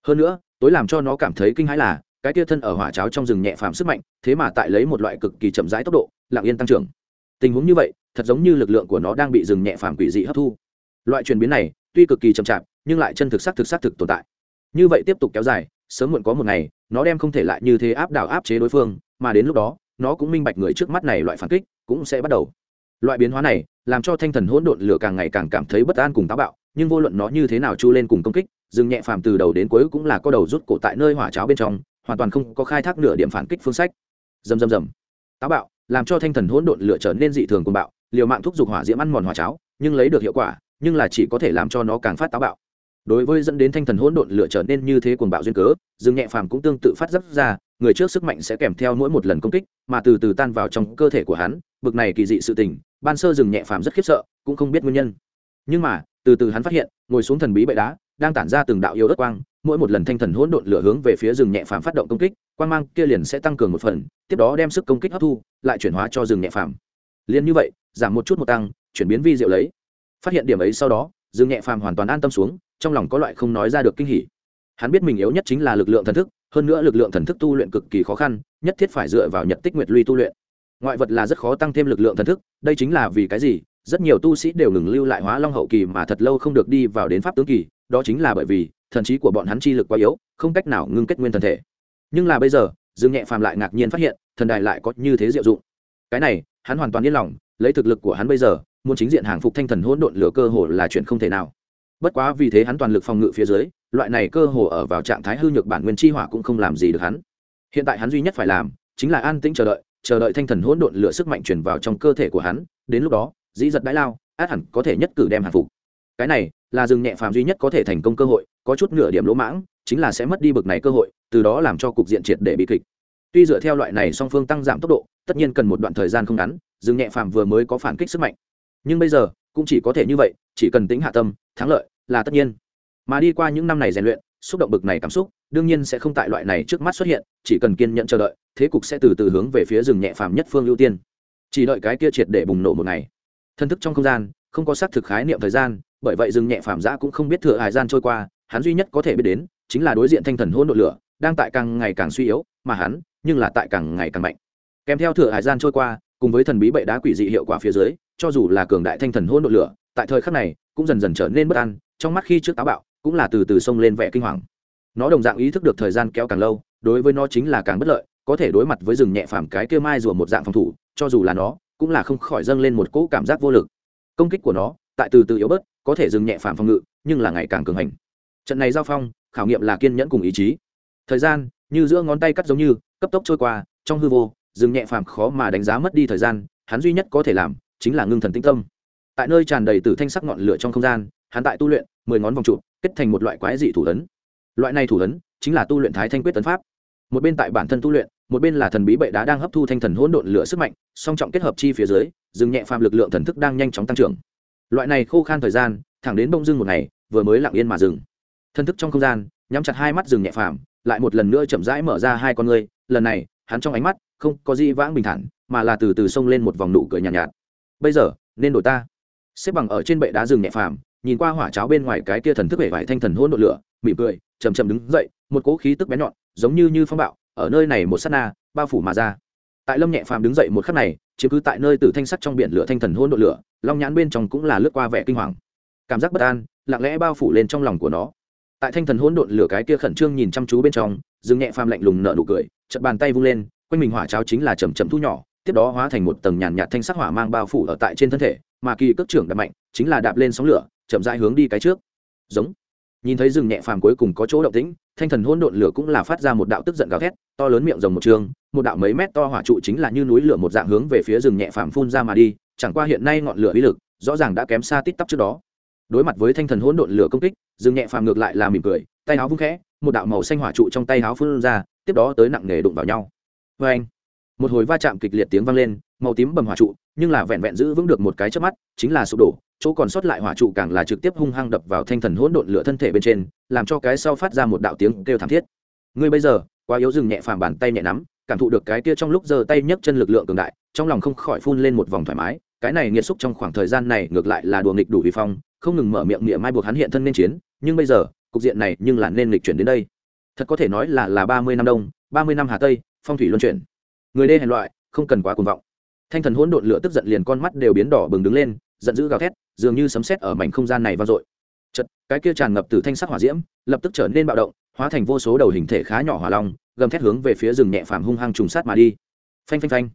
Hơn nữa, tối làm cho nó cảm thấy kinh hãi là, cái kia thân ở hỏa cháo trong rừng nhẹ phàm sức mạnh, thế mà tại lấy một loại cực kỳ chậm rãi tốc độ, lặng yên tăng trưởng. Tình huống như vậy, thật giống như lực lượng của nó đang bị rừng nhẹ phàm quỷ dị hấp thu. Loại chuyển biến này tuy cực kỳ chậm chạp, nhưng lại chân thực sắc thực sắc thực tồn tại. Như vậy tiếp tục kéo dài, sớm muộn có một ngày, nó đem không thể lại như thế áp đảo áp chế đối phương, mà đến lúc đó, nó cũng minh bạch người trước mắt này loại phản kích cũng sẽ bắt đầu. Loại biến hóa này làm cho thanh thần hỗn độn lửa càng ngày càng cảm thấy bất an cùng táo bạo, nhưng vô luận nó như thế nào chu lên cùng công kích, dừng nhẹ phàm từ đầu đến cuối cũng là có đầu rút cổ tại nơi hỏa cháo bên trong, hoàn toàn không có khai thác nửa điểm phản kích phương sách. Dầm dầm dầm táo bạo, làm cho thanh thần hỗn độn lửa trở nên dị thường cùng bạo, liều mạng thúc giục hỏa diễm ăn mòn hỏa cháo, nhưng lấy được hiệu quả nhưng là chỉ có thể làm cho nó càng phát táo bạo. Đối với dẫn đến thanh thần hỗn độn lửa trở nên như thế cuồng bạo duyên cớ, dương nhẹ phàm cũng tương tự phát giác ra, người trước sức mạnh sẽ kèm theo mỗi một lần công kích, mà từ từ tan vào trong cơ thể của hắn, bực này kỳ dị sự tình, ban sơ dừng nhẹ phàm rất khiếp sợ, cũng không biết nguyên nhân. Nhưng mà, từ từ hắn phát hiện, ngồi xuống thần bí bệ đá, đang tản ra từng đạo yêu đất quang, mỗi một lần thanh thần hỗn độn lửa hướng về phía rừng nhẹ phàm phát động công kích, quang mang kia liền sẽ tăng cường một phần, tiếp đó đem sức công kích hấp thu, lại chuyển hóa cho rừng nhẹ phàm. Liền như vậy, giảm một chút một tăng, chuyển biến vi diệu lấy phát hiện điểm ấy sau đó, Dương nhẹ phàm hoàn toàn an tâm xuống, trong lòng có loại không nói ra được kinh hỉ. Hắn biết mình yếu nhất chính là lực lượng thần thức, hơn nữa lực lượng thần thức tu luyện cực kỳ khó khăn, nhất thiết phải dựa vào nhật tích nguyệt luy tu luyện. Ngoại vật là rất khó tăng thêm lực lượng thần thức, đây chính là vì cái gì? Rất nhiều tu sĩ đều ngừng lưu lại hóa long hậu kỳ mà thật lâu không được đi vào đến pháp tướng kỳ, đó chính là bởi vì, thần trí của bọn hắn chi lực quá yếu, không cách nào ngưng kết nguyên thần thể. Nhưng là bây giờ, dương nhẹ phàm lại ngạc nhiên phát hiện, thần đài lại có như thế diệu dụng. Cái này, hắn hoàn toàn yên lòng, lấy thực lực của hắn bây giờ muốn chính diện hàng phục thanh thần hỗn độn lửa cơ hồ là chuyện không thể nào. Bất quá vì thế hắn toàn lực phòng ngự phía dưới, loại này cơ hồ ở vào trạng thái hư nhược bản nguyên chi hỏa cũng không làm gì được hắn. Hiện tại hắn duy nhất phải làm, chính là an tĩnh chờ đợi chờ đợi thanh thần hỗn độn lửa sức mạnh truyền vào trong cơ thể của hắn, đến lúc đó, dĩ giật đãi lao, át hẳn có thể nhất cử đem hàng phục. Cái này là rừng nhẹ phàm duy nhất có thể thành công cơ hội, có chút nửa điểm lỗ mãng, chính là sẽ mất đi bực này cơ hội, từ đó làm cho cục diện triệt để bị kịch. Tuy dựa theo loại này song phương tăng giảm tốc độ, tất nhiên cần một đoạn thời gian không ngắn rừng nhẹ phàm vừa mới có phản kích sức mạnh nhưng bây giờ, cũng chỉ có thể như vậy, chỉ cần tính hạ tâm, thắng lợi là tất nhiên. Mà đi qua những năm này rèn luyện, xúc động bực này cảm xúc, đương nhiên sẽ không tại loại này trước mắt xuất hiện, chỉ cần kiên nhẫn chờ đợi, thế cục sẽ từ từ hướng về phía rừng nhẹ phàm nhất phương ưu tiên. Chỉ đợi cái kia triệt để bùng nổ một ngày. Thân thức trong không gian, không có xác thực khái niệm thời gian, bởi vậy rừng nhẹ phàm giã cũng không biết thừa hải gian trôi qua, hắn duy nhất có thể biết đến, chính là đối diện thanh thần hôn nội lửa, đang tại càng ngày càng suy yếu, mà hắn, nhưng là tại càng ngày càng mạnh. Kèm theo thừa hải gian trôi qua, cùng với thần bí bệ đá quỷ dị hiệu quả phía dưới cho dù là cường đại thanh thần hôn đội lửa, tại thời khắc này, cũng dần dần trở nên bất an, trong mắt khi trước táo bạo, cũng là từ từ xông lên vẻ kinh hoàng. Nó đồng dạng ý thức được thời gian kéo càng lâu, đối với nó chính là càng bất lợi, có thể đối mặt với rừng nhẹ phàm cái kia mai rùa một dạng phòng thủ, cho dù là nó, cũng là không khỏi dâng lên một cỗ cảm giác vô lực. Công kích của nó, tại từ từ yếu bớt, có thể dừng nhẹ phàm phòng ngự, nhưng là ngày càng cường hành. Trận này giao phong, khảo nghiệm là kiên nhẫn cùng ý chí. Thời gian, như giữa ngón tay cắt giống như, cấp tốc trôi qua, trong hư vô dừng nhẹ phàm khó mà đánh giá mất đi thời gian, hắn duy nhất có thể làm chính là ngưng thần tĩnh tâm. Tại nơi tràn đầy từ thanh sắc ngọn lửa trong không gian hắn tại tu luyện mười ngón vòng trụ kết thành một loại quái dị thủ ấn. Loại này thủ ấn chính là tu luyện thái thanh quyết tấn pháp. Một bên tại bản thân tu luyện một bên là thần bí bệ đá đang hấp thu thanh thần hỗn độn lửa sức mạnh song trọng kết hợp chi phía dưới dừng nhẹ phàm lực lượng thần thức đang nhanh chóng tăng trưởng. Loại này khô khan thời gian thẳng đến bông dưng một ngày vừa mới lặng yên mà dừng. Thân thức trong không gian nhắm chặt hai mắt dừng nhẹ phàm lại một lần nữa chậm rãi mở ra hai con ngươi lần này hắn trong ánh mắt không có gì vãng bình thản mà là từ từ xông lên một vòng nụ cười nhàn nhạt, nhạt bây giờ, nên đổi ta. Xếp bằng ở trên bệ đá rừng nhẹ phàm, nhìn qua hỏa cháo bên ngoài cái kia thần thức vẻ vải thanh thần hôn đội lửa, mỉm cười chầm chầm đứng dậy, một cỗ khí tức bén nhọn, giống như như phong bạo, ở nơi này một sát na, bao phủ mà ra. Tại lâm nhẹ phàm đứng dậy một khắc này chứ cứ tại nơi từ thanh sắc trong biển lửa thanh thần hôn đội lửa, long nhãn bên trong cũng là lướt qua vẻ kinh hoàng. Cảm giác bất an, lặng lẽ bao phủ lên trong lòng của nó. Tại thanh thần hôn độn lửa cái kia khẩn trương nhìn chăm chú bên trong dừng nhẹ phàm lạnh lùng nợ nụ cười chật bàn tay vung lên, quanh mình hỏa cháo chính là chầm chậm thu nhỏ tiếp đó hóa thành một tầng nhàn nhạt thanh sắc hỏa mang bao phủ ở tại trên thân thể, mà kỳ cước trưởng đập mạnh, chính là đạp lên sóng lửa, chậm rãi hướng đi cái trước. Giống. Nhìn thấy rừng nhẹ phàm cuối cùng có chỗ động tĩnh, thanh thần hôn độn lửa cũng là phát ra một đạo tức giận gào thét, to lớn miệng rồng một trường, một đạo mấy mét to hỏa trụ chính là như núi lửa một dạng hướng về phía rừng nhẹ phàm phun ra mà đi, chẳng qua hiện nay ngọn lửa uy lực, rõ ràng đã kém xa tít tắp trước đó. Đối mặt với thanh thần hỗn độn lửa công kích, rừng nhẹ phàm ngược lại là mỉm cười, tay áo vung khẽ, một đạo màu xanh hỏa trụ trong tay áo phun ra, tiếp đó tới nặng nề đụng vào nhau. Vê anh một hồi va chạm kịch liệt tiếng vang lên, màu tím bầm hỏa trụ, nhưng là vẹn vẹn giữ vững được một cái chớp mắt, chính là sụp đổ. Chỗ còn sót lại hỏa trụ càng là trực tiếp hung hăng đập vào thanh thần hỗn độn lửa thân thể bên trên, làm cho cái sau phát ra một đạo tiếng kêu thảm thiết. Ngươi bây giờ, quá yếu dừng nhẹ phàm bàn tay nhẹ nắm, cảm thụ được cái kia trong lúc giơ tay nhấc chân lực lượng cường đại, trong lòng không khỏi phun lên một vòng thoải mái. Cái này nghiệt xúc trong khoảng thời gian này ngược lại là đùa nghịch đủ vi phong, không ngừng mở miệng miệng mai buộc hắn hiện thân nên chiến, nhưng bây giờ, cục diện này nhưng là nên nghịch chuyển đến đây. Thật có thể nói là là ba mươi năm đông, ba mươi năm hà tây, phong thủy luân chuyển người đê hèn loại, không cần quá cuồng vọng. Thanh thần hỗn độn lửa tức giận liền con mắt đều biến đỏ bừng đứng lên, giận dữ gào thét, dường như sấm sét ở mảnh không gian này vang dội. Chật cái kia tràn ngập từ thanh sắc hỏa diễm, lập tức trở nên bạo động, hóa thành vô số đầu hình thể khá nhỏ hỏa long, gầm thét hướng về phía rừng nhẹ phàm hung hăng trùng sát mà đi. Phanh phanh phanh.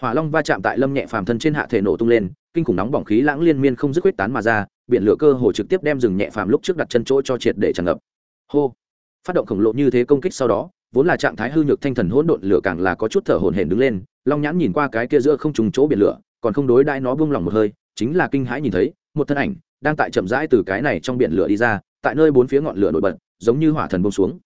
Hỏa long va chạm tại lâm nhẹ phàm thân trên hạ thể nổ tung lên, kinh khủng nóng bỏng khí lãng liên miên không dứt quyết tán mà ra, biển lửa cơ hồ trực tiếp đem rừng nhẹ phàm lúc trước đặt chân chỗ cho triệt để tràn ngập. Hô. Phát động khổng lồ như thế công kích sau đó vốn là trạng thái hư nhược thanh thần hỗn độn lửa càng là có chút thở hổn hển đứng lên, long nhãn nhìn qua cái kia giữa không trùng chỗ biển lửa, còn không đối đãi nó buông lỏng một hơi, chính là kinh hãi nhìn thấy, một thân ảnh đang tại chậm rãi từ cái này trong biển lửa đi ra, tại nơi bốn phía ngọn lửa nổi bật, giống như hỏa thần bông xuống.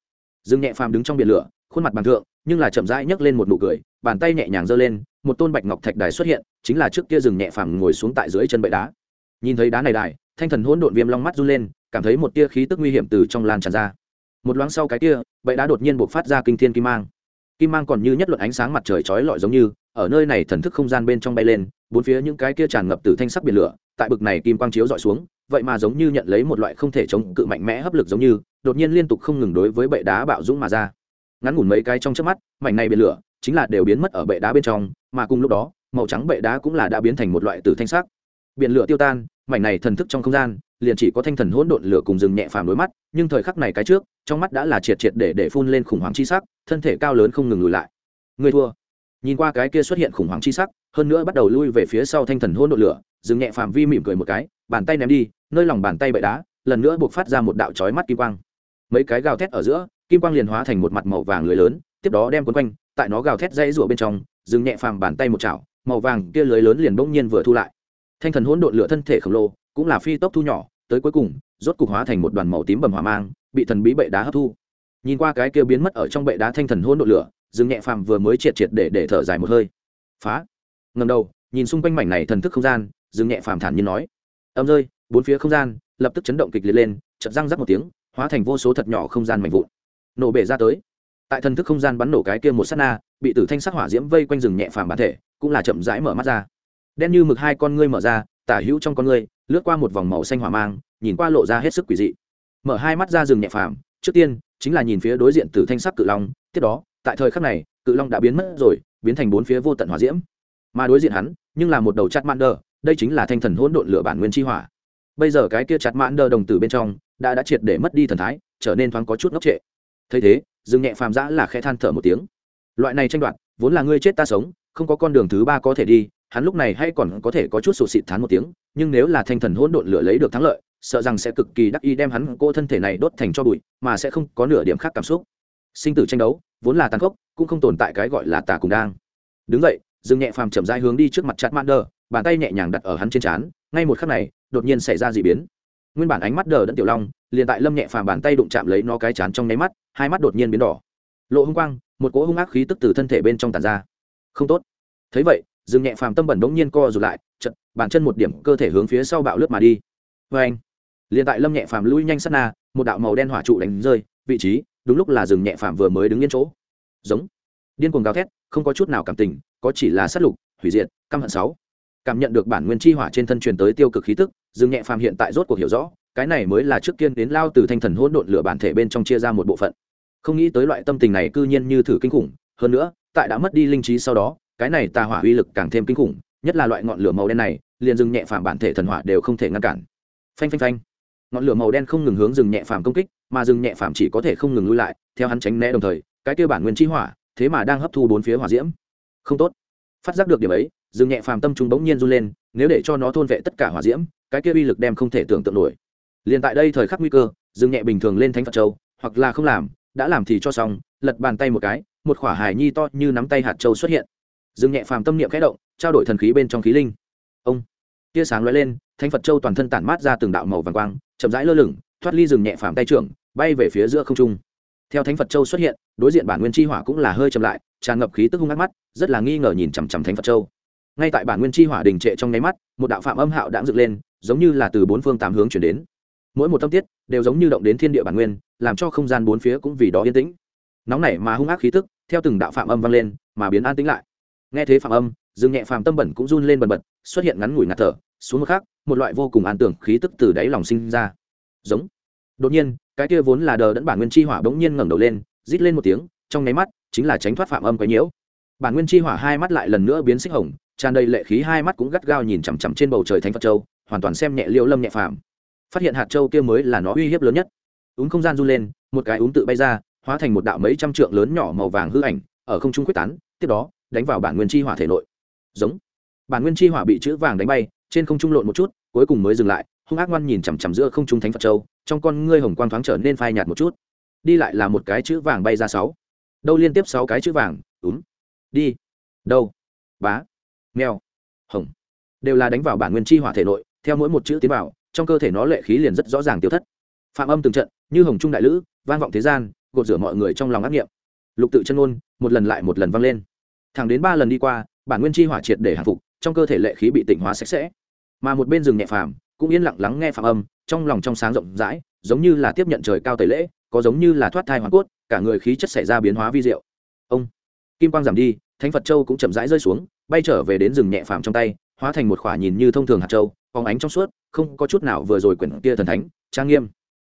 Dương nhẹ phàm đứng trong biển lửa, khuôn mặt bằng thượng, nhưng là chậm rãi nhấc lên một nụ cười, bàn tay nhẹ nhàng giơ lên, một tôn bạch ngọc thạch đài xuất hiện, chính là trước kia rừng nhẹ phàm ngồi xuống tại dưới chân bệ đá. Nhìn thấy đá này đài, thanh thần hỗn độn viêm long mắt run lên, cảm thấy một tia khí tức nguy hiểm từ trong lan tràn ra một loáng sau cái kia bệ đá đột nhiên buộc phát ra kinh thiên kim mang. Kim mang còn như nhất luận ánh sáng mặt trời chói lọi giống như, ở nơi này thần thức không gian bên trong bay lên, bốn phía những cái kia tràn ngập từ thanh sắc biển lửa, tại bực này kim quang chiếu dọi xuống, vậy mà giống như nhận lấy một loại không thể chống cự mạnh mẽ hấp lực giống như, đột nhiên liên tục không ngừng đối với bệ đá bạo dũng mà ra. Ngắn ngủn mấy cái trong trước mắt, mảnh này biển lửa chính là đều biến mất ở bệ đá bên trong, mà cùng lúc đó, màu trắng bệ đá cũng là đã biến thành một loại từ thanh sắc. Biển lửa tiêu tan, mảnh này thần thức trong không gian liền chỉ có thanh thần hỗn độn lửa cùng rừng nhẹ phàm đối mắt, nhưng thời khắc này cái trước, trong mắt đã là triệt triệt để để phun lên khủng hoảng chi sắc, thân thể cao lớn không ngừng lùi lại. Người thua. Nhìn qua cái kia xuất hiện khủng hoảng chi sắc, hơn nữa bắt đầu lui về phía sau thanh thần hỗn độn lửa, rừng nhẹ phàm vi mỉm cười một cái, bàn tay ném đi, nơi lòng bàn tay bậy đá, lần nữa buộc phát ra một đạo chói mắt kim quang. Mấy cái gào thét ở giữa, kim quang liền hóa thành một mặt màu vàng lưới lớn, tiếp đó đem quấn quanh, tại nó gào thét dãy rủa bên trong dừng nhẹ phàm bàn tay một chảo, màu vàng kia lưới lớn liền bỗng nhiên vừa thu lại. Thanh thần hỗn độn lửa thân thể khổng lồ cũng là phi tốc thu nhỏ, tới cuối cùng, rốt cục hóa thành một đoàn màu tím bầm hỏa mang, bị thần bí bệ đá hấp thu. Nhìn qua cái kia biến mất ở trong bệ đá thanh thần hỗn đội lửa dừng nhẹ phàm vừa mới triệt triệt để để thở dài một hơi. Phá! Ngầm đầu, nhìn xung quanh mảnh này thần thức không gian dừng nhẹ phàm thản nhiên nói. Âm rơi, bốn phía không gian, lập tức chấn động kịch liệt lên chật răng rắc một tiếng, hóa thành vô số thật nhỏ không gian mạnh vụn. Nổ bể ra tới. Tại thần thức không gian bắn nổ cái kia một sát na, bị tử thanh sắc hỏa diễm vây quanh rừng nhẹ phàm bản thể, cũng là chậm rãi mở mắt ra. Đen như mực hai con ngươi mở ra, tả hữu trong con ngươi lướt qua một vòng màu xanh hỏa mang, nhìn qua lộ ra hết sức quỷ dị. Mở hai mắt ra rừng nhẹ phàm, trước tiên, chính là nhìn phía đối diện từ thanh sắc cự long, tiếp đó, tại thời khắc này, cự long đã biến mất rồi, biến thành bốn phía vô tận hỏa diễm. Mà đối diện hắn, nhưng là một đầu chặt mạn đờ, đây chính là thanh thần hỗn độn lửa bản nguyên chi hỏa. Bây giờ cái kia chặt mạn đờ đồng tử bên trong, đã đã triệt để mất đi thần thái, trở nên thoáng có chút ngốc trệ. Thấy thế, rừng nhẹ phàm giã là khẽ than thở một tiếng. Loại này tranh đoạt, vốn là ngươi chết ta sống, không có con đường thứ ba có thể đi hắn lúc này hay còn có thể có chút sụt xịt thán một tiếng, nhưng nếu là thanh thần hỗn độn lửa lấy được thắng lợi, sợ rằng sẽ cực kỳ đắc ý đem hắn cô thân thể này đốt thành cho bụi, mà sẽ không có nửa điểm khác cảm xúc. Sinh tử tranh đấu, vốn là tàn khốc, cũng không tồn tại cái gọi là tà cùng đang. Đứng vậy dương nhẹ phàm chậm rãi hướng đi trước mặt chặt mạn đờ bàn tay nhẹ nhàng đặt ở hắn trên trán, ngay một khắc này, đột nhiên xảy ra d ị biến. Nguyên bản ánh mắt đờ đẫn tiểu long, liền tại lâm nhẹ phàm bàn tay đụng chạm lấy nó cái chán trong nháy mắt, hai mắt đột nhiên biến đỏ. Lộ hung quang, một cỗ hung ác khí tức từ thân thể bên trong tàn ra. Không tốt. Thấy vậy dương nhẹ phàm tâm bẩn bỗng nhiên co rụt lại, chật, bàn chân một điểm cơ thể hướng phía sau bạo lướt mà đi. Vê anh, liền tại lâm nhẹ phàm lui nhanh sát na, một đạo màu đen hỏa trụ đánh rơi, vị trí, đúng lúc là dừng nhẹ phàm vừa mới đứng yên chỗ. Giống, điên cuồng gào thét, không có chút nào cảm tình, có chỉ là sát lục, hủy diệt, căm hận sáu. Cảm nhận được bản nguyên chi hỏa trên thân truyền tới tiêu cực khí tức dương nhẹ phàm hiện tại rốt cuộc hiểu rõ, cái này mới là trước kiên đến lao từ thanh thần hỗn độn lửa bản thể bên trong chia ra một bộ phận. Không nghĩ tới loại tâm tình này cư nhiên như thử kinh khủng, hơn nữa, tại đã mất đi linh trí sau đó cái này tà hỏa uy lực càng thêm kinh khủng, nhất là loại ngọn lửa màu đen này, liền rừng nhẹ phàm bản thể thần hỏa đều không thể ngăn cản. Phanh phanh phanh. Ngọn lửa màu đen không ngừng hướng rừng nhẹ phàm công kích, mà rừng nhẹ phàm chỉ có thể không ngừng lui lại, theo hắn tránh né đồng thời, cái kia bản nguyên chi hỏa, thế mà đang hấp thu bốn phía hỏa diễm. Không tốt. Phát giác được điểm ấy, rừng nhẹ phàm tâm trung bỗng nhiên run lên, nếu để cho nó thôn vệ tất cả hỏa diễm, cái kia uy lực đem không thể tưởng tượng nổi. Liền tại đây thời khắc nguy cơ, rừng nhẹ bình thường lên thánh phật châu, hoặc là không làm, đã làm thì cho xong, lật bàn tay một cái, một khỏa hài nhi to như nắm tay hạt châu xuất hiện dừng nhẹ phàm tâm niệm khẽ động, trao đổi thần khí bên trong khí linh. Ông. Tia sáng lóe lên, thánh phật châu toàn thân tản mát ra từng đạo màu vàng quang, chậm rãi lơ lửng, thoát ly rừng nhẹ phàm tay trưởng, bay về phía giữa không trung. Theo thánh phật châu xuất hiện, đối diện bản nguyên chi hỏa cũng là hơi chậm lại, tràn ngập khí tức hung ác mắt, rất là nghi ngờ nhìn chằm chằm thánh phật châu. Ngay tại bản nguyên chi hỏa đình trệ trong nháy mắt, một đạo phạm âm hạo đã dựng lên, giống như là từ bốn phương tám hướng chuyển đến. Mỗi một tâm tiết đều giống như động đến thiên địa bản nguyên, làm cho không gian bốn phía cũng vì đó yên tĩnh. Nóng nảy mà hung ác khí tức, theo từng đạo phạm âm vang lên, mà biến an tĩnh lại nghe thế phạm âm dừng nhẹ phàm tâm bẩn cũng run lên bần bật, xuất hiện ngắn ngủi ngạt thở, xuống một khác một loại vô cùng an tưởng khí tức từ đáy lòng sinh ra. Giống. Đột nhiên, cái kia vốn là đờ đẫn bản nguyên chi hỏa bỗng nhiên ngẩng đầu lên, rít lên một tiếng, trong nháy mắt, chính là tránh thoát phạm âm quấy nhiễu. Bản nguyên chi hỏa hai mắt lại lần nữa biến xích hồng, tràn đầy lệ khí hai mắt cũng gắt gao nhìn chằm chằm trên bầu trời thánh phật châu, hoàn toàn xem nhẹ liễu lâm nhẹ phàm. Phát hiện hạt châu kia mới là nó uy hiếp lớn nhất. Úng không gian run lên, một cái úng tự bay ra, hóa thành một đạo mấy trăm trượng lớn nhỏ màu vàng hư ảnh, ở không trung quyết tán, tiếp đó đánh vào bản nguyên chi hỏa thể nội. Giống. Bản nguyên chi hỏa bị chữ vàng đánh bay, trên không trung lộn một chút, cuối cùng mới dừng lại, hung ác ngoan nhìn chằm chằm giữa không trung thánh phật châu, trong con ngươi hồng quang thoáng trở nên phai nhạt một chút. Đi lại là một cái chữ vàng bay ra sáu. Đâu liên tiếp sáu cái chữ vàng, úm. Đi. Đâu. Bá. Mèo. Hồng. Đều là đánh vào bản nguyên chi hỏa thể nội, theo mỗi một chữ tiến vào, trong cơ thể nó lệ khí liền rất rõ ràng tiêu thất. Phạm âm từng trận, như hồng trung đại lữ, vang vọng thế gian, gột rửa mọi người trong lòng ác nghiệm. Lục tự chân ngôn, một lần lại một lần vang lên thẳng đến ba lần đi qua, bản nguyên chi hỏa triệt để hạ phục, trong cơ thể lệ khí bị tịnh hóa sạch sẽ. Mà một bên rừng nhẹ phàm cũng yên lặng lắng nghe phạm âm, trong lòng trong sáng rộng rãi, giống như là tiếp nhận trời cao tẩy lễ, có giống như là thoát thai hoàn cốt, cả người khí chất xảy ra biến hóa vi diệu. Ông, kim quang giảm đi, thánh phật châu cũng chậm rãi rơi xuống, bay trở về đến rừng nhẹ phàm trong tay, hóa thành một khỏa nhìn như thông thường hạt châu, phóng ánh trong suốt, không có chút nào vừa rồi quyển kia thần thánh, trang nghiêm.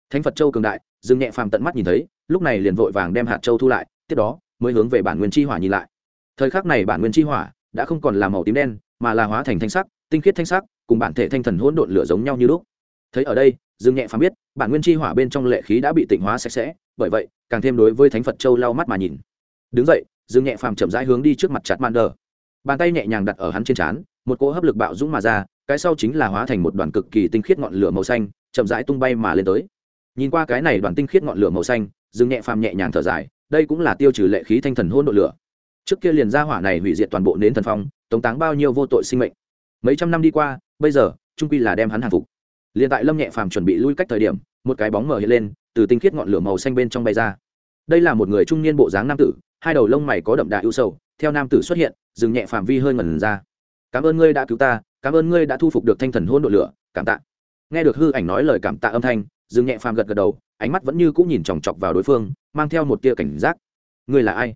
Thánh phật châu cường đại, rừng nhẹ phàm tận mắt nhìn thấy, lúc này liền vội vàng đem hạt châu thu lại, tiếp đó mới hướng về bản nguyên chi hỏa nhìn lại thời khắc này bản nguyên chi hỏa đã không còn là màu tím đen, mà là hóa thành thanh sắc, tinh khiết thanh sắc, cùng bản thể thanh thần hỗn độn lửa giống nhau như lúc. Thấy ở đây, dương nhẹ phàm biết, bản nguyên chi hỏa bên trong lệ khí đã bị tịnh hóa sạch sẽ, bởi vậy, càng thêm đối với thánh phật châu lau mắt mà nhìn. Đứng dậy, dương nhẹ phàm chậm rãi hướng đi trước mặt chặt man đờ. Bàn tay nhẹ nhàng đặt ở hắn trên trán, một cỗ hấp lực bạo dũng mà ra, cái sau chính là hóa thành một đoàn cực kỳ tinh khiết ngọn lửa màu xanh, chậm rãi tung bay mà lên tới. Nhìn qua cái này đoàn tinh khiết ngọn lửa màu xanh, dương nhẹ phàm nhẹ nhàng thở dài, đây cũng là tiêu trừ lệ khí thanh thần hôn độ lửa trước kia liền ra hỏa này hủy diệt toàn bộ nến thần phong, tống táng bao nhiêu vô tội sinh mệnh. Mấy trăm năm đi qua, bây giờ, trung quy là đem hắn hàng phục. Liền tại lâm nhẹ phàm chuẩn bị lui cách thời điểm, một cái bóng mở hiện lên, từ tinh khiết ngọn lửa màu xanh bên trong bay ra. Đây là một người trung niên bộ dáng nam tử, hai đầu lông mày có đậm đà ưu sầu, theo nam tử xuất hiện dừng nhẹ phàm vi hơi ngẩn ra. Cảm ơn ngươi đã cứu ta, cảm ơn ngươi đã thu phục được thanh thần hôn đội lửa, cảm tạ. Nghe được hư ảnh nói lời cảm tạ âm thanh dừng nhẹ phàm gật gật đầu, ánh mắt vẫn như cũng nhìn chòng chọc vào đối phương, mang theo một tia cảnh giác. Ngươi là ai?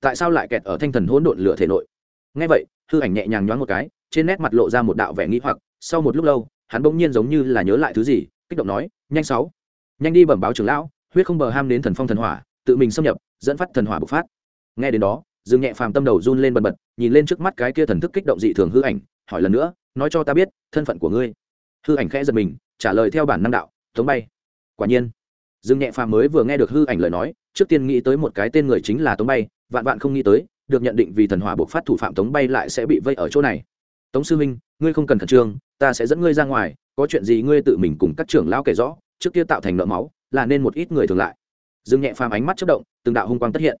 Tại sao lại kẹt ở thanh thần hỗn độn lửa thể nội? Ngay vậy, hư ảnh nhẹ nhàng nhoáng một cái, trên nét mặt lộ ra một đạo vẻ nghĩ hoặc, sau một lúc lâu, hắn bỗng nhiên giống như là nhớ lại thứ gì, kích động nói, nhanh sáu, nhanh đi bẩm báo trưởng lão, huyết không bờ ham đến thần phong thần hỏa, tự mình xâm nhập, dẫn phát thần hỏa bộc phát. Nghe đến đó, dương nhẹ phàm tâm đầu run lên bần bật, nhìn lên trước mắt cái kia thần thức kích động dị thường hư ảnh, hỏi lần nữa, nói cho ta biết, thân phận của ngươi? Hư ảnh khẽ giật mình, trả lời theo bản năng đạo, tống bay. Quả nhiên, dương nhẹ phàm mới vừa nghe được hư ảnh lời nói, trước tiên nghĩ tới một cái tên người chính là tống bay vạn vạn không nghĩ tới, được nhận định vì thần hỏa buộc phát thủ phạm tống bay lại sẽ bị vây ở chỗ này. Tống sư minh ngươi không cần khẩn trương, ta sẽ dẫn ngươi ra ngoài, có chuyện gì ngươi tự mình cùng các trưởng lão kể rõ, trước kia tạo thành nợ máu, là nên một ít người thường lại. Dương nhẹ phàm ánh mắt chất động, từng đạo hung quang tất hiện.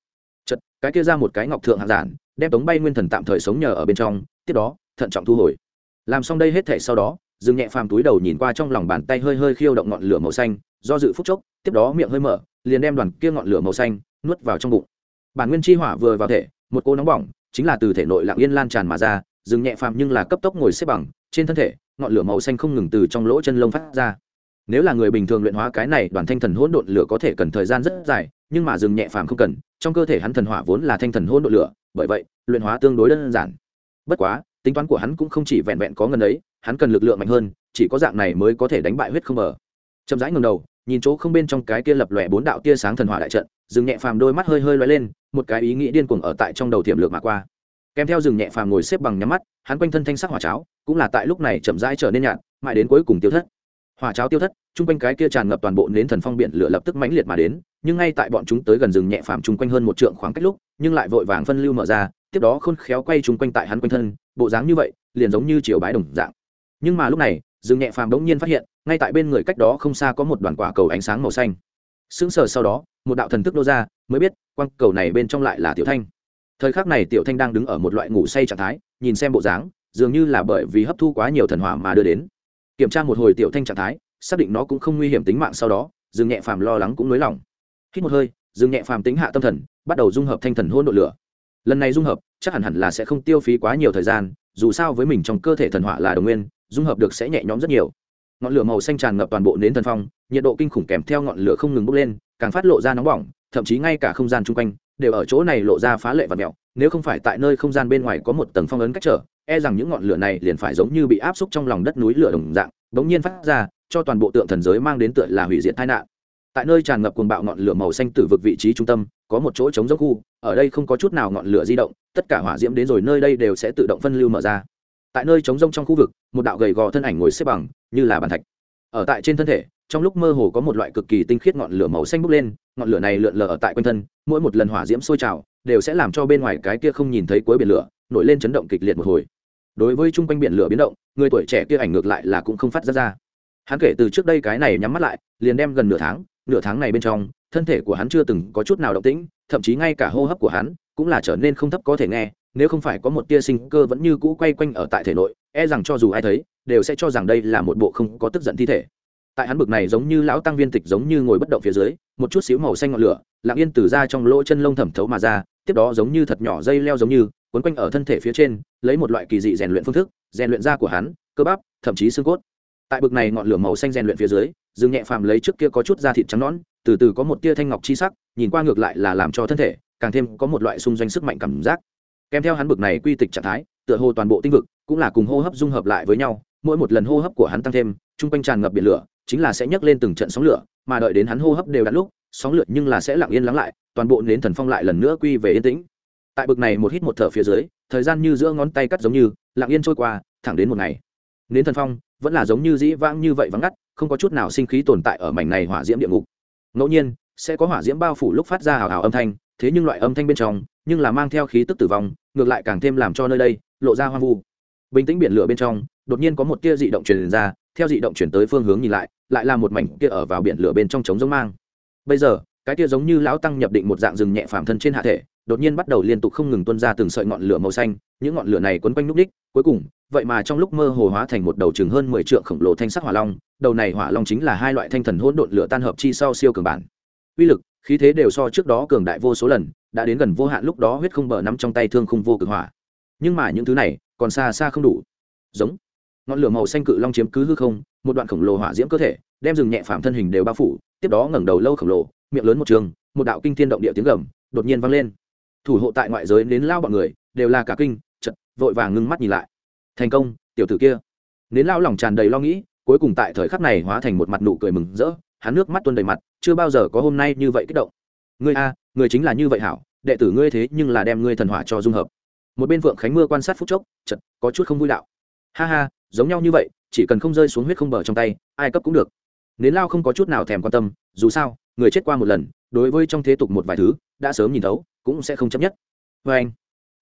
Chật cái kia ra một cái ngọc thượng hạng giản, đem tống bay nguyên thần tạm thời sống nhờ ở bên trong, tiếp đó, thận trọng thu hồi. Làm xong đây hết thể sau đó, dương nhẹ phàm túi đầu nhìn qua trong lòng bàn tay hơi hơi khiêu động ngọn lửa màu xanh, do dự phút chốc, tiếp đó miệng hơi mở, liền đem đoàn kia ngọn lửa màu xanh nuốt vào trong bụng bản nguyên chi hỏa vừa vào thể, một cô nóng bỏng, chính là từ thể nội lặng yên lan tràn mà ra dừng nhẹ phàm nhưng là cấp tốc ngồi xếp bằng, trên thân thể, ngọn lửa màu xanh không ngừng từ trong lỗ chân lông phát ra. Nếu là người bình thường luyện hóa cái này, đoàn thanh thần hỗn độn lửa có thể cần thời gian rất dài, nhưng mà dừng nhẹ phàm không cần, trong cơ thể hắn thần hỏa vốn là thanh thần hỗn độn lửa, bởi vậy, luyện hóa tương đối đơn giản. Bất quá, tính toán của hắn cũng không chỉ vẹn vẹn có ngần ấy, hắn cần lực lượng mạnh hơn, chỉ có dạng này mới có thể đánh bại huyết không mở chậm rãi ngầm đầu, nhìn chỗ không bên trong cái kia lập lòe bốn đạo tia sáng thần hỏa đại trận dừng nhẹ phàm đôi mắt hơi hơi lóe lên một cái ý nghĩ điên cuồng ở tại trong đầu tiềm lược mà qua. Kèm theo dừng nhẹ phàm ngồi xếp bằng nhắm mắt, hắn quanh thân thanh sắc hỏa cháo, cũng là tại lúc này chậm rãi trở nên nhạt, mãi đến cuối cùng tiêu thất. Hỏa cháo tiêu thất, chung quanh cái kia tràn ngập toàn bộ nến thần phong biển lửa lập tức mãnh liệt mà đến, nhưng ngay tại bọn chúng tới gần rừng nhẹ phàm chung quanh hơn một trượng khoảng cách lúc, nhưng lại vội vàng phân lưu mở ra, tiếp đó khôn khéo quay chung quanh tại hắn quanh thân, bộ dáng như vậy, liền giống như chiều bái đồng dạng. Nhưng mà lúc này, rừng nhẹ phàm đống nhiên phát hiện, ngay tại bên người cách đó không xa có một đoàn quả cầu ánh sáng màu xanh sững sờ sau đó, một đạo thần thức nô ra, mới biết, quang cầu này bên trong lại là tiểu thanh. Thời khắc này tiểu thanh đang đứng ở một loại ngủ say trạng thái, nhìn xem bộ dáng, dường như là bởi vì hấp thu quá nhiều thần hỏa mà đưa đến. Kiểm tra một hồi tiểu thanh trạng thái, xác định nó cũng không nguy hiểm tính mạng sau đó, dương nhẹ phàm lo lắng cũng nới lỏng. Hít một hơi, dương nhẹ phàm tính hạ tâm thần, bắt đầu dung hợp thanh thần hôn nội lửa. Lần này dung hợp, chắc hẳn hẳn là sẽ không tiêu phí quá nhiều thời gian, dù sao với mình trong cơ thể thần hỏa là đồng nguyên, dung hợp được sẽ nhẹ nhõm rất nhiều. Ngọn lửa màu xanh tràn ngập toàn bộ nến thần phong nhiệt độ kinh khủng kèm theo ngọn lửa không ngừng bốc lên, càng phát lộ ra nóng bỏng, thậm chí ngay cả không gian chung quanh đều ở chỗ này lộ ra phá lệ và mẹo nếu không phải tại nơi không gian bên ngoài có một tầng phong ấn cách trở e rằng những ngọn lửa này liền phải giống như bị áp xúc trong lòng đất núi lửa đồng dạng, bỗng nhiên phát ra, cho toàn bộ tượng thần giới mang đến tựa là hủy diệt tai nạn. Tại nơi tràn ngập cuồng bạo ngọn lửa màu xanh từ vực vị trí trung tâm, có một chỗ trống dốc khu, ở đây không có chút nào ngọn lửa di động, tất cả hỏa diễm đến rồi nơi đây đều sẽ tự động phân lưu mở ra. Tại nơi trống rông trong khu vực, một đạo gầy gò thân ảnh ngồi xếp bằng, như là bàn thạch. Ở tại trên thân thể trong lúc mơ hồ có một loại cực kỳ tinh khiết ngọn lửa màu xanh bốc lên, ngọn lửa này lượn lờ ở tại quanh thân, mỗi một lần hỏa diễm sôi trào, đều sẽ làm cho bên ngoài cái kia không nhìn thấy cuối biển lửa, nổi lên chấn động kịch liệt một hồi. Đối với chung quanh biển lửa biến động, người tuổi trẻ kia ảnh ngược lại là cũng không phát ra ra. Hắn kể từ trước đây cái này nhắm mắt lại, liền đem gần nửa tháng nửa tháng này bên trong, thân thể của hắn chưa từng có chút nào động tĩnh, thậm chí ngay cả hô hấp của hắn cũng là trở nên không thấp có thể nghe, nếu không phải có một tia sinh cơ vẫn như cũ quay quanh ở tại thể nội e rằng cho dù ai thấy, đều sẽ cho rằng đây là một bộ không có tức giận thi thể tại hắn bực này giống như lão tăng viên tịch giống như ngồi bất động phía dưới, một chút xíu màu xanh ngọn lửa, lặng yên từ ra trong lỗ chân lông thẩm thấu mà ra, tiếp đó giống như thật nhỏ dây leo giống như, quấn quanh ở thân thể phía trên, lấy một loại kỳ dị rèn luyện phương thức, rèn luyện da của hắn, cơ bắp, thậm chí xương cốt. Tại bực này ngọn lửa màu xanh rèn luyện phía dưới, dương nhẹ phàm lấy trước kia có chút da thịt trắng nõn, từ từ có một tia thanh ngọc chi sắc, nhìn qua ngược lại là làm cho thân thể càng thêm có một loại xung doanh sức mạnh cảm giác. Kèm theo hắn bực này quy tịch trạng thái, tựa hồ toàn bộ tinh vực cũng là cùng hô hấp dung hợp lại với nhau, mỗi một lần hô hấp của hắn tăng thêm, chung quanh tràn ngập biển lửa chính là sẽ nhấc lên từng trận sóng lửa, mà đợi đến hắn hô hấp đều đặn lúc, sóng lửa nhưng là sẽ lặng yên lắng lại, toàn bộ nến thần phong lại lần nữa quy về yên tĩnh. Tại bực này một hít một thở phía dưới, thời gian như giữa ngón tay cắt giống như, lặng yên trôi qua, thẳng đến một ngày. Nến thần phong vẫn là giống như dĩ vãng như vậy vắng ngắt, không có chút nào sinh khí tồn tại ở mảnh này hỏa diễm địa ngục. Ngẫu nhiên, sẽ có hỏa diễm bao phủ lúc phát ra hào hào âm thanh, thế nhưng loại âm thanh bên trong, nhưng là mang theo khí tức tử vong, ngược lại càng thêm làm cho nơi đây, lộ ra hoang vu. Bình tĩnh biển lửa bên trong, đột nhiên có một tia dị động truyền ra theo dị động chuyển tới phương hướng nhìn lại lại là một mảnh kia ở vào biển lửa bên trong trống giống mang. Bây giờ, cái kia giống như lão tăng nhập định một dạng rừng nhẹ phàm thân trên hạ thể, đột nhiên bắt đầu liên tục không ngừng tuôn ra từng sợi ngọn lửa màu xanh, những ngọn lửa này quấn quanh núp đích, cuối cùng, vậy mà trong lúc mơ hồ hóa thành một đầu chừng hơn mười trượng khổng lồ thanh sắc hỏa long, đầu này hỏa long chính là hai loại thanh thần hỗn độn lửa tan hợp chi sau siêu cường bản. Uy lực, khí thế đều so trước đó cường đại vô số lần, đã đến gần vô hạn lúc đó huyết không bờ nắm trong tay thương không vô cực hỏa. Nhưng mà những thứ này, còn xa xa không đủ. Giống ngọn lửa màu xanh cự long chiếm cứ hư không, một đoạn khổng lồ hỏa diễm cơ thể, đem rừng nhẹ phàm thân hình đều bao phủ, tiếp đó ngẩng đầu lâu khổng lồ, miệng lớn một trường, một đạo kinh thiên động địa tiếng gầm đột nhiên vang lên. Thủ hộ tại ngoại giới đến lao bọn người, đều là cả kinh chật vội vàng ngưng mắt nhìn lại. Thành công, tiểu tử kia. Nến lao lòng tràn đầy lo nghĩ, cuối cùng tại thời khắc này hóa thành một mặt nụ cười mừng rỡ, hắn nước mắt tuôn đầy mặt, chưa bao giờ có hôm nay như vậy kích động. Ngươi a người chính là như vậy hảo, đệ tử ngươi thế nhưng là đem ngươi thần hỏa cho dung hợp. Một bên phượng khánh mưa quan sát phút chốc chật có chút không vui đạo. Ha ha giống nhau như vậy, chỉ cần không rơi xuống huyết không bờ trong tay, ai cấp cũng được. Nến lao không có chút nào thèm quan tâm, dù sao, người chết qua một lần, đối với trong thế tục một vài thứ, đã sớm nhìn thấu, cũng sẽ không chấp nhất. Vê anh,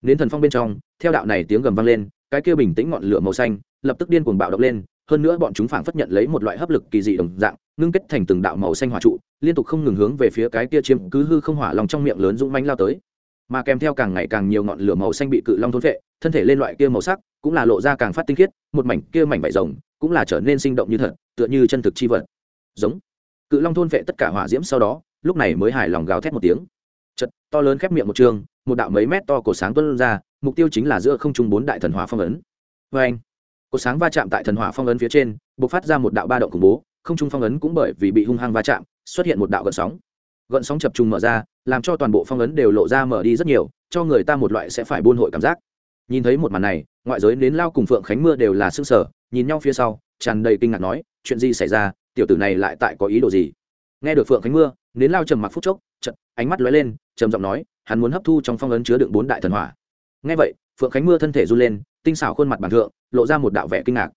nến thần phong bên trong, theo đạo này tiếng gầm vang lên, cái kia bình tĩnh ngọn lửa màu xanh, lập tức điên cuồng bạo động lên, hơn nữa bọn chúng phảng phất nhận lấy một loại hấp lực kỳ dị đồng dạng, ngưng kết thành từng đạo màu xanh hỏa trụ, liên tục không ngừng hướng về phía cái kia chiếm cứ hư không hỏa lòng trong miệng lớn dũng manh lao tới mà kèm theo càng ngày càng nhiều ngọn lửa màu xanh bị cự long thôn vệ, thân thể lên loại kia màu sắc cũng là lộ ra càng phát tinh khiết, một mảnh kia mảnh vải rồng cũng là trở nên sinh động như thật, tựa như chân thực chi vật. Giống. Cự long thôn vệ tất cả hỏa diễm sau đó, lúc này mới hài lòng gào thét một tiếng. Chật to lớn khép miệng một trường, một đạo mấy mét to cổ sáng tuân ra, mục tiêu chính là giữa không trung bốn đại thần hỏa phong ấn. Vê anh cổ sáng va chạm tại thần hỏa phong ấn phía trên b ộ c phát ra một đạo ba động khủng bố, không trung phong ấn cũng bởi vì bị hung hăng va chạm, xuất hiện một đạo gợn sóng gợn sóng chập trùng mở ra, làm cho toàn bộ phong ấn đều lộ ra mở đi rất nhiều, cho người ta một loại sẽ phải buôn hội cảm giác. Nhìn thấy một màn này, ngoại giới đến lao cùng phượng khánh mưa đều là s ư ơ n sở nhìn nhau phía sau, tràn đầy kinh ngạc nói, chuyện gì xảy ra? Tiểu tử này lại tại có ý đồ gì? Nghe được phượng khánh mưa, đến lao trầm mặc phút chốc chật ánh mắt lóe lên, trầm giọng nói, hắn muốn hấp thu trong phong ấn chứa đựng bốn đại thần hỏa. Nghe vậy, phượng khánh mưa thân thể run lên, tinh xảo khuôn mặt bản thượng, lộ ra một đạo vẻ kinh ngạc.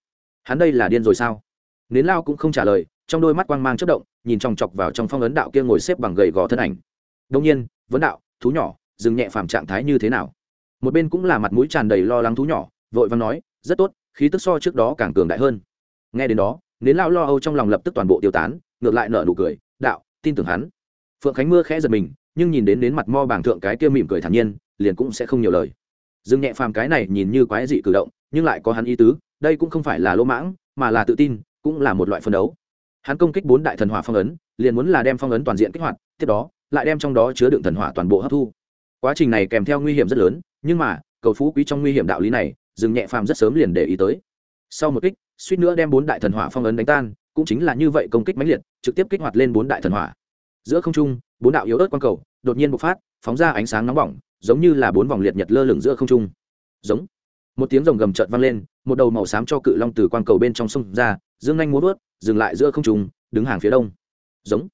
Hắn đây là điên rồi sao? Nến lao cũng không trả lời, trong đôi mắt quang mang chất động nhìn chòng chọc vào trong phong ấn đạo kia ngồi xếp bằng gầy gò thân ảnh. Đông nhiên, vấn đạo, thú nhỏ, dừng nhẹ phàm trạng thái như thế nào? Một bên cũng là mặt mũi tràn đầy lo lắng thú nhỏ, vội vàng nói, rất tốt, khí tức so trước đó càng cường đại hơn. Nghe đến đó, nến lao lo âu trong lòng lập tức toàn bộ tiêu tán, ngược lại nở nụ cười, đạo, tin tưởng hắn. Phượng khánh mưa khẽ giật mình, nhưng nhìn đến đến mặt mo bảng thượng cái kia mỉm cười thản nhiên, liền cũng sẽ không nhiều lời. Dương nhẹ phàm cái này nhìn như quái dị cử động, nhưng lại có hắn ý tứ, đây cũng không phải là lỗ mãng, mà là tự tin, cũng là một loại phân đấu hắn công kích bốn đại thần hỏa phong ấn, liền muốn là đem phong ấn toàn diện kích hoạt, tiếp đó, lại đem trong đó chứa đựng thần hỏa toàn bộ hấp thu. Quá trình này kèm theo nguy hiểm rất lớn, nhưng mà, cầu phú quý trong nguy hiểm đạo lý này dừng nhẹ phàm rất sớm liền để ý tới. Sau một kích, suýt nữa đem bốn đại thần hỏa phong ấn đánh tan, cũng chính là như vậy công kích mãnh liệt, trực tiếp kích hoạt lên bốn đại thần hỏa. Giữa không trung, bốn đạo yếu ớt quang cầu, đột nhiên bộc phát, phóng ra ánh sáng nóng bỏng, giống như là bốn vòng liệt nhật lơ lửng giữa không trung. Giống. Một tiếng rồng gầm chợt vang lên, một đầu màu xám cho cự long từ quang cầu bên trong sông ra dương nhanh muốn vớt, dừng lại giữa không trung, đứng hàng phía đông. Giống.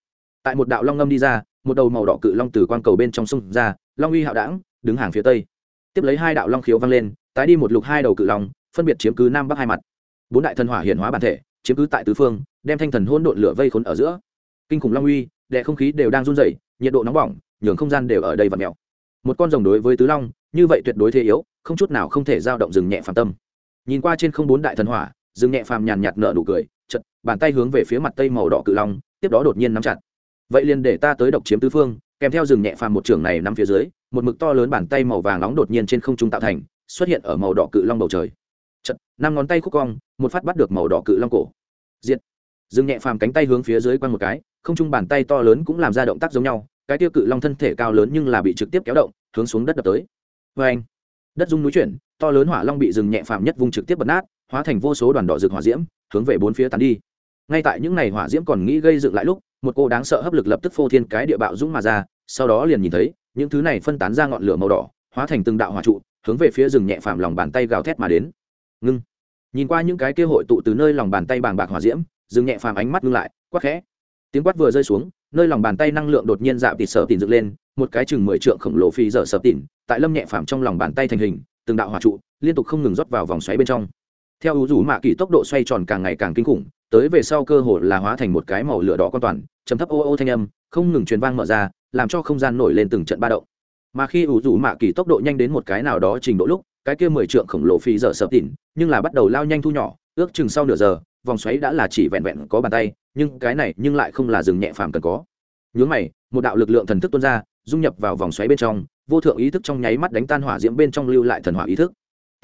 Tại một đạo long ngâm đi ra, một đầu màu đỏ cự long từ quang cầu bên trong sông ra, long uy hạo đảng đứng hàng phía tây. Tiếp lấy hai đạo long khiếu vang lên, tái đi một lục hai đầu cự long, phân biệt chiếm cứ nam bắc hai mặt. Bốn đại thần hỏa hiện hóa bản thể, chiếm cứ tại tứ phương, đem thanh thần hôn độn lửa vây khốn ở giữa. Kinh khủng long uy, đệ không khí đều đang run rẩy, nhiệt độ nóng bỏng, nhường không gian đều ở đây và mèo. Một con rồng đối với tứ long, như vậy tuyệt đối thế yếu, không chút nào không thể giao động dừng nhẹ phàm tâm. Nhìn qua trên không bốn đại thần hỏa dừng nhẹ phàm nhàn nhạt nở nụ cười chật bàn tay hướng về phía mặt tây màu đỏ cự long, tiếp đó đột nhiên nắm chặt. Vậy liền để ta tới độc chiếm tứ phương, kèm theo rừng nhẹ phàm một trưởng này nằm phía dưới, một mực to lớn bàn tay màu vàng nóng đột nhiên trên không trung tạo thành, xuất hiện ở màu đỏ cự long bầu trời. Chật năm ngón tay khúc cong, một phát bắt được màu đỏ cự long cổ. Diệt. Rừng nhẹ phàm cánh tay hướng phía dưới quăng một cái, không trung bàn tay to lớn cũng làm ra động tác giống nhau, cái tiêu cự long thân thể cao lớn nhưng là bị trực tiếp kéo động, hướng xuống đất đập tới. Vê anh đất dung núi chuyển, to lớn hỏa long bị rừng nhẹ phàm nhất vùng trực tiếp bật nát hóa thành vô số đoàn đỏ rực hỏa diễm, hướng về bốn phía tán đi. Ngay tại những ngày hỏa diễm còn nghĩ gây dựng lại lúc, một cô đáng sợ hấp lực lập tức phô thiên cái địa bạo dũng mà ra, sau đó liền nhìn thấy, những thứ này phân tán ra ngọn lửa màu đỏ, hóa thành từng đạo hỏa trụ, hướng về phía rừng nhẹ phàm lòng bàn tay gào thét mà đến. Ngưng. Nhìn qua những cái kia hội tụ từ nơi lòng bàn tay bàng bạc hỏa diễm, rừng nhẹ phàm ánh mắt ngưng lại, quắc khẽ. Tiếng quát vừa rơi xuống, nơi lòng bàn tay năng lượng đột nhiên dạo tịt sợ tỉn dựng lên, một cái chừng mười trượng khổng lồ phi dở sợ tỉn tại lâm nhẹ phàm trong lòng bàn tay thành hình, từng đạo hỏa trụ liên tục không ngừng rót vào vòng xoáy bên trong theo ưu rủ mạ kỳ tốc độ xoay tròn càng ngày càng kinh khủng, tới về sau cơ hồ là hóa thành một cái màu lửa đỏ quan toàn chấm thấp ô ô thanh âm, không ngừng truyền vang mở ra, làm cho không gian nổi lên từng trận ba động. Mà khi ủ rủ mạ kỳ tốc độ nhanh đến một cái nào đó trình độ lúc, cái kia mười trượng khổng lồ phi dở sập tỉn, nhưng là bắt đầu lao nhanh thu nhỏ, ước chừng sau nửa giờ, vòng xoáy đã là chỉ vẹn vẹn có bàn tay, nhưng cái này nhưng lại không là dừng nhẹ phàm cần có. Nhướng mày, một đạo lực lượng thần thức tuôn ra, dung nhập vào vòng xoáy bên trong, vô thượng ý thức trong nháy mắt đánh tan hỏa diễm bên trong lưu lại thần hỏa ý thức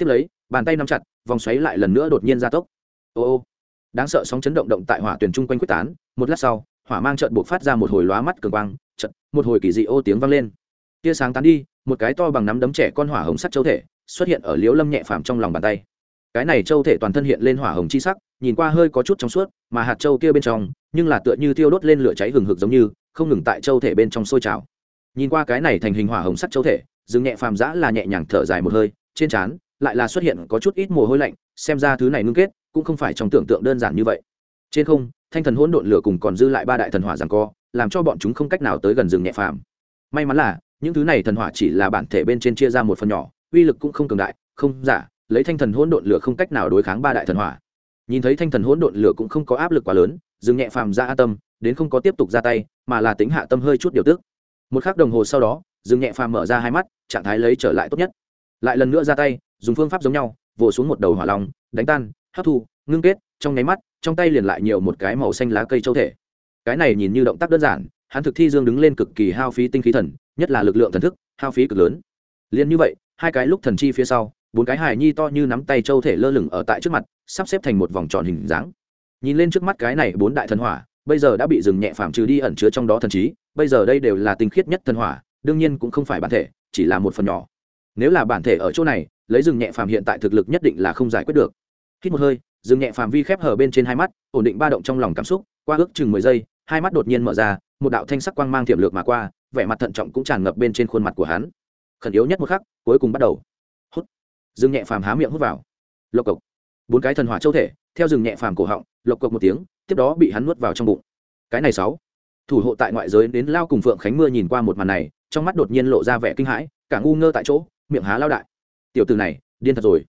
tiếp lấy, bàn tay nắm chặt, vòng xoáy lại lần nữa đột nhiên gia tốc. Ô ô, đáng sợ sóng chấn động động tại hỏa tuyển chung quanh quyết tán, một lát sau, hỏa mang trợn buộc phát ra một hồi lóa mắt cường quang trận một hồi kỳ dị ô tiếng vang lên. Tia sáng tán đi, một cái to bằng nắm đấm trẻ con hỏa hồng sắt châu thể xuất hiện ở liễu lâm nhẹ phàm trong lòng bàn tay. Cái này châu thể toàn thân hiện lên hỏa hồng chi sắc, nhìn qua hơi có chút trong suốt, mà hạt châu kia bên trong, nhưng là tựa như thiêu đốt lên lửa cháy hừng hực giống như, không ngừng tại châu thể bên trong sôi trào. Nhìn qua cái này thành hình hỏa hồng sắt châu thể dừng nhẹ phàm giã là nhẹ nhàng thở dài một hơi, trên trán lại là xuất hiện có chút ít mồ hôi lạnh, xem ra thứ này ngưng kết, cũng không phải trong tưởng tượng đơn giản như vậy. Trên không, thanh thần hỗn độn lửa cùng còn dư lại ba đại thần hỏa giằng co, làm cho bọn chúng không cách nào tới gần rừng nhẹ phàm. May mắn là, những thứ này thần hỏa chỉ là bản thể bên trên chia ra một phần nhỏ, uy lực cũng không cường đại, không, giả, lấy thanh thần hỗn độn lửa không cách nào đối kháng ba đại thần hỏa. Nhìn thấy thanh thần hỗn độn lửa cũng không có áp lực quá lớn, rừng nhẹ phàm ra an tâm, đến không có tiếp tục ra tay, mà là tính hạ tâm hơi chút điều tức. Một khắc đồng hồ sau đó dừng nhẹ phàm mở ra hai mắt, trạng thái lấy trở lại tốt nhất. Lại lần nữa ra tay dùng phương pháp giống nhau vỗ xuống một đầu hỏa long, đánh tan, hấp thu, ngưng kết, trong nháy mắt, trong tay liền lại nhiều một cái màu xanh lá cây châu thể. Cái này nhìn như động tác đơn giản, hắn thực thi dương đứng lên cực kỳ hao phí tinh khí thần, nhất là lực lượng thần thức, hao phí cực lớn. Liền như vậy, hai cái lúc thần chi phía sau, bốn cái hài nhi to như nắm tay châu thể lơ lửng ở tại trước mặt, sắp xếp thành một vòng tròn hình dáng. Nhìn lên trước mắt cái này bốn đại thần hỏa, bây giờ đã bị dừng nhẹ phàm trừ đi ẩn chứa trong đó thần trí, bây giờ đây đều là tinh khiết nhất thần hỏa, đương nhiên cũng không phải bản thể, chỉ là một phần nhỏ. Nếu là bản thể ở chỗ này lấy rừng nhẹ phàm hiện tại thực lực nhất định là không giải quyết được. Hít một hơi, rừng nhẹ phàm vi khép hở bên trên hai mắt, ổn định ba động trong lòng cảm xúc, qua ước chừng mười giây, hai mắt đột nhiên mở ra, một đạo thanh sắc quang mang tiềm lược mà qua, vẻ mặt thận trọng cũng tràn ngập bên trên khuôn mặt của hắn. Khẩn yếu nhất một khắc, cuối cùng bắt đầu. Hút. Rừng nhẹ phàm há miệng hút vào. Lộc cộc. Bốn cái thần hỏa châu thể, theo rừng nhẹ phàm cổ họng, lộc cộc một tiếng, tiếp đó bị hắn nuốt vào trong bụng. Cái này sáu. Thủ hộ tại ngoại giới đến lao cùng phượng khánh mưa nhìn qua một màn này, trong mắt đột nhiên lộ ra vẻ kinh hãi, cả ngu ngơ tại chỗ, miệng há lao đại tiểu từ này, điên thật rồi.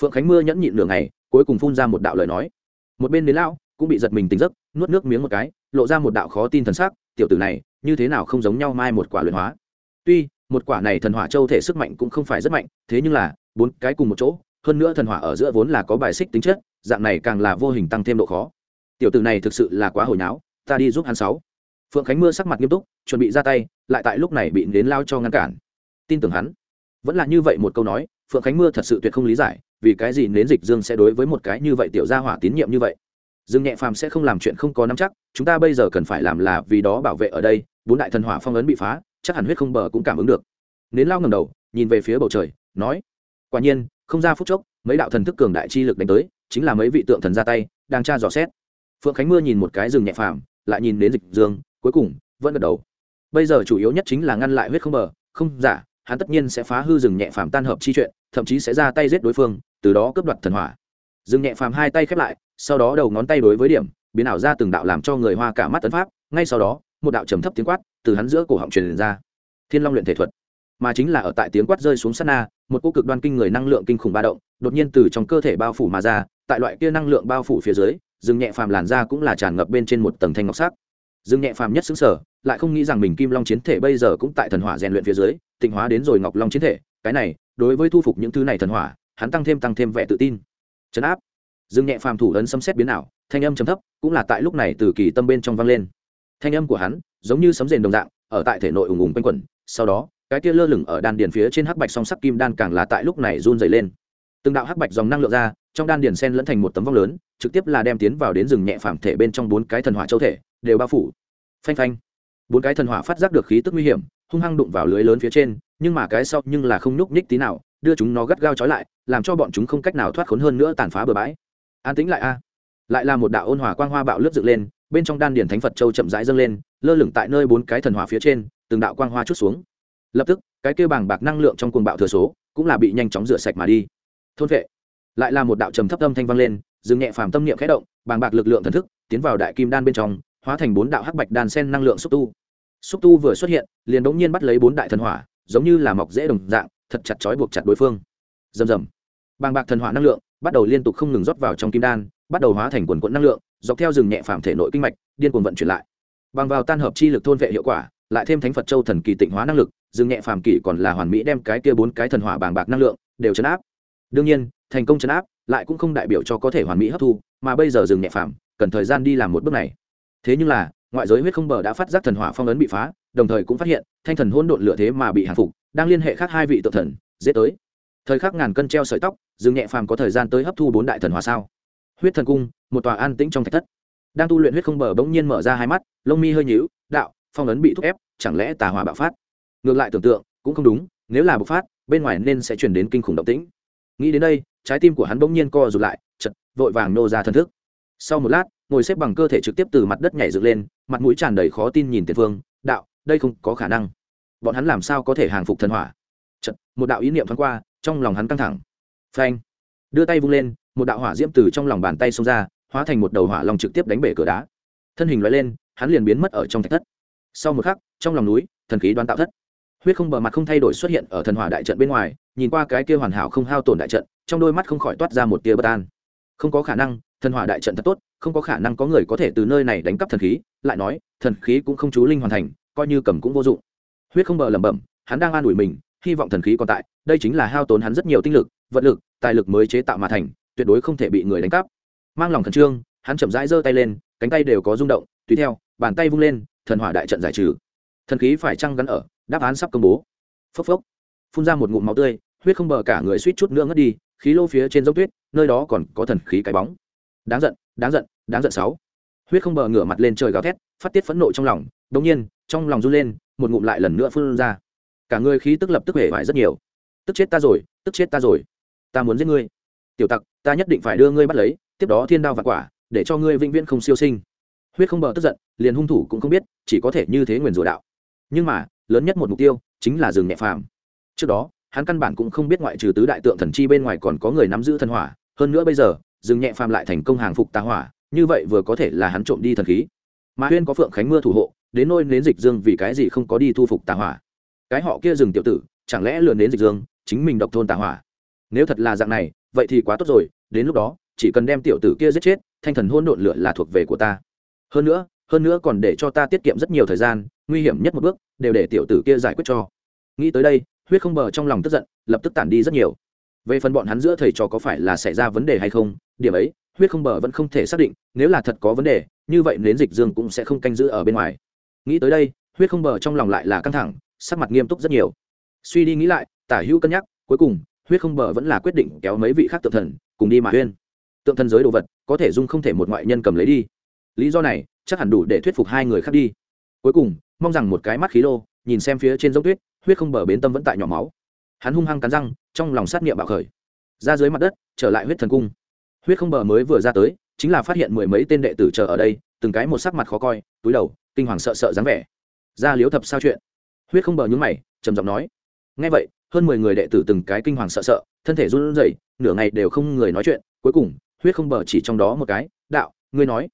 Phượng khánh mưa nhẫn nhịn nửa ngày, cuối cùng phun ra một đạo lời nói. Một bên đến lao cũng bị giật mình tỉnh giấc, nuốt nước miếng một cái, lộ ra một đạo khó tin thần sắc, tiểu tử này, như thế nào không giống nhau mai một quả luyện hóa. Tuy, một quả này thần hỏa châu thể sức mạnh cũng không phải rất mạnh, thế nhưng là, bốn cái cùng một chỗ, hơn nữa thần hỏa ở giữa vốn là có bài xích tính chất, dạng này càng là vô hình tăng thêm độ khó. Tiểu tử này thực sự là quá hồi náo ta đi giúp hắn sáu. Phượng khánh mưa sắc mặt nghiêm túc, chuẩn bị ra tay, lại tại lúc này bị đến lao cho ngăn cản. Tin tưởng hắn. Vẫn là như vậy một câu nói phượng khánh mưa thật sự tuyệt không lý giải, vì cái gì nến dịch dương sẽ đối với một cái như vậy tiểu gia hỏa tín nhiệm như vậy? Dương nhẹ phàm sẽ không làm chuyện không có nắm chắc, chúng ta bây giờ cần phải làm là vì đó bảo vệ ở đây, bốn đại thần hỏa phong ấn bị phá, chắc hẳn huyết không bờ cũng cảm ứng được. Nến lao ngầm đầu, nhìn về phía bầu trời, nói, quả nhiên, không ra phút chốc, mấy đạo thần thức cường đại chi lực đánh tới, chính là mấy vị tượng thần ra tay, đang tra dò xét. Phượng khánh mưa nhìn một cái rừng nhẹ phàm, lại nhìn đến dịch dương, cuối cùng vẫn gật đầu. Bây giờ chủ yếu nhất chính là ngăn lại huyết không bờ, không giả hắn tất nhiên sẽ phá hư rừng nhẹ phàm tan hợp chi chuyện, thậm chí sẽ ra tay giết đối phương, từ đó cướp đoạt thần hỏa. Rừng nhẹ phàm hai tay khép lại, sau đó đầu ngón tay đối với điểm, biến ảo ra từng đạo làm cho người hoa cả mắt tấn pháp, ngay sau đó, một đạo trầm thấp tiếng quát từ hắn giữa cổ họng truyền ra. Thiên long luyện thể thuật. Mà chính là ở tại tiếng quát rơi xuống sát na, một cô cực đoan kinh người năng lượng kinh khủng ba động, đột nhiên từ trong cơ thể bao phủ mà ra, tại loại kia năng lượng bao phủ phía dưới, rừng nhẹ phàm làn ra cũng là tràn ngập bên trên một tầng thanh ngọc sắc. Dương nhẹ phàm nhất xứng sở, lại không nghĩ rằng mình kim long chiến thể bây giờ cũng tại thần hỏa rèn luyện phía dưới, tịnh hóa đến rồi ngọc long chiến thể, cái này, đối với thu phục những thứ này thần hỏa, hắn tăng thêm tăng thêm vẻ tự tin. Chấn áp. Dương nhẹ phàm thủ ấn xâm xét biến ảo, thanh âm chấm thấp, cũng là tại lúc này từ kỳ tâm bên trong vang lên. Thanh âm của hắn, giống như sấm rền đồng dạng, ở tại thể nội ùng ùng quanh quẩn, sau đó, cái kia lơ lửng ở đan điền phía trên hắc bạch song sắc kim đan càng là tại lúc này run dày lên. Từng đạo hắc bạch dòng năng lượng ra, trong đan điền sen lẫn thành một tấm vong lớn, trực tiếp là đem tiến vào đến rừng nhẹ phàm thể bên trong bốn cái thần hỏa châu thể đều bao phủ. Phanh phanh. Bốn cái thần hỏa phát giác được khí tức nguy hiểm, hung hăng đụng vào lưới lớn phía trên, nhưng mà cái sau nhưng là không nhúc nhích tí nào, đưa chúng nó gắt gao trói lại, làm cho bọn chúng không cách nào thoát khốn hơn nữa tàn phá bừa bãi. An tĩnh lại a. Lại là một đạo ôn hòa quang hoa bạo lướt dựng lên, bên trong đan điển thánh phật châu chậm rãi dâng lên, lơ lửng tại nơi bốn cái thần hỏa phía trên, từng đạo quang hoa chút xuống. Lập tức, cái kêu bàng bạc năng lượng trong cuồng bạo thừa số cũng là bị nhanh chóng rửa sạch mà đi. Thôn vệ. Lại là một đạo trầm thấp âm thanh vang lên, dừng nhẹ phàm tâm niệm khẽ động, bàng bạc lực lượng thần thức tiến vào đại kim đan bên trong hóa thành bốn đạo hắc bạch đan sen năng lượng xúc tu. Xúc tu vừa xuất hiện, liền đống nhiên bắt lấy bốn đại thần hỏa, giống như là mọc dễ đồng dạng, thật chặt chói buộc chặt đối phương. Rầm rầm. Bàng bạc thần hỏa năng lượng bắt đầu liên tục không ngừng rót vào trong kim đan, bắt đầu hóa thành quần quận năng lượng, dọc theo rừng nhẹ phàm thể nội kinh mạch, điên cuồng vận chuyển lại. Bằng vào tan hợp chi lực thôn vệ hiệu quả, lại thêm thánh phật châu thần kỳ tịnh hóa năng lực, rừng nhẹ phàm kỳ còn là hoàn mỹ đem cái kia bốn cái thần hỏa bàng bạc năng lượng đều chấn áp. Đương nhiên, thành công chấn áp lại cũng không đại biểu cho có thể hoàn mỹ hấp thu, mà bây giờ rừng nhẹ phàm cần thời gian đi làm một bước này thế nhưng là, ngoại giới huyết không bờ đã phát giác thần hỏa phong ấn bị phá, đồng thời cũng phát hiện, thanh thần hôn độn lửa thế mà bị hàng phục, đang liên hệ khác hai vị tự thần, dễ tới. Thời khắc ngàn cân treo sợi tóc, dương nhẹ phàm có thời gian tới hấp thu bốn đại thần hỏa sao? Huyết thần cung, một tòa an tĩnh trong thạch thất. Đang tu luyện huyết không bờ bỗng nhiên mở ra hai mắt, lông mi hơi nhíu, đạo, phong ấn bị thúc ép, chẳng lẽ tà hỏa bạo phát? Ngược lại tưởng tượng, cũng không đúng, nếu là bộc phát, bên ngoài nên sẽ chuyển đến kinh khủng động tĩnh. Nghĩ đến đây, trái tim của hắn bỗng nhiên co rụt lại chật vội vàng nô ra thân thức. Sau một lát ngồi xếp bằng cơ thể trực tiếp từ mặt đất nhảy dựng lên, mặt mũi tràn đầy khó tin nhìn tiền phương, đạo, đây không có khả năng. Bọn hắn làm sao có thể hàng phục thần hỏa? Chật một đạo ý niệm thoáng qua, trong lòng hắn căng thẳng. Phanh! Đưa tay vung lên, một đạo hỏa diễm từ trong lòng bàn tay xông ra, hóa thành một đầu hỏa long trực tiếp đánh bể cửa đá. Thân hình loại lên, hắn liền biến mất ở trong thạch thất. Sau một khắc, trong lòng núi, thần khí đoán tạo thất. Huyết không bờ mặt không thay đổi xuất hiện ở thần hỏa đại trận bên ngoài, nhìn qua cái kia hoàn hảo không hao tổn đại trận, trong đôi mắt không khỏi toát ra một tia bất an. Không có khả năng thần hỏa đại trận thật tốt, không có khả năng có người có thể từ nơi này đánh cắp thần khí, lại nói, thần khí cũng không chú linh hoàn thành, coi như cầm cũng vô dụng. Huyết không bờ lẩm bẩm, hắn đang an ủi mình, hy vọng thần khí còn tại, đây chính là hao tốn hắn rất nhiều tinh lực, vật lực, tài lực mới chế tạo mà thành, tuyệt đối không thể bị người đánh cắp. Mang lòng khẩn trương, hắn chậm rãi giơ tay lên, cánh tay đều có rung động, tùy theo, bàn tay vung lên, thần hỏa đại trận giải trừ. Thần khí phải trăng gắn ở, đáp án sắp công bố. Phốc phốc, phun ra một ngụm máu tươi, huyết không bờ cả người suýt chút nữa ngất đi, khí lô phía trên dốc tuyết, nơi đó còn có thần khí cái bóng đáng giận đáng giận đáng giận sáu. Huyết không bờ ngửa mặt lên trời gào thét, phát tiết phẫn nộ trong lòng, đống nhiên, trong lòng run lên, một ngụm lại lần nữa phun ra. Cả người khí tức lập tức hể vải rất nhiều. Tức chết ta rồi, tức chết ta rồi. Ta muốn giết ngươi. Tiểu tặc, ta nhất định phải đưa ngươi bắt lấy, tiếp đó thiên đao và quả, để cho ngươi vĩnh viễn không siêu sinh. Huyết không bờ tức giận, liền hung thủ cũng không biết, chỉ có thể như thế nguyền rủa đạo. Nhưng mà, lớn nhất một mục tiêu, chính là rừng nhẹ phàm. Trước đó, hắn căn bản cũng không biết ngoại trừ tứ đại tượng thần chi bên ngoài còn có người nắm giữ thần hỏa, hơn nữa bây giờ Dừng nhẹ phàm lại thành công hàng phục tà hỏa, như vậy vừa có thể là hắn trộm đi thần khí. Mà huyên có phượng khánh mưa thủ hộ, đến nôi nến dịch dương vì cái gì không có đi thu phục tà hỏa? Cái họ kia dừng tiểu tử, chẳng lẽ lừa nến dịch dương, chính mình độc thôn tà hỏa? Nếu thật là dạng này, vậy thì quá tốt rồi, đến lúc đó, chỉ cần đem tiểu tử kia giết chết, thanh thần hôn độn lửa là thuộc về của ta. Hơn nữa hơn nữa còn để cho ta tiết kiệm rất nhiều thời gian, nguy hiểm nhất một bước, đều để tiểu tử kia giải quyết cho. Nghĩ tới đây, huyết không bờ trong lòng tức giận, lập tức tản đi rất nhiều. Về phần bọn hắn giữa thầy trò có phải là xảy ra vấn đề hay không điểm ấy, huyết không bờ vẫn không thể xác định, nếu là thật có vấn đề, như vậy nến dịch dương cũng sẽ không canh giữ ở bên ngoài. Nghĩ tới đây, huyết không bờ trong lòng lại là căng thẳng, sắc mặt nghiêm túc rất nhiều. Suy đi nghĩ lại, tả hữu cân nhắc, cuối cùng, huyết không bờ vẫn là quyết định kéo mấy vị khác tượng thần, cùng đi mà huyên. Tượng thần giới đồ vật, có thể dung không thể một ngoại nhân cầm lấy đi. Lý do này, chắc hẳn đủ để thuyết phục hai người khác đi. Cuối cùng, mong rằng một cái mắt khí lô, nhìn xem phía trên dốc tuyết, huyết không bờ bến tâm vẫn tại nhỏ máu. Hắn hung hăng cắn răng, trong lòng sát nghiệm bạo khởi. Ra dưới mặt đất, trở lại huyết thần cung huyết không bờ mới vừa ra tới, chính là phát hiện mười mấy tên đệ tử chờ ở đây, từng cái một sắc mặt khó coi, túi đầu, kinh hoàng sợ sợ dáng vẻ. Ra liếu thập sao chuyện? Huyết không bờ nhúng mày, trầm giọng nói. Ngay vậy, hơn mười người đệ tử từng cái kinh hoàng sợ sợ, thân thể run rẩy, nửa ngày đều không người nói chuyện, cuối cùng, huyết không bờ chỉ trong đó một cái, đạo, ngươi nói.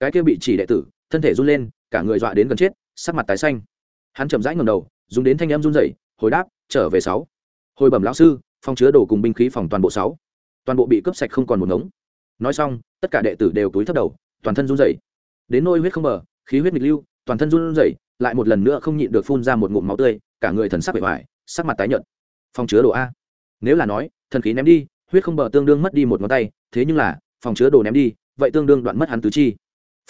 Cái kia bị chỉ đệ tử, thân thể run lên, cả người dọa đến gần chết, sắc mặt tái xanh. Hắn chậm rãi ngầm đầu, dùng đến thanh âm run rẩy, hồi đáp, trở về sáu. Hồi bẩm lão sư, phòng chứa đồ cùng binh khí phòng toàn bộ sáu toàn bộ bị cướp sạch không còn một ngống. Nói xong, tất cả đệ tử đều túi thấp đầu, toàn thân run rẩy. Đến nôi huyết không bờ, khí huyết nghịch lưu, toàn thân run rẩy, lại một lần nữa không nhịn được phun ra một ngụm máu tươi, cả người thần sắc bề ngoài sắc mặt tái nhợt. Phòng chứa đồ a. Nếu là nói, thần khí ném đi, huyết không bờ tương đương mất đi một ngón tay, thế nhưng là, phòng chứa đồ ném đi, vậy tương đương đoạn mất hắn tứ chi.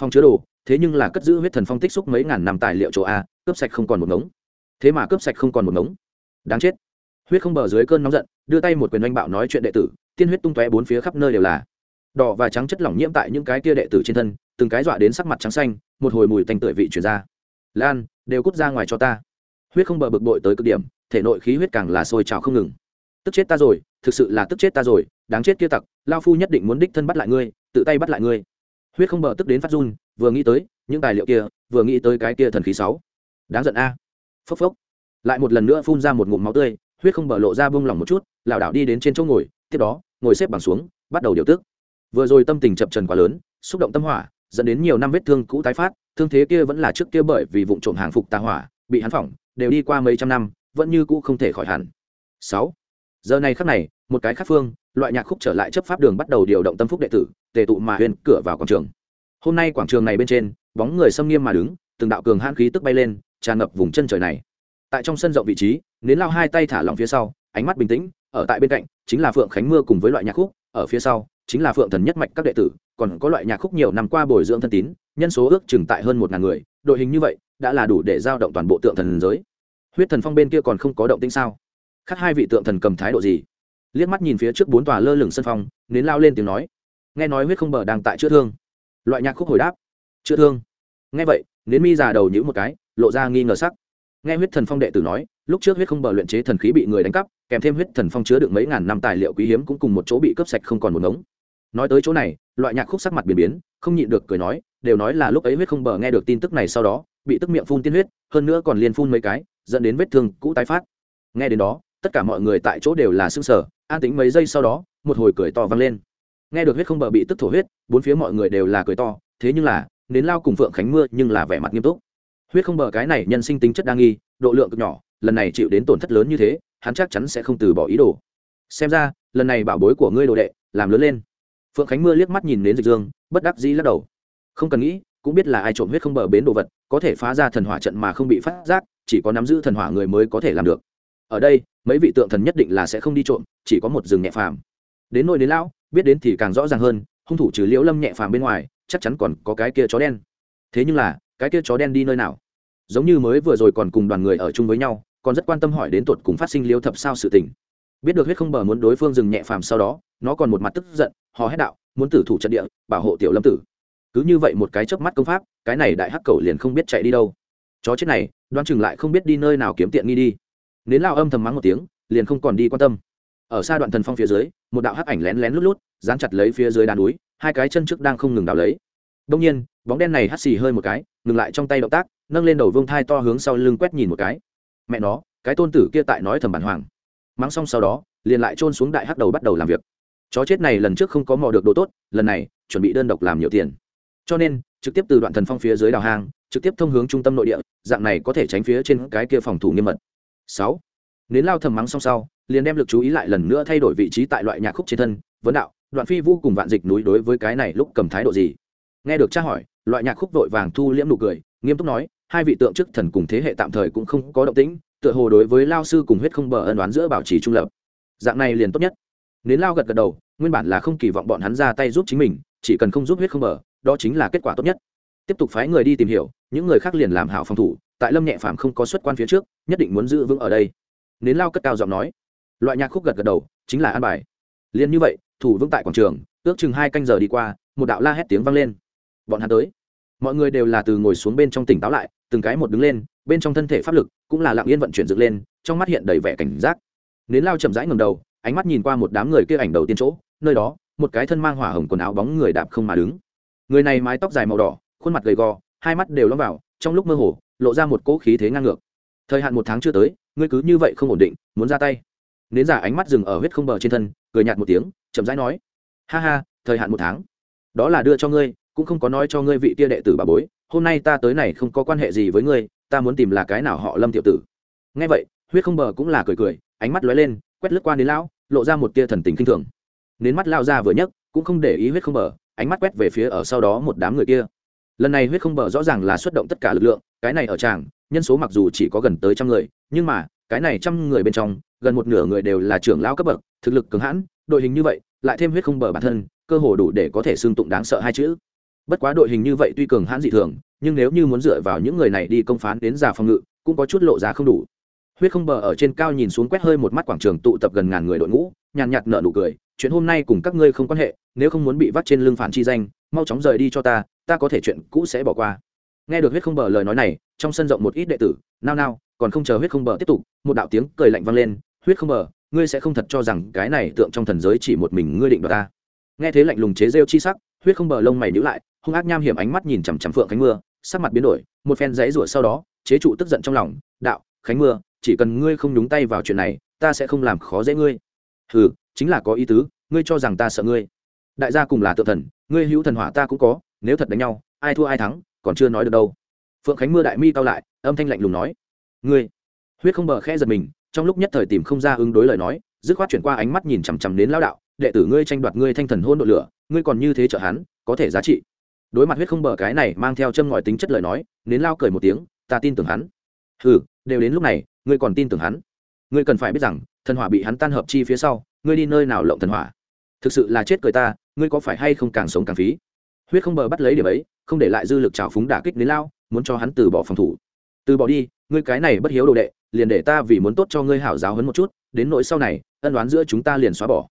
Phòng chứa đồ, thế nhưng là cất giữ huyết thần phong tích xúc mấy ngàn năm tài liệu chỗ a, cướp sạch không còn một ngống. Thế mà cướp sạch không còn một ngống. Đáng chết huyết không bờ dưới cơn nóng giận, đưa tay một quyền oanh bạo nói chuyện đệ tử, tiên huyết tung tóe bốn phía khắp nơi đều là. Đỏ và trắng chất lỏng nhiễm tại những cái kia đệ tử trên thân, từng cái dọa đến sắc mặt trắng xanh, một hồi mùi tanh tưởi vị chuyển ra. Lan, đều cút ra ngoài cho ta. Huyết không bờ bực bội tới cực điểm, thể nội khí huyết càng là sôi trào không ngừng. Tức chết ta rồi, thực sự là tức chết ta rồi, đáng chết kia tặc, lao phu nhất định muốn đích thân bắt lại ngươi, tự tay bắt lại ngươi. Huyết không bờ tức đến phát run, vừa nghĩ tới, những tài liệu kia, vừa nghĩ tới cái kia thần khí sáu. Đáng giận a. Phốc phốc. Lại một lần nữa phun ra một ngụm máu tươi huyết không bờ lộ ra bông lỏng một chút, lảo đảo đi đến trên chỗ ngồi, tiếp đó, ngồi xếp bằng xuống, bắt đầu điều tức. Vừa rồi tâm tình chập trần quá lớn, xúc động tâm hỏa, dẫn đến nhiều năm vết thương cũ tái phát, thương thế kia vẫn là trước kia bởi vì vụ trộm hàng phục tà hỏa, bị hắn phỏng, đều đi qua mấy trăm năm, vẫn như cũ không thể khỏi hẳn. Sáu. Giờ này khắc này, một cái khắc phương, loại nhạc khúc trở lại chấp pháp đường bắt đầu điều động tâm phúc đệ tử, tề tụ mà huyền cửa vào quảng trường. Hôm nay quảng trường này bên trên, bóng người xâm nghiêm mà đứng, từng đạo cường hãn khí tức bay lên, tràn ngập vùng chân trời này tại trong sân rộng vị trí, nến lao hai tay thả lòng phía sau, ánh mắt bình tĩnh, ở tại bên cạnh, chính là phượng khánh mưa cùng với loại nhạc khúc, ở phía sau, chính là phượng thần nhất mạch các đệ tử, còn có loại nhạc khúc nhiều năm qua bồi dưỡng thân tín, nhân số ước chừng tại hơn một ngàn người, đội hình như vậy, đã là đủ để giao động toàn bộ tượng thần giới. Huyết thần phong bên kia còn không có động tĩnh sao? Khác hai vị tượng thần cầm thái độ gì? Liếc mắt nhìn phía trước bốn tòa lơ lửng sân phong, nến lao lên tiếng nói. Nghe nói huyết không bờ đang tại chữa thương. Loại nhạc khúc hồi đáp. Chữa thương. Nghe vậy, nến mi già đầu nhữ một cái, lộ ra nghi ngờ sắc nghe huyết thần phong đệ tử nói, lúc trước huyết không bờ luyện chế thần khí bị người đánh cắp, kèm thêm huyết thần phong chứa được mấy ngàn năm tài liệu quý hiếm cũng cùng một chỗ bị cướp sạch không còn một ngống. Nói tới chỗ này, loại nhạc khúc sắc mặt biến biến, không nhịn được cười nói, đều nói là lúc ấy huyết không bờ nghe được tin tức này sau đó, bị tức miệng phun tiên huyết, hơn nữa còn liên phun mấy cái, dẫn đến vết thương cũ tái phát. Nghe đến đó, tất cả mọi người tại chỗ đều là xương sở an tính mấy giây sau đó, một hồi cười to vang lên. Nghe được huyết không bờ bị tức thổ huyết, bốn phía mọi người đều là cười to, thế nhưng là, nến lao cùng phượng khánh mưa nhưng là vẻ mặt nghiêm túc huyết không bờ cái này nhân sinh tính chất đa nghi, độ lượng cực nhỏ, lần này chịu đến tổn thất lớn như thế, hắn chắc chắn sẽ không từ bỏ ý đồ. Xem ra, lần này bảo bối của ngươi đồ đệ, làm lớn lên. Phượng khánh mưa liếc mắt nhìn đến dịch dương, bất đắc dĩ lắc đầu. Không cần nghĩ, cũng biết là ai trộm huyết không bờ bến đồ vật, có thể phá ra thần hỏa trận mà không bị phát giác, chỉ có nắm giữ thần hỏa người mới có thể làm được. Ở đây, mấy vị tượng thần nhất định là sẽ không đi trộm, chỉ có một rừng nhẹ phàm. Đến nỗi đến lão, biết đến thì càng rõ ràng hơn, hung thủ trừ liễu lâm nhẹ phàm bên ngoài, chắc chắn còn có cái kia chó đen. Thế nhưng là cái kia chó đen đi nơi nào? Giống như mới vừa rồi còn cùng đoàn người ở chung với nhau, còn rất quan tâm hỏi đến tột cùng phát sinh liêu thập sao sự tình. Biết được huyết không bờ muốn đối phương dừng nhẹ phàm sau đó, nó còn một mặt tức giận, hò hét đạo, muốn tử thủ trận địa, bảo hộ tiểu lâm tử. Cứ như vậy một cái chớp mắt công pháp, cái này đại hắc cầu liền không biết chạy đi đâu. Chó chết này, đoán chừng lại không biết đi nơi nào kiếm tiện nghi đi. Nến lao âm thầm mắng một tiếng, liền không còn đi quan tâm. Ở xa đoạn thần phong phía dưới, một đạo hắc ảnh lén lén lút lút, dán chặt lấy phía dưới đá núi, hai cái chân trước đang không ngừng đào lấy đông nhiên, bóng đen này hắt xì hơi một cái, ngừng lại trong tay động tác, nâng lên đầu vương thai to hướng sau lưng quét nhìn một cái. Mẹ nó, cái tôn tử kia tại nói thầm bản hoàng. Mắng xong sau đó, liền lại trôn xuống đại hắc đầu bắt đầu làm việc. Chó chết này lần trước không có mò được đồ tốt, lần này, chuẩn bị đơn độc làm nhiều tiền. Cho nên, trực tiếp từ đoạn thần phong phía dưới đào hang, trực tiếp thông hướng trung tâm nội địa, dạng này có thể tránh phía trên cái kia phòng thủ nghiêm mật. Sáu, nến lao thầm mắng xong sau, liền đem lực chú ý lại lần nữa thay đổi vị trí tại loại nhạc khúc trên thân. Vấn đạo, đoạn phi vô cùng vạn dịch núi đối với cái này lúc cầm thái độ gì? Nghe được tra hỏi, loại nhạc khúc vội vàng thu liễm nụ cười, nghiêm túc nói, hai vị tượng chức thần cùng thế hệ tạm thời cũng không có động tĩnh, tựa hồ đối với lao sư cùng huyết không bờ ân đoán giữa bảo trì trung lập. Dạng này liền tốt nhất. Nến lao gật gật đầu, nguyên bản là không kỳ vọng bọn hắn ra tay giúp chính mình, chỉ cần không giúp huyết không bờ, đó chính là kết quả tốt nhất. Tiếp tục phái người đi tìm hiểu, những người khác liền làm hảo phòng thủ, tại lâm nhẹ phàm không có xuất quan phía trước, nhất định muốn giữ vững ở đây. Nến lao cất cao giọng nói, loại nhạc khúc gật gật đầu, chính là an bài. Liền như vậy, thủ vững tại quảng trường, ước chừng hai canh giờ đi qua, một đạo la hét tiếng vang lên bọn hắn tới. Mọi người đều là từ ngồi xuống bên trong tỉnh táo lại, từng cái một đứng lên, bên trong thân thể pháp lực cũng là lặng yên vận chuyển dựng lên, trong mắt hiện đầy vẻ cảnh giác. Nến lao chậm rãi ngầm đầu, ánh mắt nhìn qua một đám người kia ảnh đầu tiên chỗ, nơi đó, một cái thân mang hỏa hồng quần áo bóng người đạp không mà đứng. Người này mái tóc dài màu đỏ, khuôn mặt gầy gò, hai mắt đều lóng vào, trong lúc mơ hồ, lộ ra một cỗ khí thế ngang ngược. Thời hạn một tháng chưa tới, ngươi cứ như vậy không ổn định, muốn ra tay. Nến giả ánh mắt dừng ở huyết không bờ trên thân, cười nhạt một tiếng, chậm rãi nói, ha ha, thời hạn một tháng, đó là đưa cho ngươi cũng không có nói cho ngươi vị tia đệ tử bà bối, hôm nay ta tới này không có quan hệ gì với ngươi, ta muốn tìm là cái nào họ lâm tiểu tử. Nghe vậy, huyết không bờ cũng là cười cười, ánh mắt lóe lên, quét lướt qua đến lão, lộ ra một tia thần tình kinh thường. Nến mắt lao ra vừa nhấc, cũng không để ý huyết không bờ, ánh mắt quét về phía ở sau đó một đám người kia. Lần này huyết không bờ rõ ràng là xuất động tất cả lực lượng, cái này ở tràng, nhân số mặc dù chỉ có gần tới trăm người, nhưng mà, cái này trăm người bên trong, gần một nửa người đều là trưởng lão cấp bậc, thực lực cứng hãn, đội hình như vậy, lại thêm huyết không bờ bản thân, cơ hồ đủ để có thể xương tụng đáng sợ hai chữ bất quá đội hình như vậy tuy cường hãn dị thường, nhưng nếu như muốn dựa vào những người này đi công phán đến giả phòng ngự, cũng có chút lộ giá không đủ. Huyết không bờ ở trên cao nhìn xuống quét hơi một mắt quảng trường tụ tập gần ngàn người đội ngũ, nhàn nhạt nở nụ cười, chuyện hôm nay cùng các ngươi không quan hệ, nếu không muốn bị vắt trên lưng phản chi danh, mau chóng rời đi cho ta ta có thể chuyện cũ sẽ bỏ qua. Nghe được huyết không bờ lời nói này, trong sân rộng một ít đệ tử, nao nao, còn không chờ huyết không bờ tiếp tục, một đạo tiếng cười lạnh vang lên, huyết không bờ, ngươi sẽ không thật cho rằng cái này tượng trong thần giới chỉ một mình ngươi định đoạt ta. Nghe thế lạnh lùng chế rêu chi sắc, huyết không bờ lông mày nhíu lại hung ác nham hiểm ánh mắt nhìn chằm chằm phượng khánh mưa, sắc mặt biến đổi, một phen dãy rủa sau đó, chế trụ tức giận trong lòng, đạo, khánh mưa, chỉ cần ngươi không nhúng tay vào chuyện này, ta sẽ không làm khó dễ ngươi. Hừ, chính là có ý tứ, ngươi cho rằng ta sợ ngươi. Đại gia cùng là tự thần, ngươi hữu thần hỏa ta cũng có, nếu thật đánh nhau, ai thua ai thắng, còn chưa nói được đâu. Phượng khánh mưa đại mi cao lại, âm thanh lạnh lùng nói. Ngươi. Huyết không bờ khẽ giật mình, trong lúc nhất thời tìm không ra ứng đối lời nói, dứt khoát chuyển qua ánh mắt nhìn chằm chằm đến lao đạo, đệ tử ngươi tranh đoạt ngươi thanh thần hôn đội lửa, ngươi còn như thế trợ hắn, có thể giá trị đối mặt huyết không bờ cái này mang theo châm ngòi tính chất lời nói đến lao cười một tiếng, ta tin tưởng hắn. Ừ đều đến lúc này, ngươi còn tin tưởng hắn? Ngươi cần phải biết rằng, thần hỏa bị hắn tan hợp chi phía sau, ngươi đi nơi nào lộng thần hỏa? Thực sự là chết cười ta, ngươi có phải hay không càng sống càng phí? Huyết không bờ bắt lấy điểm ấy, không để lại dư lực trào phúng đả kích đến lao, muốn cho hắn từ bỏ phòng thủ. Từ bỏ đi, ngươi cái này bất hiếu đồ đệ, liền để ta vì muốn tốt cho ngươi hảo giáo hấn một chút, đến nỗi sau này, ân đoán giữa chúng ta liền xóa bỏ.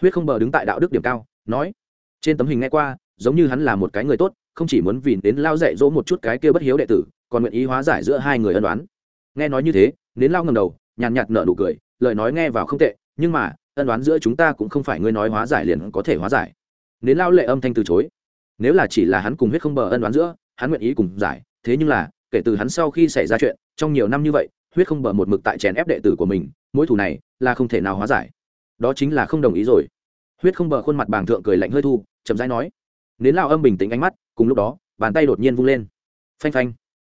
Huyết không bờ đứng tại đạo đức điểm cao, nói, trên tấm hình nghe qua giống như hắn là một cái người tốt, không chỉ muốn vì đến lao dạy dỗ một chút cái kia bất hiếu đệ tử, còn nguyện ý hóa giải giữa hai người ân đoán nghe nói như thế đến lao ngầm đầu, nhàn nhạt nở nụ cười, lời nói nghe vào không tệ, nhưng mà, ân đoán giữa chúng ta cũng không phải ngươi nói hóa giải liền có thể hóa giải. Đến lao lệ âm thanh từ chối. Nếu là chỉ là hắn cùng huyết không bờ ân đoán giữa, hắn nguyện ý cùng giải, thế nhưng là, kể từ hắn sau khi xảy ra chuyện, trong nhiều năm như vậy, huyết không bờ một mực tại chèn ép đệ tử của mình, mối thù này là không thể nào hóa giải. Đó chính là không đồng ý rồi. Huyết không bờ khuôn mặt bàng thượng cười lạnh hơi thu, chậm rãi nói nến lao âm bình tĩnh ánh mắt, cùng lúc đó, bàn tay đột nhiên vung lên. Phanh phanh.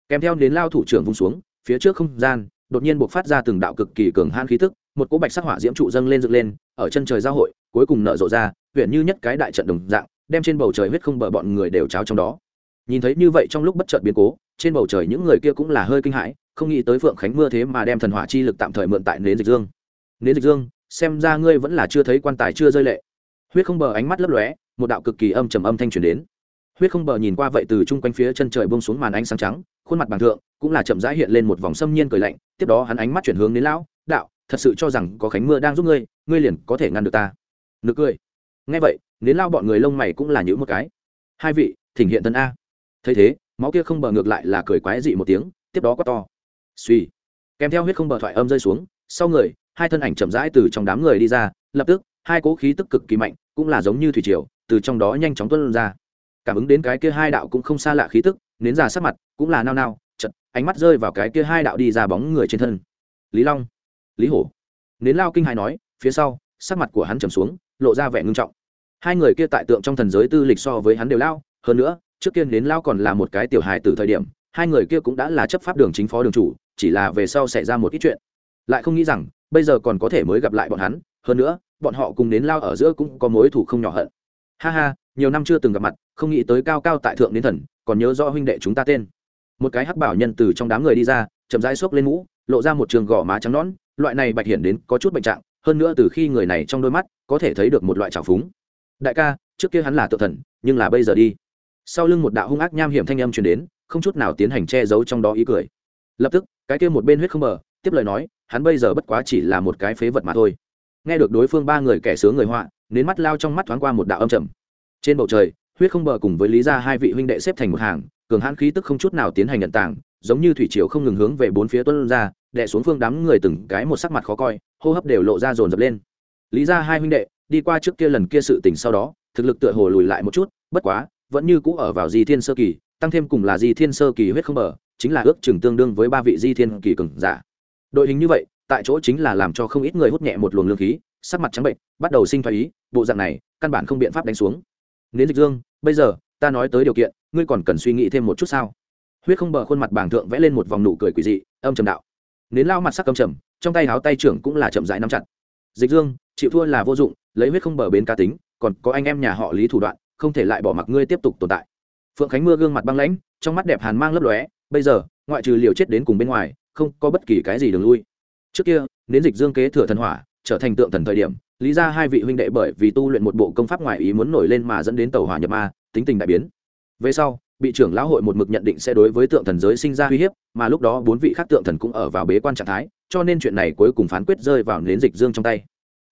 Kèm theo nến lao thủ trưởng vung xuống, phía trước không gian, đột nhiên buộc phát ra từng đạo cực kỳ cường han khí tức, một cỗ bạch sắc hỏa diễm trụ dâng lên dựng lên, ở chân trời giao hội, cuối cùng nở rộ ra huyện như nhất cái đại trận đồng dạng, đem trên bầu trời huyết không bờ bọn người đều cháo trong đó. Nhìn thấy như vậy trong lúc bất chợt biến cố, trên bầu trời những người kia cũng là hơi kinh hãi, không nghĩ tới phượng khánh mưa thế mà đem thần hỏa chi lực tạm thời mượn tại nến dịch dương. Nến dịch dương, xem ra ngươi vẫn là chưa thấy quan tài chưa rơi lệ. Huyết không bờ ánh mắt lấp lóe một đạo cực kỳ âm trầm âm thanh truyền đến. Huyết không bờ nhìn qua vậy từ chung quanh phía chân trời bông xuống màn ánh sáng trắng, khuôn mặt bằng thượng cũng là chậm rãi hiện lên một vòng xâm nhiên cười lạnh, tiếp đó hắn ánh mắt chuyển hướng đến lão, đạo, thật sự cho rằng có khánh mưa đang giúp ngươi ngươi liền có thể ngăn được ta. Nực cười. Ngay vậy, đến lao bọn người lông mày cũng là nhũ một cái. Hai vị, thỉnh hiện thân a. Thấy thế, máu kia không bờ ngược lại là cười quái dị một tiếng, tiếp đó quá to. Suy kèm theo huyết không bờ thoại âm rơi xuống, sau người, hai thân ảnh chậm rãi từ trong đám người đi ra, lập tức, hai cỗ khí tức cực kỳ mạnh, cũng là giống như thủy triều từ trong đó nhanh chóng tuân ra. Cảm ứng đến cái kia hai đạo cũng không xa lạ khí tức, nến già sắc mặt cũng là nao nao chật ánh mắt rơi vào cái kia hai đạo đi ra bóng người trên thân. Lý long, lý hổ. Nến lao kinh hai nói, phía sau, sắc mặt của hắn trầm xuống, lộ ra vẻ ngưng trọng. Hai người kia tại tượng trong thần giới tư lịch so với hắn đều lao, hơn nữa, trước kia nến lao còn là một cái tiểu hài từ thời điểm, hai người kia cũng đã là chấp pháp đường chính phó đường chủ, chỉ là về sau xảy ra một ít chuyện. Lại không nghĩ rằng, bây giờ còn có thể mới gặp lại bọn hắn, hơn nữa, bọn họ cùng đến lao ở giữa cũng có mối thủ không nhỏ hận ha ha, nhiều năm chưa từng gặp mặt, không nghĩ tới cao cao tại thượng đến thần, còn nhớ rõ huynh đệ chúng ta tên. Một cái hắc bảo nhân từ trong đám người đi ra, chậm rãi xốc lên mũ, lộ ra một trường gò má trắng nõn, loại này bạch hiển đến có chút bệnh trạng, hơn nữa từ khi người này trong đôi mắt, có thể thấy được một loại trào phúng. Đại ca, trước kia hắn là tự thần, nhưng là bây giờ đi. Sau lưng một đạo hung ác nham hiểm thanh âm truyền đến, không chút nào tiến hành che giấu trong đó ý cười. Lập tức, cái kia một bên huyết không bờ tiếp lời nói, hắn bây giờ bất quá chỉ là một cái phế vật mà thôi. Nghe được đối phương ba người kẻ sướng người họa nến mắt lao trong mắt thoáng qua một đạo âm trầm. Trên bầu trời, huyết không bờ cùng với lý gia hai vị huynh đệ xếp thành một hàng, cường hãn khí tức không chút nào tiến hành nhận tảng, giống như thủy triều không ngừng hướng về bốn phía tuân ra đệ xuống phương đám người từng cái một sắc mặt khó coi, hô hấp đều lộ ra dồn dập lên. Lý gia hai huynh đệ, đi qua trước kia lần kia sự tình sau đó, thực lực tựa hồ lùi lại một chút, bất quá, vẫn như cũ ở vào di thiên sơ kỳ, tăng thêm cùng là di thiên sơ kỳ huyết không bờ, chính là ước chừng tương đương với ba vị di thiên kỳ cường giả. Đội hình như vậy, tại chỗ chính là làm cho không ít người hút nhẹ một luồng lương khí sắc mặt trắng bệnh, bắt đầu sinh thoái ý, bộ dạng này, căn bản không biện pháp đánh xuống. Nến dịch dương, bây giờ, ta nói tới điều kiện, ngươi còn cần suy nghĩ thêm một chút sao? Huyết không bờ khuôn mặt bàng thượng vẽ lên một vòng nụ cười quỷ dị, âm trầm đạo. Nến lao mặt sắc âm trầm, trong tay háo tay trưởng cũng là chậm rãi nắm chặt. Dịch dương, chịu thua là vô dụng, lấy huyết không bờ bến cá tính, còn có anh em nhà họ lý thủ đoạn, không thể lại bỏ mặc ngươi tiếp tục tồn tại. Phượng khánh mưa gương mặt băng lãnh, trong mắt đẹp hàn mang lấp lóe, bây giờ, ngoại trừ liều chết đến cùng bên ngoài, không có bất kỳ cái gì đường lui. Trước kia, Nến dịch dương kế thừa thần hỏa trở thành tượng thần thời điểm, lý ra hai vị huynh đệ bởi vì tu luyện một bộ công pháp ngoài ý muốn nổi lên mà dẫn đến tàu hỏa nhập ma, tính tình đại biến. Về sau, bị trưởng lão hội một mực nhận định sẽ đối với tượng thần giới sinh ra uy hiếp, mà lúc đó bốn vị khác tượng thần cũng ở vào bế quan trạng thái, cho nên chuyện này cuối cùng phán quyết rơi vào nến dịch dương trong tay.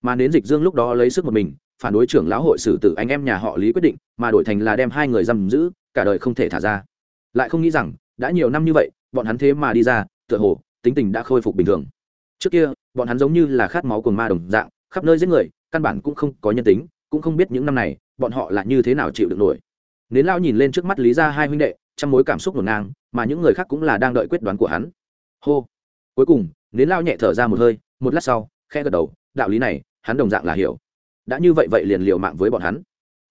Mà nến dịch dương lúc đó lấy sức một mình, phản đối trưởng lão hội xử tử anh em nhà họ lý quyết định, mà đổi thành là đem hai người giam giữ, cả đời không thể thả ra. Lại không nghĩ rằng, đã nhiều năm như vậy, bọn hắn thế mà đi ra, tựa hồ, tính tình đã khôi phục bình thường. Trước kia bọn hắn giống như là khát máu cùng ma đồng dạng, khắp nơi giết người, căn bản cũng không có nhân tính, cũng không biết những năm này, bọn họ là như thế nào chịu được nổi. Nến lao nhìn lên trước mắt lý ra hai huynh đệ, trong mối cảm xúc ngổn ngang, mà những người khác cũng là đang đợi quyết đoán của hắn. Hô! Cuối cùng, nến lao nhẹ thở ra một hơi, một lát sau khe gật đầu, đạo lý này, hắn đồng dạng là hiểu. Đã như vậy vậy liền liều mạng với bọn hắn.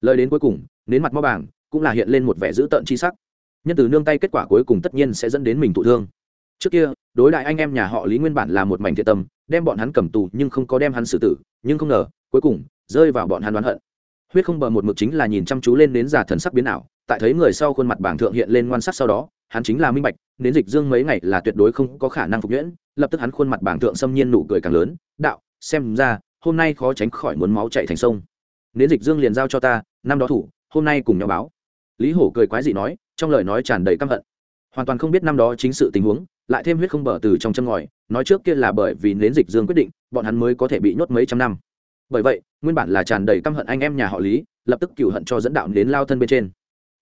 Lời đến cuối cùng, nến mặt mó bảng cũng là hiện lên một vẻ dữ tợn chi sắc. Nhân từ nương tay kết quả cuối cùng tất nhiên sẽ dẫn đến mình thụ thương. Trước kia, đối đại anh em nhà họ lý nguyên bản là một mảnh thiện tâm đem bọn hắn cầm tù nhưng không có đem hắn xử tử, nhưng không ngờ, cuối cùng, rơi vào bọn hắn đoán hận. Huyết không bờ một mực chính là nhìn chăm chú lên đến giả thần sắc biến ảo, tại thấy người sau khuôn mặt bảng thượng hiện lên ngoan sắc sau đó, hắn chính là minh bạch đến dịch dương mấy ngày là tuyệt đối không có khả năng phục nhuyễn, lập tức hắn khuôn mặt bảng thượng xâm nhiên nụ cười càng lớn, đạo, xem ra, hôm nay khó tránh khỏi muốn máu chạy thành sông. Đến dịch dương liền giao cho ta, năm đó thủ, hôm nay cùng nhau báo. Lý hổ cười quái dị nói, trong lời nói tràn đầy căm hận. Hoàn toàn không biết năm đó chính sự tình huống lại thêm huyết không bờ từ trong chân ngòi, nói trước kia là bởi vì nến dịch dương quyết định, bọn hắn mới có thể bị nhốt mấy trăm năm. Bởi vậy, nguyên bản là tràn đầy căm hận anh em nhà họ lý, lập tức cựu hận cho dẫn đạo đến lao thân bên trên.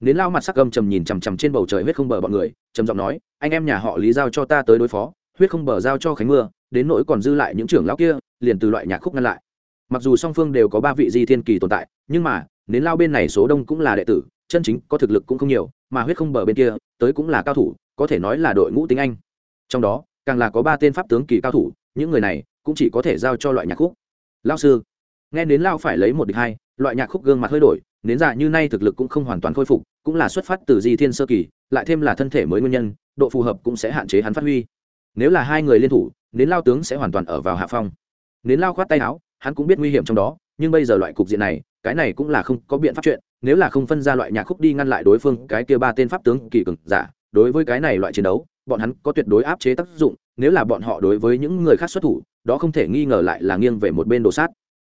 Nến lao mặt sắc gầm trầm nhìn chằm chằm trên bầu trời huyết không bờ bọn người, trầm giọng nói, anh em nhà họ lý giao cho ta tới đối phó, huyết không bờ giao cho khánh mưa, đến nỗi còn dư lại những trưởng lão kia, liền từ loại nhạc khúc ngăn lại. Mặc dù song phương đều có ba vị di thiên kỳ tồn tại, nhưng mà, nến lao bên này số đông cũng là đệ tử, chân chính có thực lực cũng không nhiều, mà huyết không bờ bên kia, tới cũng là cao thủ, có thể nói là đội ngũ tính anh trong đó, càng là có ba tên pháp tướng kỳ cao thủ, những người này cũng chỉ có thể giao cho loại nhạc khúc. Lao sư, nghe đến lao phải lấy một địch hai, loại nhạc khúc gương mặt hơi đổi, nến dạ như nay thực lực cũng không hoàn toàn khôi phục, cũng là xuất phát từ di thiên sơ kỳ, lại thêm là thân thể mới nguyên nhân, độ phù hợp cũng sẽ hạn chế hắn phát huy. Nếu là hai người liên thủ, nến lao tướng sẽ hoàn toàn ở vào hạ phong. Nến lao khoát tay áo, hắn cũng biết nguy hiểm trong đó, nhưng bây giờ loại cục diện này, cái này cũng là không có biện pháp chuyện, nếu là không phân ra loại nhạc khúc đi ngăn lại đối phương, cái kia ba tên pháp tướng kỳ cực giả, đối với cái này loại chiến đấu bọn hắn có tuyệt đối áp chế tác dụng, nếu là bọn họ đối với những người khác xuất thủ, đó không thể nghi ngờ lại là nghiêng về một bên đồ sát.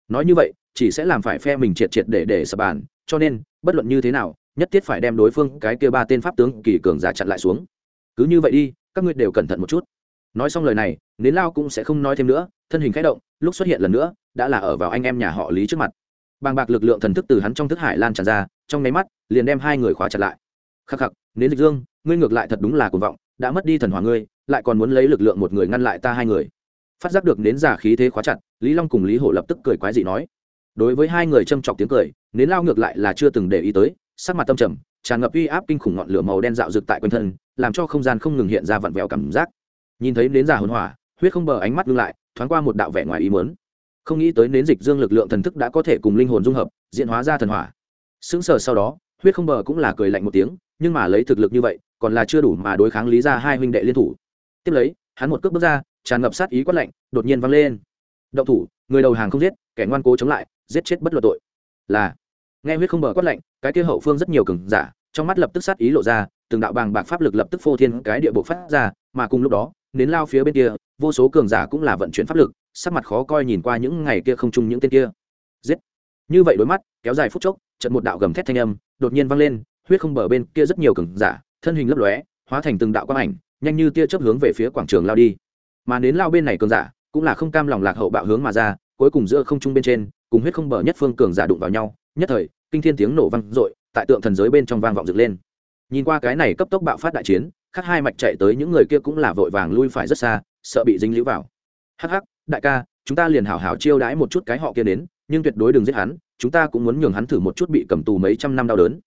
Nói như vậy, chỉ sẽ làm phải phe mình triệt triệt để để sập bàn, cho nên, bất luận như thế nào, nhất thiết phải đem đối phương, cái kia ba tên pháp tướng kỳ cường giả chặn lại xuống. Cứ như vậy đi, các ngươi đều cẩn thận một chút. Nói xong lời này, nến lao cũng sẽ không nói thêm nữa, thân hình khẽ động, lúc xuất hiện lần nữa, đã là ở vào anh em nhà họ lý trước mặt. Bàng bạc lực lượng thần thức từ hắn trong thức hải lan tràn ra, trong nháy mắt, liền đem hai người khóa chặt lại. Khắc khắc, nến dịch dương, ngươi ngược lại thật đúng là cuồng vọng đã mất đi thần hỏa ngươi, lại còn muốn lấy lực lượng một người ngăn lại ta hai người. Phát giác được nến giả khí thế khóa chặt, lý long cùng lý hổ lập tức cười quái dị nói. Đối với hai người châm chọc tiếng cười, nến lao ngược lại là chưa từng để ý tới, sắc mặt tâm trầm, tràn ngập uy áp kinh khủng ngọn lửa màu đen dạo rực tại quanh thân, làm cho không gian không ngừng hiện ra vặn vẹo cảm giác. Nhìn thấy nến giả hồn hỏa, huyết không bờ ánh mắt ngưng lại, thoáng qua một đạo vẻ ngoài ý muốn. Không nghĩ tới nến dịch dương lực lượng thần thức đã có thể cùng linh hồn dung hợp diện hóa ra thần hỏa. Sững sờ sau đó huyết không bờ cũng là cười lạnh một tiếng, nhưng mà lấy thực lực như vậy, còn là chưa đủ mà đối kháng lý ra hai huynh đệ liên thủ. Tiếp lấy, hắn một cước bước ra, tràn ngập sát ý quát lạnh, đột nhiên văng lên. Động thủ, người đầu hàng không giết, kẻ ngoan cố chống lại, giết chết bất luận tội. Là, nghe huyết không bờ quát lạnh, cái kia hậu phương rất nhiều cường giả, trong mắt lập tức sát ý lộ ra, từng đạo bàng bạc pháp lực lập tức phô thiên cái địa bộ phát ra, mà cùng lúc đó nến lao phía bên kia, vô số cường giả cũng là vận chuyển pháp lực, sắc mặt khó coi nhìn qua những ngày kia không chung những tên kia. Giết. Như vậy đối mắt, kéo dài phút chốc trận một đạo gầm thét thanh âm đột nhiên văng lên, huyết không bờ bên kia rất nhiều cường giả, thân hình lấp lóe, hóa thành từng đạo quang ảnh, nhanh như tia chớp hướng về phía quảng trường lao đi. Mà đến lao bên này cường giả, cũng là không cam lòng lạc hậu bạo hướng mà ra, cuối cùng giữa không trung bên trên, cùng huyết không bờ nhất phương cường giả đụng vào nhau, nhất thời, kinh thiên tiếng nổ vang dội, tại tượng thần giới bên trong vang vọng dựng lên. Nhìn qua cái này cấp tốc bạo phát đại chiến, khác hai mạch chạy tới những người kia cũng là vội vàng lui phải rất xa, sợ bị dính lũ vào. Hắc hắc, đại ca, chúng ta liền hảo hảo chiêu đãi một chút cái họ kia đến, nhưng tuyệt đối đừng giết hắn chúng ta cũng muốn nhường hắn thử một chút bị cầm tù mấy trăm năm đau đớn.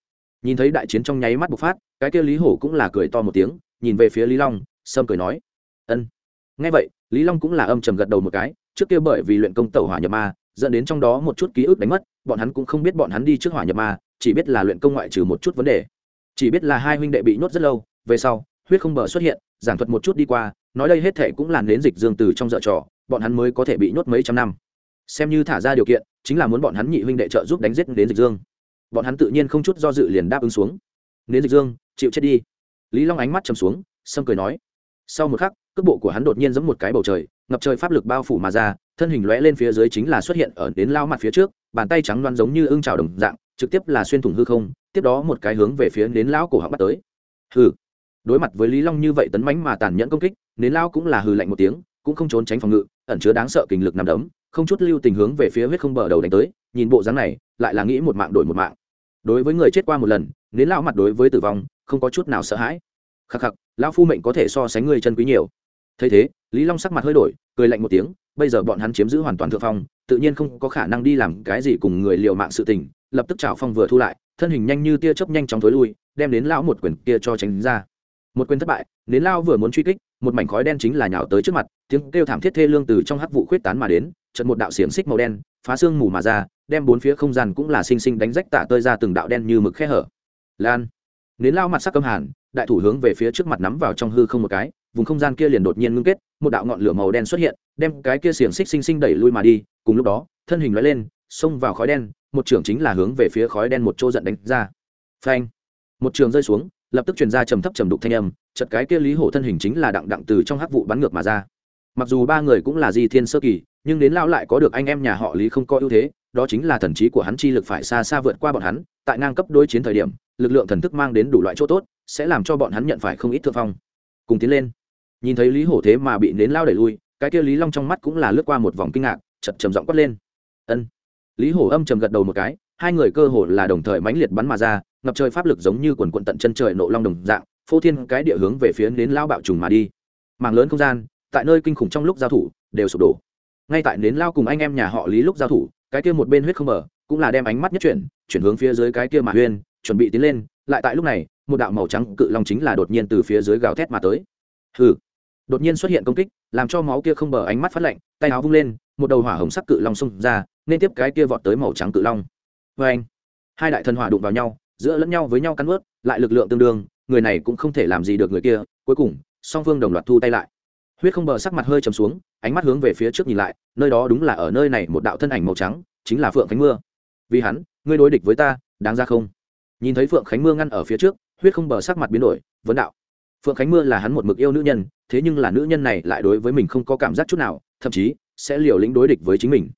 Nhìn thấy đại chiến trong nháy mắt bộc phát, cái kia lý hổ cũng là cười to một tiếng, nhìn về phía lý long, sâm cười nói, ân. Nghe vậy, lý long cũng là âm trầm gật đầu một cái, trước kia bởi vì luyện công tẩu hỏa nhập ma, dẫn đến trong đó một chút ký ức đánh mất, bọn hắn cũng không biết bọn hắn đi trước hỏa nhập ma, chỉ biết là luyện công ngoại trừ một chút vấn đề. Chỉ biết là hai huynh đệ bị nhốt rất lâu, về sau, huyết không bờ xuất hiện, giảng thuật một chút đi qua, nói đây hết thệ cũng làn đến dịch dương từ trong dợ trò, bọn hắn mới có thể bị nhốt mấy trăm năm. Xem như thả ra điều kiện chính là muốn bọn hắn nhị huynh đệ trợ giúp đánh giết đến dịch dương. Bọn hắn tự nhiên không chút do dự liền đáp ứng xuống. Đến dịch dương, chịu chết đi. Lý long ánh mắt chầm xuống, sâm cười nói. Sau một khắc, cước bộ của hắn đột nhiên giống một cái bầu trời, ngập trời pháp lực bao phủ mà ra, thân hình lóe lên phía dưới chính là xuất hiện ở đến lao mặt phía trước, bàn tay trắng loan giống như ưng trào đồng dạng, trực tiếp là xuyên thủng hư không, tiếp đó một cái hướng về phía đến lão cổ họng bắt tới. Hừ. Đối mặt với lý long như vậy tấn mãnh mà tàn nhẫn công kích, đến lao cũng là hừ lạnh một tiếng, cũng không trốn tránh phòng ngự, ẩn chứa đáng sợ kình lực nằm đấm không chút lưu tình hướng về phía huyết không bờ đầu đánh tới, nhìn bộ dáng này, lại là nghĩ một mạng đổi một mạng. Đối với người chết qua một lần, nến lão mặt đối với tử vong, không có chút nào sợ hãi. Khắc khắc, lão phu mệnh có thể so sánh người chân quý nhiều. Thấy thế, lý long sắc mặt hơi đổi, cười lạnh một tiếng, bây giờ bọn hắn chiếm giữ hoàn toàn thượng phong, tự nhiên không có khả năng đi làm cái gì cùng người liều mạng sự tình, lập tức trào phong vừa thu lại, thân hình nhanh như tia chớp nhanh chóng thối lui, đem đến lão một quyền kia cho tránh ra. Một quyền thất bại đến lao vừa muốn truy kích một mảnh khói đen chính là nhào tới trước mặt, tiếng kêu thảm thiết thê lương từ trong hắc vụ khuyết tán mà đến trận một đạo xiềng xích màu đen phá xương mù mà ra, đem bốn phía không gian cũng là xinh xinh đánh rách tạ tơi ra từng đạo đen như mực khe hở. Lan, nến lao mặt sắc câm hàn, đại thủ hướng về phía trước mặt nắm vào trong hư không một cái, vùng không gian kia liền đột nhiên ngưng kết, một đạo ngọn lửa màu đen xuất hiện, đem cái kia xiềng xích xinh xinh đẩy lui mà đi, cùng lúc đó, thân hình lóe lên, xông vào khói đen, một trưởng chính là hướng về phía khói đen một chỗ giận đánh ra. Phanh, một trường rơi xuống, lập tức truyền ra trầm thấp trầm đục thanh âm chật cái kia lý hổ thân hình chính là đặng đặng từ trong hắc vụ bắn ngược mà ra. Mặc dù ba người cũng là di thiên sơ kỳ, nhưng đến lão lại có được anh em nhà họ lý không có ưu thế, đó chính là thần trí của hắn chi lực phải xa xa vượt qua bọn hắn, tại ngang cấp đối chiến thời điểm, lực lượng thần thức mang đến đủ loại chỗ tốt, sẽ làm cho bọn hắn nhận phải không ít thương phong. Cùng tiến lên, nhìn thấy lý hổ thế mà bị đến lao đẩy lui, cái kia lý long trong mắt cũng là lướt qua một vòng kinh ngạc chật trầm giọng quát lên. Ân. Lý hổ âm trầm gật đầu một cái, hai người cơ hồ là đồng thời mãnh liệt bắn mà ra, ngập trời pháp lực giống như quần quận tận chân trời nộ long đồng dạng phô thiên cái địa hướng về phía đến lao bạo trùng mà đi. Mảng lớn không gian, tại nơi kinh khủng trong lúc giao thủ, đều sụp đổ. Ngay tại nến lao cùng anh em nhà họ lý lúc giao thủ, cái kia một bên huyết không mở, cũng là đem ánh mắt nhất chuyển chuyển hướng phía dưới cái kia mà huyên, chuẩn bị tiến lên, lại tại lúc này, một đạo màu trắng cự long chính là đột nhiên từ phía dưới gào thét mà tới. Hừ. Đột nhiên xuất hiện công kích, làm cho máu kia không bờ ánh mắt phát lạnh, tay áo vung lên, một đầu hỏa hồng sắc cự long xông ra, nên tiếp cái kia vọt tới màu trắng cự long. Vê anh hai đại thần hỏa đụng vào nhau, giữa lẫn nhau với nhau cắn ướt lại lực lượng tương đương người này cũng không thể làm gì được người kia, cuối cùng, song phương đồng loạt thu tay lại. Huyết không bờ sắc mặt hơi chầm xuống, ánh mắt hướng về phía trước nhìn lại, nơi đó đúng là ở nơi này một đạo thân ảnh màu trắng, chính là phượng khánh mưa. Vì hắn, ngươi đối địch với ta, đáng ra không? Nhìn thấy phượng khánh mưa ngăn ở phía trước, huyết không bờ sắc mặt biến đổi, vấn đạo. Phượng khánh mưa là hắn một mực yêu nữ nhân, thế nhưng là nữ nhân này lại đối với mình không có cảm giác chút nào, thậm chí, sẽ liều lĩnh đối địch với chính mình.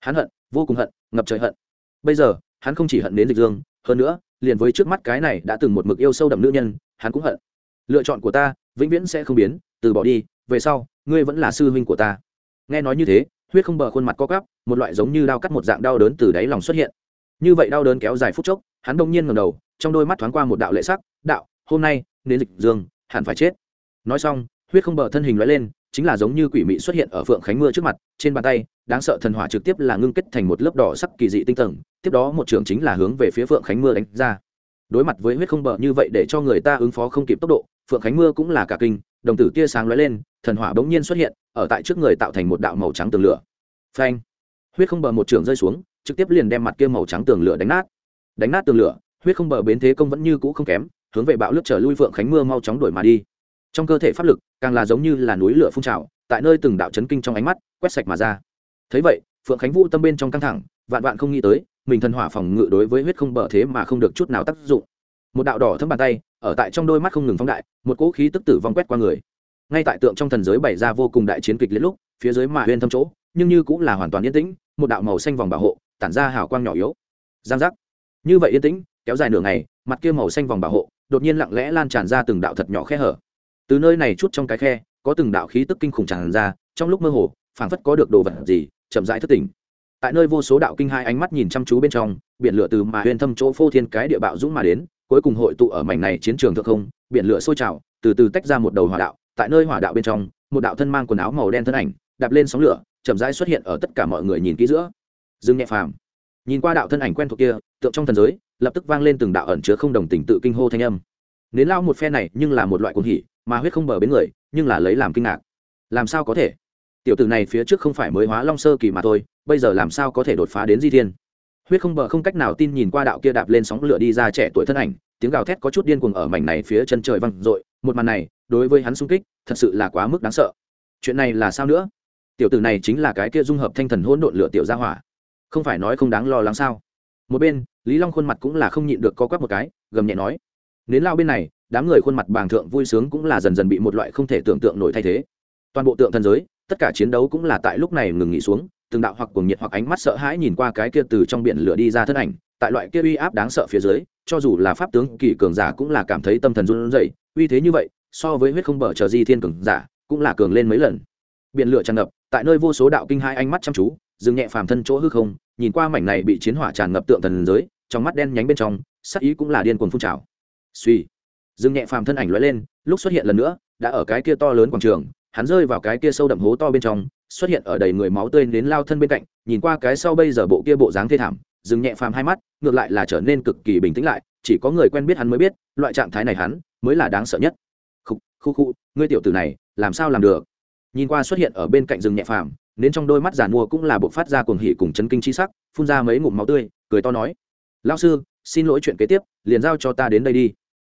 Hắn hận, vô cùng hận, ngập trời hận. Bây giờ, hắn không chỉ hận đến dịch dương, hơn nữa liền với trước mắt cái này đã từng một mực yêu sâu đậm nữ nhân, hắn cũng hận. Lựa chọn của ta, vĩnh viễn sẽ không biến, từ bỏ đi, về sau, ngươi vẫn là sư huynh của ta. Nghe nói như thế, huyết không bờ khuôn mặt co cắp một loại giống như đau cắt một dạng đau đớn từ đáy lòng xuất hiện. Như vậy đau đớn kéo dài phút chốc, hắn đông nhiên ngầm đầu, trong đôi mắt thoáng qua một đạo lệ sắc, đạo, hôm nay nên dịch dương, hẳn phải chết. Nói xong, huyết không bờ thân hình loại lên chính là giống như quỷ mị xuất hiện ở phượng khánh mưa trước mặt, trên bàn tay, đáng sợ thần hỏa trực tiếp là ngưng kết thành một lớp đỏ sắc kỳ dị tinh tầng, tiếp đó một trường chính là hướng về phía phượng khánh mưa đánh ra. Đối mặt với huyết không bờ như vậy để cho người ta ứng phó không kịp tốc độ, phượng khánh mưa cũng là cả kinh, đồng tử tia sáng lóe lên, thần hỏa bỗng nhiên xuất hiện, ở tại trước người tạo thành một đạo màu trắng tường lửa. Phanh! Huyết không bờ một trường rơi xuống, trực tiếp liền đem mặt kia màu trắng tường lửa đánh nát. Đánh nát tường lửa, huyết không bờ bến thế công vẫn như cũ không kém, hướng về bạo lướt trở lui phượng khánh mưa mau chóng đuổi mà đi trong cơ thể pháp lực, càng là giống như là núi lửa phun trào, tại nơi từng đạo chấn kinh trong ánh mắt, quét sạch mà ra. Thấy vậy, phượng khánh vũ tâm bên trong căng thẳng, vạn vạn không nghĩ tới, mình thần hỏa phòng ngự đối với huyết không bờ thế mà không được chút nào tác dụng. Một đạo đỏ thấm bàn tay, ở tại trong đôi mắt không ngừng phóng đại, một cỗ khí tức tử vong quét qua người. Ngay tại tượng trong thần giới bày ra vô cùng đại chiến kịch liệt lúc, phía dưới mà huyên thâm chỗ, nhưng như cũng là hoàn toàn yên tĩnh, một đạo màu xanh vòng bảo hộ, tản ra hào quang nhỏ yếu. Giang giác. Như vậy yên tĩnh, kéo dài nửa ngày, mặt kia màu xanh vòng bảo hộ, đột nhiên lặng lẽ lan tràn ra từng đạo thật nhỏ khe hở từ nơi này chút trong cái khe, có từng đạo khí tức kinh khủng tràn ra, trong lúc mơ hồ, phảng phất có được đồ vật gì, chậm rãi thất tỉnh. Tại nơi vô số đạo kinh hai ánh mắt nhìn chăm chú bên trong, biển lửa từ mà huyền thâm chỗ phô thiên cái địa bạo dũng mà đến, cuối cùng hội tụ ở mảnh này chiến trường thượng không, biển lửa sôi trào, từ từ tách ra một đầu hỏa đạo. Tại nơi hỏa đạo bên trong, một đạo thân mang quần áo màu đen thân ảnh, đạp lên sóng lửa, chậm rãi xuất hiện ở tất cả mọi người nhìn kỹ giữa. Dương nhẹ phàm nhìn qua đạo thân ảnh quen thuộc kia, tượng trong thần giới, lập tức vang lên từng đạo ẩn chứa không đồng tình tự kinh hô thanh âm. Nến lao một phe này, nhưng là một loại cuồng hỉ mà huyết không bờ bến người, nhưng là lấy làm kinh ngạc. Làm sao có thể? Tiểu tử này phía trước không phải mới hóa long sơ kỳ mà thôi, bây giờ làm sao có thể đột phá đến di thiên? Huyết không bờ không cách nào tin nhìn qua đạo kia đạp lên sóng lửa đi ra trẻ tuổi thân ảnh, tiếng gào thét có chút điên cuồng ở mảnh này phía chân trời văng r một màn này, đối với hắn sung kích, thật sự là quá mức đáng sợ. Chuyện này là sao nữa? Tiểu tử này chính là cái kia dung hợp thanh thần hỗn độn lửa tiểu gia hỏa. Không phải nói không đáng lo lắng sao? Một bên, lý long khuôn mặt cũng là không nhịn được co quắp một cái, gầm nhẹ nói nến lao bên này đám người khuôn mặt bàng thượng vui sướng cũng là dần dần bị một loại không thể tưởng tượng nổi thay thế. Toàn bộ tượng thần giới, tất cả chiến đấu cũng là tại lúc này ngừng nghỉ xuống, từng đạo hoặc cuồng nhiệt hoặc ánh mắt sợ hãi nhìn qua cái kia từ trong biển lửa đi ra thân ảnh, tại loại kia uy áp đáng sợ phía dưới, cho dù là pháp tướng, kỳ cường giả cũng là cảm thấy tâm thần run rẩy, uy thế như vậy, so với huyết không bờ chờ di thiên cường giả, cũng là cường lên mấy lần. Biển lửa tràn ngập, tại nơi vô số đạo kinh hai ánh mắt chăm chú, dừng nhẹ phàm thân chỗ hư không, nhìn qua mảnh này bị chiến hỏa tràn ngập tượng thần giới, trong mắt đen nhánh bên trong, sắc ý cũng là điên cuồng phun trào. Suy dừng nhẹ phàm thân ảnh lóe lên, lúc xuất hiện lần nữa, đã ở cái kia to lớn quảng trường, hắn rơi vào cái kia sâu đậm hố to bên trong, xuất hiện ở đầy người máu tươi đến lao thân bên cạnh, nhìn qua cái sau bây giờ bộ kia bộ dáng thê thảm, dừng nhẹ phàm hai mắt, ngược lại là trở nên cực kỳ bình tĩnh lại, chỉ có người quen biết hắn mới biết, loại trạng thái này hắn mới là đáng sợ nhất. Khu khu khu ngươi tiểu tử này, làm sao làm được? Nhìn qua xuất hiện ở bên cạnh rừng nhẹ phàm, nên trong đôi mắt giàn mua cũng là bộ phát ra cuồng hỉ cùng chấn kinh chi sắc, phun ra mấy ngụm máu tươi, cười to nói lao sư, xin lỗi chuyện kế tiếp, liền giao cho ta đến đây đi.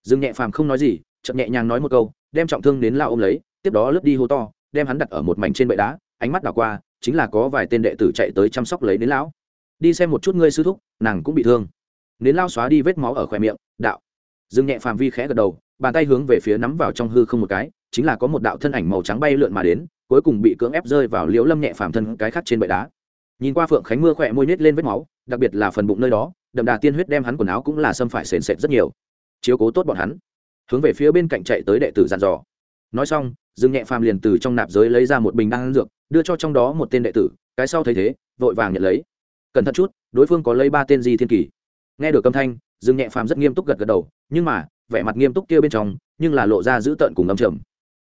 Dương nhẹ phàm không nói gì chậm nhẹ nhàng nói một câu, đem trọng thương đến lao ôm lấy, tiếp đó lướt đi hô to, đem hắn đặt ở một mảnh trên bệ đá, ánh mắt đảo qua, chính là có vài tên đệ tử chạy tới chăm sóc lấy đến lão. Đi xem một chút ngươi sư thúc, nàng cũng bị thương. Nến lao xóa đi vết máu ở khoe miệng, đạo. Dương nhẹ phàm vi khẽ gật đầu, bàn tay hướng về phía nắm vào trong hư không một cái, chính là có một đạo thân ảnh màu trắng bay lượn mà đến, cuối cùng bị cưỡng ép rơi vào liễu lâm nhẹ phàm thân cái khác trên bệ đá. Nhìn qua phượng khánh mưa khỏe môi nết lên vết máu, đặc biệt là phần bụng nơi đó, đậm đà tiên huyết đem hắn quần áo cũng là xâm phải sền sệt rất nhiều chiếu cố tốt bọn hắn. Hướng về phía bên cạnh chạy tới đệ tử dàn dò. Nói xong, dương nhẹ phàm liền từ trong nạp giới lấy ra một bình đan dược, đưa cho trong đó một tên đệ tử, cái sau thấy thế, vội vàng nhận lấy. Cẩn thận chút, đối phương có lấy ba tên di thiên kỳ. Nghe được âm thanh, dương nhẹ phàm rất nghiêm túc gật gật đầu, nhưng mà, vẻ mặt nghiêm túc kia bên trong, nhưng là lộ ra giữ tợn cùng âm trầm.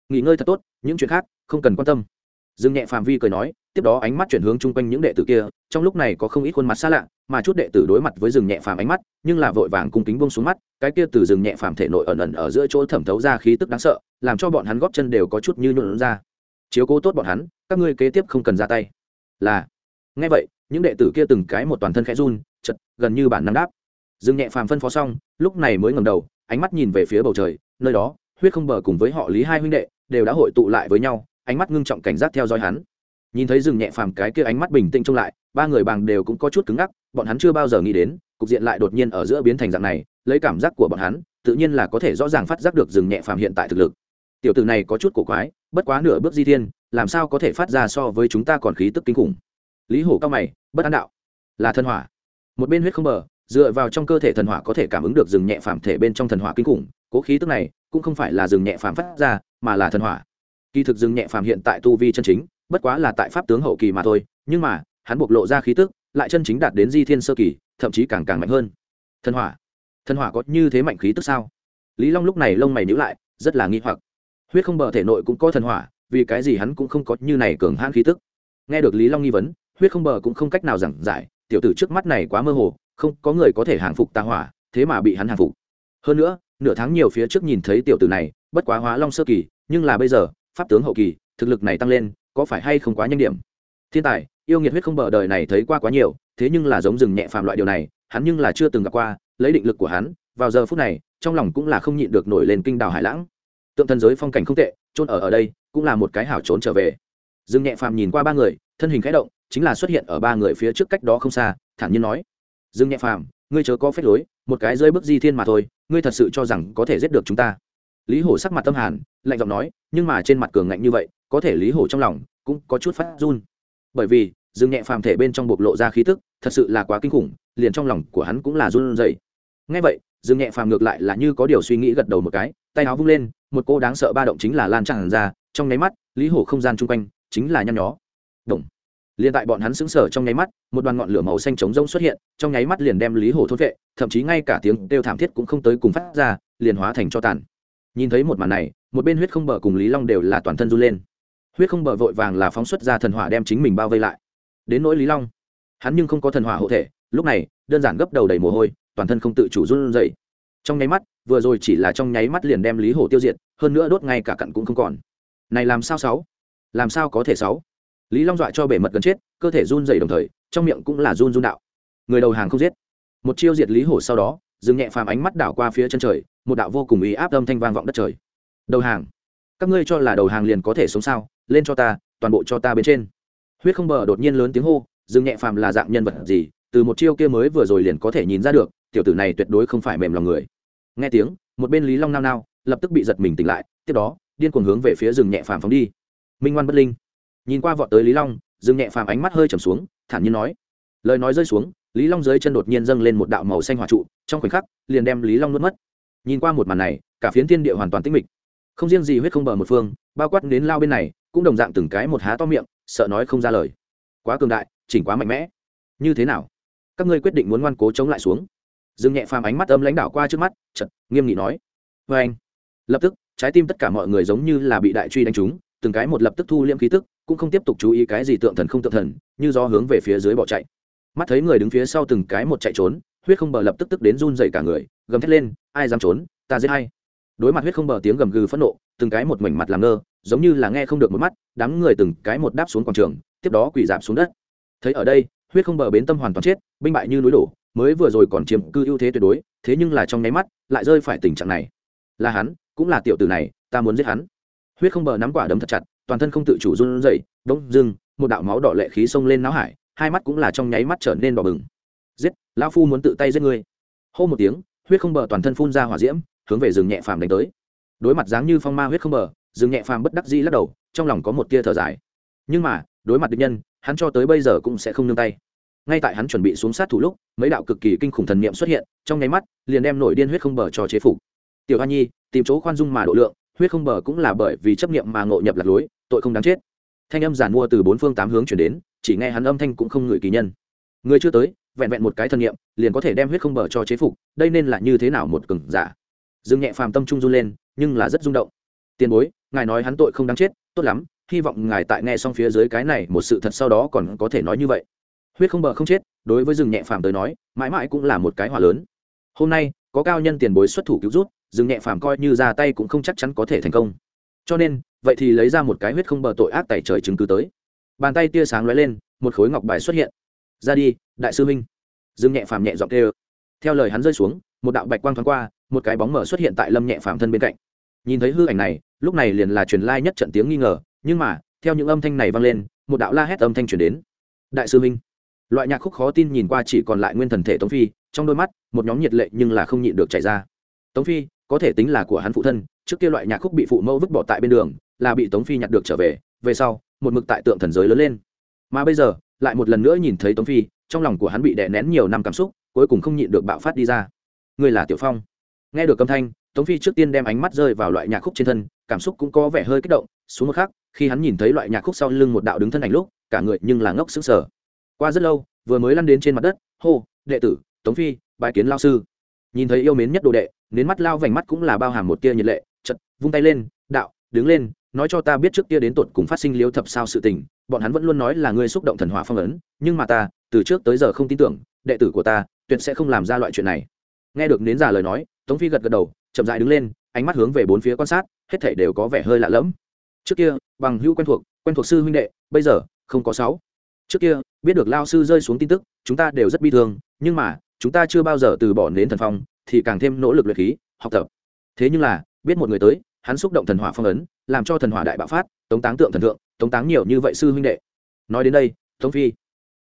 Nghỉ ngơi thật tốt, những chuyện khác, không cần quan tâm. Dương nhẹ phàm vi cười nói, tiếp đó ánh mắt chuyển hướng chung quanh những đệ tử kia, trong lúc này có không ít khuôn mặt xa lạ mà chút đệ tử đối mặt với rừng nhẹ phàm ánh mắt, nhưng là vội vàng cung kính bông xuống mắt, cái kia từ rừng nhẹ phàm thể nội ẩn ẩn ở giữa chỗ thẩm thấu ra khí tức đáng sợ, làm cho bọn hắn góp chân đều có chút như nhuộn ra. Chiếu cố tốt bọn hắn, các ngươi kế tiếp không cần ra tay. Là ngay vậy, những đệ tử kia từng cái một toàn thân khẽ run chật gần như bản năng đáp. Rừng nhẹ phàm phân phó xong, lúc này mới ngầm đầu, ánh mắt nhìn về phía bầu trời, nơi đó, huyết không bờ cùng với họ lý hai huynh đệ, đều đã hội tụ lại với nhau, ánh mắt ngưng trọng cảnh giác theo dõi hắn. Nhìn thấy rừng nhẹ phàm cái kia ánh mắt bình tĩnh trông lại, ba người bằng đều cũng có chút cứng ngắc bọn hắn chưa bao giờ nghĩ đến, cục diện lại đột nhiên ở giữa biến thành dạng này, lấy cảm giác của bọn hắn, tự nhiên là có thể rõ ràng phát giác được rừng nhẹ phàm hiện tại thực lực. Tiểu tử này có chút cổ quái, bất quá nửa bước di thiên, làm sao có thể phát ra so với chúng ta còn khí tức kinh khủng. Lý hổ cao mày, bất an đạo. Là thần hỏa. Một bên huyết không bờ, dựa vào trong cơ thể thần hỏa có thể cảm ứng được rừng nhẹ phàm thể bên trong thần hỏa kinh khủng, cố khí tức này cũng không phải là rừng nhẹ phàm phát ra, mà là thần hỏa. Kỳ thực rừng nhẹ phàm hiện tại tu vi chân chính, bất quá là tại pháp tướng hậu kỳ mà thôi, nhưng mà, hắn bộc lộ ra khí tức lại chân chính đạt đến di thiên sơ kỳ, thậm chí càng càng mạnh hơn. Thần hỏa. Thần hỏa có như thế mạnh khí tức sao? Lý long lúc này lông mày nhữ lại, rất là nghi hoặc. Huyết không bờ thể nội cũng có thần hỏa, vì cái gì hắn cũng không có như này cường hãn khí tức? Nghe được lý long nghi vấn, huyết không bờ cũng không cách nào giảng giải, tiểu tử trước mắt này quá mơ hồ, không có người có thể hàng phục tà hỏa, thế mà bị hắn hàng phục. Hơn nữa, nửa tháng nhiều phía trước nhìn thấy tiểu tử này, bất quá hóa long sơ kỳ, nhưng là bây giờ, pháp tướng hậu kỳ, thực lực này tăng lên, có phải hay không quá nhanh điểm? Thiên tài, yêu nghiệt huyết không bờ đời này thấy qua quá nhiều, thế nhưng là giống rừng nhẹ phàm loại điều này, hắn nhưng là chưa từng gặp qua, lấy định lực của hắn, vào giờ phút này, trong lòng cũng là không nhịn được nổi lên kinh đào hải lãng. Tượng thần giới phong cảnh không tệ trôn ở ở đây, cũng là một cái hảo trốn trở về. Rừng nhẹ phàm nhìn qua ba người, thân hình khẽ động, chính là xuất hiện ở ba người phía trước cách đó không xa, thản nhiên nói. Rừng nhẹ phàm, ngươi chớ có phép lối, một cái rơi bước di thiên mà thôi, ngươi thật sự cho rằng có thể giết được chúng ta. Lý hổ sắc mặt tâm hàn, lạnh giọng nói, nhưng mà trên mặt cường ngạnh như vậy, có thể lý hổ trong lòng cũng có chút phát run bởi vì, dương nhẹ phàm thể bên trong bộc lộ ra khí tức, thật sự là quá kinh khủng, liền trong lòng của hắn cũng là run rẩy. Ngay vậy, dương nhẹ phàm ngược lại là như có điều suy nghĩ gật đầu một cái, tay áo vung lên, một cô đáng sợ ba động chính là lan tràn ra, trong nháy mắt, lý hổ không gian chung quanh chính là nhăn nhó. Động liền tại bọn hắn xứng sở trong nháy mắt, một đoàn ngọn lửa màu xanh trống rông xuất hiện, trong nháy mắt liền đem lý hổ thốt vệ, thậm chí ngay cả tiếng kêu thảm thiết cũng không tới cùng phát ra, liền hóa thành cho tàn. Nhìn thấy một màn này, một bên huyết không bờ cùng lý long đều là toàn thân run lên huyết không bờ vội vàng là phóng xuất ra thần hỏa đem chính mình bao vây lại. Đến nỗi lý long, hắn nhưng không có thần hỏa hộ thể, lúc này, đơn giản gấp đầu đầy mồ hôi, toàn thân không tự chủ run dậy trong nháy mắt, vừa rồi chỉ là trong nháy mắt liền đem lý hổ tiêu diệt, hơn nữa đốt ngay cả cặn cũng không còn. Này làm sao sáu? Làm sao có thể sáu? Lý long dọa cho bể mật gần chết, cơ thể run dày đồng thời, trong miệng cũng là run run đạo. Người đầu hàng không giết. Một chiêu diệt lý hổ sau đó, dừng nhẹ phàm ánh mắt đảo qua phía chân trời, một đạo vô cùng ý áp âm thanh vang vọng đất trời. Đầu hàng các ngươi cho là đầu hàng liền có thể sống sao? Lên cho ta, toàn bộ cho ta bên trên. Huyết không bờ đột nhiên lớn tiếng hô dừng nhẹ phàm là dạng nhân vật gì? Từ một chiêu kia mới vừa rồi liền có thể nhìn ra được, tiểu tử này tuyệt đối không phải mềm lòng người. Nghe tiếng, một bên lý long nao nao, lập tức bị giật mình tỉnh lại, tiếp đó, điên cuồng hướng về phía rừng nhẹ phàm phóng đi. Minh ngoan bất linh. Nhìn qua vọt tới lý long rừng nhẹ phàm ánh mắt hơi trầm xuống, thản nhiên nói, lời nói rơi xuống, lý long dưới chân đột nhiên dâng lên một đạo màu xanh hỏa trụ, trong khoảnh khắc, liền đem lý long nuốt mất. Nhìn qua một màn này, cả phiến thiên địa hoàn toàn tĩnh mịch không riêng gì huyết không bờ một phương, bao quát đến lao bên này, cũng đồng dạng từng cái một há to miệng, sợ nói không ra lời. Quá cường đại, chỉnh quá mạnh mẽ. Như thế nào? Các ngươi quyết định muốn ngoan cố chống lại xuống. Dương nhẹ phàm ánh mắt âm lãnh đạo qua trước mắt chật nghiêm nghị nói. Vê anh, lập tức, trái tim tất cả mọi người giống như là bị đại truy đánh trúng, từng cái một lập tức thu liễm khí tức, cũng không tiếp tục chú ý cái gì tượng thần không tượng thần, như do hướng về phía dưới bỏ chạy. Mắt thấy người đứng phía sau từng cái một chạy trốn, huyết không bờ lập tức tức đến run dày cả người, gầm thét lên, ai dám trốn? Ta giết hay đối mặt huyết không bờ tiếng gầm gừ phẫn nộ, từng cái một mảnh mặt làm ngơ, giống như là nghe không được một mắt, đám người từng cái một đáp xuống quảng trường, tiếp đó quỳ giảm xuống đất. Thấy ở đây, huyết không bờ bến tâm hoàn toàn chết, binh bại như núi đổ, mới vừa rồi còn chiếm cư ưu thế tuyệt đối, thế nhưng là trong nháy mắt, lại rơi phải tình trạng này. Là hắn, cũng là tiểu tử này, ta muốn giết hắn. Huyết không bờ nắm quả đấm thật chặt, toàn thân không tự chủ run rẩy đông dưng, một đạo máu đỏ lệ khí xông lên não hải, hai mắt cũng là trong nháy mắt trở nên đỏ bừng. Giết, lão phu muốn tự tay giết ngươi. Hô một tiếng, huyết không bờ toàn thân phun ra hỏa diễm hướng về rừng nhẹ phàm đánh tới. Đối mặt dáng như phong ma huyết không bờ, rừng nhẹ phàm bất đắc dĩ lắc đầu, trong lòng có một tia thở dài. Nhưng mà, đối mặt địch nhân, hắn cho tới bây giờ cũng sẽ không nương tay. Ngay tại hắn chuẩn bị xuống sát thủ lúc, mấy đạo cực kỳ kinh khủng thần niệm xuất hiện, trong nháy mắt, liền đem nổi điên huyết không bờ cho chế phục. Tiểu hoa nhi, tìm chỗ khoan dung mà độ lượng, huyết không bờ cũng là bởi vì chấp niệm mà ngộ nhập lạc lối, tội không đáng chết. Thanh âm giản mua từ bốn phương tám hướng chuyển đến, chỉ nghe hắn âm thanh cũng không ngửi kỳ nhân. Người chưa tới, vẹn vẹn một cái thần niệm, liền có thể đem huyết không bờ cho chế phục, đây nên là như thế nào một cừng giả? Dương nhẹ phàm tâm trung run lên, nhưng là rất rung động. Tiền bối, ngài nói hắn tội không đáng chết, tốt lắm, hy vọng ngài tại nghe xong phía dưới cái này một sự thật sau đó còn có thể nói như vậy. Huyết không bờ không chết, đối với rừng nhẹ phàm tới nói, mãi mãi cũng là một cái hòa lớn. Hôm nay, có cao nhân tiền bối xuất thủ cứu rút rừng nhẹ phàm coi như ra tay cũng không chắc chắn có thể thành công. Cho nên, vậy thì lấy ra một cái huyết không bờ tội ác tại trời chứng cứ tới. Bàn tay tia sáng lóe lên, một khối ngọc bài xuất hiện. Ra đi, đại sư minh dương nhẹ phàm nhẹ giọng kêu. Theo lời hắn rơi xuống một đạo bạch quang thoáng qua, một cái bóng mở xuất hiện tại lâm nhẹ phàm thân bên cạnh. Nhìn thấy hư ảnh này, lúc này liền là truyền lai nhất trận tiếng nghi ngờ, nhưng mà, theo những âm thanh này vang lên, một đạo la hét âm thanh truyền đến. Đại sư minh, loại nhạc khúc khó tin nhìn qua chỉ còn lại nguyên thần thể tống phi, trong đôi mắt, một nhóm nhiệt lệ nhưng là không nhịn được chảy ra. Tống phi, có thể tính là của hắn phụ thân, trước kia loại nhạc khúc bị phụ mẫu vứt bỏ tại bên đường, là bị tống phi nhặt được trở về về sau, một mực tại tượng thần giới lớn lên. Mà bây giờ, lại một lần nữa nhìn thấy tống phi, trong lòng của hắn bị đè nén nhiều năm cảm xúc, cuối cùng không nhịn được bạo phát đi ra ngươi là tiểu phong. Nghe được âm thanh, tống phi trước tiên đem ánh mắt rơi vào loại nhạc khúc trên thân, cảm xúc cũng có vẻ hơi kích động. Xuống một khắc, khi hắn nhìn thấy loại nhạc khúc sau lưng một đạo đứng thân ảnh lúc, cả người nhưng là ngốc sững sờ. Qua rất lâu, vừa mới lăn đến trên mặt đất, hô, đệ tử, tống phi bài kiến lao sư. Nhìn thấy yêu mến nhất đồ đệ, nến mắt lao vành mắt cũng là bao hàm một tia nhiệt lệ chật vung tay lên, đạo, đứng lên, nói cho ta biết trước kia đến tột cùng phát sinh liếu thập sao sự tình, bọn hắn vẫn luôn nói là ngươi xúc động thần hỏa phong ấn, nhưng mà ta, từ trước tới giờ không tin tưởng, đệ tử của ta tuyệt sẽ không làm ra loại chuyện này nghe được nến giả lời nói, tống phi gật gật đầu, chậm dại đứng lên, ánh mắt hướng về bốn phía quan sát, hết thảy đều có vẻ hơi lạ lẫm. Trước kia, bằng hữu quen thuộc quen thuộc sư huynh đệ, bây giờ, không có sáu. Trước kia, biết được lao sư rơi xuống tin tức, chúng ta đều rất bi thương, nhưng mà, chúng ta chưa bao giờ từ bỏ nến thần phong, thì càng thêm nỗ lực luyện khí, học tập. Thế nhưng là, biết một người tới, hắn xúc động thần hỏa phong ấn, làm cho thần hỏa đại bạo phát, tống táng tượng thần thượng, tống táng nhiều như vậy sư huynh đệ. Nói đến đây, tống phi